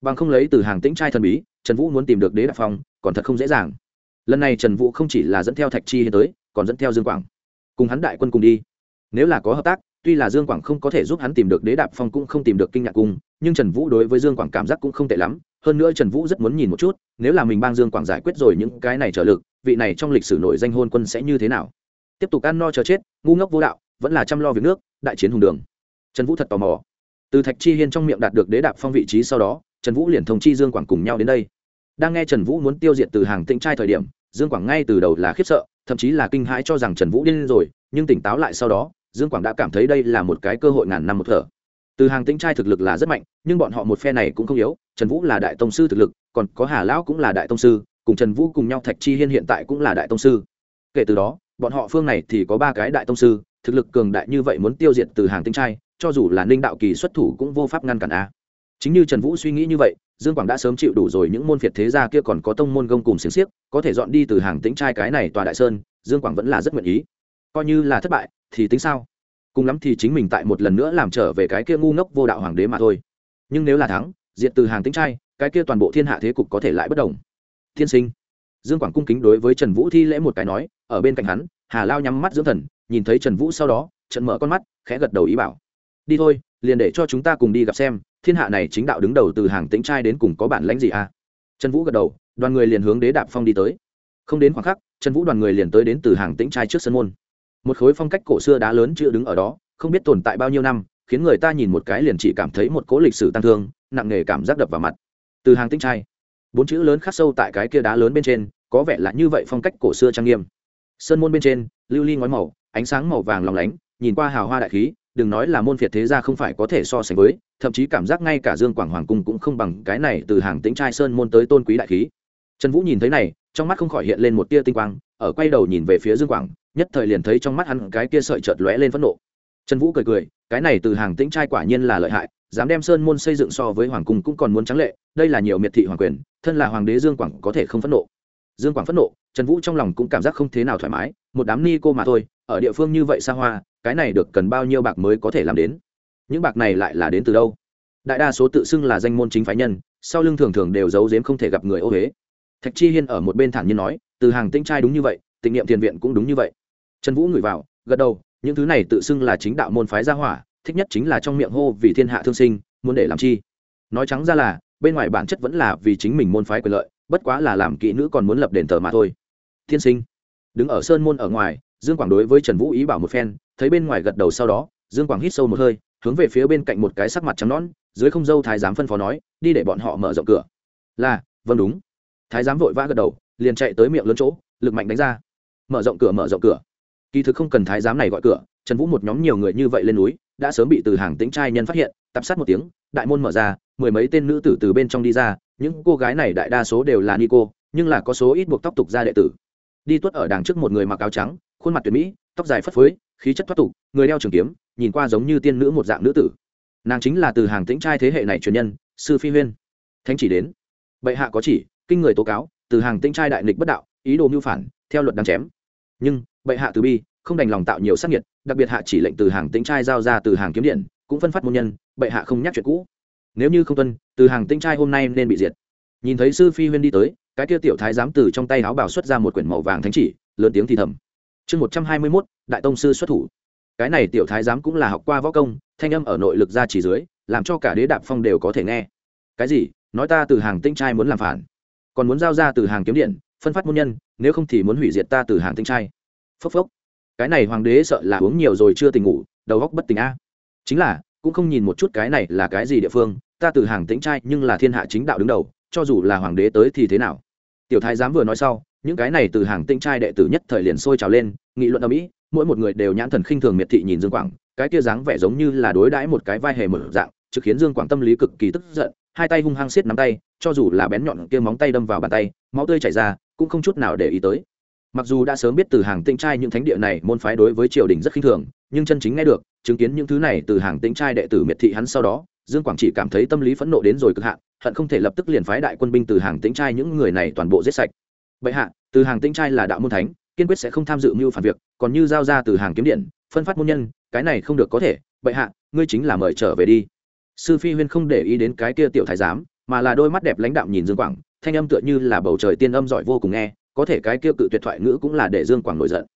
Bằng không lấy từ hàng tĩnh trai thần bí, trần vũ muốn tìm được đế đạp phong, còn thật không dễ dàng. Lần này trần vũ không chỉ là dẫn theo thạch chi hiên tới, còn dẫn theo dương quảng. Cùng hắn đại quân cùng đi nếu là có hợp tác, tuy là dương quảng không có thể giúp hắn tìm được đế đạp phong cũng không tìm được kinh ngạc cung, nhưng trần vũ đối với dương quảng cảm giác cũng không tệ lắm. Hơn nữa trần vũ rất muốn nhìn một chút, nếu là mình bang dương quảng giải quyết rồi những cái này trở lực, vị này trong lịch sử nổi danh hôn quân sẽ như thế nào? Tiếp tục ăn no chờ chết, ngu ngốc vô đạo, vẫn là chăm lo việc nước, đại chiến hùng đường. Trần vũ thật tò mò. Từ thạch chi hiên trong miệng đạt được đế đạp phong vị trí sau đó, trần vũ liền thông chi dương quảng cùng nhau đến đây. Đang nghe trần vũ muốn tiêu diệt từ hàng tĩnh trai thời điểm, dương quảng ngay từ đầu là khiếp sợ, thậm chí là kinh hãi cho rằng trần vũ điên rồi, nhưng tỉnh táo lại sau đó dương quảng đã cảm thấy đây là một cái cơ hội ngàn năm một thở. Từ hàng tĩnh trai thực lực là rất mạnh, nhưng bọn họ một phe này cũng không yếu, trần vũ là đại tông sư thực lực, còn có hà lão cũng là đại tông sư, cùng trần vũ cùng nhau thạch chi hiên hiện tại cũng là đại tông sư. Kể từ đó, bọn họ phương này thì có ba cái đại tông sư, thực lực cường đại như vậy muốn tiêu diệt từ hàng tĩnh trai, cho dù là ninh đạo kỳ xuất thủ cũng vô pháp ngăn cản a. Chính như trần vũ suy nghĩ như vậy, dương quảng đã sớm chịu đủ rồi những môn phiệt thế gia kia còn có tông môn gông cùng xiềng xiếc, có thể dọn đi từ hàng tĩnh trai cái này tòa đại sơn, dương quảng vẫn là rất nguyện ý coi như là thất bại, thì tính sao? Cùng lắm thì chính mình tại một lần nữa làm trở về cái kia ngu ngốc vô đạo hoàng đế mà thôi. Nhưng nếu là thắng, diệt từ hàng tĩnh trai, cái kia toàn bộ thiên hạ thế cục có thể lại bất đồng. Thiên sinh. Dương quảng cung kính đối với trần vũ thi lễ một cái nói, ở bên cạnh hắn, hà lao nhắm mắt dưỡng thần, nhìn thấy trần vũ sau đó trận mở con mắt, khẽ gật đầu ý bảo. Đi thôi, liền để cho chúng ta cùng đi gặp xem, thiên hạ này chính đạo đứng đầu từ hàng tĩnh trai đến cùng có bản lãnh gì à? Trần vũ gật đầu, đoàn người liền hướng đế đạp phong đi tới. Không đến khoảng khắc, trần vũ đoàn người liền tới đến từ hàng tĩnh trai trước sân môn một khối phong cách cổ xưa đá lớn chưa đứng ở đó, không biết tồn tại bao nhiêu năm, khiến người ta nhìn một cái liền chỉ cảm thấy một cố lịch sử tăng thương, nặng nề cảm giác đập vào mặt. Từ hàng tĩnh trai, bốn chữ lớn khắc sâu tại cái kia đá lớn bên trên, có vẻ là như vậy phong cách cổ xưa trang nghiêm. Sơn môn bên trên, lưu ly ngói màu, ánh sáng màu vàng lòng lánh, nhìn qua hào hoa đại khí, đừng nói là môn phiệt thế gia không phải có thể so sánh với, thậm chí cảm giác ngay cả dương quảng hoàng cung cũng không bằng cái này từ hàng tĩnh trai sơn môn tới tôn quý đại khí. Trần vũ nhìn thấy này, trong mắt không khỏi hiện lên một tia tinh quang ở quay đầu nhìn về phía dương quảng, nhất thời liền thấy trong mắt hắn cái kia sợi chợt lóe lên phẫn nộ. Trần vũ cười cười, cái này từ hàng tĩnh trai quả nhiên là lợi hại, dám đem sơn môn xây dựng so với hoàng cung cũng còn muốn trắng lệ, đây là nhiều miệt thị hoàng quyền, thân là hoàng đế dương quảng có thể không phẫn nộ. Dương quảng phẫn nộ, trần vũ trong lòng cũng cảm giác không thế nào thoải mái, một đám ni cô mà thôi, ở địa phương như vậy xa hoa, cái này được cần bao nhiêu bạc mới có thể làm đến? Những bạc này lại là đến từ đâu? Đại đa số tự xưng là danh môn chính phái nhân, sau lưng thường thường đều giấu giếm không thể gặp người ô huế thạch chi hiên ở một bên thản nhiên nói, từ hàng tinh trai đúng như vậy, tịnh niệm thiền viện cũng đúng như vậy. Trần vũ ngửi vào, gật đầu, những thứ này tự xưng là chính đạo môn phái gia hỏa, thích nhất chính là trong miệng hô vì thiên hạ thương sinh, muốn để làm chi? Nói trắng ra là, bên ngoài bản chất vẫn là vì chính mình môn phái quyền lợi, bất quá là làm kỹ nữ còn muốn lập đền thờ mà thôi. Thiên sinh, đứng ở sơn môn ở ngoài, dương quảng đối với trần vũ ý bảo một phen, thấy bên ngoài gật đầu sau đó, dương quảng hít sâu một hơi, hướng về phía bên cạnh một cái sắc mặt trắng nón dưới không dâu thái giám phân phó nói, đi để bọn họ mở rộng cửa. Là vâng đúng thái giám vội vã gật đầu, liền chạy tới miệng lớn chỗ, lực mạnh đánh ra. Mở rộng cửa, mở rộng cửa. Kỳ thực không cần thái giám này gọi cửa, trần vũ một nhóm nhiều người như vậy lên núi, đã sớm bị từ hàng tính trai nhân phát hiện tập sát một tiếng, đại môn mở ra, mười mấy tên nữ tử từ bên trong đi ra, những cô gái này đại đa số đều là ni cô, nhưng là có số ít buộc tóc tục ra đệ tử. Đi tuất ở đằng trước một người mặc áo trắng, khuôn mặt tuyệt mỹ, tóc dài phất phới, khí chất thoát tục, người đeo trường kiếm, nhìn qua giống như tiên nữ một dạng nữ tử. Nàng chính là từ hàng tĩnh trai thế hệ này truyền nhân, sư phi huyên. Thánh chỉ đến. Bệ hạ có chỉ kinh người tố cáo, từ hàng tinh trai đại nghịch bất đạo, ý đồ mưu phản, theo luật đáng chém. Nhưng, bệ hạ từ bi, không đành lòng tạo nhiều sắc nhiệt đặc biệt hạ chỉ lệnh từ hàng tinh trai giao ra từ hàng kiếm điện, cũng phân phát môn nhân, bệ hạ không nhắc chuyện cũ. Nếu như không tuân, từ hàng tinh trai hôm nay nên bị diệt. Nhìn thấy sư phi huyên đi tới, cái kia tiểu thái giám từ trong tay áo bảo xuất ra một quyển màu vàng thánh chỉ, lớn tiếng thì thầm. Chương một trăm hai mươi mốt, đại tông sư xuất thủ. Cái này tiểu thái giám cũng là học qua võ công, thanh âm ở nội lực ra chỉ dưới, làm cho cả đế đạp phong đều có thể nghe. Cái gì? Nói ta từ hàng tinh trai muốn làm phản còn muốn giao ra từ hàng kiếm điện, phân phát môn nhân, nếu không thì muốn hủy diệt ta từ hàng tinh trai. Phốc phốc. Cái này hoàng đế sợ là uống nhiều rồi chưa tỉnh ngủ, đầu góc bất tỉnh a. Chính là, cũng không nhìn một chút cái này là cái gì địa phương, ta từ hàng tĩnh trai nhưng là thiên hạ chính đạo đứng đầu, cho dù là hoàng đế tới thì thế nào. Tiểu thái giám vừa nói sau, những cái này từ hàng tĩnh trai đệ tử nhất thời liền sôi trào lên, nghị luận ở mỹ mỗi một người đều nhãn thần khinh thường miệt thị nhìn dương quảng, cái kia dáng vẻ giống như là đối đãi một cái vai hề mở dạng, trực khiến dương quảng tâm lý cực kỳ tức giận, hai tay hung hăng xiết nắm tay cho dù là bén nhọn kia móng tay đâm vào bàn tay, máu tươi chảy ra, cũng không chút nào để ý tới. Mặc dù đã sớm biết từ hàng tĩnh trai những thánh địa này môn phái đối với triều đình rất khinh thường, nhưng chân chính nghe được, chứng kiến những thứ này từ hàng tĩnh trai đệ tử miệt thị hắn sau đó, dương quảng chỉ cảm thấy tâm lý phẫn nộ đến rồi cực hạn, hận không thể lập tức liền phái đại quân binh từ hàng tĩnh trai những người này toàn bộ giết sạch. Bệ hạ, từ hàng tĩnh trai là đạo môn thánh, kiên quyết sẽ không tham dự mưu phản việc, còn như giao ra từ hàng kiếm điện, phân phát môn nhân, cái này không được có thể. Bệ hạ, ngươi chính là mời trở về đi. Sư phi huyên không để ý đến cái kia tiểu thái giám mà là đôi mắt đẹp lãnh đạo nhìn dương quảng, thanh âm tựa như là bầu trời tiên âm giỏi vô cùng nghe, có thể cái kia cự tuyệt thoại ngữ cũng là để dương quảng nổi giận.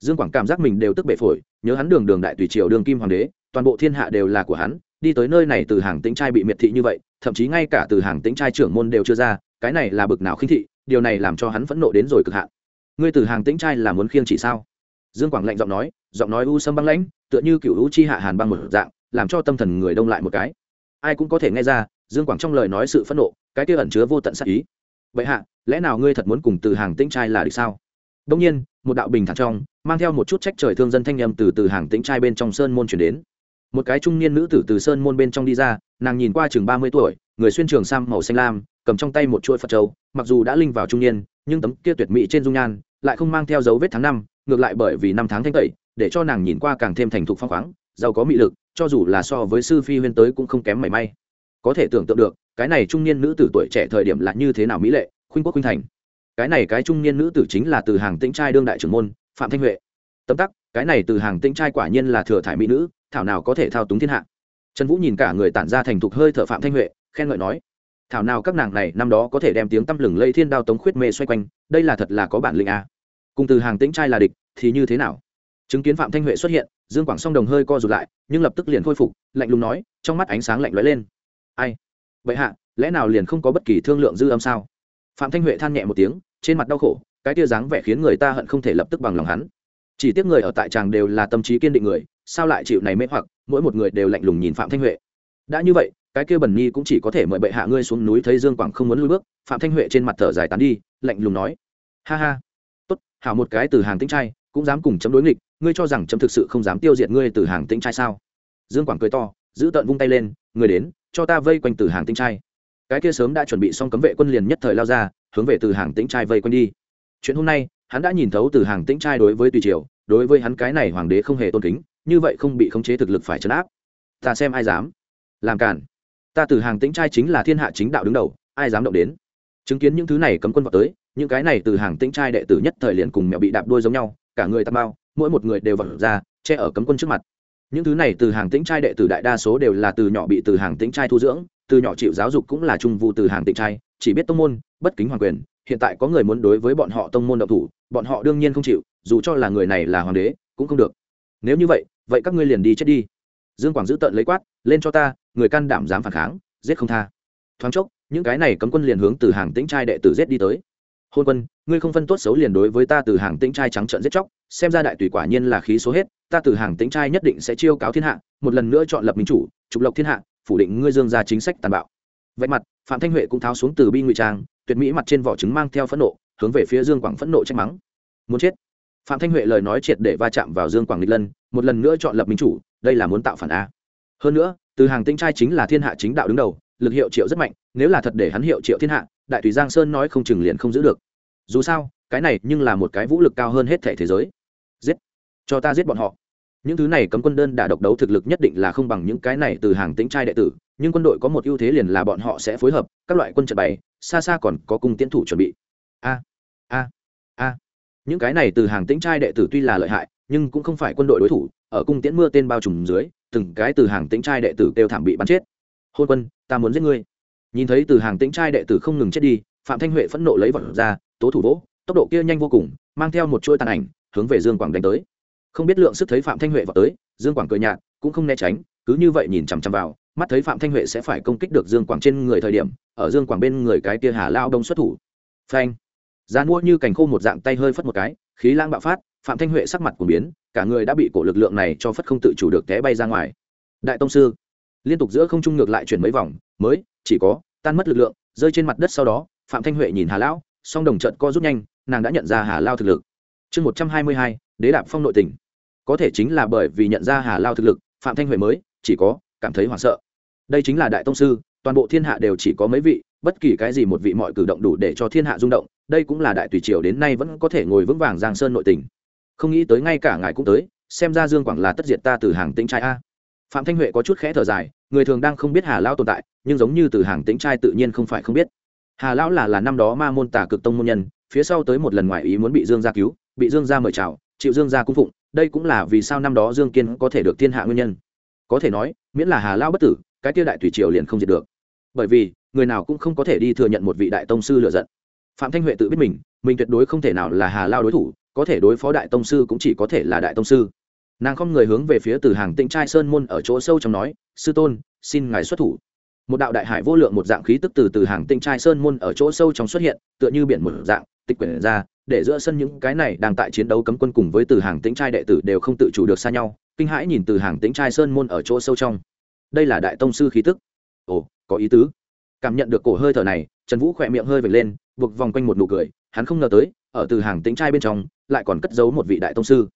Dương quảng cảm giác mình đều tức bệ phổi, nhớ hắn đường đường đại tùy triều đường kim hoàng đế, toàn bộ thiên hạ đều là của hắn, đi tới nơi này từ hàng tính trai bị miệt thị như vậy, thậm chí ngay cả từ hàng tính trai trưởng môn đều chưa ra, cái này là bực nào khinh thị, điều này làm cho hắn phẫn nộ đến rồi cực hạn. Ngươi từ hàng tĩnh trai là muốn khiêng chỉ sao? Dương quảng lạnh giọng nói giọng nói u sâm băng lãnh, tựa như cựu u chi hạ hàn băng một dạng, làm cho tâm thần người đông lại một cái. Ai cũng có thể nghe ra dương quảng trong lời nói sự phẫn nộ, cái kia ẩn chứa vô tận sát ý. Vậy hạ, lẽ nào ngươi thật muốn cùng từ hàng tĩnh trai là được sao? Đông nhiên, một đạo bình thản trong, mang theo một chút trách trời thương dân thanh nhầm từ từ hàng tĩnh trai bên trong sơn môn chuyển đến. Một cái trung niên nữ tử từ sơn môn bên trong đi ra, nàng nhìn qua chừng ba mươi tuổi, người xuyên trường sam màu xanh lam, cầm trong tay một chuỗi phật trâu mặc dù đã linh vào trung niên, nhưng tấm kia tuyệt mỹ trên dung nhan lại không mang theo dấu vết tháng năm, ngược lại bởi vì năm tháng thanh tẩy, để cho nàng nhìn qua càng thêm thành thục phong khoáng, giàu có mị lực, cho dù là so với sư phi huyên tới cũng không kém mảy may có thể tưởng tượng được, cái này trung niên nữ tử tuổi trẻ thời điểm là như thế nào mỹ lệ, khuynh quốc khuynh thành. Cái này cái trung niên nữ tử chính là từ hàng tĩnh trai đương đại trưởng môn, phạm thanh huệ. Tấm tắc, cái này từ hàng tĩnh trai quả nhiên là thừa thải mỹ nữ, thảo nào có thể thao túng thiên hạ. Trần vũ nhìn cả người tản ra thành thục hơi thở phạm thanh huệ, khen ngợi nói, thảo nào các nàng này năm đó có thể đem tiếng tăm lừng lây thiên đao tống khuyết mê xoay quanh, đây là thật là có bản lĩnh à. cùng từ hàng tĩnh trai là địch, thì như thế nào? Chứng kiến phạm thanh huệ xuất hiện, dương quảng song đồng hơi co rụt lại, nhưng lập tức liền khôi phục, lạnh lùng nói, trong mắt ánh sáng lạnh lóe lên ai? Vậy hạ, lẽ nào liền không có bất kỳ thương lượng dư âm sao? Phạm thanh huệ than nhẹ một tiếng, trên mặt đau khổ, cái tia dáng vẻ khiến người ta hận không thể lập tức bằng lòng hắn. Chỉ tiếc người ở tại tràng đều là tâm trí kiên định người, sao lại chịu này mê hoặc, mỗi một người đều lạnh lùng nhìn phạm thanh huệ. Đã như vậy, cái kia bẩn nhi cũng chỉ có thể mời bệ hạ ngươi xuống núi thấy dương quảng không muốn lui bước, phạm thanh huệ trên mặt thở dài tán đi, lạnh lùng nói. Ha ha. Tốt, hảo một cái từ hàng tĩnh trai, cũng dám cùng chấm đối nghịch, ngươi cho rằng chấm thực sự không dám tiêu diệt ngươi từ hàng tĩnh trai sao? Dương quảng cười to, giữ tợn vung tay lên, người đến cho ta vây quanh từ hàng tinh trai. Cái kia sớm đã chuẩn bị xong cấm vệ quân liền nhất thời lao ra, hướng về từ hàng tĩnh trai vây quanh đi. Chuyện hôm nay, hắn đã nhìn thấu từ hàng tĩnh trai đối với tùy triều, đối với hắn cái này hoàng đế không hề tôn kính, như vậy không bị khống chế thực lực phải chấn áp. Ta xem ai dám. Làm cản. Ta từ hàng tĩnh trai chính là thiên hạ chính đạo đứng đầu, ai dám động đến? Chứng kiến những thứ này cấm quân vào tới, những cái này từ hàng tĩnh trai đệ tử nhất thời liền cùng mẹo bị đạp đuôi giống nhau, cả người tạt bao, mỗi một người đều vật ra, che ở cấm quân trước mặt những thứ này từ hàng tĩnh trai đệ tử đại đa số đều là từ nhỏ bị từ hàng tĩnh trai thu dưỡng, từ nhỏ chịu giáo dục cũng là trung vụ từ hàng tĩnh trai, chỉ biết tông môn, bất kính hoàng quyền. Hiện tại có người muốn đối với bọn họ tông môn động thủ, bọn họ đương nhiên không chịu, dù cho là người này là hoàng đế, cũng không được. Nếu như vậy vậy các ngươi liền đi chết đi. Dương quảng giữ tợn lấy quát, lên cho ta, người can đảm dám phản kháng, giết không tha. Thoáng chốc, những cái này cấm quân liền hướng từ hàng tĩnh trai đệ tử giết đi tới hôn quân, ngươi không phân tốt xấu liền đối với ta từ hàng tĩnh trai trắng trợn giết chóc, xem ra đại tùy quả nhiên là khí số hết, ta từ hàng tĩnh trai nhất định sẽ chiêu cáo thiên hạ, một lần nữa chọn lập minh chủ, trục lộc thiên hạ, phủ định ngươi dương ra chính sách tàn bạo. Vạch mặt, phạm thanh huệ cũng tháo xuống từ bi ngụy trang, tuyệt mỹ mặt trên vỏ trứng mang theo phẫn nộ, hướng về phía dương quảng phẫn nộ trách mắng. Muốn chết. Phạm thanh huệ lời nói triệt để va chạm vào dương quảng nghịch lân, một lần nữa chọn lập minh chủ, đây là muốn tạo phản a. Hơn nữa, từ hàng tinh trai chính là thiên hạ chính đạo đứng đầu, lực hiệu triệu rất mạnh, nếu là thật để hắn hiệu triệu thiên hạ, đại tùy giang sơn nói không chừng liền không giữ được dù sao, cái này nhưng là một cái vũ lực cao hơn hết thể thế giới. Giết. Cho ta giết bọn họ. Những thứ này cấm quân đơn đả độc đấu thực lực nhất định là không bằng những cái này từ hàng tính trai đệ tử, nhưng quân đội có một ưu thế liền là bọn họ sẽ phối hợp, các loại quân trận bày, xa xa còn có cung tiến thủ chuẩn bị. A a a. Những cái này từ hàng tính trai đệ tử tuy là lợi hại, nhưng cũng không phải quân đội đối thủ, ở cung tiễn mưa tên bao trùm dưới, từng cái từ hàng tính trai đệ tử kêu thảm bị bắn chết. Hôn quân, ta muốn giết ngươi. Nhìn thấy từ hàng tính trai đệ tử không ngừng chết đi, phạm thanh huệ phẫn nộ lấy vật ra tố thủ vỗ, tốc độ kia nhanh vô cùng, mang theo một chuỗi tàn ảnh, hướng về dương quảng đánh tới. Không biết lượng sức thấy phạm thanh huệ vào tới, dương quảng cười nhạt, cũng không né tránh, cứ như vậy nhìn chằm chằm vào, mắt thấy phạm thanh huệ sẽ phải công kích được dương quảng trên người thời điểm, ở dương quảng bên người cái kia hà lao đông xuất thủ. Phanh! Giá mua như cành khô một dạng tay hơi phất một cái, khí lang bạo phát, phạm thanh huệ sắc mặt của biến, cả người đã bị cổ lực lượng này cho phất không tự chủ được té bay ra ngoài. Đại tông sư! Liên tục giữa không trung ngược lại chuyển mấy vòng, mới, chỉ có, tan mất lực lượng, rơi trên mặt đất sau đó, phạm thanh huệ nhìn hà lão song đồng trận co rút nhanh, nàng đã nhận ra hà lao thực lực. Chương một trăm hai mươi hai, đế đạp phong nội tình. Có thể chính là bởi vì nhận ra hà lao thực lực, phạm thanh huệ mới, chỉ có cảm thấy hoảng sợ. Đây chính là đại tông sư, toàn bộ thiên hạ đều chỉ có mấy vị, bất kỳ cái gì một vị mọi cử động đủ để cho thiên hạ rung động, đây cũng là đại tùy triều đến nay vẫn có thể ngồi vững vàng giang sơn nội tình. Không nghĩ tới ngay cả ngài cũng tới, xem ra dương quảng là tất diệt ta từ hàng tĩnh trai a. Phạm thanh huệ có chút khẽ thở dài, người thường đang không biết hà lao tồn tại, nhưng giống như từ hàng tĩnh trai tự nhiên không phải không biết hà lão là là năm đó ma môn tả cực tông môn nhân, phía sau tới một lần ngoài ý muốn bị dương gia cứu, bị dương gia mời chào, chịu dương gia cung phụng, đây cũng là vì sao năm đó dương kiên có thể được thiên hạ nguyên nhân. Có thể nói, miễn là hà Lão bất tử, cái tiêu đại thủy triều liền không diệt được. Bởi vì, người nào cũng không có thể đi thừa nhận một vị đại tông sư lựa giận. Phạm thanh huệ tự biết mình mình tuyệt đối không thể nào là hà lao đối thủ, có thể đối phó đại tông sư cũng chỉ có thể là đại tông sư. Nàng không người hướng về phía từ hàng tĩnh trai sơn môn ở chỗ sâu trong nói, sư tôn, xin ngài xuất thủ một đạo đại hải vô lượng một dạng khí tức từ từ hàng tinh trai sơn môn ở chỗ sâu trong xuất hiện, tựa như biển một dạng, tịch quyển ra, để giữa sân những cái này đang tại chiến đấu cấm quân cùng với từ hàng tĩnh trai đệ tử đều không tự chủ được xa nhau, kinh hãi nhìn từ hàng tĩnh trai sơn môn ở chỗ sâu trong. Đây là đại tông sư khí tức. Ồ, có ý tứ. Cảm nhận được cổ hơi thở này, trần vũ khỏe miệng hơi vệt lên, buộc vòng quanh một nụ cười, hắn không ngờ tới, ở từ hàng tĩnh trai bên trong, lại còn cất giấu một vị đại tông sư.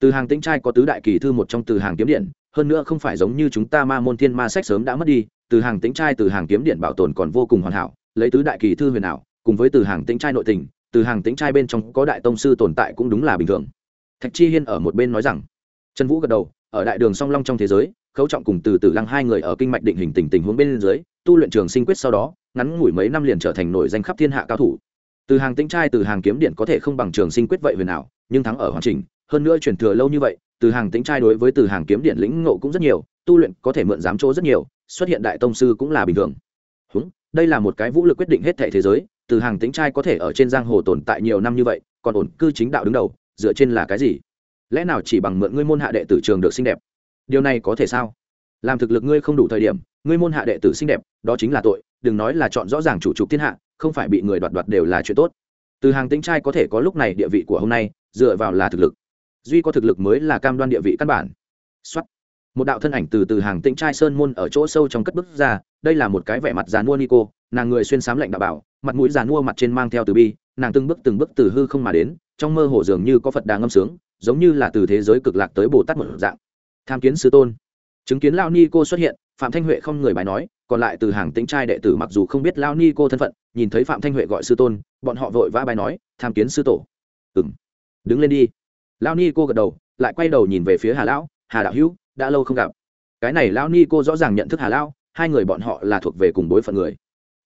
Từ hàng tĩnh trai có tứ đại kỳ thư một trong từ hàng kiếm điện hơn nữa không phải giống như chúng ta ma môn thiên ma sách sớm đã mất đi, từ hàng tĩnh trai, từ hàng kiếm điện bảo tồn còn vô cùng hoàn hảo, lấy tứ đại kỳ thư huyền ảo, cùng với từ hàng tĩnh trai nội tình, từ hàng tĩnh trai bên trong có đại tông sư tồn tại cũng đúng là bình thường. Thạch chi hiên ở một bên nói rằng, trần vũ gật đầu, ở đại đường song long trong thế giới, khấu trọng cùng từ từ lăng hai người ở kinh mạch định hình tình tình huống bên dưới, tu luyện trường sinh quyết sau đó, ngắn ngủi mấy năm liền trở thành nổi danh khắp thiên hạ cao thủ. Từ hàng tĩnh trai, từ hàng kiếm điện có thể không bằng trường sinh quyết vậy huyền ảo, nhưng thắng ở hoàn chỉnh, hơn nữa truyền thừa lâu như vậy từ hàng tính trai đối với từ hàng kiếm điện lĩnh ngộ cũng rất nhiều, tu luyện có thể mượn giám chỗ rất nhiều, xuất hiện đại tông sư cũng là bình thường. Húng, đây là một cái vũ lực quyết định hết thể thế giới, từ hàng tính trai có thể ở trên giang hồ tồn tại nhiều năm như vậy, còn ổn cư chính đạo đứng đầu, dựa trên là cái gì? Lẽ nào chỉ bằng mượn ngươi môn hạ đệ tử trường được xinh đẹp? Điều này có thể sao? Làm thực lực ngươi không đủ thời điểm, ngươi môn hạ đệ tử xinh đẹp, đó chính là tội, đừng nói là chọn rõ ràng chủ trục thiên hạ, không phải bị người đoạt đoạt đều là chuyện tốt. Từ hàng tính trai có thể có lúc này địa vị của hôm nay, dựa vào là thực lực duy có thực lực mới là cam đoan địa vị căn bản. Xuất một đạo thân ảnh từ từ hàng tĩnh trai sơn môn ở chỗ sâu trong cất bước ra, đây là một cái vẻ mặt giàn mua nico, nàng người xuyên sám lạnh đạo bảo, mặt mũi giàn mua mặt trên mang theo từ bi, nàng từng bước từng bước từ hư không mà đến, trong mơ hồ dường như có phật đà ngâm sướng, giống như là từ thế giới cực lạc tới bồ tát một dạng. Tham kiến sư tôn. Chứng kiến lao ni cô xuất hiện, phạm thanh huệ không người bài nói, còn lại từ hàng tính trai đệ tử mặc dù không biết lao ni cô thân phận, nhìn thấy phạm thanh huệ gọi sư tôn, bọn họ vội vã bài nói, tham kiến sư tổ. Ừ m đứng lên đi lao ni cô gật đầu, lại quay đầu nhìn về phía hà lão, hà đạo hữu, đã lâu không gặp. Cái này lao ni cô rõ ràng nhận thức hà lão, hai người bọn họ là thuộc về cùng bối phận người.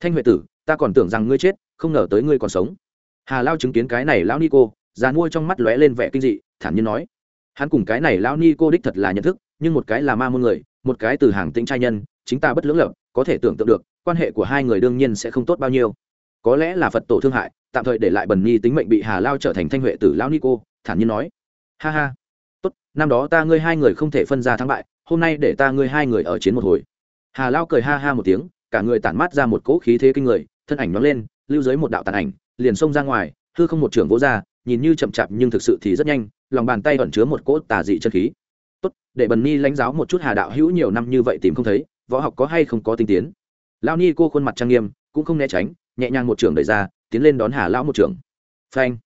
Thanh huệ tử, ta còn tưởng rằng ngươi chết, không ngờ tới ngươi còn sống. Hà lao chứng kiến cái này lão ni cô, già nuôi trong mắt lóe lên vẻ kinh dị, thản nhiên nói, hắn cùng cái này lão ni cô đích thật là nhận thức, nhưng một cái là ma môn người, một cái từ hàng tĩnh trai nhân, chính ta bất lưỡng lập, có thể tưởng tượng được, quan hệ của hai người đương nhiên sẽ không tốt bao nhiêu. Có lẽ là phật tổ thương hại, tạm thời để lại bần nhi tính mệnh bị hà lao trở thành thanh huệ tử lão ni cô, thản nhiên nói ha ha. Tốt, năm đó ta ngươi hai người không thể phân ra thắng bại, hôm nay để ta ngươi hai người ở chiến một hồi. Hà lao cười ha ha một tiếng, cả người tản mát ra một cỗ khí thế kinh người, thân ảnh nhoáng lên, lưu dưới một đạo tàn ảnh, liền xông ra ngoài, hư không một trưởng vỗ ra, nhìn như chậm chạp nhưng thực sự thì rất nhanh, lòng bàn tay ẩn chứa một cỗ tà dị chân khí. Tốt, để bần ni lãnh giáo một chút hà đạo hữu nhiều năm như vậy tìm không thấy, võ học có hay không có tinh tiến. Lao ni cô khuôn mặt trang nghiêm, cũng không né tránh, nhẹ nhàng một trường đẩy ra, tiến lên đón hà lão một trường. phanh.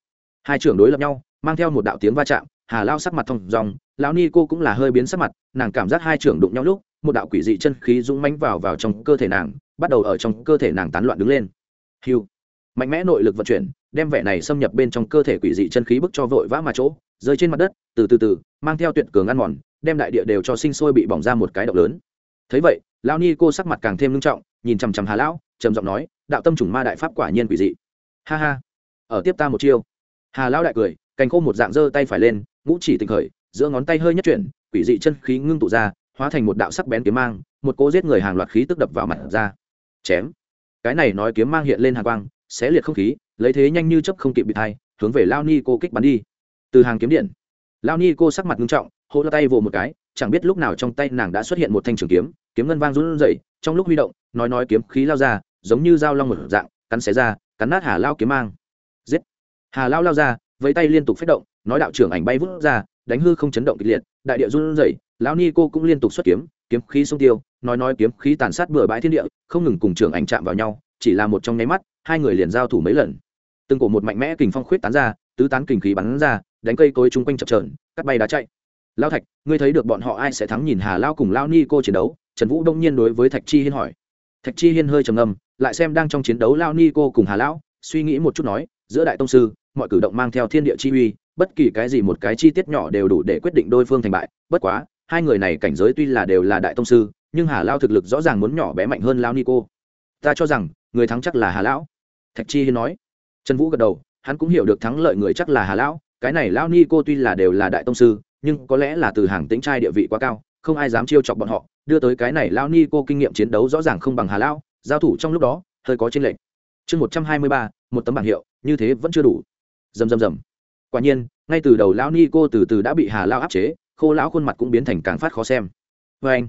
Hai trường đối lập nhau, mang theo một đạo tiếng va chạm hà lao sắc mặt thông dòng lão ni cô cũng là hơi biến sắc mặt, nàng cảm giác hai trưởng đụng nhau lúc, một đạo quỷ dị chân khí dũng mánh vào vào trong cơ thể nàng, bắt đầu ở trong cơ thể nàng tán loạn đứng lên. Hiu mạnh mẽ nội lực vận chuyển, đem vẻ này xâm nhập bên trong cơ thể quỷ dị chân khí bức cho vội vã mà chỗ, rơi trên mặt đất, từ từ từ, mang theo tuyệt cường ăn mòn, đem đại địa đều cho sinh sôi bị bỏng ra một cái động lớn. Thấy vậy, lão ni cô sắc mặt càng thêm nghiêm trọng, nhìn chằm chằm hà lão, trầm giọng nói, đạo tâm chủng ma đại pháp quả nhiên quỷ dị. Ha ha, ở tiếp ta một chiêu. Hà lão đại cười, cành khô một dạng giơ tay phải lên ngũ chỉ tình khởi, giữa ngón tay hơi nhất chuyển, quỷ dị chân khí ngưng tụ ra, hóa thành một đạo sắc bén kiếm mang, một cô giết người hàng loạt khí tức đập vào mặt ra. Chém. Cái này nói kiếm mang hiện lên hàng quang, xé liệt không khí, lấy thế nhanh như chấp không kịp bị thai hướng về lao ni cô kích bắn đi. Từ hàng kiếm điện, lao ni cô sắc mặt nghiêm trọng, hô la tay vồ một cái, chẳng biết lúc nào trong tay nàng đã xuất hiện một thanh trường kiếm kiếm ngân vang run rẩy, trong lúc huy động, nói nói kiếm khí lao ra, giống như dao long một dạng, cắn xé ra, cắn nát hà lao kiếm mang. Giết. Hà lao lao ra với tay liên tục phất động nói đạo trưởng ảnh bay vút ra, đánh hư không chấn động kịch liệt, đại địa run rẩy, lão ni cô cũng liên tục xuất kiếm kiếm khí sông tiêu, nói nói kiếm khí tàn sát bừa bãi thiên địa, không ngừng cùng trưởng ảnh chạm vào nhau, chỉ là một trong nháy mắt, hai người liền giao thủ mấy lần. Từng cổ một mạnh mẽ kình phong khuyết tán ra, tứ tán kình khí bắn ra, đánh cây cối chung quanh chập trờn cắt bay đá chạy. Lao thạch, ngươi thấy được bọn họ ai sẽ thắng nhìn hà lao cùng lao ni cô chiến đấu? Trần vũ đông nhiên đối với thạch chi hiên hỏi. Thạch chi hiên hơi trầm ngâm, lại xem đang trong chiến đấu lao ni cô cùng hà lão, suy nghĩ một chút nói, giữa đại tông sư, mọi cử động mang theo thiên địa chi uy bất kỳ cái gì một cái chi tiết nhỏ đều đủ để quyết định đôi phương thành bại. Bất quá, hai người này cảnh giới tuy là đều là đại tông sư, nhưng hà lao thực lực rõ ràng muốn nhỏ bé mạnh hơn lao nico. ta cho rằng, người thắng chắc là hà lão. Thạch chi hiên nói. Trần vũ gật đầu, hắn cũng hiểu được thắng lợi người chắc là hà lão. Cái này lao nico tuy là đều là đại tông sư, nhưng có lẽ là từ hàng tính trai địa vị quá cao, không ai dám chiêu chọc bọn họ. Đưa tới cái này lao nico kinh nghiệm chiến đấu rõ ràng không bằng hà lão. Giao thủ trong lúc đó, hơi có trên lệnh chương một trăm hai mươi ba, một tấm bảng hiệu, như thế vẫn chưa đủ. Dầm dầm dầm quả nhiên, ngay từ đầu lão ni cô từ từ đã bị hà lao áp chế, khô lão khuôn mặt cũng biến thành càng phát khó xem. Vê anh,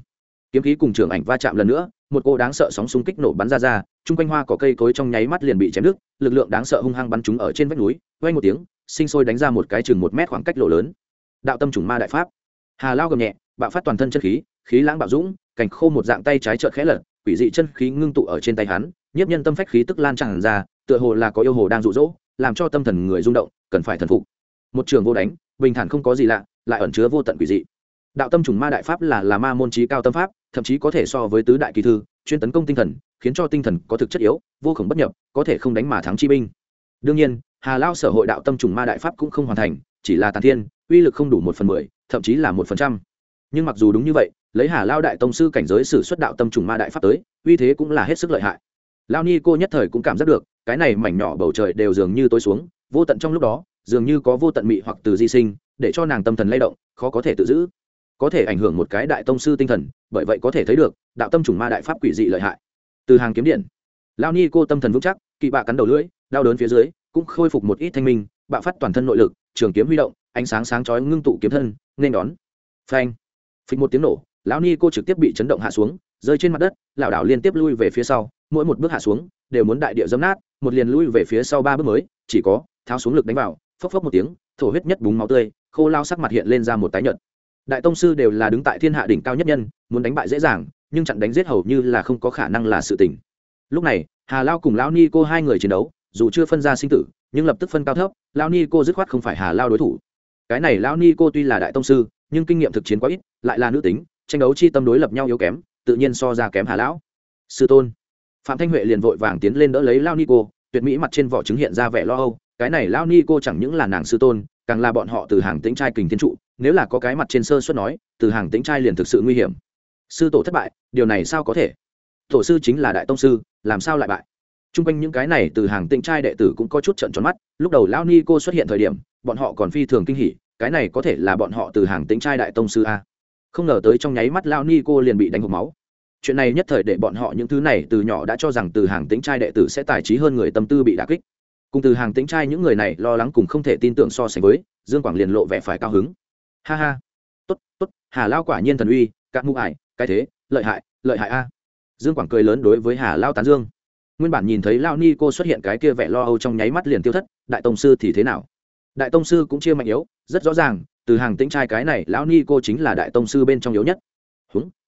kiếm khí cùng trường ảnh va chạm lần nữa, một cô đáng sợ sóng xung kích nổ bắn ra ra, chung quanh hoa có cây cối trong nháy mắt liền bị chém đứt, lực lượng đáng sợ hung hăng bắn chúng ở trên vách núi vay một tiếng, sinh sôi đánh ra một cái chừng một mét khoảng cách lộ lớn. Đạo tâm chủng ma đại pháp. Hà lao gầm nhẹ, bạo phát toàn thân chân khí khí lãng bạo dũng cảnh khô một dạng tay trái trợn khẽ lật, quỷ dị chân khí ngưng tụ ở trên tay hắn, nhiếp nhân tâm phách khí tức lan tràn ra, tựa hồ là có yêu hồ đang rụ rỗ làm cho tâm thần người rung động, cần phải thần phục. Một trường vô đánh, bình thản không có gì lạ, lại ẩn chứa vô tận quỷ dị. Đạo tâm trùng ma đại pháp là là ma môn trí cao tâm pháp, thậm chí có thể so với tứ đại kỳ thư, chuyên tấn công tinh thần, khiến cho tinh thần có thực chất yếu, vô khổng bất nhập, có thể không đánh mà thắng chi binh. Đương nhiên, hà lao sở hội đạo tâm trùng ma đại pháp cũng không hoàn thành, chỉ là tàn thiên, uy lực không đủ một phần mười, thậm chí là một phần trăm. Nhưng mặc dù đúng như vậy, lấy hà lao đại tông sư cảnh giới sử xuất đạo tâm trùng ma đại pháp tới, uy thế cũng là hết sức lợi hại. Lao ni cô nhất thời cũng cảm giác được cái này mảnh nhỏ bầu trời đều dường như tối xuống, vô tận trong lúc đó, dường như có vô tận mị hoặc từ di sinh, để cho nàng tâm thần lay động, khó có thể tự giữ. Có thể ảnh hưởng một cái đại tông sư tinh thần, bởi vậy có thể thấy được, đạo tâm trùng ma đại pháp quỷ dị lợi hại. Từ hàng kiếm điện lao ni cô tâm thần vững chắc, kỵ bạ cắn đầu lưỡi, đau đớn phía dưới, cũng khôi phục một ít thanh minh, bạo phát toàn thân nội lực, trường kiếm huy động, ánh sáng sáng chói ngưng tụ kiếm thân, nên đón. Phanh, phịch một tiếng nổ, lão ni cô trực tiếp bị chấn động hạ xuống, rơi trên mặt đất, lảo đảo liên tiếp lui về phía sau, mỗi một bước hạ xuống đều muốn đại địa dấm nát, một liền lui về phía sau ba bước mới, chỉ có, tháo xuống lực đánh vào, phốc phốc một tiếng, thổ huyết nhất búng máu tươi, khô lao sắc mặt hiện lên ra một tái nhợt. Đại tông sư đều là đứng tại thiên hạ đỉnh cao nhất nhân, muốn đánh bại dễ dàng, nhưng chặn đánh giết hầu như là không có khả năng là sự tình. Lúc này, hà lao cùng lão ni cô hai người chiến đấu, dù chưa phân ra sinh tử, nhưng lập tức phân cao thấp, lão ni cô dứt khoát không phải hà lao đối thủ. Cái này lão ni cô tuy là đại tông sư, nhưng kinh nghiệm thực chiến quá ít, lại là nữ tính, tranh đấu chi tâm đối lập nhau yếu kém, tự nhiên so ra kém hà lão. Sư tôn phạm thanh huệ liền vội vàng tiến lên đỡ lấy lao ni cô tuyệt mỹ mặt trên vỏ trứng hiện ra vẻ lo âu, cái này lao ni cô chẳng những là nàng sư tôn, càng là bọn họ từ hàng tĩnh trai kình thiên trụ, nếu là có cái mặt trên sơ suất nói, từ hàng tĩnh trai liền thực sự nguy hiểm. Sư tổ thất bại, điều này sao có thể? Tổ sư chính là đại tông sư, làm sao lại bại? T r u n g quanh những cái này từ hàng tĩnh trai đệ tử cũng có chút trận tròn mắt, lúc đầu lao ni cô xuất hiện thời điểm, bọn họ còn phi thường kinh hỉ, cái này có thể là bọn họ từ hàng tĩnh trai đại tông sư a. Không ngờ tới trong nháy mắt lao ni cô liền bị đánh hộp máu chuyện này nhất thời để bọn họ những thứ này từ nhỏ đã cho rằng từ hàng tĩnh trai đệ tử sẽ tài trí hơn người tâm tư bị đả kích. Cùng từ hàng tĩnh trai những người này lo lắng cùng không thể tin tưởng so sánh với, dương quảng liền lộ vẻ phải cao hứng. Ha ha. Tốt tốt, hà lao quả nhiên thần uy, các mũ ải, cái thế, lợi hại lợi hại a. Dương quảng cười lớn đối với hà lao tán dương. Nguyên bản nhìn thấy lao ni cô xuất hiện cái kia vẻ lo âu trong nháy mắt liền tiêu thất, đại tông sư thì thế nào? Đại tông sư cũng chia mạnh yếu, rất rõ ràng, từ hàng tĩnh trai cái này lão ni cô chính là đại tông sư bên trong yếu nhất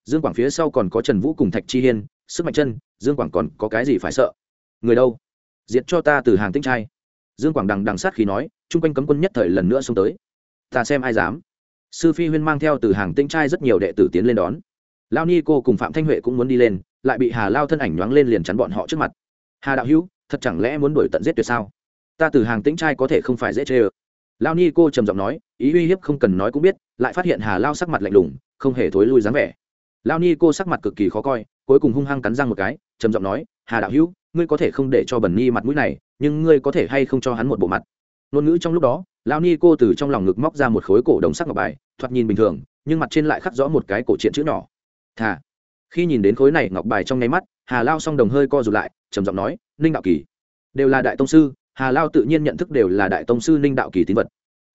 dương quảng phía sau còn có trần vũ cùng thạch chi hiên, sức mạnh chân, dương quảng còn có cái gì phải sợ? Người đâu? Diệt cho ta từ hàng tinh trai. Dương quảng đằng đằng sát khi nói, chung quanh cấm quân nhất thời lần nữa xông tới. Ta xem ai dám. Sư phi huyên mang theo từ hàng tinh trai rất nhiều đệ tử tiến lên đón. Lao ni cô cùng phạm thanh huệ cũng muốn đi lên, lại bị hà lao thân ảnh nhoáng lên liền chắn bọn họ trước mặt. Hà đạo hữu, thật chẳng lẽ muốn đuổi tận giết tuyệt sao? Ta từ hàng tĩnh trai có thể không phải dễ chê ơ. Lao ni cô trầm giọng nói, ý uy hiếp không cần nói cũng biết, lại phát hiện hà lao sắc mặt lạnh lùng, không hề thối lui dáng vẻ lao ni cô sắc mặt cực kỳ khó coi, cuối cùng hung hăng cắn răng một cái, trầm giọng nói, hà đạo hữu, ngươi có thể không để cho bẩn ni mặt mũi này, nhưng ngươi có thể hay không cho hắn một bộ mặt? Ngôn ngữ trong lúc đó, lao ni cô từ trong lòng ngực móc ra một khối cổ đồng sắc ngọc bài, thoạt nhìn bình thường, nhưng mặt trên lại khắc rõ một cái cổ truyện chữ nhỏ. Thà. Khi nhìn đến khối này ngọc bài trong nháy mắt, hà lao song đồng hơi co rụt lại, trầm giọng nói, ninh đạo kỳ. Đều là đại tông sư, hà lao tự nhiên nhận thức đều là đại tông sư ninh đạo kỳ tín vật.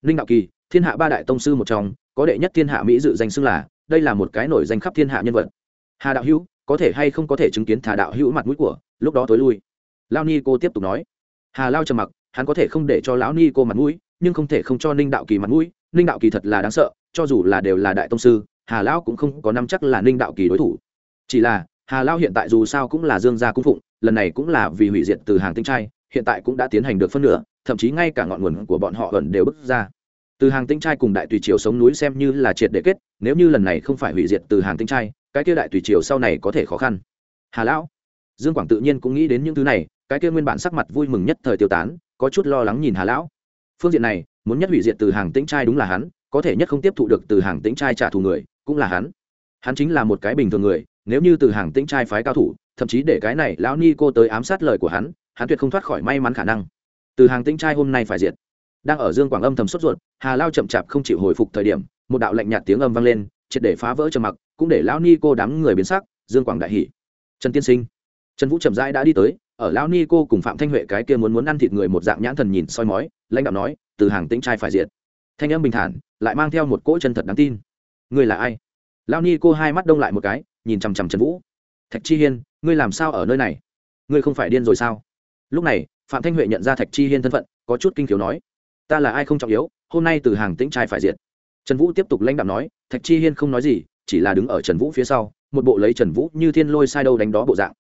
Ninh đạo kỳ, thiên hạ ba đại tông sư một trong, có đệ nhất thiên hạ mỹ dự danh xưng là đây là một cái nổi danh khắp thiên hạ nhân vật. Hà đạo hữu, có thể hay không có thể chứng kiến thà đạo hữu mặt mũi của, lúc đó tối lui? Lao ni cô tiếp tục nói. Hà lao trầm mặc, hắn có thể không để cho lão ni cô mặt mũi, nhưng không thể không cho ninh đạo kỳ mặt mũi. Ninh đạo kỳ thật là đáng sợ, cho dù là đều là đại tông sư, hà lão cũng không có năm chắc là ninh đạo kỳ đối thủ. Chỉ là, hà lao hiện tại dù sao cũng là dương gia cung phụng, lần này cũng là vì hủy diệt từ hàng tinh trai, hiện tại cũng đã tiến hành được phân nửa, thậm chí ngay cả ngọn nguồn của bọn họ gần đều bước ra từ hàng tinh trai cùng đại tùy triều sống núi xem như là triệt để kết, nếu như lần này không phải hủy diệt từ hàng tinh trai, cái kia đại tùy triều sau này có thể khó khăn. Hà lão, dương quảng tự nhiên cũng nghĩ đến những thứ này, cái kia nguyên bản sắc mặt vui mừng nhất thời tiêu tán, có chút lo lắng nhìn hà lão. Phương diện này, muốn nhất hủy diệt từ hàng tĩnh trai đúng là hắn, có thể nhất không tiếp thụ được từ hàng tĩnh trai trả thù người, cũng là hắn. Hắn chính là một cái bình thường người, nếu như từ hàng tĩnh trai phái cao thủ, thậm chí để cái này lão ni cô tới ám sát lời của hắn hắn tuyệt không thoát khỏi may mắn khả năng. Từ hàng tĩnh trai hôm nay phải diệt đang ở dương quảng âm thầm sốt ruột, hà lao chậm chạp không chịu hồi phục thời điểm, một đạo lạnh nhạt tiếng âm vang lên, triệt để phá vỡ trầm mặc, cũng để lão ni cô đám người biến sắc, dương quảng đại hỉ. Trần tiên sinh. Trần vũ chậm rãi đã đi tới, ở lão ni cô cùng phạm thanh huệ cái kia muốn muốn ăn thịt người một dạng nhãn thần nhìn soi mói, lãnh đạo nói, từ hàng tĩnh trai phải diệt. Thanh âm bình thản, lại mang theo một cỗ chân thật đáng tin. Ngươi là ai? Lão ni cô hai mắt đông lại một cái, nhìn chằm chằm trần vũ. Thạch chi hiên, ngươi làm sao ở nơi này? Ngươi không phải điên rồi sao? Lúc này, phạm thanh huệ nhận ra thạch chi hiên thân phận, có chút kinh khiếu nói ta là ai không trọng yếu, hôm nay từ hàng tĩnh trai phải diệt. Trần vũ tiếp tục lãnh đạo nói, thạch chi hiên không nói gì, chỉ là đứng ở trần vũ phía sau, một bộ lấy trần vũ như thiên lôi sai đâu đánh đó bộ dạng.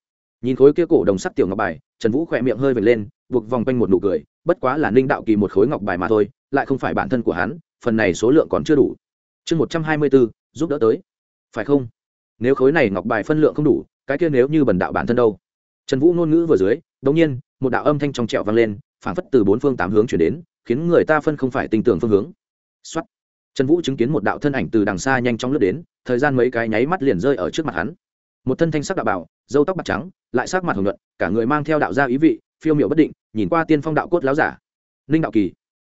Nhìn khối kia cổ đồng sắc tiểu ngọc bài, trần vũ khỏe miệng hơi vệt lên, buộc vòng quanh một nụ cười, bất quá là ninh đạo kỳ một khối ngọc bài mà thôi, lại không phải bản thân của hắn, phần này số lượng còn chưa đủ. Chương một trăm hai mươi bốn, giúp đỡ tới. Phải không? Nếu khối này ngọc bài phân lượng không đủ, cái kia nếu như bần đạo bản thân đâu? Trần vũ ngôn ngữ vừa dưới đ ỗ n g nhiên, một đạo âm thanh trong trẹo vang lên, phảng phất từ bốn phương tám hướng chuyển đến khiến người ta phân không phải tinh tưởng phương hướng. Xuất trần vũ chứng kiến một đạo thân ảnh từ đằng xa nhanh chóng lướt đến, thời gian mấy cái nháy mắt liền rơi ở trước mặt hắn. Một thân thanh sắc đạo bảo dâu tóc bạc trắng, lại sắc mặt hồng nhuận, cả người mang theo đạo gia ý vị, phiêu miệu bất định, nhìn qua tiên phong đạo cốt láo giả. Ninh đạo kỳ.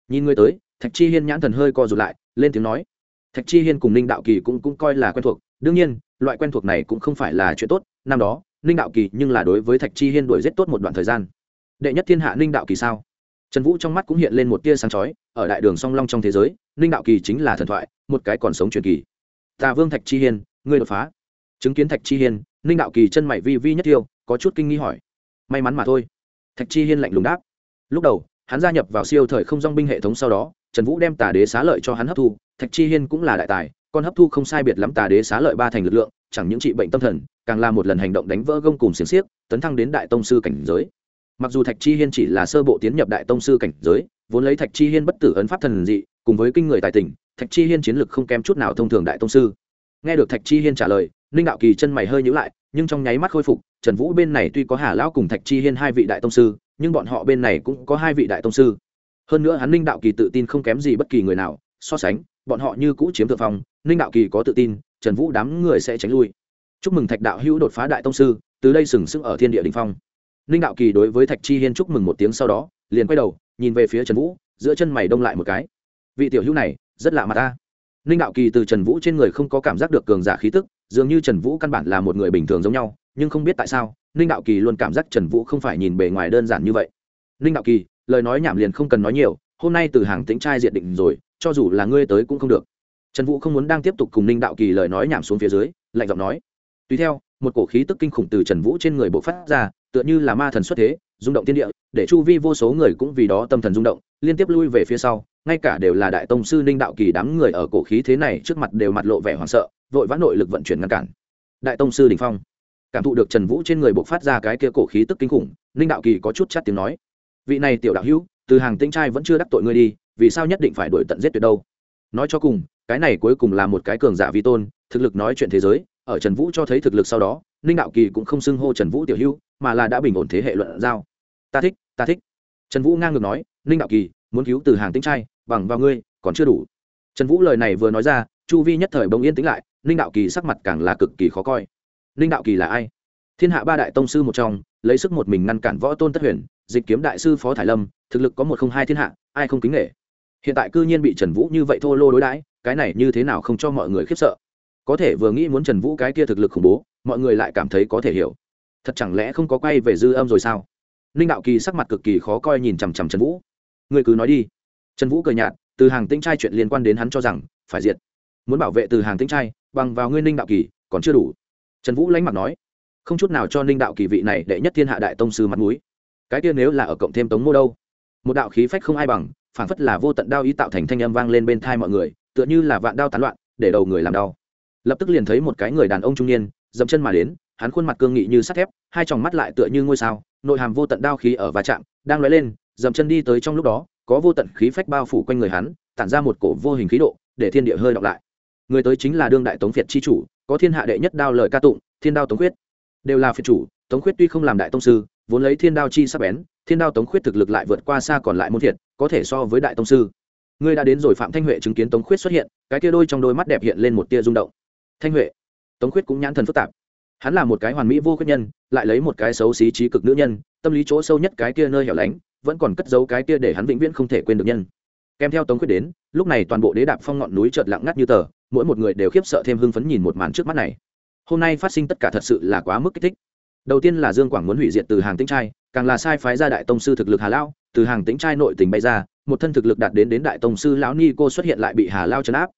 Nhìn người tới, thạch chi hiên nhãn thần hơi co rụt lại, lên tiếng nói. Thạch chi hiên cùng ninh đạo kỳ cũng cũng coi là quen thuộc, đương nhiên, loại quen thuộc này cũng không phải là chuyện tốt, năm đó, ninh đạo kỳ nhưng là đối với thạch chi hiên đuổi rất tốt một đoạn thời gian. Đệ nhất thiên hạ ninh đạo kỳ sao? Trần vũ trong mắt cũng hiện lên một tia sáng chói, ở đại đường song long trong thế giới, ninh đạo kỳ chính là thần thoại, một cái còn sống truyền kỳ. Tà vương thạch chi hiên, ngươi đột phá. Chứng kiến thạch chi hiên, ninh đạo kỳ chân mày vi vi nhất tiêu, có chút kinh nghi hỏi. May mắn mà thôi. Thạch chi hiên lạnh lùng đáp. Lúc đầu, hắn gia nhập vào siêu thời không dong binh hệ thống sau đó, trần vũ đem tà đế xá lợi cho hắn hấp thu, thạch chi hiên cũng là đại tài, con hấp thu không sai biệt lắm tà đế xá lợi ba thành lực lượng, chẳng những trị bệnh tâm thần, càng là một lần hành động đánh vỡ gông cùng xiềng xiếc, tấn thăng đến đại tông sư cảnh giới mặc dù thạch chi hiên chỉ là sơ bộ tiến nhập đại tông sư cảnh giới, vốn lấy thạch chi hiên bất tử ấn pháp thần dị, cùng với kinh người tài tình, thạch chi hiên chiến lực không kém chút nào thông thường đại tông sư. Nghe được thạch chi hiên trả lời, ninh đạo kỳ chân mày hơi nhữ lại, nhưng trong nháy mắt khôi phục, trần vũ bên này tuy có hà lão cùng thạch chi hiên hai vị đại tông sư, nhưng bọn họ bên này cũng có hai vị đại tông sư. Hơn nữa hắn ninh đạo kỳ tự tin không kém gì bất kỳ người nào, so sánh, bọn họ như cũ chiếm thượng phong, ninh đạo kỳ có tự tin, trần vũ đám người sẽ tránh lui. Chúc mừng thạch đạo hữu đột phá đại tông sư, từ đây sừng sững ở thiên địa đình phong ninh đạo kỳ đối với thạch chi hiên chúc mừng một tiếng sau đó, liền quay đầu, nhìn về phía trần vũ, giữa chân mày đông lại một cái. Vị tiểu hữu này, rất lạ mặt ta. Ninh đạo kỳ từ trần vũ trên người không có cảm giác được cường giả khí tức, dường như trần vũ căn bản là một người bình thường giống nhau, nhưng không biết tại sao, ninh đạo kỳ luôn cảm giác trần vũ không phải nhìn bề ngoài đơn giản như vậy. Ninh đạo kỳ, lời nói nhảm liền không cần nói nhiều, hôm nay từ hàng tính trai diện định rồi, cho dù là ngươi tới cũng không được. Trần vũ không muốn đang tiếp tục cùng ninh đạo kỳ lời nói nhảm xuống phía dưới, lạnh giọng nói. Tùy theo, một cổ khí tức kinh khủng từ trần vũ trên người bộ phát ra tựa như là ma thần xuất thế, rung động thiên địa, để chu vi vô số người cũng vì đó tâm thần rung động, liên tiếp lui về phía sau, ngay cả đều là đại tông sư ninh đạo kỳ đám người ở cổ khí thế này trước mặt đều mặt lộ vẻ hoảng sợ, vội vã nội lực vận chuyển ngăn cản. Đại tông sư đình phong. Cảm thụ được trần vũ trên người buộc phát ra cái kia cổ khí tức kinh khủng, ninh đạo kỳ có chút chát tiếng nói, vị này tiểu đạo hữu, từ hàng tinh trai vẫn chưa đắc tội ngươi đi, vì sao nhất định phải đuổi tận giết tuyệt đâu? Nói cho cùng, cái này cuối cùng là một cái cường giả vi tôn, thực lực nói chuyện thế giới, ở trần vũ cho thấy thực lực sau đó, ninh đạo kỳ cũng không xưng hô trần vũ tiểu hữu mà là đã bình ổn thế hệ luận giao. Ta thích ta thích. Trần vũ ngang ngược nói, ninh đạo kỳ, muốn cứu từ hàng tinh trai, bằng vào ngươi, còn chưa đủ. Trần vũ lời này vừa nói ra, chu vi nhất thời bỗng yên tĩnh lại, ninh đạo kỳ sắc mặt càng là cực kỳ khó coi. Ninh đạo kỳ là ai? Thiên hạ ba đại tông sư một trong, lấy sức một mình ngăn cản võ tôn tất huyền, dịch kiếm đại sư phó thải lâm, thực lực có một không hai thiên hạ, ai không kính nghệ hiện tại cư nhiên bị trần vũ như vậy thô lô đối đãi, cái này như thế nào không cho mọi người khiếp sợ. Có thể vừa nghĩ muốn trần vũ cái kia thực lực khủng bố, mọi người lại cảm thấy có thể hiểu thật chẳng lẽ không có quay về dư âm rồi sao? Ninh đạo kỳ sắc mặt cực kỳ khó coi nhìn chằm chằm trần vũ. Người cứ nói đi. Trần vũ cười nhạt, từ hàng tĩnh trai chuyện liên quan đến hắn cho rằng, phải diệt. Muốn bảo vệ từ hàng tĩnh trai, bằng vào nguyên ninh đạo kỳ, còn chưa đủ. Trần vũ lãnh mặt nói, không chút nào cho ninh đạo kỳ vị này đệ nhất thiên hạ đại tông sư mặt m ũ i cái kia nếu là ở cộng thêm tống mô đâu? Một đạo khí phách không ai bằng phản phất là vô tận đao ý tạo thành thanh âm vang lên bên thai mọi người, tựa như là vạn đao tán loạn, để đầu người làm đau. Lập tức liền thấy một cái người đàn ông trung niên, dậm chân mà đến hắn khuôn mặt cương nghị như sắt thép, hai tròng mắt lại tựa như ngôi sao, nội hàm vô tận đao khí ở va chạm, đang lóe lên, dậm chân đi tới trong lúc đó, có vô tận khí phách bao phủ quanh người hắn, tản ra một cổ vô hình khí độ, để thiên địa hơi đọc lại. Người tới chính là đương đại tống việt chi chủ, có thiên hạ đệ nhất đao lời ca tụng, thiên đao tống quyết đều là phiệt chủ, tống quyết tuy không làm đại tông sư, vốn lấy thiên đao chi sắp bén, thiên đao tống khuyết thực lực lại vượt qua xa còn lại môn thiệt, có thể so với đại tông sư. Ngươi đã đến rồi phạm thanh huệ chứng kiến tống khuyết xuất hiện, cái tia đôi trong đôi mắt đẹp hiện lên một tia rung động. Thanh huệ. Tống khuyết cũng nhãn thần phức tạp hắn là một cái hoàn mỹ vô khuyết nhân, lại lấy một cái xấu xí trí cực nữ nhân, tâm lý chỗ sâu nhất cái kia nơi hẻo lánh, vẫn còn cất giấu cái kia để hắn vĩnh viễn không thể quên được nhân. Kèm theo tống quyết đến, lúc này toàn bộ đế đạp phong ngọn núi chợt lặng ngắt như tờ, mỗi một người đều khiếp sợ thêm hưng phấn nhìn một màn trước mắt này. Hôm nay phát sinh tất cả thật sự là quá mức kích thích. Đầu tiên là dương quảng muốn hủy diệt từ hàng tĩnh trai, càng là sai phái ra đại tông sư thực lực hà lao từ hàng tĩnh trai nội tình bay ra, một thân thực lực đạt đến đến đại tông sư lão ni cô xuất hiện lại bị hà lao chấn áp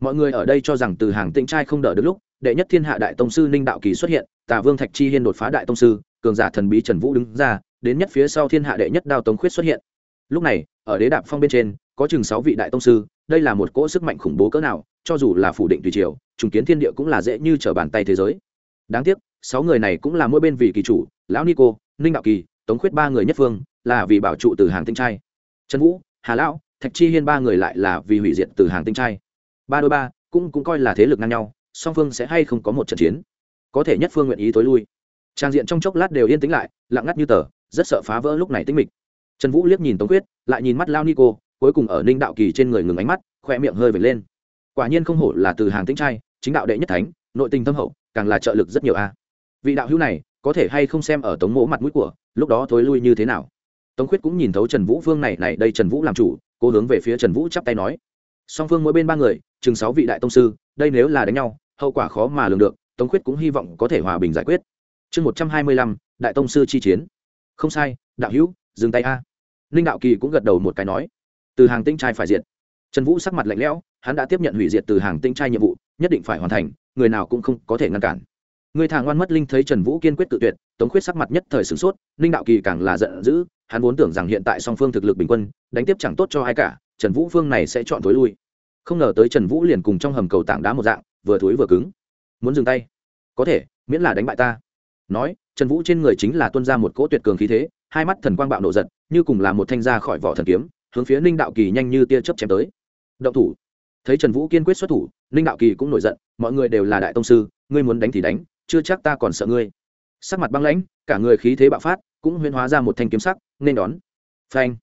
mọi người ở đây cho rằng từ hàng tĩnh trai không đỡ được lúc, đệ nhất thiên hạ đại tông sư ninh đạo kỳ xuất hiện, tà vương thạch chi hiên đột phá đại tông sư, cường giả thần bí trần vũ đứng ra, đến nhất phía sau thiên hạ đệ nhất đao tống khuyết xuất hiện. Lúc này, ở đế đạp phong bên trên, có chừng sáu vị đại tông sư, đây là một cỗ sức mạnh khủng bố cỡ nào, cho dù là phủ định tùy triều, trùng kiến thiên địa cũng là dễ như trở bàn tay thế giới. Đáng tiếc, sáu người này cũng là mỗi bên vì kỳ chủ, lão nico ninh đạo kỳ, tống khuyết ba người nhất phương, là vì bảo trụ từ hàng tinh trai. Trần vũ, hà lão, thạch chi hiên ba người lại là vì hủy diệt từ hàng tinh trai ba đôi ba cũng cũng coi là thế lực ngang nhau, song phương sẽ hay không có một trận chiến. Có thể nhất phương nguyện ý tối lui. Trang diện trong chốc lát đều yên tĩnh lại, lặng ngắt như tờ, rất sợ phá vỡ lúc này tĩnh mịch. Trần vũ liếc nhìn tống quyết, lại nhìn mắt lao nico cuối cùng ở ninh đạo kỳ trên người ngừng ánh mắt khoe miệng hơi vệt lên. Quả nhiên không hổ là từ hàng tĩnh trai, chính đạo đệ nhất thánh, nội tình tâm hậu, càng là trợ lực rất nhiều a. Vị đạo hữu này, có thể hay không xem ở tống mỗ mặt mũi của, lúc đó thối lui như thế nào? Tống khuyết cũng nhìn thấu trần vũ phương này này đây trần vũ làm chủ, cố hướng về phía trần vũ chắp tay nói. Song phương mỗi bên ba người chừng sáu vị đại tông sư, đây nếu là đánh nhau, hậu quả khó mà lường được, tống khuyết cũng hy vọng có thể hòa bình giải quyết. Chương một trăm hai mươi lăm, đại tông sư chi chiến. Không sai, đạo hữu, dừng tay a. Ninh đạo kỳ cũng gật đầu một cái nói. Từ hàng tinh trai phải diệt. Trần vũ sắc mặt lạnh lẽo, hắn đã tiếp nhận hủy diệt từ hàng tinh trai nhiệm vụ, nhất định phải hoàn thành, người nào cũng không có thể ngăn cản. Người thả ngoan mất linh thấy trần vũ kiên quyết tự tuyệt, tống khuyết sắc mặt nhất thời sửng sốt, ninh đạo kỳ càng là giận dữ, hắn vốn tưởng rằng hiện tại song phương thực lực bình quân, đánh tiếp chẳng tốt cho ai cả, trần vũ phương này sẽ chọn thối lui không ngờ tới trần vũ liền cùng trong hầm cầu tảng đá một dạng, vừa thối vừa cứng. Muốn dừng tay? Có thể, miễn là đánh bại ta. Nói, trần vũ trên người chính là tuân ra một cỗ tuyệt cường khí thế, hai mắt thần quang bạo nộ giật, như cùng là một thanh ra khỏi vỏ thần kiếm, hướng phía ninh đạo kỳ nhanh như tia chớp chém tới. Động thủ. Thấy trần vũ kiên quyết xuất thủ, ninh đạo kỳ cũng nổi giận, mọi người đều là đại tông sư, ngươi muốn đánh thì đánh, chưa chắc ta còn sợ ngươi. Sắc mặt băng lãnh, cả người khí thế bạo phát, cũng huyên hóa ra một thanh kiếm sắc, nên đón. Phanh.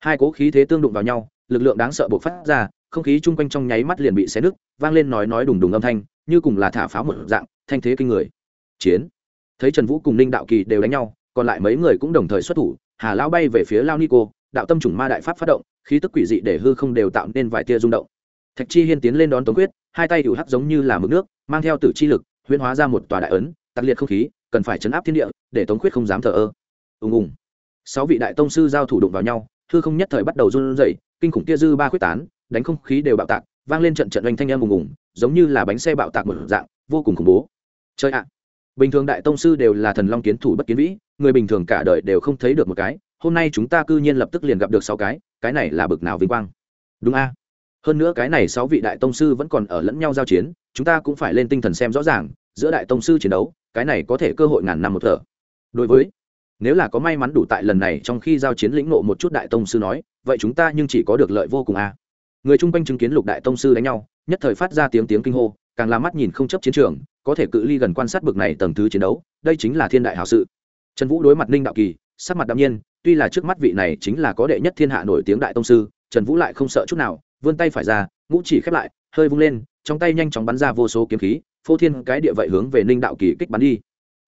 Hai cố khí thế tương đụng vào nhau lực lượng đáng sợ bộc phát ra, không khí chung quanh trong nháy mắt liền bị xé nứt, vang lên nói nói đùng đùng âm thanh, như cùng là thả pháo một dạng, thanh thế kinh người. Chiến. Thấy trần vũ cùng ninh đạo kỳ đều đánh nhau, còn lại mấy người cũng đồng thời xuất thủ, hà lao bay về phía lao nico, đạo tâm chủng ma đại pháp phát động, khí tức quỷ dị để hư không đều tạo nên vài tia rung động. Thạch chi hiên tiến lên đón tống quyết, hai tay hữu hắc giống như là mực nước, mang theo tử chi lực, huyễn hóa ra một tòa đại ấn, tặc liệt không khí, cần phải chấn áp thiên địa, để tống quyết không dám thờ ơ. Ùng ùng. Sáu vị đại tông sư giao thủ đụng vào nhau hư không nhất thời bắt đầu run rẩy, kinh khủng tia dư ba quyết tán, đánh không khí đều bạo tạc, vang lên trận trận oanh thanh âm ùng ùng giống như là bánh xe bạo tạc một dạng, vô cùng khủng bố. Chơi ạ. Bình thường đại tông sư đều là thần long kiến thủ bất kiến vĩ, người bình thường cả đời đều không thấy được một cái, hôm nay chúng ta cư nhiên lập tức liền gặp được sáu cái cái này là bực nào vinh quang. Đúng a. Hơn nữa cái này sáu vị đại tông sư vẫn còn ở lẫn nhau giao chiến, chúng ta cũng phải lên tinh thần xem rõ ràng, giữa đại tông sư chiến đấu, cái này có thể cơ hội ngàn năm một thở. Đối với nếu là có may mắn đủ tại lần này trong khi giao chiến lĩnh nộ một chút đại tông sư nói, vậy chúng ta nhưng chỉ có được lợi vô cùng a người chung quanh chứng kiến lục đại tông sư đánh nhau, nhất thời phát ra tiếng tiếng kinh hô, càng làm mắt nhìn không chấp chiến trường, có thể cự ly gần quan sát bực này tầng thứ chiến đấu, đây chính là thiên đại hảo sự. Trần vũ đối mặt ninh đạo kỳ, sắc mặt đạm nhiên, tuy là trước mắt vị này chính là có đệ nhất thiên hạ nổi tiếng đại tông sư, trần vũ lại không sợ chút nào, vươn tay phải ra, ngũ chỉ khép lại, hơi vung lên, trong tay nhanh chóng bắn ra vô số kiếm khí, phô thiên cái địa vậy hướng về ninh đạo kỳ kích bắn đi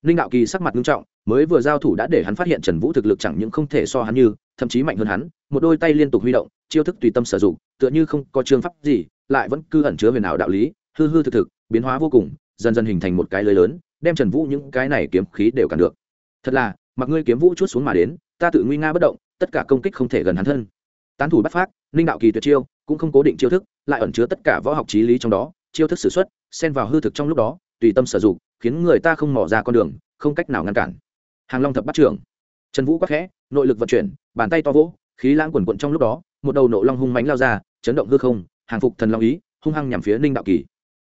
ninh đạo kỳ sắc mặt nghiêm trọng, mới vừa giao thủ đã để hắn phát hiện trần vũ thực lực chẳng những không thể so hắn như, thậm chí mạnh hơn hắn, một đôi tay liên tục huy động, chiêu thức tùy tâm sử dụng, tựa như không có chương pháp gì, lại vẫn cứ ẩn chứa huyền ảo đạo lý, hư hư thực thực, biến hóa vô cùng, dần dần hình thành một cái lưới lớn, đem trần vũ những cái này kiếm khí đều cản được. Thật là, mặc ngươi kiếm vũ chút xuống mà đến, ta tự nguy nga bất động, tất cả công kích không thể gần hắn thân. Tán thủ bắt phát ninh đạo kỳ tuyệt chiêu, cũng không cố định chiêu thức, lại ẩn chứa tất cả võ học trí lý trong đó, chiêu thức s ử x u ấ t xen vào hư thực trong lúc đó, tùy tâm sử dụng khiến người ta không mò ra con đường, không cách nào ngăn cản. Hàng long thập bắt trưởng. Trần vũ quắc khẽ, nội lực vận chuyển, bàn tay to vỗ, khí lãng quần quận trong lúc đó, một đầu nộ long hung mánh lao ra, chấn động hư không, hàng phục thần long ý, hung hăng nhằm phía ninh đạo kỳ.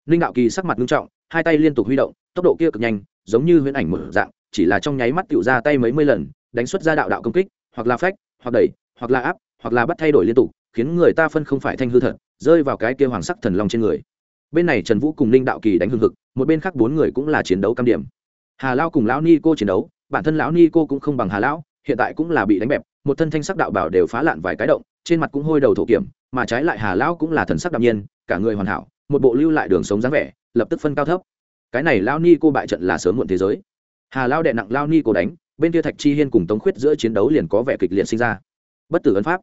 Ninh đạo kỳ sắc mặt nghiêm trọng, hai tay liên tục huy động, tốc độ kia cực nhanh, giống như huyễn ảnh mở dạng, chỉ là trong nháy mắt tựu ra tay mấy mươi lần, đánh xuất ra đạo đạo công kích, hoặc là phách, hoặc đẩy, hoặc là áp, hoặc là bắt thay đổi liên tục, khiến người ta phân không phải thanh hư thật, rơi vào cái kia hoàng sắc thần long trên người bên này trần vũ cùng ninh đạo kỳ đánh hưng hực, một bên khác bốn người cũng là chiến đấu cam điểm. hà lao cùng lão ni cô chiến đấu, bản thân lão ni cô cũng không bằng hà lão, hiện tại cũng là bị đánh bẹp, một thân thanh sắc đạo bảo đều phá lạn vài cái động, trên mặt cũng hôi đầu thổ kiểm, mà trái lại hà lão cũng là thần sắc đạm nhiên, cả người hoàn hảo, một bộ lưu lại đường sống dáng vẻ, lập tức phân cao thấp. cái này lao ni cô bại trận là sớm muộn thế giới. hà lao đệ nặng lao ni cô đánh, bên kia thạch chi hiên cùng tống khuyết giữa chiến đấu liền có vẻ kịch liệt sinh ra. bất tử ấn pháp.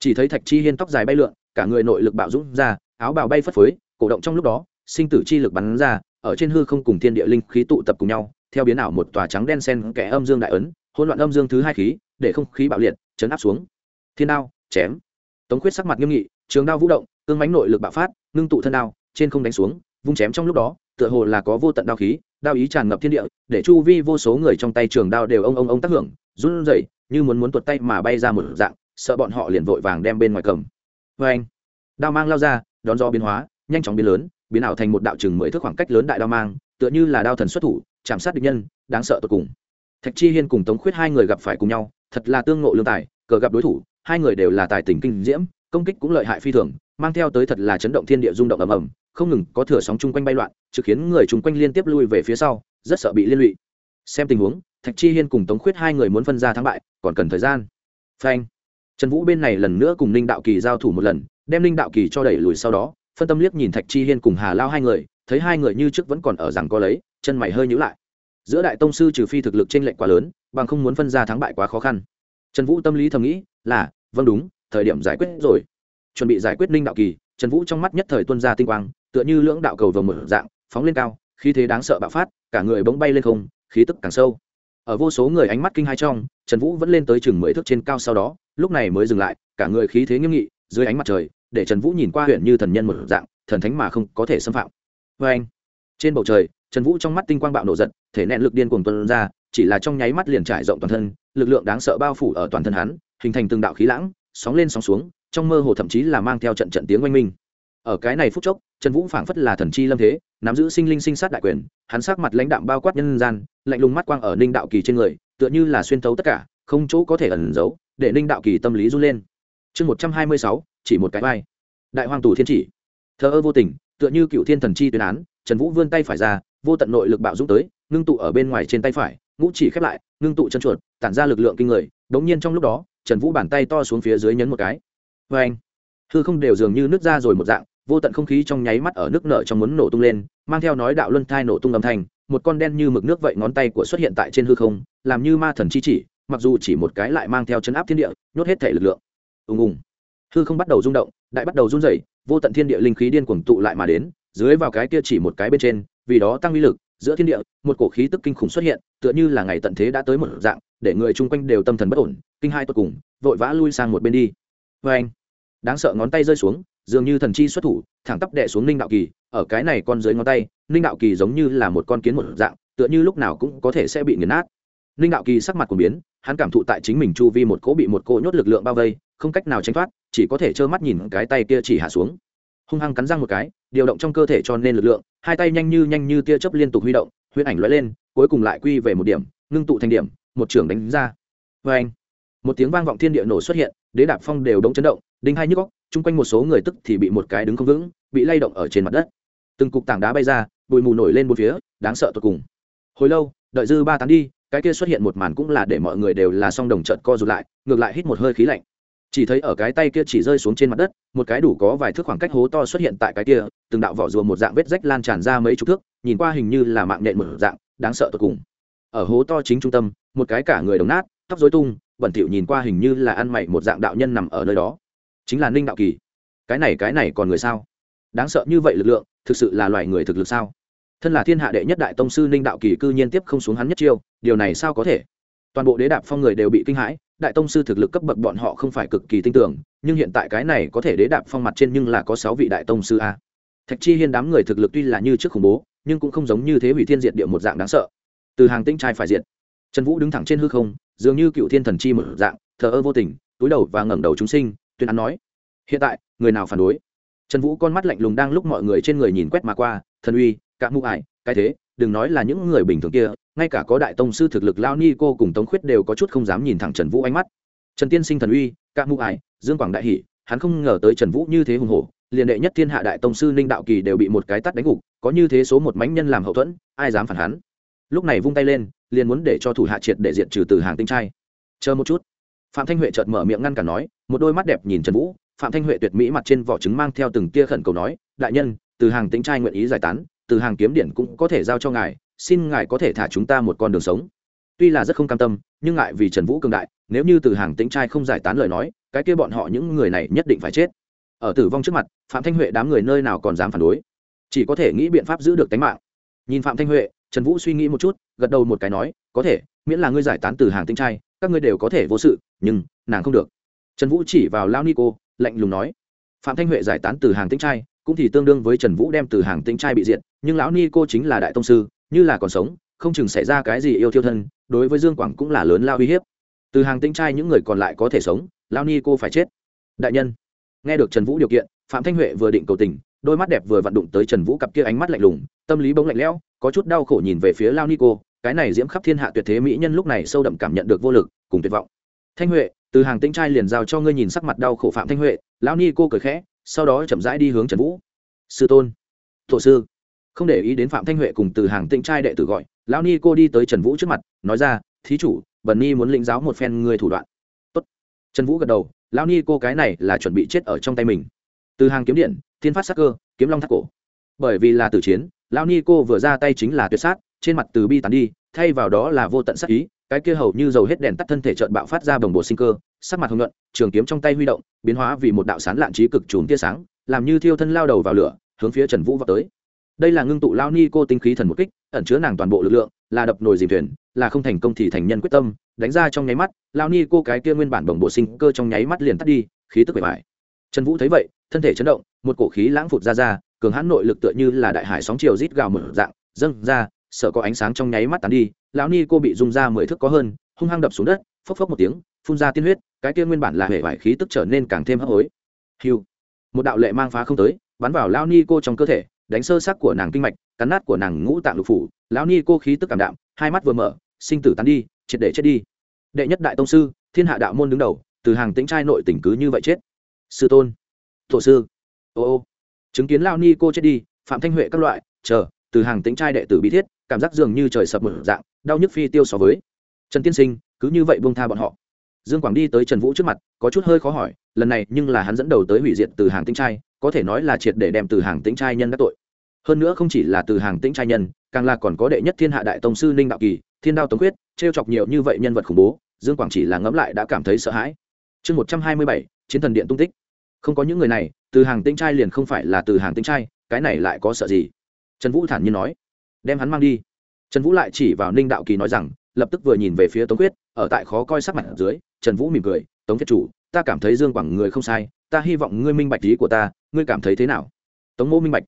chỉ thấy thạch chi hiên tóc dài bay lượn, cả người nội lực bạo dũng ra, áo bào bay phất phới cổ động trong lúc đó, sinh tử chi lực bắn ra, ở trên hư không cùng thiên địa linh khí tụ tập cùng nhau, theo biến ảo một tòa trắng đen sen kẻ âm dương đại ấn, hỗn loạn âm dương thứ hai khí, để không khí bạo liệt, chấn áp xuống. Thiên đao, chém. Tống khuyết sắc mặt nghiêm nghị, trường đao vũ động, cương mánh nội lực bạo phát, ngưng tụ thân đao, trên không đánh xuống, vung chém trong lúc đó, tựa hồ là có vô tận đao khí, đao ý tràn ngập thiên địa, để chu vi vô số người trong tay trường đao đều ông ông ông tác hưởng, run rẩy, như muốn muốn tuột tay mà bay ra một dạng, sợ bọn họ liền vội vàng đem bên ngoài cầm. Vê anh đao mang lao ra, đón gió biến hóa nhanh chóng biến lớn, biến ảo thành một đạo chừng mười thước khoảng cách lớn đại đao mang, tựa như là đao thần xuất thủ, chạm sát địch nhân, đáng sợ tột cùng. Thạch chi hiên cùng tống khuyết hai người gặp phải cùng nhau, thật là tương ngộ lương tài, cờ gặp đối thủ, hai người đều là tài tình kinh diễm, công kích cũng lợi hại phi thường, mang theo tới thật là chấn động thiên địa rung động ầm ầm, không ngừng có thừa sóng chung quanh bay loạn, trực khiến người chung quanh liên tiếp lui về phía sau, rất sợ bị liên lụy. Xem tình huống, thạch chi hiên cùng tống khuyết hai người muốn phân ra thắng bại, còn cần thời gian. Phanh. Trần vũ bên này lần nữa cùng ninh đạo kỳ giao thủ một lần, đem ninh đạo kỳ cho đẩy lùi sau đó phân tâm liếc nhìn thạch chi hiên cùng hà lao hai người, thấy hai người như trước vẫn còn ở rằng có lấy, chân mày hơi nhữ lại. Giữa đại tông sư trừ phi thực lực t r ê n lệch quá lớn, bằng không muốn phân ra thắng bại quá khó khăn. Trần vũ tâm lý thầm nghĩ, là vâng đúng, thời điểm giải quyết rồi. Chuẩn bị giải quyết ninh đạo kỳ, trần vũ trong mắt nhất thời tuân ra tinh quang, tựa như lưỡng đạo cầu vồng mở dạng, phóng lên cao, khí thế đáng sợ bạo phát, cả người bỗng bay lên không, khí tức càng sâu. Ở vô số người ánh mắt kinh hai trong, trần vũ vẫn lên tới chừng mười thước trên cao sau đó, lúc này mới dừng lại, cả người khí thế nghiêm nghị, dưới ánh mặt trời để trần vũ nhìn qua huyện như thần nhân một dạng thần thánh mà không có thể xâm phạm. Vê anh trên bầu trời trần vũ trong mắt tinh quang bạo nổ giận, thể nẹn lực điên cuồng tuân ra chỉ là trong nháy mắt liền trải rộng toàn thân lực lượng đáng sợ bao phủ ở toàn thân hắn hình thành từng đạo khí lãng sóng lên sóng xuống trong mơ hồ thậm chí là mang theo trận trận tiếng oanh minh. Ở cái này phút chốc trần vũ phảng phất là thần chi lâm thế nắm giữ sinh linh sinh sát đại quyền hắn sắc mặt lãnh đạm bao quát nhân gian lạnh lùng mắt quang ở ninh đạo kỳ trên người tựa như là xuyên thấu tất cả không chỗ có thể ẩn giấu để ninh đạo kỳ tâm lý run lên. Chương một trăm hai mươi sáu chỉ một cái vai. Đại hoàng tù thiên chỉ. Thờ ơ vô tình, tựa như cựu thiên thần chi tuyên án, trần vũ vươn tay phải ra, vô tận nội lực bạo dũng tới, ngưng tụ ở bên ngoài trên tay phải, ngũ chỉ khép lại, ngưng tụ chân chuột, tản ra lực lượng kinh người, đống nhiên trong lúc đó, trần vũ bàn tay to xuống phía dưới nhấn một cái. Vê anh, hư không đều dường như nước ra rồi một dạng, vô tận không khí trong nháy mắt ở nước nợ trong muốn nổ tung lên, mang theo nói đạo luân thai nổ tung âm thanh, một con đen như mực nước vậy ngón tay của xuất hiện tại trên hư không, làm như ma thần chi chỉ, mặc dù chỉ một cái lại mang theo chấn áp thiên địa, nhốt hết thể lực lượng. Ùng ùng hư không bắt đầu rung động, đại bắt đầu run rẩy, vô tận thiên địa linh khí điên cuồng tụ lại mà đến, dưới vào cái kia chỉ một cái bên trên, vì đó tăng uy lực, giữa thiên địa, một cổ khí tức kinh khủng xuất hiện, tựa như là ngày tận thế đã tới một dạng, để người chung quanh đều tâm thần bất ổn, kinh hai tột cùng, vội vã lui sang một bên đi. Vê anh đáng sợ ngón tay rơi xuống, dường như thần chi xuất thủ, thẳng tắp đệ xuống ninh đạo kỳ, ở cái này con dưới ngón tay, ninh đạo kỳ giống như là một con kiến một dạng, tựa như lúc nào cũng có thể sẽ bị nghiền nát. Ninh đạo kỳ sắc mặt của biến hắn cảm thụ tại chính mình chu vi một cỗ bị một cỗ nhốt lực lượng bao vây, không cách nào tránh thoát, chỉ có thể trơ mắt nhìn cái tay kia chỉ hạ xuống. Hung hăng cắn răng một cái, điều động trong cơ thể cho nên lực lượng, hai tay nhanh như nhanh như tia chớp liên tục huy động, huyễn ảnh lóe lên, cuối cùng lại quy về một điểm, ngưng tụ thành điểm, một trường đánh ra. Vê anh một tiếng vang vọng thiên địa nổ xuất hiện, đế đạp phong đều đống chấn động, đinh hai nhức góc chung quanh một số người tức thì bị một cái đứng không vững, bị lay động ở trên mặt đất. Từng cục tảng đá bay ra, bụi mù nổi lên bốn phía, đáng sợ tột cùng. Hồi lâu, đợi dư ba tán đi cái kia xuất hiện một màn cũng là để mọi người đều là song đồng trận co rụt lại, ngược lại hít một hơi khí lạnh. Chỉ thấy ở cái tay kia chỉ rơi xuống trên mặt đất, một cái đủ có vài thước khoảng cách hố to xuất hiện tại cái kia, từng đạo vỏ rùa một dạng vết rách lan tràn ra mấy chục thước, nhìn qua hình như là mạng nhện một dạng, đáng sợ tột cùng. Ở hố to chính trung tâm, một cái cả người đồng nát, tóc dối tung, bẩn thỉu nhìn qua hình như là ăn mày một dạng đạo nhân nằm ở nơi đó. Chính là ninh đạo kỳ. Cái này cái này còn người sao? Đáng sợ như vậy lực lượng, thực sự là loài người thực lực sao? Thân là thiên hạ đệ nhất đại tông sư ninh đạo kỳ cư nhiên tiếp không xuống hắn nhất chiêu, điều này sao có thể? Toàn bộ đế đạp phong người đều bị kinh hãi, đại tông sư thực lực cấp bậc bọn họ không phải cực kỳ tin tưởng, nhưng hiện tại cái này có thể đế đạp phong mặt trên nhưng là có sáu vị đại tông sư a. Thạch chi hiên đám người thực lực tuy là như trước khủng bố, nhưng cũng không giống như thế hủy thiên diệt địa một dạng đáng sợ. Từ hàng tinh trai phải diệt. Trần vũ đứng thẳng trên hư không, dường như cựu thiên thần chi một dạng, thờ ơ vô tình, túi đầu và ngẩng đầu chúng sinh, tuyên án nói, hiện tại, người nào phản đối? Trần vũ con mắt lạnh lùng đang lúc mọi người trên người nhìn quét mà qua, thần uy cả mụ ải, cái thế, đừng nói là những người bình thường kia, ngay cả có đại tông sư thực lực lao ni cô cùng tống khuyết đều có chút không dám nhìn thẳng trần vũ ánh mắt. Trần tiên sinh thần uy, cả mụ ải, dương quảng đại hỷ, hắn không ngờ tới trần vũ như thế hùng hổ, liền đệ nhất thiên hạ đại tông sư ninh đạo kỳ đều bị một cái tắt đánh gục, có như thế số một mánh nhân làm hậu thuẫn, ai dám phản hắn? Lúc này vung tay lên, liền muốn để cho thủ hạ triệt để diện trừ từ hàng tinh trai. Chờ một chút. Phạm thanh huệ chợt mở miệng ngăn cản nói, một đôi mắt đẹp nhìn trần vũ, phạm thanh huệ tuyệt mỹ mặt trên vỏ trứng mang theo từng tia khẩn cầu nói, đại nhân, từ hàng tinh trai nguyện ý giải tán từ hàng kiếm điện cũng có thể giao cho ngài, xin ngài có thể thả chúng ta một con đường sống. Tuy là rất không cam tâm, nhưng ngại vì trần vũ cường đại, nếu như từ hàng tĩnh trai không giải tán lời nói, cái kia bọn họ những người này nhất định phải chết. Ở tử vong trước mặt, phạm thanh huệ đám người nơi nào còn dám phản đối? Chỉ có thể nghĩ biện pháp giữ được tính mạng. Nhìn phạm thanh huệ, trần vũ suy nghĩ một chút, gật đầu một cái nói, có thể, miễn là ngươi giải tán từ hàng tinh trai, các ngươi đều có thể vô sự, nhưng nàng không được. Trần vũ chỉ vào lao ni cô, lạnh lùng nói phạm thanh huệ giải tán từ hàng tinh trai cũng thì tương đương với trần vũ đem từ hàng tinh trai bị diện, nhưng lão ni cô chính là đại tông sư như là còn sống không chừng xảy ra cái gì yêu thiêu thân đối với dương quảng cũng là lớn lao uy hiếp. Từ hàng tinh trai những người còn lại có thể sống lao ni cô phải chết. Đại nhân nghe được trần vũ điều kiện phạm thanh huệ vừa định cầu tình đôi mắt đẹp vừa vặn đụng tới trần vũ cặp kia ánh mắt lạnh lùng tâm lý bỗng lạnh lẽo có chút đau khổ nhìn về phía lao ni cô cái này diễm khắp thiên hạ tuyệt thế mỹ nhân lúc này sâu đậm cảm nhận được vô lực cùng tuyệt vọng thanh huệ, từ hàng tinh trai liền giao cho ngươi nhìn sắc mặt đau khổ phạm thanh huệ. Lão ni cô cười khẽ, sau đó chậm rãi đi hướng trần vũ. Sư tôn thổ sư. Không để ý đến phạm thanh huệ cùng từ hàng tinh trai đệ tử gọi, lão ni cô đi tới trần vũ trước mặt, nói ra, thí chủ, bần ni muốn lĩnh giáo một phen người thủ đoạn. Tốt. trần vũ gật đầu, lão ni cô cái này là chuẩn bị chết ở trong tay mình. Từ hàng kiếm điện, thiên phát sắc cơ, kiếm long thác cổ. Bởi vì là tử chiến, lão ni cô vừa ra tay chính là tuyệt sát, trên mặt từ bi tàn đi, thay vào đó là vô tận sắc ý cái kia hầu như dầu hết đèn tắt thân thể trợn bạo phát ra bồng bộ sinh cơ, sắc mặt hồng nhuận, trường kiếm trong tay huy động, biến hóa vì một đạo sán lạn trí cực trùm tia sáng, làm như thiêu thân lao đầu vào lửa, hướng phía trần vũ vào tới. Đây là ngưng tụ lao ni cô tinh khí thần một kích, ẩn chứa nàng toàn bộ lực lượng, là đập nồi dìm thuyền, là không thành công thì thành nhân quyết tâm, đánh ra trong nháy mắt, lao ni cô cái kia nguyên bản bồng bộ sinh cơ trong nháy mắt liền tắt đi, khí tức bề bài trần vũ thấy vậy, thân thể chấn động, một cổ khí lãng phụt ra ra, cường hãn nội lực tựa như là đại hải sóng chiều rít gào mở dạng, dâng ra sợ có ánh sáng trong nháy mắt tán đi, lão ni cô bị rung ra mười thước có hơn, hung hăng đập xuống đất, phốc phốc một tiếng, phun ra tiên huyết, cái kia nguyên bản là hệ vải khí tức trở nên càng thêm hấp hối. Hiu, một đạo lệ mang phá không tới, bắn vào Lão ni cô trong cơ thể, đánh sơ sắc của nàng kinh mạch, cắn nát của nàng ngũ tạng lục phủ, lão ni cô khí tức cảm đạm, hai mắt vừa mở, sinh tử tán đi, triệt để chết đi. Đệ nhất đại tông sư, thiên hạ đạo môn đứng đầu, từ hàng tính trai nội tỉnh cứ như vậy chết. Sư tôn thổ sư, ô ô, chứng kiến lao ni cô chết đi, phạm thanh huệ các loại, chờ, từ hàng tính trai đệ tử bí thiết cảm giác dường như trời sập một dạng, đau nhức phi tiêu so với. Trần tiên sinh, cứ như vậy buông tha bọn họ. Dương quảng đi tới trần vũ trước mặt, có chút hơi khó hỏi, lần này nhưng là hắn dẫn đầu tới hủy diệt từ hàng tĩnh trai, có thể nói là triệt để đem từ hàng tĩnh trai nhân các tội. Hơn nữa không chỉ là từ hàng tĩnh trai nhân, càng là còn có đệ nhất thiên hạ đại tông sư ninh đạo kỳ, thiên đao tống quyết t r e o chọc nhiều như vậy nhân vật khủng bố, dương quảng chỉ là ngẫm lại đã cảm thấy sợ hãi. Chương một trăm hai mươi bảy, chiến thần điện tung tích. Không có những người này, từ hàng tĩnh trai liền không phải là từ hàng tĩnh trai, cái này lại có sợ gì? Trần vũ thản nhiên nói đem hắn mang đi. Trần vũ lại chỉ vào ninh đạo kỳ nói rằng, lập tức vừa nhìn về phía tống quyết ở tại khó coi sắc mặt ở dưới, trần vũ mỉm cười, tống kiệt chủ, ta cảm thấy dương quảng người không sai, ta hy vọng ngươi minh bạch ý của ta, ngươi cảm thấy thế nào? Tống mô minh bạch.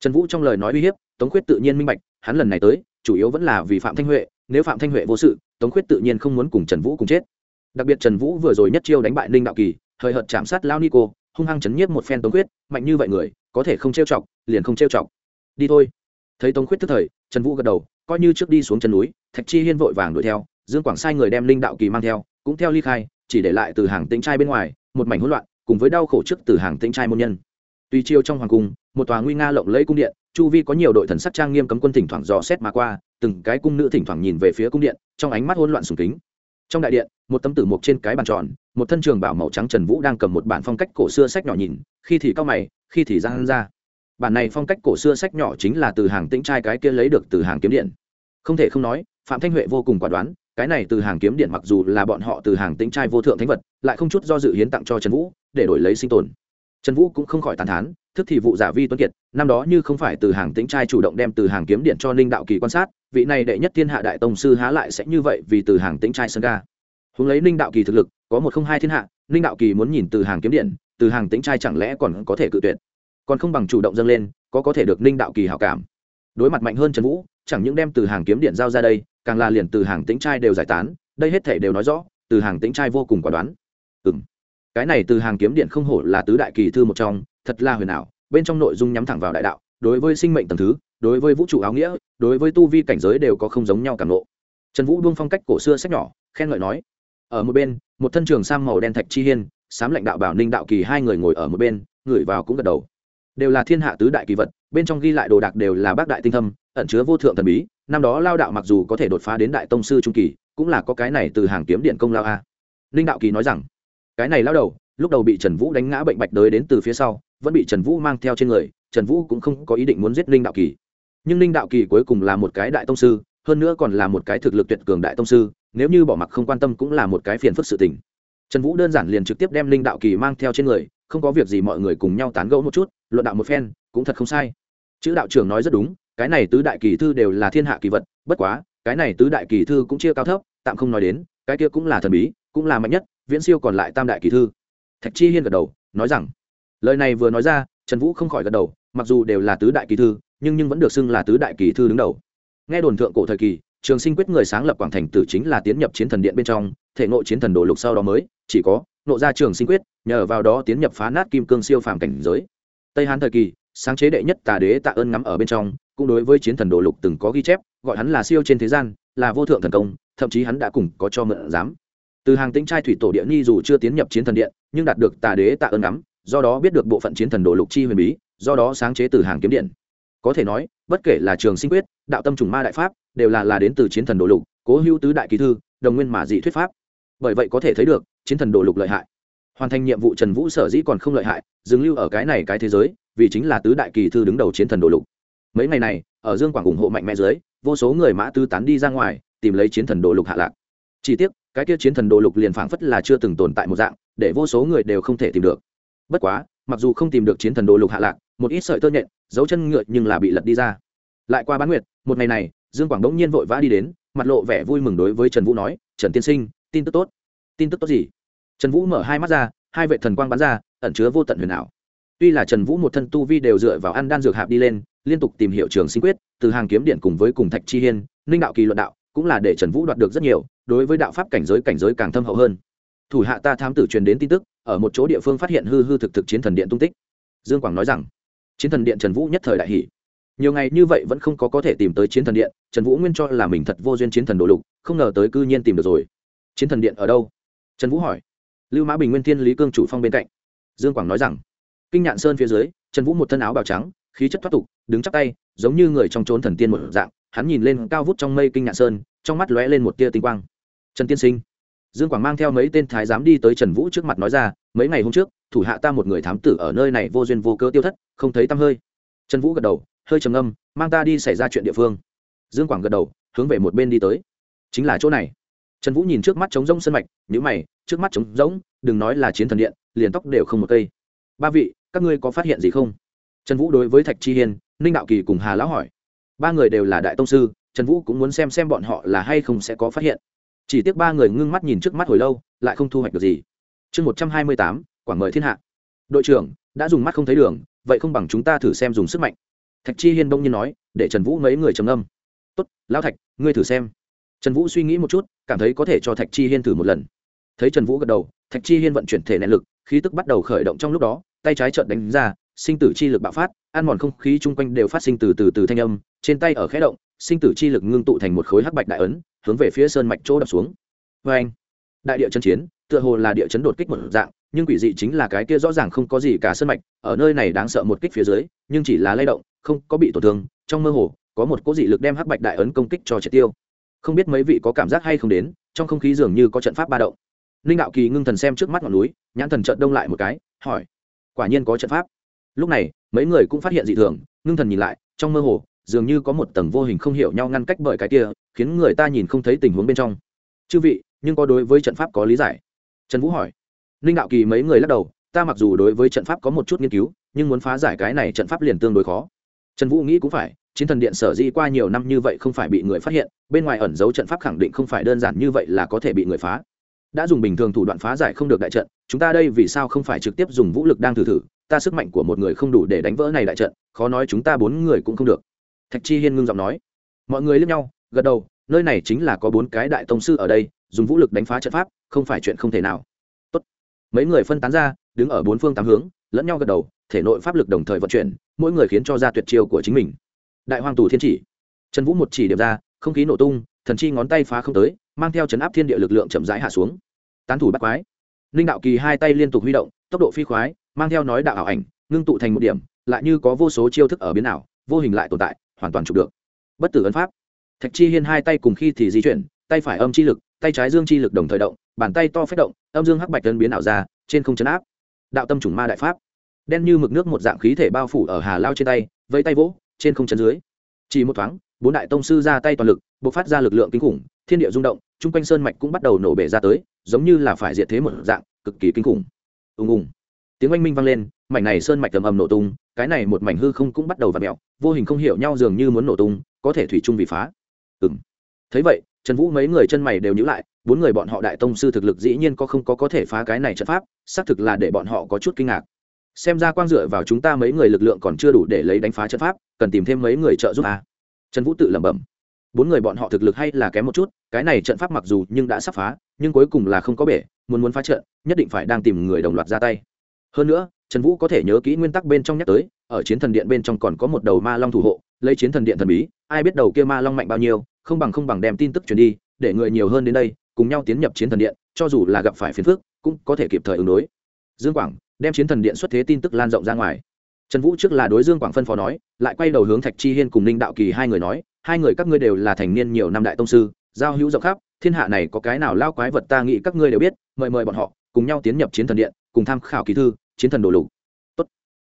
Trần vũ trong lời nói uy hiếp, tống khuyết tự nhiên minh bạch, hắn lần này tới, chủ yếu vẫn là vì phạm thanh huệ, nếu phạm thanh huệ vô sự, tống khuyết tự nhiên không muốn cùng trần vũ cùng chết. Đặc biệt trần vũ vừa rồi nhất chiêu đánh bại ninh đạo kỳ hời hợt chạm sát lao nico hung hăng chấn nhiếp một phen tống khuyết, mạnh như vậy người, có thể không trêu chọc, liền không trêu chọc. Đi thôi. Thấy tống khuyết tức thời trần vũ gật đầu, coi như trước đi xuống chân núi, thạch chi hiên vội vàng đuổi theo, dương quảng sai người đem linh đạo kỳ mang theo, cũng theo ly khai, chỉ để lại từ hàng tinh trai bên ngoài, một mảnh hỗn loạn, cùng với đau khổ trước từ hàng tinh trai môn nhân. Tuy chiêu trong hoàng cung, một tòa nguy nga lộng lẫy cung điện, chu vi có nhiều đội thần sắc trang nghiêm cấm quân thỉnh thoảng dò xét mà qua, từng cái cung nữ thỉnh thoảng nhìn về phía cung điện, trong ánh mắt hỗn loạn sùng kính. Trong đại điện, một tấm tử mục trên cái bàn tròn, một thân trường bảo màu trắng trần vũ đang cầm một bản phong cách cổ xưa sách nhỏ nhìn, khi thì cao mày, khi thì giang ra bản này phong cách cổ xưa sách nhỏ chính là từ hàng tĩnh trai cái kia lấy được từ hàng kiếm điện. Không thể không nói, phạm thanh huệ vô cùng quả đoán, cái này từ hàng kiếm điện mặc dù là bọn họ từ hàng tĩnh trai vô thượng thánh vật, lại không chút do dự hiến tặng cho trần vũ, để đổi lấy sinh tồn. Trần vũ cũng không khỏi tàn thán, thức thì vụ giả vi tuấn kiệt, năm đó như không phải từ hàng tĩnh trai chủ động đem từ hàng kiếm điện cho ninh đạo kỳ quan sát, vị này đệ nhất thiên hạ đại tông sư há lại sẽ như vậy vì từ hàng tĩnh trai sân ga. Hướng lấy ninh đạo kỳ thực lực, có một không hai thiên hạ, ninh đạo kỳ muốn nhìn từ hàng kiếm điện, từ hàng tĩnh trai chẳng lẽ còn có thể cự tuyệt? Còn không bằng chủ động dâng lên, có có thể được ninh đạo kỳ hảo cảm. Đối mặt mạnh hơn trần vũ, chẳng những đem từ hàng kiếm điện giao ra đây, càng là liền từ hàng tĩnh trai đều giải tán, đây hết thể đều nói rõ, từ hàng tĩnh trai vô cùng quả đoán. Ừ m cái này từ hàng kiếm điện không hổ là tứ đại kỳ thư một trong, thật là huyền ảo, bên trong nội dung nhắm thẳng vào đại đạo, đối với sinh mệnh tầng thứ, đối với vũ trụ áo nghĩa, đối với tu vi cảnh giới đều có không giống nhau cảm lộ trần vũ buông phong cách cổ xưa sách nhỏ, khen ngợi nói, ở một bên, một thân trường sang màu đen thạch chi hiên, sám lãnh đạo bảo ninh đạo kỳ hai người ngồi ở một bên ngửi vào cũng gật đầu đều là thiên hạ tứ đại kỳ vật, bên trong ghi lại đồ đạc đều là bác đại tinh thâm, ẩn chứa vô thượng thần bí. Năm đó lao đạo mặc dù có thể đột phá đến đại tông sư trung kỳ, cũng là có cái này từ hàng kiếm điện công lao a. Linh đạo kỳ nói rằng, cái này lao đầu, lúc đầu bị trần vũ đánh ngã bệnh bạch đới đến từ phía sau, vẫn bị trần vũ mang theo trên người, trần vũ cũng không có ý định muốn giết linh đạo kỳ. Nhưng linh đạo kỳ cuối cùng là một cái đại tông sư, hơn nữa còn là một cái thực lực tuyệt cường đại tông sư, nếu như bỏ mặc không quan tâm cũng là một cái phiền phức sự tình. Trần vũ đơn giản liền trực tiếp đem linh đạo kỳ mang theo trên người không có việc gì mọi người cùng nhau tán gẫu một chút, luận đạo một phen, cũng thật không sai. Chữ đạo trưởng nói rất đúng, cái này tứ đại kỳ thư đều là thiên hạ kỳ vật, bất quá, cái này tứ đại kỳ thư cũng chia cao thấp, tạm không nói đến, cái kia cũng là thần bí, cũng là mạnh nhất, viễn siêu còn lại tam đại kỳ thư. Thạch chi hiên gật đầu, nói rằng, lời này vừa nói ra, trần vũ không khỏi gật đầu, mặc dù đều là tứ đại kỳ thư, nhưng nhưng vẫn được xưng là tứ đại kỳ thư đứng đầu. Nghe đồn thượng cổ thời kỳ, trường sinh quyết người sáng lập quảng thành tử chính là tiến nhập chiến thần điện bên trong, thể ngộ chiến thần đồ lục sau đó mới, chỉ có nộ ra trường sinh quyết, nhờ vào đó tiến nhập phá nát kim cương siêu phàm cảnh giới. Tây hán thời kỳ, sáng chế đệ nhất tà đế tạ ơn ngắm ở bên trong, cũng đối với chiến thần đồ lục từng có ghi chép, gọi hắn là siêu trên thế gian, là vô thượng thần công, thậm chí hắn đã cùng có cho mượn giám. Từ hàng tĩnh trai thủy tổ địa nghi dù chưa tiến nhập chiến thần điện, nhưng đạt được tà đế tạ ơn ngắm, do đó biết được bộ phận chiến thần đồ lục chi huyền bí, do đó sáng chế từ hàng kiếm điện. Có thể nói, bất kể là trường sinh quyết, đạo tâm trùng ma đại pháp, đều là là đến từ chiến thần đồ lục, cố hữu tứ đại kỳ thư, đồng nguyên mà dị thuyết pháp bởi vậy có thể thấy được, chiến thần đồ lục lợi hại. Hoàn thành nhiệm vụ trần vũ sở dĩ còn không lợi hại, dừng lưu ở cái này cái thế giới, vì chính là tứ đại kỳ thư đứng đầu chiến thần đồ lục. Mấy ngày này, ở dương quảng ủng hộ mạnh mẽ dưới, vô số người mã tư tán đi ra ngoài, tìm lấy chiến thần đồ lục hạ lạc. Chỉ tiếc, cái kia chiến thần đồ lục liền phảng phất là chưa từng tồn tại một dạng, để vô số người đều không thể tìm được. Bất quá, mặc dù không tìm được chiến thần đồ lục hạ lạc, một ít sợi tơ nhện, dấu chân ngựa nhưng là bị lật đi ra. Lại qua bán nguyệt, một ngày này, dương quảng đống nhiên vội vã đi đến, mặt lộ vẻ vui mừng đối với trần vũ nói, trần tiên sinh tin tức tốt. Tin tức tốt gì? Trần vũ mở hai mắt ra, hai vệ thần quang bắn ra, ẩn chứa vô tận huyền ảo. Tuy là trần vũ một thân tu vi đều dựa vào ăn đan dược hạp đi lên, liên tục tìm hiểu trường sinh quyết, từ hàng kiếm điện cùng với cùng thạch chi hiên, ninh đạo kỳ luận đạo, cũng là để trần vũ đoạt được rất nhiều, đối với đạo pháp cảnh giới cảnh giới càng thâm hậu hơn. Thủ hạ ta thám tử truyền đến tin tức, ở một chỗ địa phương phát hiện hư hư thực thực chiến thần điện tung tích. Dương quảng nói rằng, chiến thần điện trần vũ nhất thời đại hỷ nhiều ngày như vậy vẫn không có có thể tìm tới chiến thần điện, trần vũ nguyên cho là mình thật vô duyên chiến thần đồ lục, không ngờ tới cư nhiên tìm được rồi chiến thần điện ở đâu? Trần vũ hỏi. Lưu mã bình nguyên thiên lý cương chủ phong bên cạnh. Dương quảng nói rằng, kinh nhạn sơn phía dưới, trần vũ một thân áo bào trắng, khí chất thoát tục, đứng chắc tay, giống như người trong trốn thần tiên một dạng. Hắn nhìn lên cao vút trong mây kinh nhạn sơn, trong mắt lóe lên một tia tinh quang. Trần tiên sinh. Dương quảng mang theo mấy tên thái giám đi tới trần vũ trước mặt nói ra, mấy ngày hôm trước, thủ hạ ta một người thám tử ở nơi này vô duyên vô cớ tiêu thất, không thấy tăm hơi. Trần vũ gật đầu, hơi trầm âm mang ta đi xảy ra chuyện địa phương. Dương quảng gật đầu, hướng về một bên đi tới. Chính là chỗ này trần vũ nhìn trước mắt trống rỗng sân mạch nhữ mày, trước mắt trống rỗng, đừng nói là chiến thần điện, liền tóc đều không một cây. Ba vị, các ngươi có phát hiện gì không? Trần vũ đối với thạch chi hiên, ninh đạo kỳ cùng hà lão hỏi. Ba người đều là đại tông sư, trần vũ cũng muốn xem xem bọn họ là hay không sẽ có phát hiện. Chỉ tiếc ba người ngưng mắt nhìn trước mắt hồi lâu, lại không thu hoạch được gì. Chương một trăm hai mươi tám, quảng mời thiên hạ. Đội trưởng, đã dùng mắt không thấy đường, vậy không bằng chúng ta thử xem dùng sức mạnh. Thạch chi hiên đông nhiên nói, để trần vũ mấy người trầm âm tốt, lão thạch, ngươi thử xem. Trần vũ suy nghĩ một chút cảm thấy có thể cho thạch chi hiên thử một lần. Thấy trần vũ gật đầu, thạch chi hiên vận chuyển thể nén lực, khí tức bắt đầu khởi động trong lúc đó, tay trái trợn đánh ra, sinh tử chi lực bạo phát, ăn mòn không khí chung quanh đều phát sinh từ từ từ thanh âm, trên tay ở khẽ động, sinh tử chi lực ngưng tụ thành một khối hắc bạch đại ấn, hướng về phía sơn mạch chỗ đập xuống. Vê anh đại địa chân chiến, tựa hồ là địa chấn đột kích một dạng, nhưng quỷ dị chính là cái kia rõ ràng không có gì cả sơn mạch, ở nơi này đáng sợ một kích phía dưới, nhưng chỉ là lay động, không có bị tổn thương, trong mơ hồ, có một cố dị lực đem hắc bạch đại ấn công kích cho triệt tiêu không biết mấy vị có cảm giác hay không đến, trong không khí dường như có trận pháp ba động. Ninh đạo kỳ ngưng thần xem trước mắt ngọn núi, nhãn thần trận đông lại một cái, hỏi, quả nhiên có trận pháp. Lúc này, mấy người cũng phát hiện dị thường, ngưng thần nhìn lại, trong mơ hồ, dường như có một tầng vô hình không hiểu nhau ngăn cách bởi cái kia, khiến người ta nhìn không thấy tình huống bên trong. Chư vị, nhưng có đối với trận pháp có lý giải? Trần vũ hỏi. Ninh đạo kỳ mấy người lắc đầu, ta mặc dù đối với trận pháp có một chút nghiên cứu, nhưng muốn phá giải cái này trận pháp liền tương đối khó trần vũ nghĩ cũng phải, chiến thần điện sở di qua nhiều năm như vậy không phải bị người phát hiện, bên ngoài ẩn giấu trận pháp khẳng định không phải đơn giản như vậy là có thể bị người phá. Đã dùng bình thường thủ đoạn phá giải không được đại trận, chúng ta đây vì sao không phải trực tiếp dùng vũ lực đang thử thử, ta sức mạnh của một người không đủ để đánh vỡ này đại trận, khó nói chúng ta bốn người cũng không được. Thạch chi hiên ngưng giọng nói. Mọi người liếc nhau, gật đầu, nơi này chính là có bốn cái đại tông sư ở đây, dùng vũ lực đánh phá trận pháp, không phải chuyện không thể nào. Tốt. mấy người phân tán ra, đứng ở bốn phương tám hướng lẫn nhau gật đầu, thể nội pháp lực đồng thời vận chuyển, mỗi người khiến cho ra tuyệt chiêu của chính mình. Đại hoàng tù thiên chỉ. Trần vũ một chỉ điểm ra, không khí nổ tung, thần chi ngón tay phá không tới, mang theo chấn áp thiên địa lực lượng chậm rãi hạ xuống. Tán thủ bắt quái. Linh đạo kỳ hai tay liên tục huy động, tốc độ phi khoái, mang theo nói đạo ảo ảnh, ngưng tụ thành một điểm, lại như có vô số chiêu thức ở biến ảo, vô hình lại tồn tại, hoàn toàn chụp được. Bất tử ấn pháp. Thạch chi hiên hai tay cùng khi thì di chuyển, tay phải âm chi lực, tay trái dương chi lực đồng thời động, bàn tay to phép động, âm dương hắc bạch tân biến ảo ra, trên không chấn áp đạo tâm chủng ma đại pháp. Đen như mực nước một dạng khí thể bao phủ ở hà lao trên tay vây tay vỗ, trên không chấn dưới. Chỉ một thoáng, bốn đại tông sư ra tay toàn lực, bộc phát ra lực lượng kinh khủng, thiên địa rung động, chung quanh sơn mạch cũng bắt đầu nổ bể ra tới, giống như là phải diệt thế một dạng, cực kỳ kinh khủng. Ùng ùng. Tiếng oanh minh vang lên, mảnh này sơn mạch tầm ầm nổ tung, cái này một mảnh hư không cũng bắt đầu v ặ mẹo vô hình không hiểu nhau dường như muốn nổ tung, có thể thủy chung vì phá. Ừng thấy vậy, trần vũ mấy người chân mày đều nhữ lại bốn người bọn họ đại tông sư thực lực dĩ nhiên có không có có thể phá cái này trận pháp, xác thực là để bọn họ có chút kinh ngạc. Xem ra quang dựa vào chúng ta mấy người lực lượng còn chưa đủ để lấy đánh phá trận pháp, cần tìm thêm mấy người trợ giúp à. trần vũ tự lẩm bẩm. Bốn người bọn họ thực lực hay là kém một chút, cái này trận pháp mặc dù nhưng đã sắp phá, nhưng cuối cùng là không có bể, muốn muốn phá trận, nhất định phải đang tìm người đồng loạt ra tay. Hơn nữa, trần vũ có thể nhớ kỹ nguyên tắc bên trong nhắc tới, ở chiến thần điện bên trong còn có một đầu ma long thủ hộ, lấy chiến thần điện thần bí, ai biết đầu kia ma long mạnh bao nhiêu, không bằng không bằng đem tin tức truyền đi, để người nhiều hơn đến đây cùng nhau tiến nhập chiến thần điện, cho dù là gặp phải phiền phức, cũng có thể kịp thời ứng đối. Dương quảng đem chiến thần điện xuất thế tin tức lan rộng ra ngoài. Trần vũ trước là đối dương quảng phân phó nói, lại quay đầu hướng thạch chi hiên cùng ninh đạo kỳ hai người nói, hai người các ngươi đều là thành niên nhiều năm đại tông sư, giao hữu rộng khắp, thiên hạ này có cái nào lao quái vật ta nghĩ các ngươi đều biết, mời mời bọn họ cùng nhau tiến nhập chiến thần điện, cùng tham khảo kỳ thư, chiến thần đồ lục. Tốt.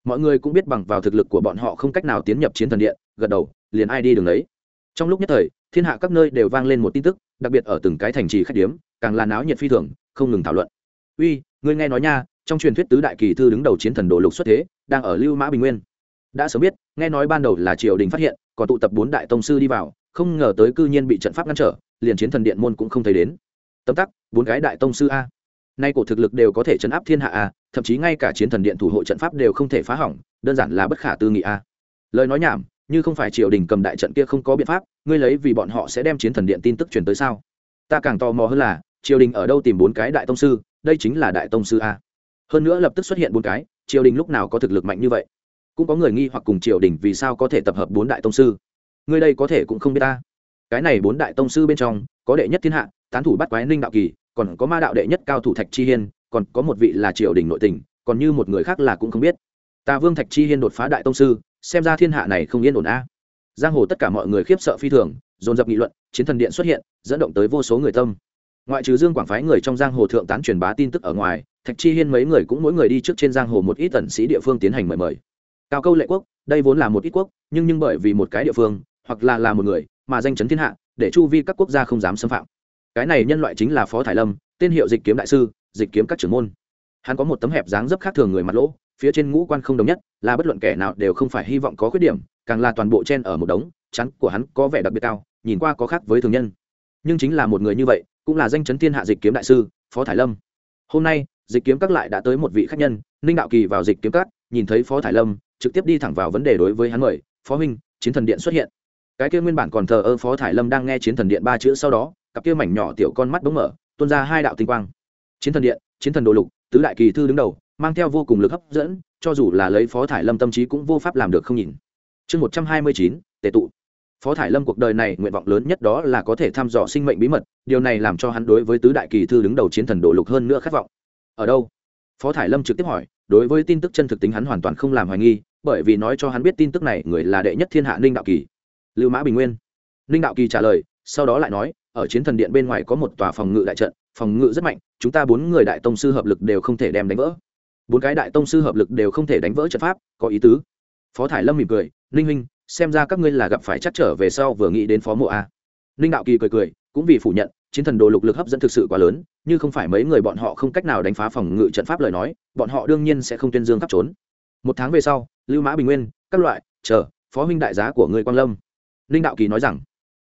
Mọi người cũng biết bằng vào thực lực của bọn họ không cách nào tiến nhập chiến thần điện, gật đầu, liền ai đi đường đấy. Trong lúc nhất thời, thiên hạ các nơi đều vang lên một tin tức đặc biệt ở từng cái thành trì khách điếm, càng là náo nhiệt phi thường, không ngừng thảo luận. Uy, ngươi nghe nói nha, trong truyền thuyết tứ đại kỳ thư đứng đầu chiến thần đồ lục xuất thế, đang ở lưu mã bình nguyên. Đã sớm biết, nghe nói ban đầu là triều đình phát hiện, còn tụ tập bốn đại tông sư đi vào, không ngờ tới cư nhiên bị trận pháp ngăn trở, liền chiến thần điện môn cũng không thấy đến. Tấm tắc, bốn cái đại tông sư a. Nay cổ thực lực đều có thể chấn áp thiên hạ a, thậm chí ngay cả chiến thần điện thủ hộ trận pháp đều không thể phá hỏng, đơn giản là bất khả tư nghị a. Lời nói nhảm như không phải triều đình cầm đại trận kia không có biện pháp, ngươi lấy vì bọn họ sẽ đem chiến thần điện tin tức truyền tới sao? Ta càng tò mò hơn là, triều đình ở đâu tìm bốn cái đại tông sư, đây chính là đại tông sư a. Hơn nữa lập tức xuất hiện bốn cái, triều đình lúc nào có thực lực mạnh như vậy? Cũng có người nghi hoặc cùng triều đình vì sao có thể tập hợp bốn đại tông sư. Ngươi đây có thể cũng không biết ta. Cái này bốn đại tông sư bên trong, có đệ nhất thiên hạ, tán thủ bắt quái ninh đạo kỳ, còn có ma đạo đệ nhất cao thủ thạch chi hiên, còn có một vị là triều đình nội tình, còn như một người khác là cũng không biết. Ta vương thạch chi hiên đột phá đại tông sư xem ra thiên hạ này không yên ổn a. Giang hồ tất cả mọi người khiếp sợ phi thường, dồn dập nghị luận, chiến thần điện xuất hiện, dẫn động tới vô số người tâm. Ngoại trừ dương quảng phái người trong giang hồ thượng tán truyền bá tin tức ở ngoài, thạch chi hiên mấy người cũng mỗi người đi trước trên giang hồ một ít tần sĩ địa phương tiến hành mời mời. Cao câu lệ quốc, đây vốn là một ít quốc, nhưng nhưng bởi vì một cái địa phương, hoặc là là một người, mà danh chấn thiên hạ, để chu vi các quốc gia không dám xâm phạm. Cái này nhân loại chính là phó thải lâm, tên hiệu dịch kiếm đại sư, dịch kiếm các trưởng môn. Hắn có một tấm hẹp dáng dấp khác thường người mặt lỗ phía trên ngũ quan không đồng nhất, là bất luận kẻ nào đều không phải hy vọng có khuyết điểm, càng là toàn bộ chen ở một đống, chắn của hắn có vẻ đặc biệt cao, nhìn qua có khác với thường nhân. Nhưng chính là một người như vậy, cũng là danh chấn thiên hạ dịch kiếm đại sư, phó thải lâm. Hôm nay, dịch kiếm các lại đã tới một vị khách nhân, ninh đạo kỳ vào dịch kiếm các, nhìn thấy phó thải lâm, trực tiếp đi thẳng vào vấn đề đối với hắn mời, phó huynh, chiến thần điện xuất hiện. Cái kia nguyên bản còn thờ ơ phó thải lâm đang nghe chiến thần điện ba chữ sau đó, cặp kia mảnh nhỏ tiểu con mắt bóng mở, tuôn ra hai đạo tinh quang. Chiến thần điện, chiến thần đồ lục, tứ đại kỳ thư đứng đầu mang theo vô cùng lực hấp dẫn, cho dù là lấy phó thải lâm tâm trí cũng vô pháp làm được không nhìn. Chương một trăm hai mươi chín tệ tụ. Phó thải lâm cuộc đời này nguyện vọng lớn nhất đó là có thể thăm dò sinh mệnh bí mật, điều này làm cho hắn đối với tứ đại kỳ thư đứng đầu chiến thần đổ lục hơn nữa khát vọng. Ở đâu? Phó thải lâm trực tiếp hỏi, đối với tin tức chân thực tính hắn hoàn toàn không làm hoài nghi, bởi vì nói cho hắn biết tin tức này người là đệ nhất thiên hạ ninh đạo kỳ. Lưu mã bình nguyên. Ninh đạo kỳ trả lời, sau đó lại nói, ở chiến thần điện bên ngoài có một tòa phòng ngự đại trận, phòng ngự rất mạnh, chúng ta bốn người đại tông sư hợp lực đều không thể đem đánh vỡ bốn cái đại tông sư hợp lực đều không thể đánh vỡ trận pháp, có ý tứ. Phó thải lâm mỉm cười, ninh huynh, xem ra các ngươi là gặp phải chắc trở về sau vừa nghĩ đến phó mộ a. Ninh đạo kỳ cười cười, cũng vì phủ nhận, chiến thần đồ lục lực hấp dẫn thực sự quá lớn, như không phải mấy người bọn họ không cách nào đánh phá phòng ngự trận pháp lời nói, bọn họ đương nhiên sẽ không tuyên dương khắp trốn. Một tháng về sau, lưu mã bình nguyên, các loại, chờ, phó huynh đại giá của người quang lâm. Ninh đạo kỳ nói rằng,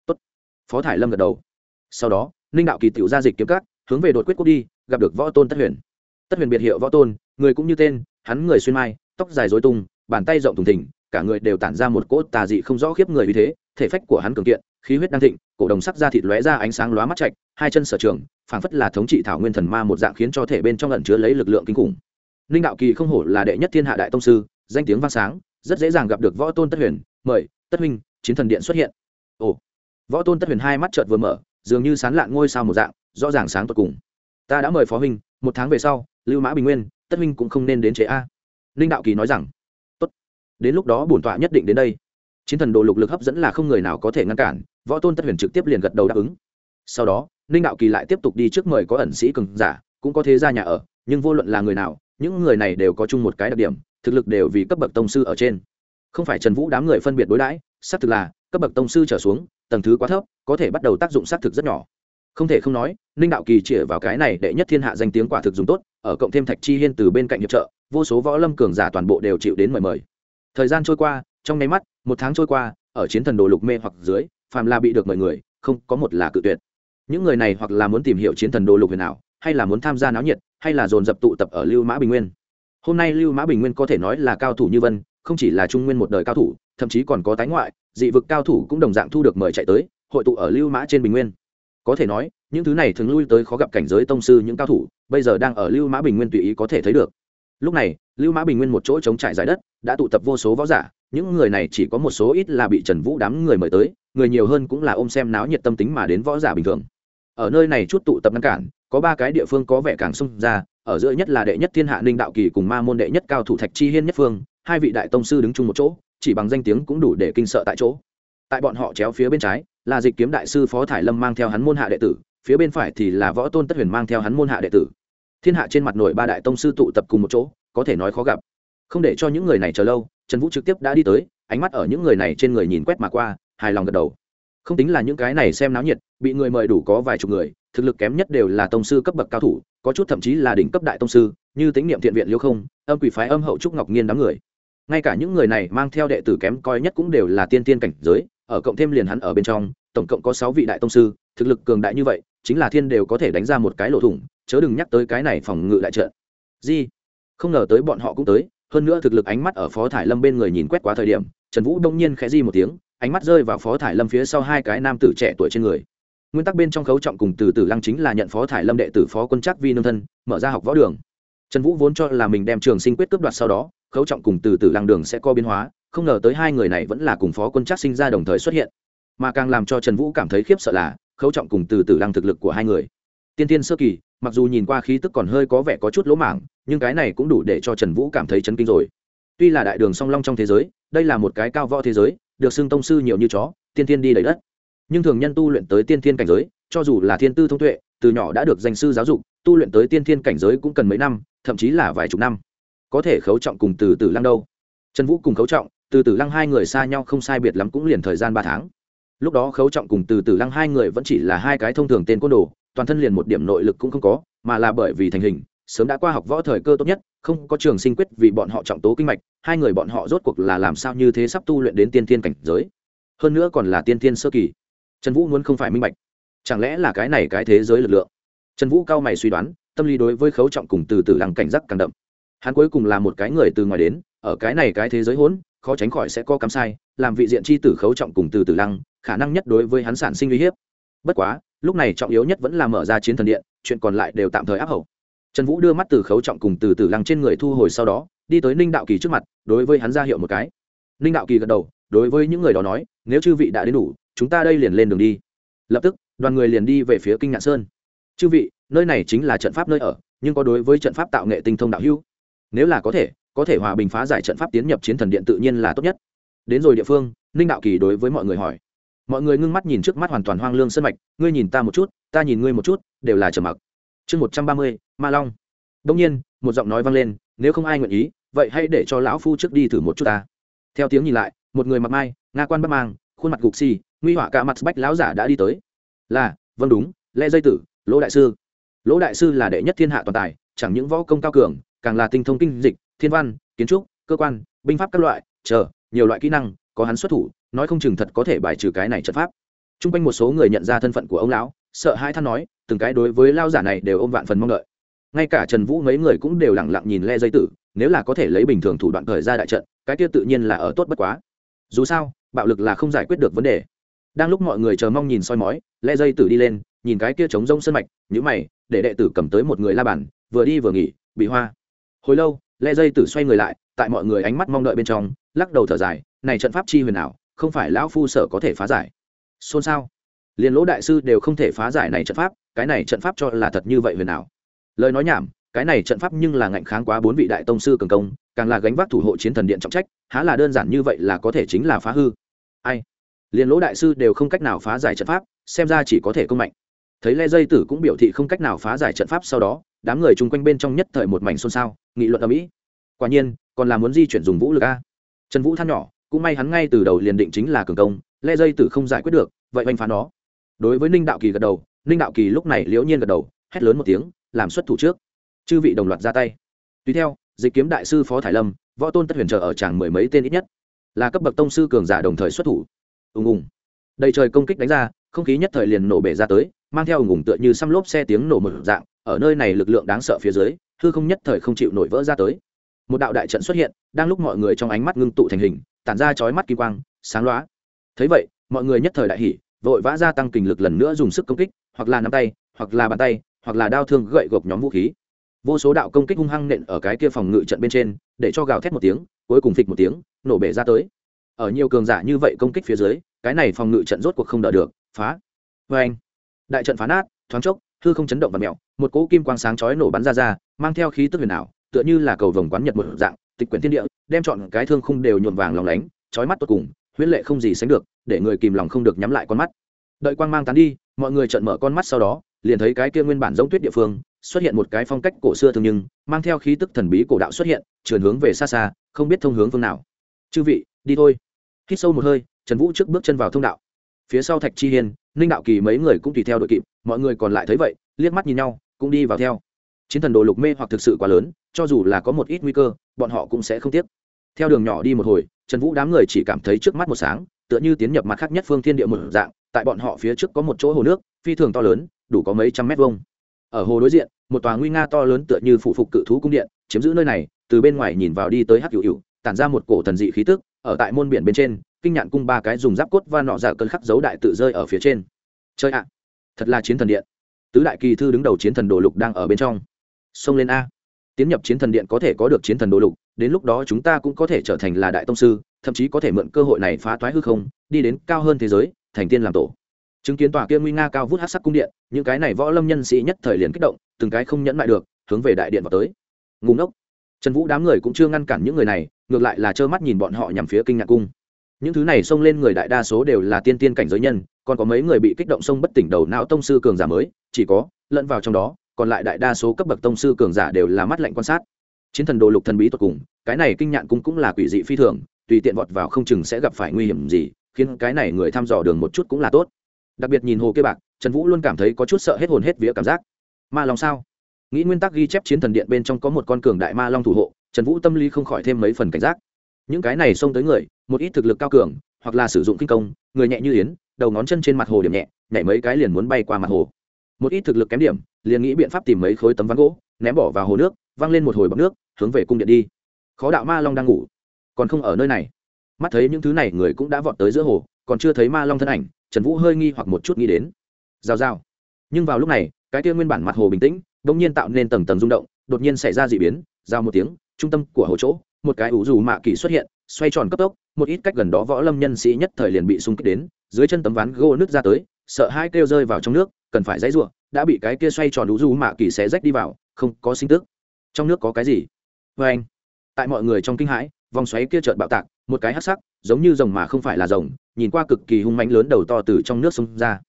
tốt. Phó thải lâm gật đầu. Sau đó, ninh đạo kỳ tiểu ra dịch kiếm cát hướng về đột quyết quốc đi, gặp được võ tôn tất huyền tất huyền biệt hiệu võ tôn, người cũng như tên, hắn người xuyên mai, tóc dài dối tung, bàn tay rộng thùng thỉnh cả người đều tản ra một cỗ tà dị không rõ khiếp người như thế, thể phách của hắn cường kiện, khí huyết đang thịnh, cổ đồng sắc da thịt lóe ra ánh sáng lóa mắt chạch hai chân sở trường, phảng phất là thống trị thảo nguyên thần ma một dạng khiến cho thể bên trong ẩn chứa lấy lực lượng kinh khủng. Ninh đạo kỳ không hổ là đệ nhất thiên hạ đại tông sư, danh tiếng vang sáng, rất dễ dàng gặp được võ tôn tất huyền, mời, tất huynh, chiến thần điện xuất hiện. Ồ, võ tôn tất huyền hai mắt chợt vừa mở, dường như sán lạn ngôi sao một dạng, rõ ràng sáng tột cùng. Ta đã mời phó huynh, một tháng về sau lưu mã bình nguyên, tất huynh cũng không nên đến chế a. Ninh đạo kỳ nói rằng, tốt, đến lúc đó bổn tọa nhất định đến đây. Chiến thần đồ lục lực hấp dẫn là không người nào có thể ngăn cản, võ tôn tất huyền trực tiếp liền gật đầu đáp ứng. Sau đó, ninh đạo kỳ lại tiếp tục đi trước mời có ẩn sĩ cường giả, cũng có thế gia nhà ở, nhưng vô luận là người nào, những người này đều có chung một cái đặc điểm, thực lực đều vì cấp bậc tông sư ở trên. Không phải trần vũ đám người phân biệt đối đãi, xác thực là, cấp bậc tông sư trở xuống, tầng thứ quá thấp, có thể bắt đầu tác dụng xác thực rất nhỏ không thể không nói, ninh đạo kỳ chĩa vào cái này đệ nhất thiên hạ danh tiếng quả thực dùng tốt, ở cộng thêm thạch chi hiên từ bên cạnh hiệp trợ, vô số võ lâm cường giả toàn bộ đều chịu đến mời mời. Thời gian trôi qua, trong nháy mắt, một tháng trôi qua, ở chiến thần đồ lục mê hoặc dưới, phàm là bị được mời người, không có một là cự tuyệt. Những người này hoặc là muốn tìm hiểu chiến thần đồ lục huyền nào hay là muốn tham gia náo nhiệt, hay là dồn dập tụ tập ở lưu mã bình nguyên. Hôm nay lưu mã bình nguyên có thể nói là cao thủ như vân, không chỉ là trung nguyên một đời cao thủ, thậm chí còn có tái ngoại, dị vực cao thủ cũng đồng dạng thu được mời chạy tới, hội tụ ở lưu mã trên bình nguyên có thể nói, những thứ này thường lui tới khó gặp cảnh giới tông sư những cao thủ, bây giờ đang ở lưu mã bình nguyên tùy ý có thể thấy được. Lúc này, lưu mã bình nguyên một chỗ chống trải giải đất, đã tụ tập vô số võ giả, những người này chỉ có một số ít là bị trần vũ đám người mời tới, người nhiều hơn cũng là ôm xem náo nhiệt tâm tính mà đến võ giả bình thường. Ở nơi này chút tụ tập ngăn cản, có ba cái địa phương có vẻ càng xung ra, ở giữa nhất là đệ nhất thiên hạ ninh đạo kỳ cùng ma môn đệ nhất cao thủ thạch chi hiên nhất phương, hai vị đại tông sư đứng chung một chỗ, chỉ bằng danh tiếng cũng đủ để kinh sợ tại chỗ tại bọn họ chéo phía bên trái, là dịch kiếm đại sư phó thải lâm mang theo hắn môn hạ đệ tử, phía bên phải thì là võ tôn tất huyền mang theo hắn môn hạ đệ tử. Thiên hạ trên mặt nổi ba đại tông sư tụ tập cùng một chỗ, có thể nói khó gặp. Không để cho những người này chờ lâu, trần vũ trực tiếp đã đi tới, ánh mắt ở những người này trên người nhìn quét mà qua, hài lòng gật đầu. Không tính là những cái này xem náo nhiệt, bị người mời đủ có vài chục người, thực lực kém nhất đều là tông sư cấp bậc cao thủ, có chút thậm chí là đỉnh cấp đại tông sư, như tính niệm thiện viện liêu không, âm quỷ phái âm hậu trúc ngọc nhiên đám người. Ngay cả những người này mang theo đệ tử kém coi nhất cũng đều là tiên tiên cảnh giới ở cộng thêm liền hắn ở bên trong, tổng cộng có sáu vị đại tông sư, thực lực cường đại như vậy, chính là thiên đều có thể đánh ra một cái lỗ thủng, chớ đừng nhắc tới cái này phòng ngự đại trận. Di không ngờ tới bọn họ cũng tới, hơn nữa thực lực ánh mắt ở phó thải lâm bên người nhìn quét quá thời điểm, trần vũ đông nhiên khẽ di một tiếng, ánh mắt rơi vào phó thải lâm phía sau hai cái nam tử trẻ tuổi trên người. Nguyên tắc bên trong khấu trọng cùng từ tử lăng chính là nhận phó thải lâm đệ tử phó quân chắc vi nương thân, mở ra học võ đường. Trần vũ vốn cho là mình đem trường sinh quyết cướp đoạt sau đó, khấu trọng cùng từ tử lăng đường sẽ có biến hóa không ngờ tới hai người này vẫn là cùng phó quân trác sinh ra đồng thời xuất hiện. Mà càng làm cho trần vũ cảm thấy khiếp sợ là, khấu trọng cùng từ từ lăng thực lực của hai người. Tiên tiên sơ kỳ, mặc dù nhìn qua khí tức còn hơi có vẻ có chút lỗ mảng, nhưng cái này cũng đủ để cho trần vũ cảm thấy chấn kinh rồi. Tuy là đại đường song long trong thế giới, đây là một cái cao võ thế giới, được xưng tông sư nhiều như chó, tiên tiên đi đầy đất. Nhưng thường nhân tu luyện tới tiên thiên cảnh giới, cho dù là thiên tư thông tuệ, từ nhỏ đã được danh sư giáo dục, tu luyện tới tiên thiên cảnh giới cũng cần mấy năm, thậm chí là vài chục năm. Có thể khấu trọng cùng từ từ lăng đâu. Trần vũ cùng khấu trọng từ từ lăng hai người xa nhau không sai biệt lắm cũng liền thời gian ba tháng. Lúc đó khấu trọng cùng từ từ lăng hai người vẫn chỉ là hai cái thông thường tên côn đồ, toàn thân liền một điểm nội lực cũng không có, mà là bởi vì thành hình, sớm đã qua học võ thời cơ tốt nhất, không có trường sinh quyết vì bọn họ trọng tố kinh mạch, hai người bọn họ rốt cuộc là làm sao như thế sắp tu luyện đến tiên thiên cảnh giới. Hơn nữa còn là tiên thiên sơ kỳ. Trần vũ muốn không phải minh bạch. Chẳng lẽ là cái này cái thế giới lực lượng? Trần vũ cao mày suy đoán, tâm lý đối với khấu trọng cùng từ từ lăng cảnh giác càng đậm. Hắn cuối cùng là một cái người từ ngoài đến, ở cái này cái thế giới hỗn khó tránh khỏi sẽ có cắm sai, làm vị diện c h i tử khấu trọng cùng từ tử lăng, khả năng nhất đối với hắn sản sinh uy hiếp. Bất quá, lúc này trọng yếu nhất vẫn là mở ra chiến thần điện, chuyện còn lại đều tạm thời áp hậu. Trần vũ đưa mắt từ khấu trọng cùng từ tử lăng trên người thu hồi sau đó, đi tới ninh đạo kỳ trước mặt, đối với hắn ra hiệu một cái. Ninh đạo kỳ gật đầu, đối với những người đó nói, nếu chư vị đã đến đủ, chúng ta đây liền lên đường đi. Lập tức, đoàn người liền đi về phía kinh ngạn sơn. Chư vị, nơi này chính là trận pháp nơi ở, nhưng có đối với trận pháp tạo nghệ tinh thông đạo hữu? Nếu là có thể có thể hòa bình phá giải trận pháp tiến nhập chiến thần điện tự nhiên là tốt nhất. Đến rồi địa phương, ninh đạo kỳ đối với mọi người hỏi. Mọi người ngưng mắt nhìn trước mắt hoàn toàn hoang lương sân mạch, ngươi nhìn ta một chút, ta nhìn ngươi một chút, đều là trầm mặc. Chương một trăm ba mươi, ma long. Đông nhiên, một giọng nói vang lên, nếu không ai nguyện ý, vậy hãy để cho lão phu trước đi thử một chút ta. Theo tiếng nhìn lại, một người mặc mai, nga quan bắt mang, khuôn mặt gục xì, nguy họa cả mặt bách lão giả đã đi tới. Là vâng đúng, lẽ dây tử, lỗ đại sư. Lỗ đại sư là đệ nhất thiên hạ toàn tài, chẳng những võ công cao cường, càng là tinh thông kinh dịch thiên văn, kiến trúc, cơ quan, binh pháp các loại, chờ, nhiều loại kỹ năng, có hắn xuất thủ, nói không chừng thật có thể bài trừ cái này trận pháp. T r u n g quanh một số người nhận ra thân phận của ông lão, sợ hai than nói, từng cái đối với lao giả này đều ôm vạn phần mong đợi. Ngay cả trần vũ mấy người cũng đều lẳng lặng nhìn le dây tử, nếu là có thể lấy bình thường thủ đoạn thời ra đại trận, cái kia tự nhiên là ở tốt bất quá. Dù sao, bạo lực là không giải quyết được vấn đề. Đang lúc mọi người chờ mong nhìn soi mói, le dây tử đi lên, nhìn cái kia trống rông sân mạch nhữ mày, để đệ tử cầm tới một người la bàn, vừa đi vừa nghỉ, bị hoa. Hồi lâu le dây tử xoay người lại, tại mọi người ánh mắt mong đợi bên trong, lắc đầu thở dài, này trận pháp chi huyền ảo, không phải lão phu sở có thể phá giải. Xôn xao. Liền lỗ đại sư đều không thể phá giải này trận pháp, cái này trận pháp cho là thật như vậy huyền ảo. Lời nói nhảm, cái này trận pháp nhưng là ngạnh kháng quá bốn vị đại tông sư cường công, càng là gánh vác thủ hộ chiến thần điện trọng trách, há là đơn giản như vậy là có thể chính là phá hư. Ai? Liền lỗ đại sư đều không cách nào phá giải trận pháp, xem ra chỉ có thể công mạnh. Thấy lê dây tử cũng biểu thị không cách nào phá giải trận pháp sau đó đám người chung quanh bên trong nhất thời một mảnh xôn xao, nghị luận ở mỹ. Quả nhiên, còn là muốn di chuyển dùng vũ lực a. Trần vũ than nhỏ, cũng may hắn ngay từ đầu liền định chính là cường công le dây tử không giải quyết được, vậy oanh phá nó. Đối với ninh đạo kỳ gật đầu, ninh đạo kỳ lúc này liễu nhiên gật đầu, hét lớn một tiếng, làm xuất thủ trước. Chư vị đồng loạt ra tay. Tùy theo, dịch kiếm đại sư phó thải lâm, võ tôn tất huyền trợ ở tràng mười mấy tên ít nhất, là cấp bậc tông sư cường giả đồng thời xuất thủ. Ùng ùng. Đầy trời công kích đánh ra, không khí nhất thời liền nổ bể ra tới, mang theo ùng ùng tựa như xăm lốp xe tiếng nổ một dạng ở nơi này lực lượng đáng sợ phía dưới, hư không nhất thời không chịu nổi vỡ ra tới. Một đạo đại trận xuất hiện, đang lúc mọi người trong ánh mắt ngưng tụ thành hình, tản ra chói mắt kỳ quang, sáng loá thấy vậy, mọi người nhất thời đại hỉ, vội vã gia tăng kình lực lần nữa dùng sức công kích, hoặc là nắm tay, hoặc là bàn tay, hoặc là đao thương gậy gộc nhóm vũ khí. Vô số đạo công kích hung hăng nện ở cái kia phòng ngự trận bên trên, để cho gào thét một tiếng, cuối cùng phịch một tiếng, nổ bể ra tới. Ở nhiều cường giả như vậy công kích phía dưới, cái này phòng ngự trận rốt cuộc không đỡ được, phá. Vê anh đại trận phá nát, thoáng chốc hư không chấn động và mẹo, một cỗ kim quang sáng chói nổ bắn ra ra, mang theo khí tức huyền ảo, tựa như là cầu vồng quán nhật một dạng, tịch quyển thiên địa, đem chọn cái thương khung đều nhuộm vàng lòng lánh, chói mắt tốt cùng, huyễn lệ không gì sánh được, để người kìm lòng không được nhắm lại con mắt. Đợi quang mang tán đi, mọi người trợn mở con mắt sau đó, liền thấy cái kia nguyên bản giống tuyết địa phương, xuất hiện một cái phong cách cổ xưa thường nhưng, mang theo khí tức thần bí cổ đạo xuất hiện, trườn hướng về xa xa, không biết thông hướng phương nào. Chư vị, đi thôi. Hít sâu một hơi, trần vũ trước bước chân vào thông đạo. Phía sau thạch chi hiên ninh đạo kỳ mấy người cũng tùy theo đội kịp, mọi người còn lại thấy vậy, liếc mắt nhìn nhau, cũng đi vào theo. Chiến thần đồ lục mê hoặc thực sự quá lớn, cho dù là có một ít nguy cơ, bọn họ cũng sẽ không tiếc. Theo đường nhỏ đi một hồi, trần vũ đám người chỉ cảm thấy trước mắt một sáng, tựa như tiến nhập mặt khác nhất phương thiên địa một dạng, tại bọn họ phía trước có một chỗ hồ nước, phi thường to lớn, đủ có mấy trăm mét vuông. Ở hồ đối diện, một tòa nguy nga to lớn tựa như phụ phục cự thú cung điện, chiếm giữ nơi này, từ bên ngoài nhìn vào đi tới hắc hữu hữu tản ra một cổ thần dị khí tức ở tại môn biển bên trên, kinh nhạn cung ba cái dùng giáp cốt và nọ giả cơn khắc dấu đại tự rơi ở phía trên. Chơi ạ, thật là chiến thần điện. Tứ đại kỳ thư đứng đầu chiến thần đồ lục đang ở bên trong. Xông lên a. Tiến nhập chiến thần điện có thể có được chiến thần đồ lục, đến lúc đó chúng ta cũng có thể trở thành là đại tông sư, thậm chí có thể mượn cơ hội này phá toái hư không, đi đến cao hơn thế giới, thành tiên làm tổ. Chứng kiến tòa kia nguy nga cao vút hát sắc cung điện, những cái này võ lâm nhân sĩ nhất thời liền kích động, từng cái không nhẫn lại được, hướng về đại điện vào tới. Ngùng ngốc trần vũ đám người cũng chưa ngăn cản những người này, ngược lại là trơ mắt nhìn bọn họ nhằm phía kinh ngạc cung. Những thứ này xông lên người đại đa số đều là tiên tiên cảnh giới nhân, còn có mấy người bị kích động xông bất tỉnh đầu não tông sư cường giả mới, chỉ có lẫn vào trong đó, còn lại đại đa số cấp bậc tông sư cường giả đều là mắt lạnh quan sát. Chiến thần đồ lục thần bí tột cùng, cái này kinh nhạn cung cũng là quỷ dị phi thường, tùy tiện vọt vào không chừng sẽ gặp phải nguy hiểm gì, khiến cái này người thăm dò đường một chút cũng là tốt. Đặc biệt nhìn hồ kia bạc, trần vũ luôn cảm thấy có chút sợ hết hồn hết vía cảm giác. Ma lòng sao? Nghĩ nguyên tắc ghi chép chiến thần điện bên trong có một con cường đại ma long thủ hộ, trần vũ tâm lý không khỏi thêm mấy phần cảnh giác. Những cái này xông tới người, một ít thực lực cao cường, hoặc là sử dụng kinh công, người nhẹ như yến, đầu ngón chân trên mặt hồ điểm nhẹ, nhảy mấy cái liền muốn bay qua mặt hồ. Một ít thực lực kém điểm, liền nghĩ biện pháp tìm mấy khối tấm ván gỗ, ném bỏ vào hồ nước, văng lên một hồi bọc nước, hướng về cung điện đi. Khó đạo ma long đang ngủ, còn không ở nơi này. Mắt thấy những thứ này người cũng đã vọt tới giữa hồ, còn chưa thấy ma long thân ảnh, trần vũ hơi nghi hoặc một chút nghĩ đến. Rào rào. Nhưng vào lúc này, cái kia nguyên bản mặt hồ bình tĩnh bỗng nhiên tạo nên tầng tầng rung động, đột nhiên xảy ra d ị biến, giao một tiếng, trung tâm của hồ chỗ, một cái ủ dù mạ kỳ xuất hiện, xoay tròn cấp tốc, một ít cách gần đó võ lâm nhân sĩ nhất thời liền bị xung kích đến, dưới chân tấm ván gỗ nước ra tới, sợ hai kêu rơi vào trong nước, cần phải dãy r u ộ đã bị cái kia xoay tròn ủ dù mạ kỳ xé rách đi vào, không có sinh tức. Trong nước có cái gì? Vê anh, tại mọi người trong kinh hãi, vòng xoáy kia chợt bạo tạc, một cái hắc sắc, giống như rồng mà không phải là rồng, nhìn qua cực kỳ hung mãnh lớn đầu to từ trong nước xông ra.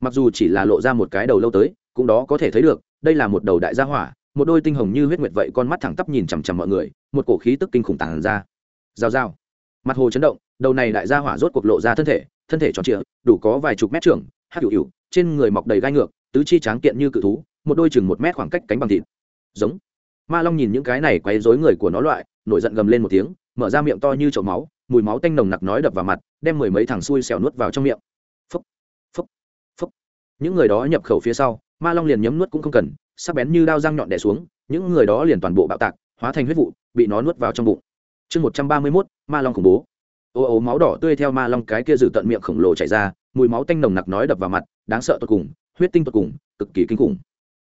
Mặc dù chỉ là lộ ra một cái đầu lâu tới, cũng đó có thể thấy được đây là một đầu đại gia hỏa, một đôi tinh hồng như huyết nguyệt vậy con mắt thẳng tắp nhìn chằm chằm mọi người, một cổ khí tức kinh khủng tàn ra. Rào rào. Mặt hồ chấn động, đầu này đại gia hỏa rốt cuộc lộ ra thân thể thân thể tròn trịa, đủ có vài chục mét trưởng hát hữu hữu, trên người mọc đầy gai ngược, tứ chi tráng kiện như cự thú, một đôi chừng một mét khoảng cách cánh bằng thịt. Giống. Ma long nhìn những cái này quấy rối người của nó loại, nổi giận gầm lên một tiếng, mở ra miệng to như chậu máu, mùi máu tanh nồng nặc nói đập vào mặt, đem mười mấy thằng xui xẻo nuốt vào trong miệng. Phúc phúc phúc. Những người đó nhập khẩu phía sau ma long liền nhấm nuốt cũng không cần, sắc bén như đao răng nhọn đẻ xuống, những người đó liền toàn bộ bạo tạc, hóa thành huyết vụ, bị nó nuốt vào trong bụng. Chương một trăm ba mươi mốt, ma long khủng bố. Ô ô, máu đỏ tươi theo ma long cái kia giữ tận miệng khổng lồ chảy ra, mùi máu tanh nồng nặc nói đập vào mặt, đáng sợ tột cùng, huyết tinh tột cùng, cực kỳ kinh khủng.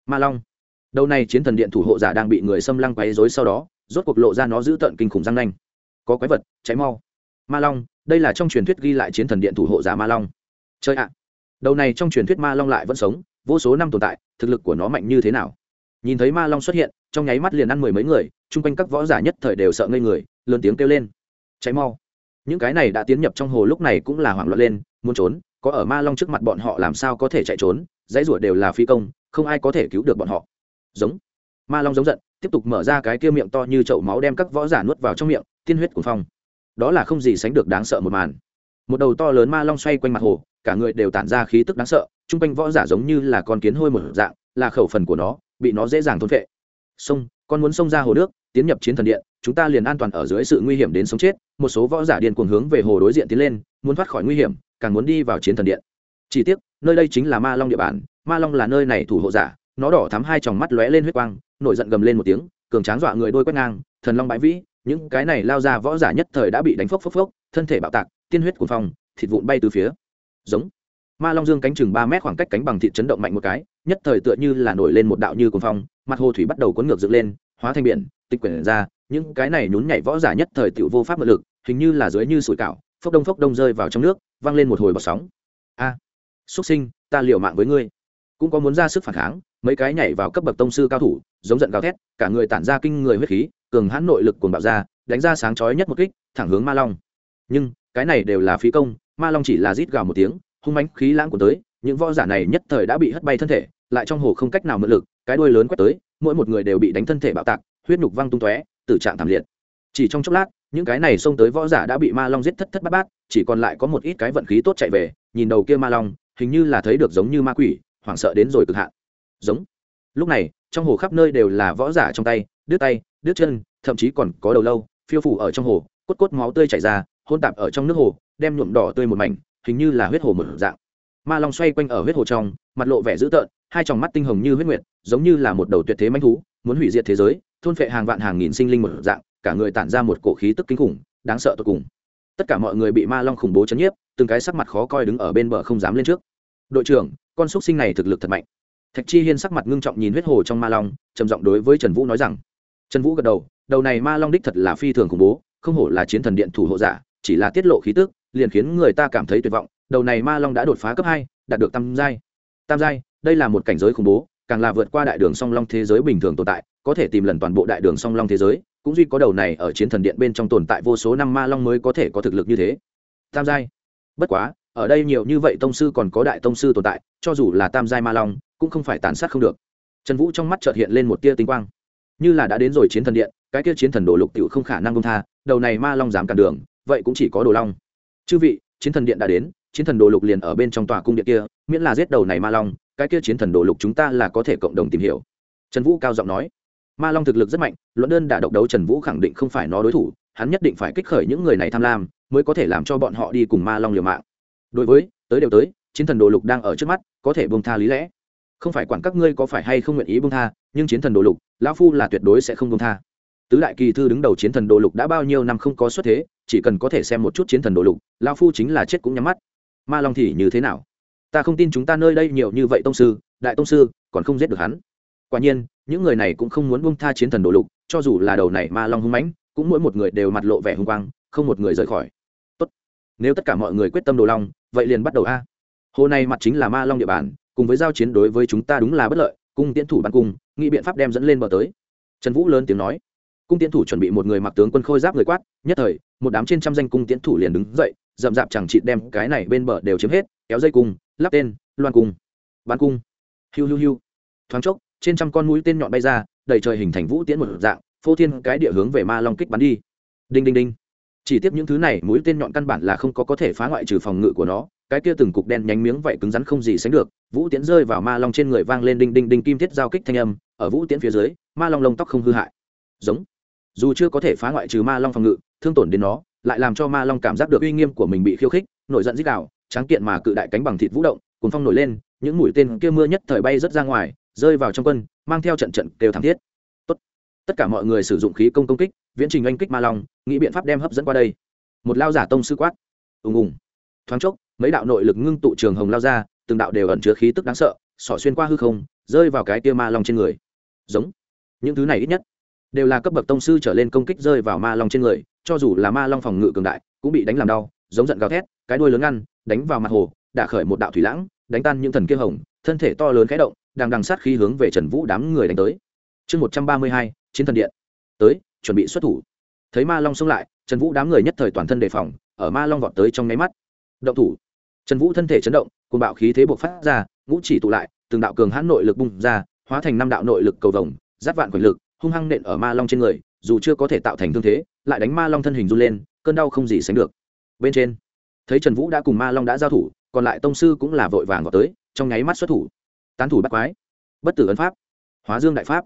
Ma long. Đầu này chiến thần điện thủ hộ giả đang bị người xâm lăng quấy rối sau đó, rốt cuộc lộ ra nó giữ tận kinh khủng răng nanh. Có quái vật, cháy mau. Ma long, đây là trong truyền thuyết ghi lại chiến thần điện thủ hộ giả ma long. Chơi ạ. Đầu này trong truyền thuyết ma long lại vẫn sống vô số năm tồn tại, thực lực của nó mạnh như thế nào? Nhìn thấy ma long xuất hiện, trong nháy mắt liền ăn mười mấy người, chung quanh các võ giả nhất thời đều sợ ngây người, lớn tiếng kêu lên. Cháy mau! Những cái này đã tiến nhập trong hồ lúc này cũng là hoảng loạn lên, muốn trốn? Có ở ma long trước mặt bọn họ làm sao có thể chạy trốn? Dãy rủa đều là phi công, không ai có thể cứu được bọn họ. Giống. Ma long giống giận, tiếp tục mở ra cái kia miệng to như chậu máu đem các võ giả nuốt vào trong miệng, tiên huyết của phong. Đó là không gì sánh được đáng sợ một màn. Một đầu to lớn ma long xoay quanh mặt hồ cả người đều tản ra khí tức đáng sợ chung quanh võ giả giống như là con kiến hôi một dạng, là khẩu phần của nó, bị nó dễ dàng thôn vệ sông, con muốn xông ra hồ nước, tiến nhập chiến thần điện, chúng ta liền an toàn ở dưới sự nguy hiểm đến sống chết. Một số võ giả điên cuồng hướng về hồ đối diện tiến lên, muốn thoát khỏi nguy hiểm, càng muốn đi vào chiến thần điện. Chỉ tiếc, nơi đây chính là ma long địa bàn, ma long là nơi này thủ hộ giả, nó đỏ thắm hai tròng mắt lóe lên huyết quang, nổi giận gầm lên một tiếng, cường tráng dọa người đôi quét ngang, thần long bãi vĩ, những cái này lao ra võ giả nhất thời đã bị đánh phốc phốc phốc, thân thể bạo tạc, tiên huyết cuồng phong, thịt vụn bay từ phía giống. Ma long dương cánh chừng ba mét khoảng cách cánh bằng thịt chấn động mạnh một cái, nhất thời tựa như là nổi lên một đạo như cuồng phong, mặt hồ thủy bắt đầu cuốn ngược dựng lên, hóa thành biển, tịch quyển ra, những cái này nhún nhảy võ giả nhất thời tiểu vô pháp mượn lực, hình như là dưới như sủi cảo, phốc đông phốc đông rơi vào trong nước văng lên một hồi bọt sóng. A xuất sinh, ta liều mạng với ngươi. Cũng có muốn ra sức phản kháng, mấy cái nhảy vào cấp bậc tông sư cao thủ, giống giận gào thét, cả người tản ra kinh người huyết khí, cường hãn nội lực cuồng bạo ra, đánh ra sáng chói nhất một kích, thẳng hướng ma long. Nhưng, cái này đều là phí công ma long chỉ là rít gào một tiếng, hung mánh khí lãng của tới, những võ giả này nhất thời đã bị hất bay thân thể, lại trong hồ không cách nào mượn lực, cái đuôi lớn quét tới, mỗi một người đều bị đánh thân thể bạo tạc, huyết nhục văng tung tóe, tử trạng thảm liệt. Chỉ trong chốc lát, những cái này xông tới võ giả đã bị ma long giết thất thất bát bát, chỉ còn lại có một ít cái vận khí tốt chạy về, nhìn đầu kia ma long, hình như là thấy được giống như ma quỷ, hoảng sợ đến rồi cực hạn. Giống. Lúc này, trong hồ khắp nơi đều là võ giả trong tay, đứt tay, đứt chân, thậm chí còn có đầu lâu, phiêu phủ ở trong hồ, cốt cốt máu tươi chảy ra, hôn tạp ở trong nước hồ đem nhuộm đỏ tươi một mảnh, hình như là huyết hồ một dạng. Ma long xoay quanh ở huyết hồ trong, mặt lộ vẻ dữ tợn, hai tròng mắt tinh hồng như huyết nguyệt, giống như là một đầu tuyệt thế manh thú, muốn hủy diệt thế giới, thôn phệ hàng vạn hàng nghìn sinh linh một dạng, cả người tản ra một cổ khí tức kinh khủng, đáng sợ tột cùng. Tất cả mọi người bị ma long khủng bố chấn nhiếp, từng cái sắc mặt khó coi đứng ở bên bờ không dám lên trước. Đội trưởng, con xúc sinh này thực lực thật mạnh. Thạch chi hiên sắc mặt ngưng trọng nhìn huyết hồ trong ma long, trầm giọng đối với trần vũ nói rằng. Trần vũ gật đầu đầu này ma long đích thật là phi thường khủng bố, không hổ là chiến thần điện thủ hộ giả, chỉ là tiết lộ khí tức liền khiến người ta cảm thấy tuyệt vọng, đầu này ma long đã đột phá cấp hai, đạt được tam giai. Tam giai, đây là một cảnh giới khủng bố, càng là vượt qua đại đường song long thế giới bình thường tồn tại, có thể tìm lần toàn bộ đại đường song long thế giới, cũng duy có đầu này ở chiến thần điện bên trong tồn tại vô số năm ma long mới có thể có thực lực như thế. Tam giai. Bất quá, ở đây nhiều như vậy tông sư còn có đại tông sư tồn tại, cho dù là tam giai ma long, cũng không phải tàn sát không được. Trần vũ trong mắt chợt hiện lên một tia tinh quang. Như là đã đến rồi chiến thần điện, cái kia chiến thần đồ lục tiểu không khả năng công tha, đầu này ma long dám cản đường, vậy cũng chỉ có đồ long chư vị, chiến thần điện đã đến, chiến thần đồ lục liền ở bên trong tòa cung điện kia, miễn là giết đầu này ma long, cái kia chiến thần đồ lục chúng ta là có thể cộng đồng tìm hiểu. Trần vũ cao giọng nói. Ma long thực lực rất mạnh, luận đơn đã độc đấu trần vũ khẳng định không phải nó đối thủ, hắn nhất định phải kích khởi những người này tham lam, mới có thể làm cho bọn họ đi cùng ma long liều mạng. Đối với, tới đều tới, chiến thần đồ lục đang ở trước mắt, có thể bông tha lý lẽ. Không phải quản các ngươi có phải hay không nguyện ý bông tha, nhưng chiến thần đồ lục, lão phu là tuyệt đối sẽ không bông tha. Tứ đại kỳ thư đứng đầu chiến thần đồ lục đã bao nhiêu năm không có xuất thế chỉ cần có thể xem một chút chiến thần đồ lục, lão phu chính là chết cũng nhắm mắt. Ma long thì như thế nào? Ta không tin chúng ta nơi đây nhiều như vậy tông sư, đại tông sư, còn không giết được hắn. Quả nhiên, những người này cũng không muốn bông tha chiến thần đồ lục, cho dù là đầu này ma long hung mãnh, cũng mỗi một người đều mặt lộ vẻ hung quang, không một người rời khỏi. Tốt. nếu tất cả mọi người quyết tâm đồ long, vậy liền bắt đầu a. Hồ này mặt chính là ma long địa bàn, cùng với giao chiến đối với chúng ta đúng là bất lợi, cung tiến thủ bắn cung, nghĩ biện pháp đem dẫn lên bờ tới. Trần vũ lớn tiếng nói. Cung tiến thủ chuẩn bị một người mặc tướng quân khôi giáp người quát, nhất thời một đám trên trăm danh cung tiến thủ liền đứng dậy rậm rạp chẳng chịt đem cái này bên bờ đều chiếm hết, kéo dây cung, lắp tên, loan cung bắn cung. Hiu hiu hiu. Thoáng chốc, trên trăm con mũi tên nhọn bay ra, đầy trời hình thành vũ tiễn một dạng, phô thiên cái địa hướng về ma long kích bắn đi. Đinh đinh đinh. Chỉ tiếp những thứ này, mũi tên nhọn căn bản là không có có thể phá ngoại trừ phòng ngự của nó, cái kia từng cục đen nhánh miếng vậy cứng rắn không gì sánh được, vũ tiễn rơi vào ma long trên người vang lên đinh đinh đinh kim thiết giao kích thanh âm, ở vũ tiễn phía dưới, ma long lông tóc không hư hại. Giống. Dù chưa có thể phá ngoại trừ ma long phòng ngự thương tổn đến nó, lại làm cho ma long cảm giác được uy nghiêm của mình bị khiêu khích, nổi giận dích đạo tráng kiện mà cự đại cánh bằng thịt vũ động cùng phong nổi lên, những mũi tên kia mưa nhất thời bay rất ra ngoài, rơi vào trong quân, mang theo trận trận đều thảm thiết. Tốt. tất cả mọi người sử dụng khí công công kích, viễn trình oanh kích ma long, nghĩ biện pháp đem hấp dẫn qua đây. Một lao giả tông sư quát. Ùng ùng. Thoáng chốc, mấy đạo nội lực ngưng tụ trường hồng lao ra, từng đạo đều ẩn chứa khí tức đáng sợ, xỏ xuyên qua hư không, rơi vào cái tia ma long trên người. Giống. Những thứ này ít nhất, đều là cấp bậc tông sư trở lên công kích rơi vào ma long trên người cho dù là ma long phòng ngự cường đại, cũng bị đánh làm đau, giống giận gào thét, cái đuôi lớn ngăn, đánh vào mặt hồ đã khởi một đạo thủy lãng, đánh tan những thần kia hồng, thân thể to lớn khẽ động, đang đằng sát khí hướng về trần vũ đám người đánh tới. Chương một trăm ba mươi hai, chiến thần điện. Tới, chuẩn bị xuất thủ. Thấy ma long xông lại, trần vũ đám người nhất thời toàn thân đề phòng, ở ma long vọt tới trong nháy mắt. Động thủ. Trần vũ thân thể chấn động cùng bạo khí thế buộc phát ra, ngũ chỉ tụ lại, từng đạo cường hãn nội lực bung ra, hóa thành năm đạo nội lực cầu vồng, giáp vạn quyền lực, hung hăng nện ở ma long trên người, dù chưa có thể tạo thành thương thế lại đánh ma long thân hình run lên, cơn đau không gì sánh được. Bên trên, thấy trần vũ đã cùng ma long đã giao thủ, còn lại tông sư cũng là vội vàng vào tới, trong nháy mắt xuất thủ. Tán thủ bắt quái. Bất tử ấn pháp. Hóa dương đại pháp.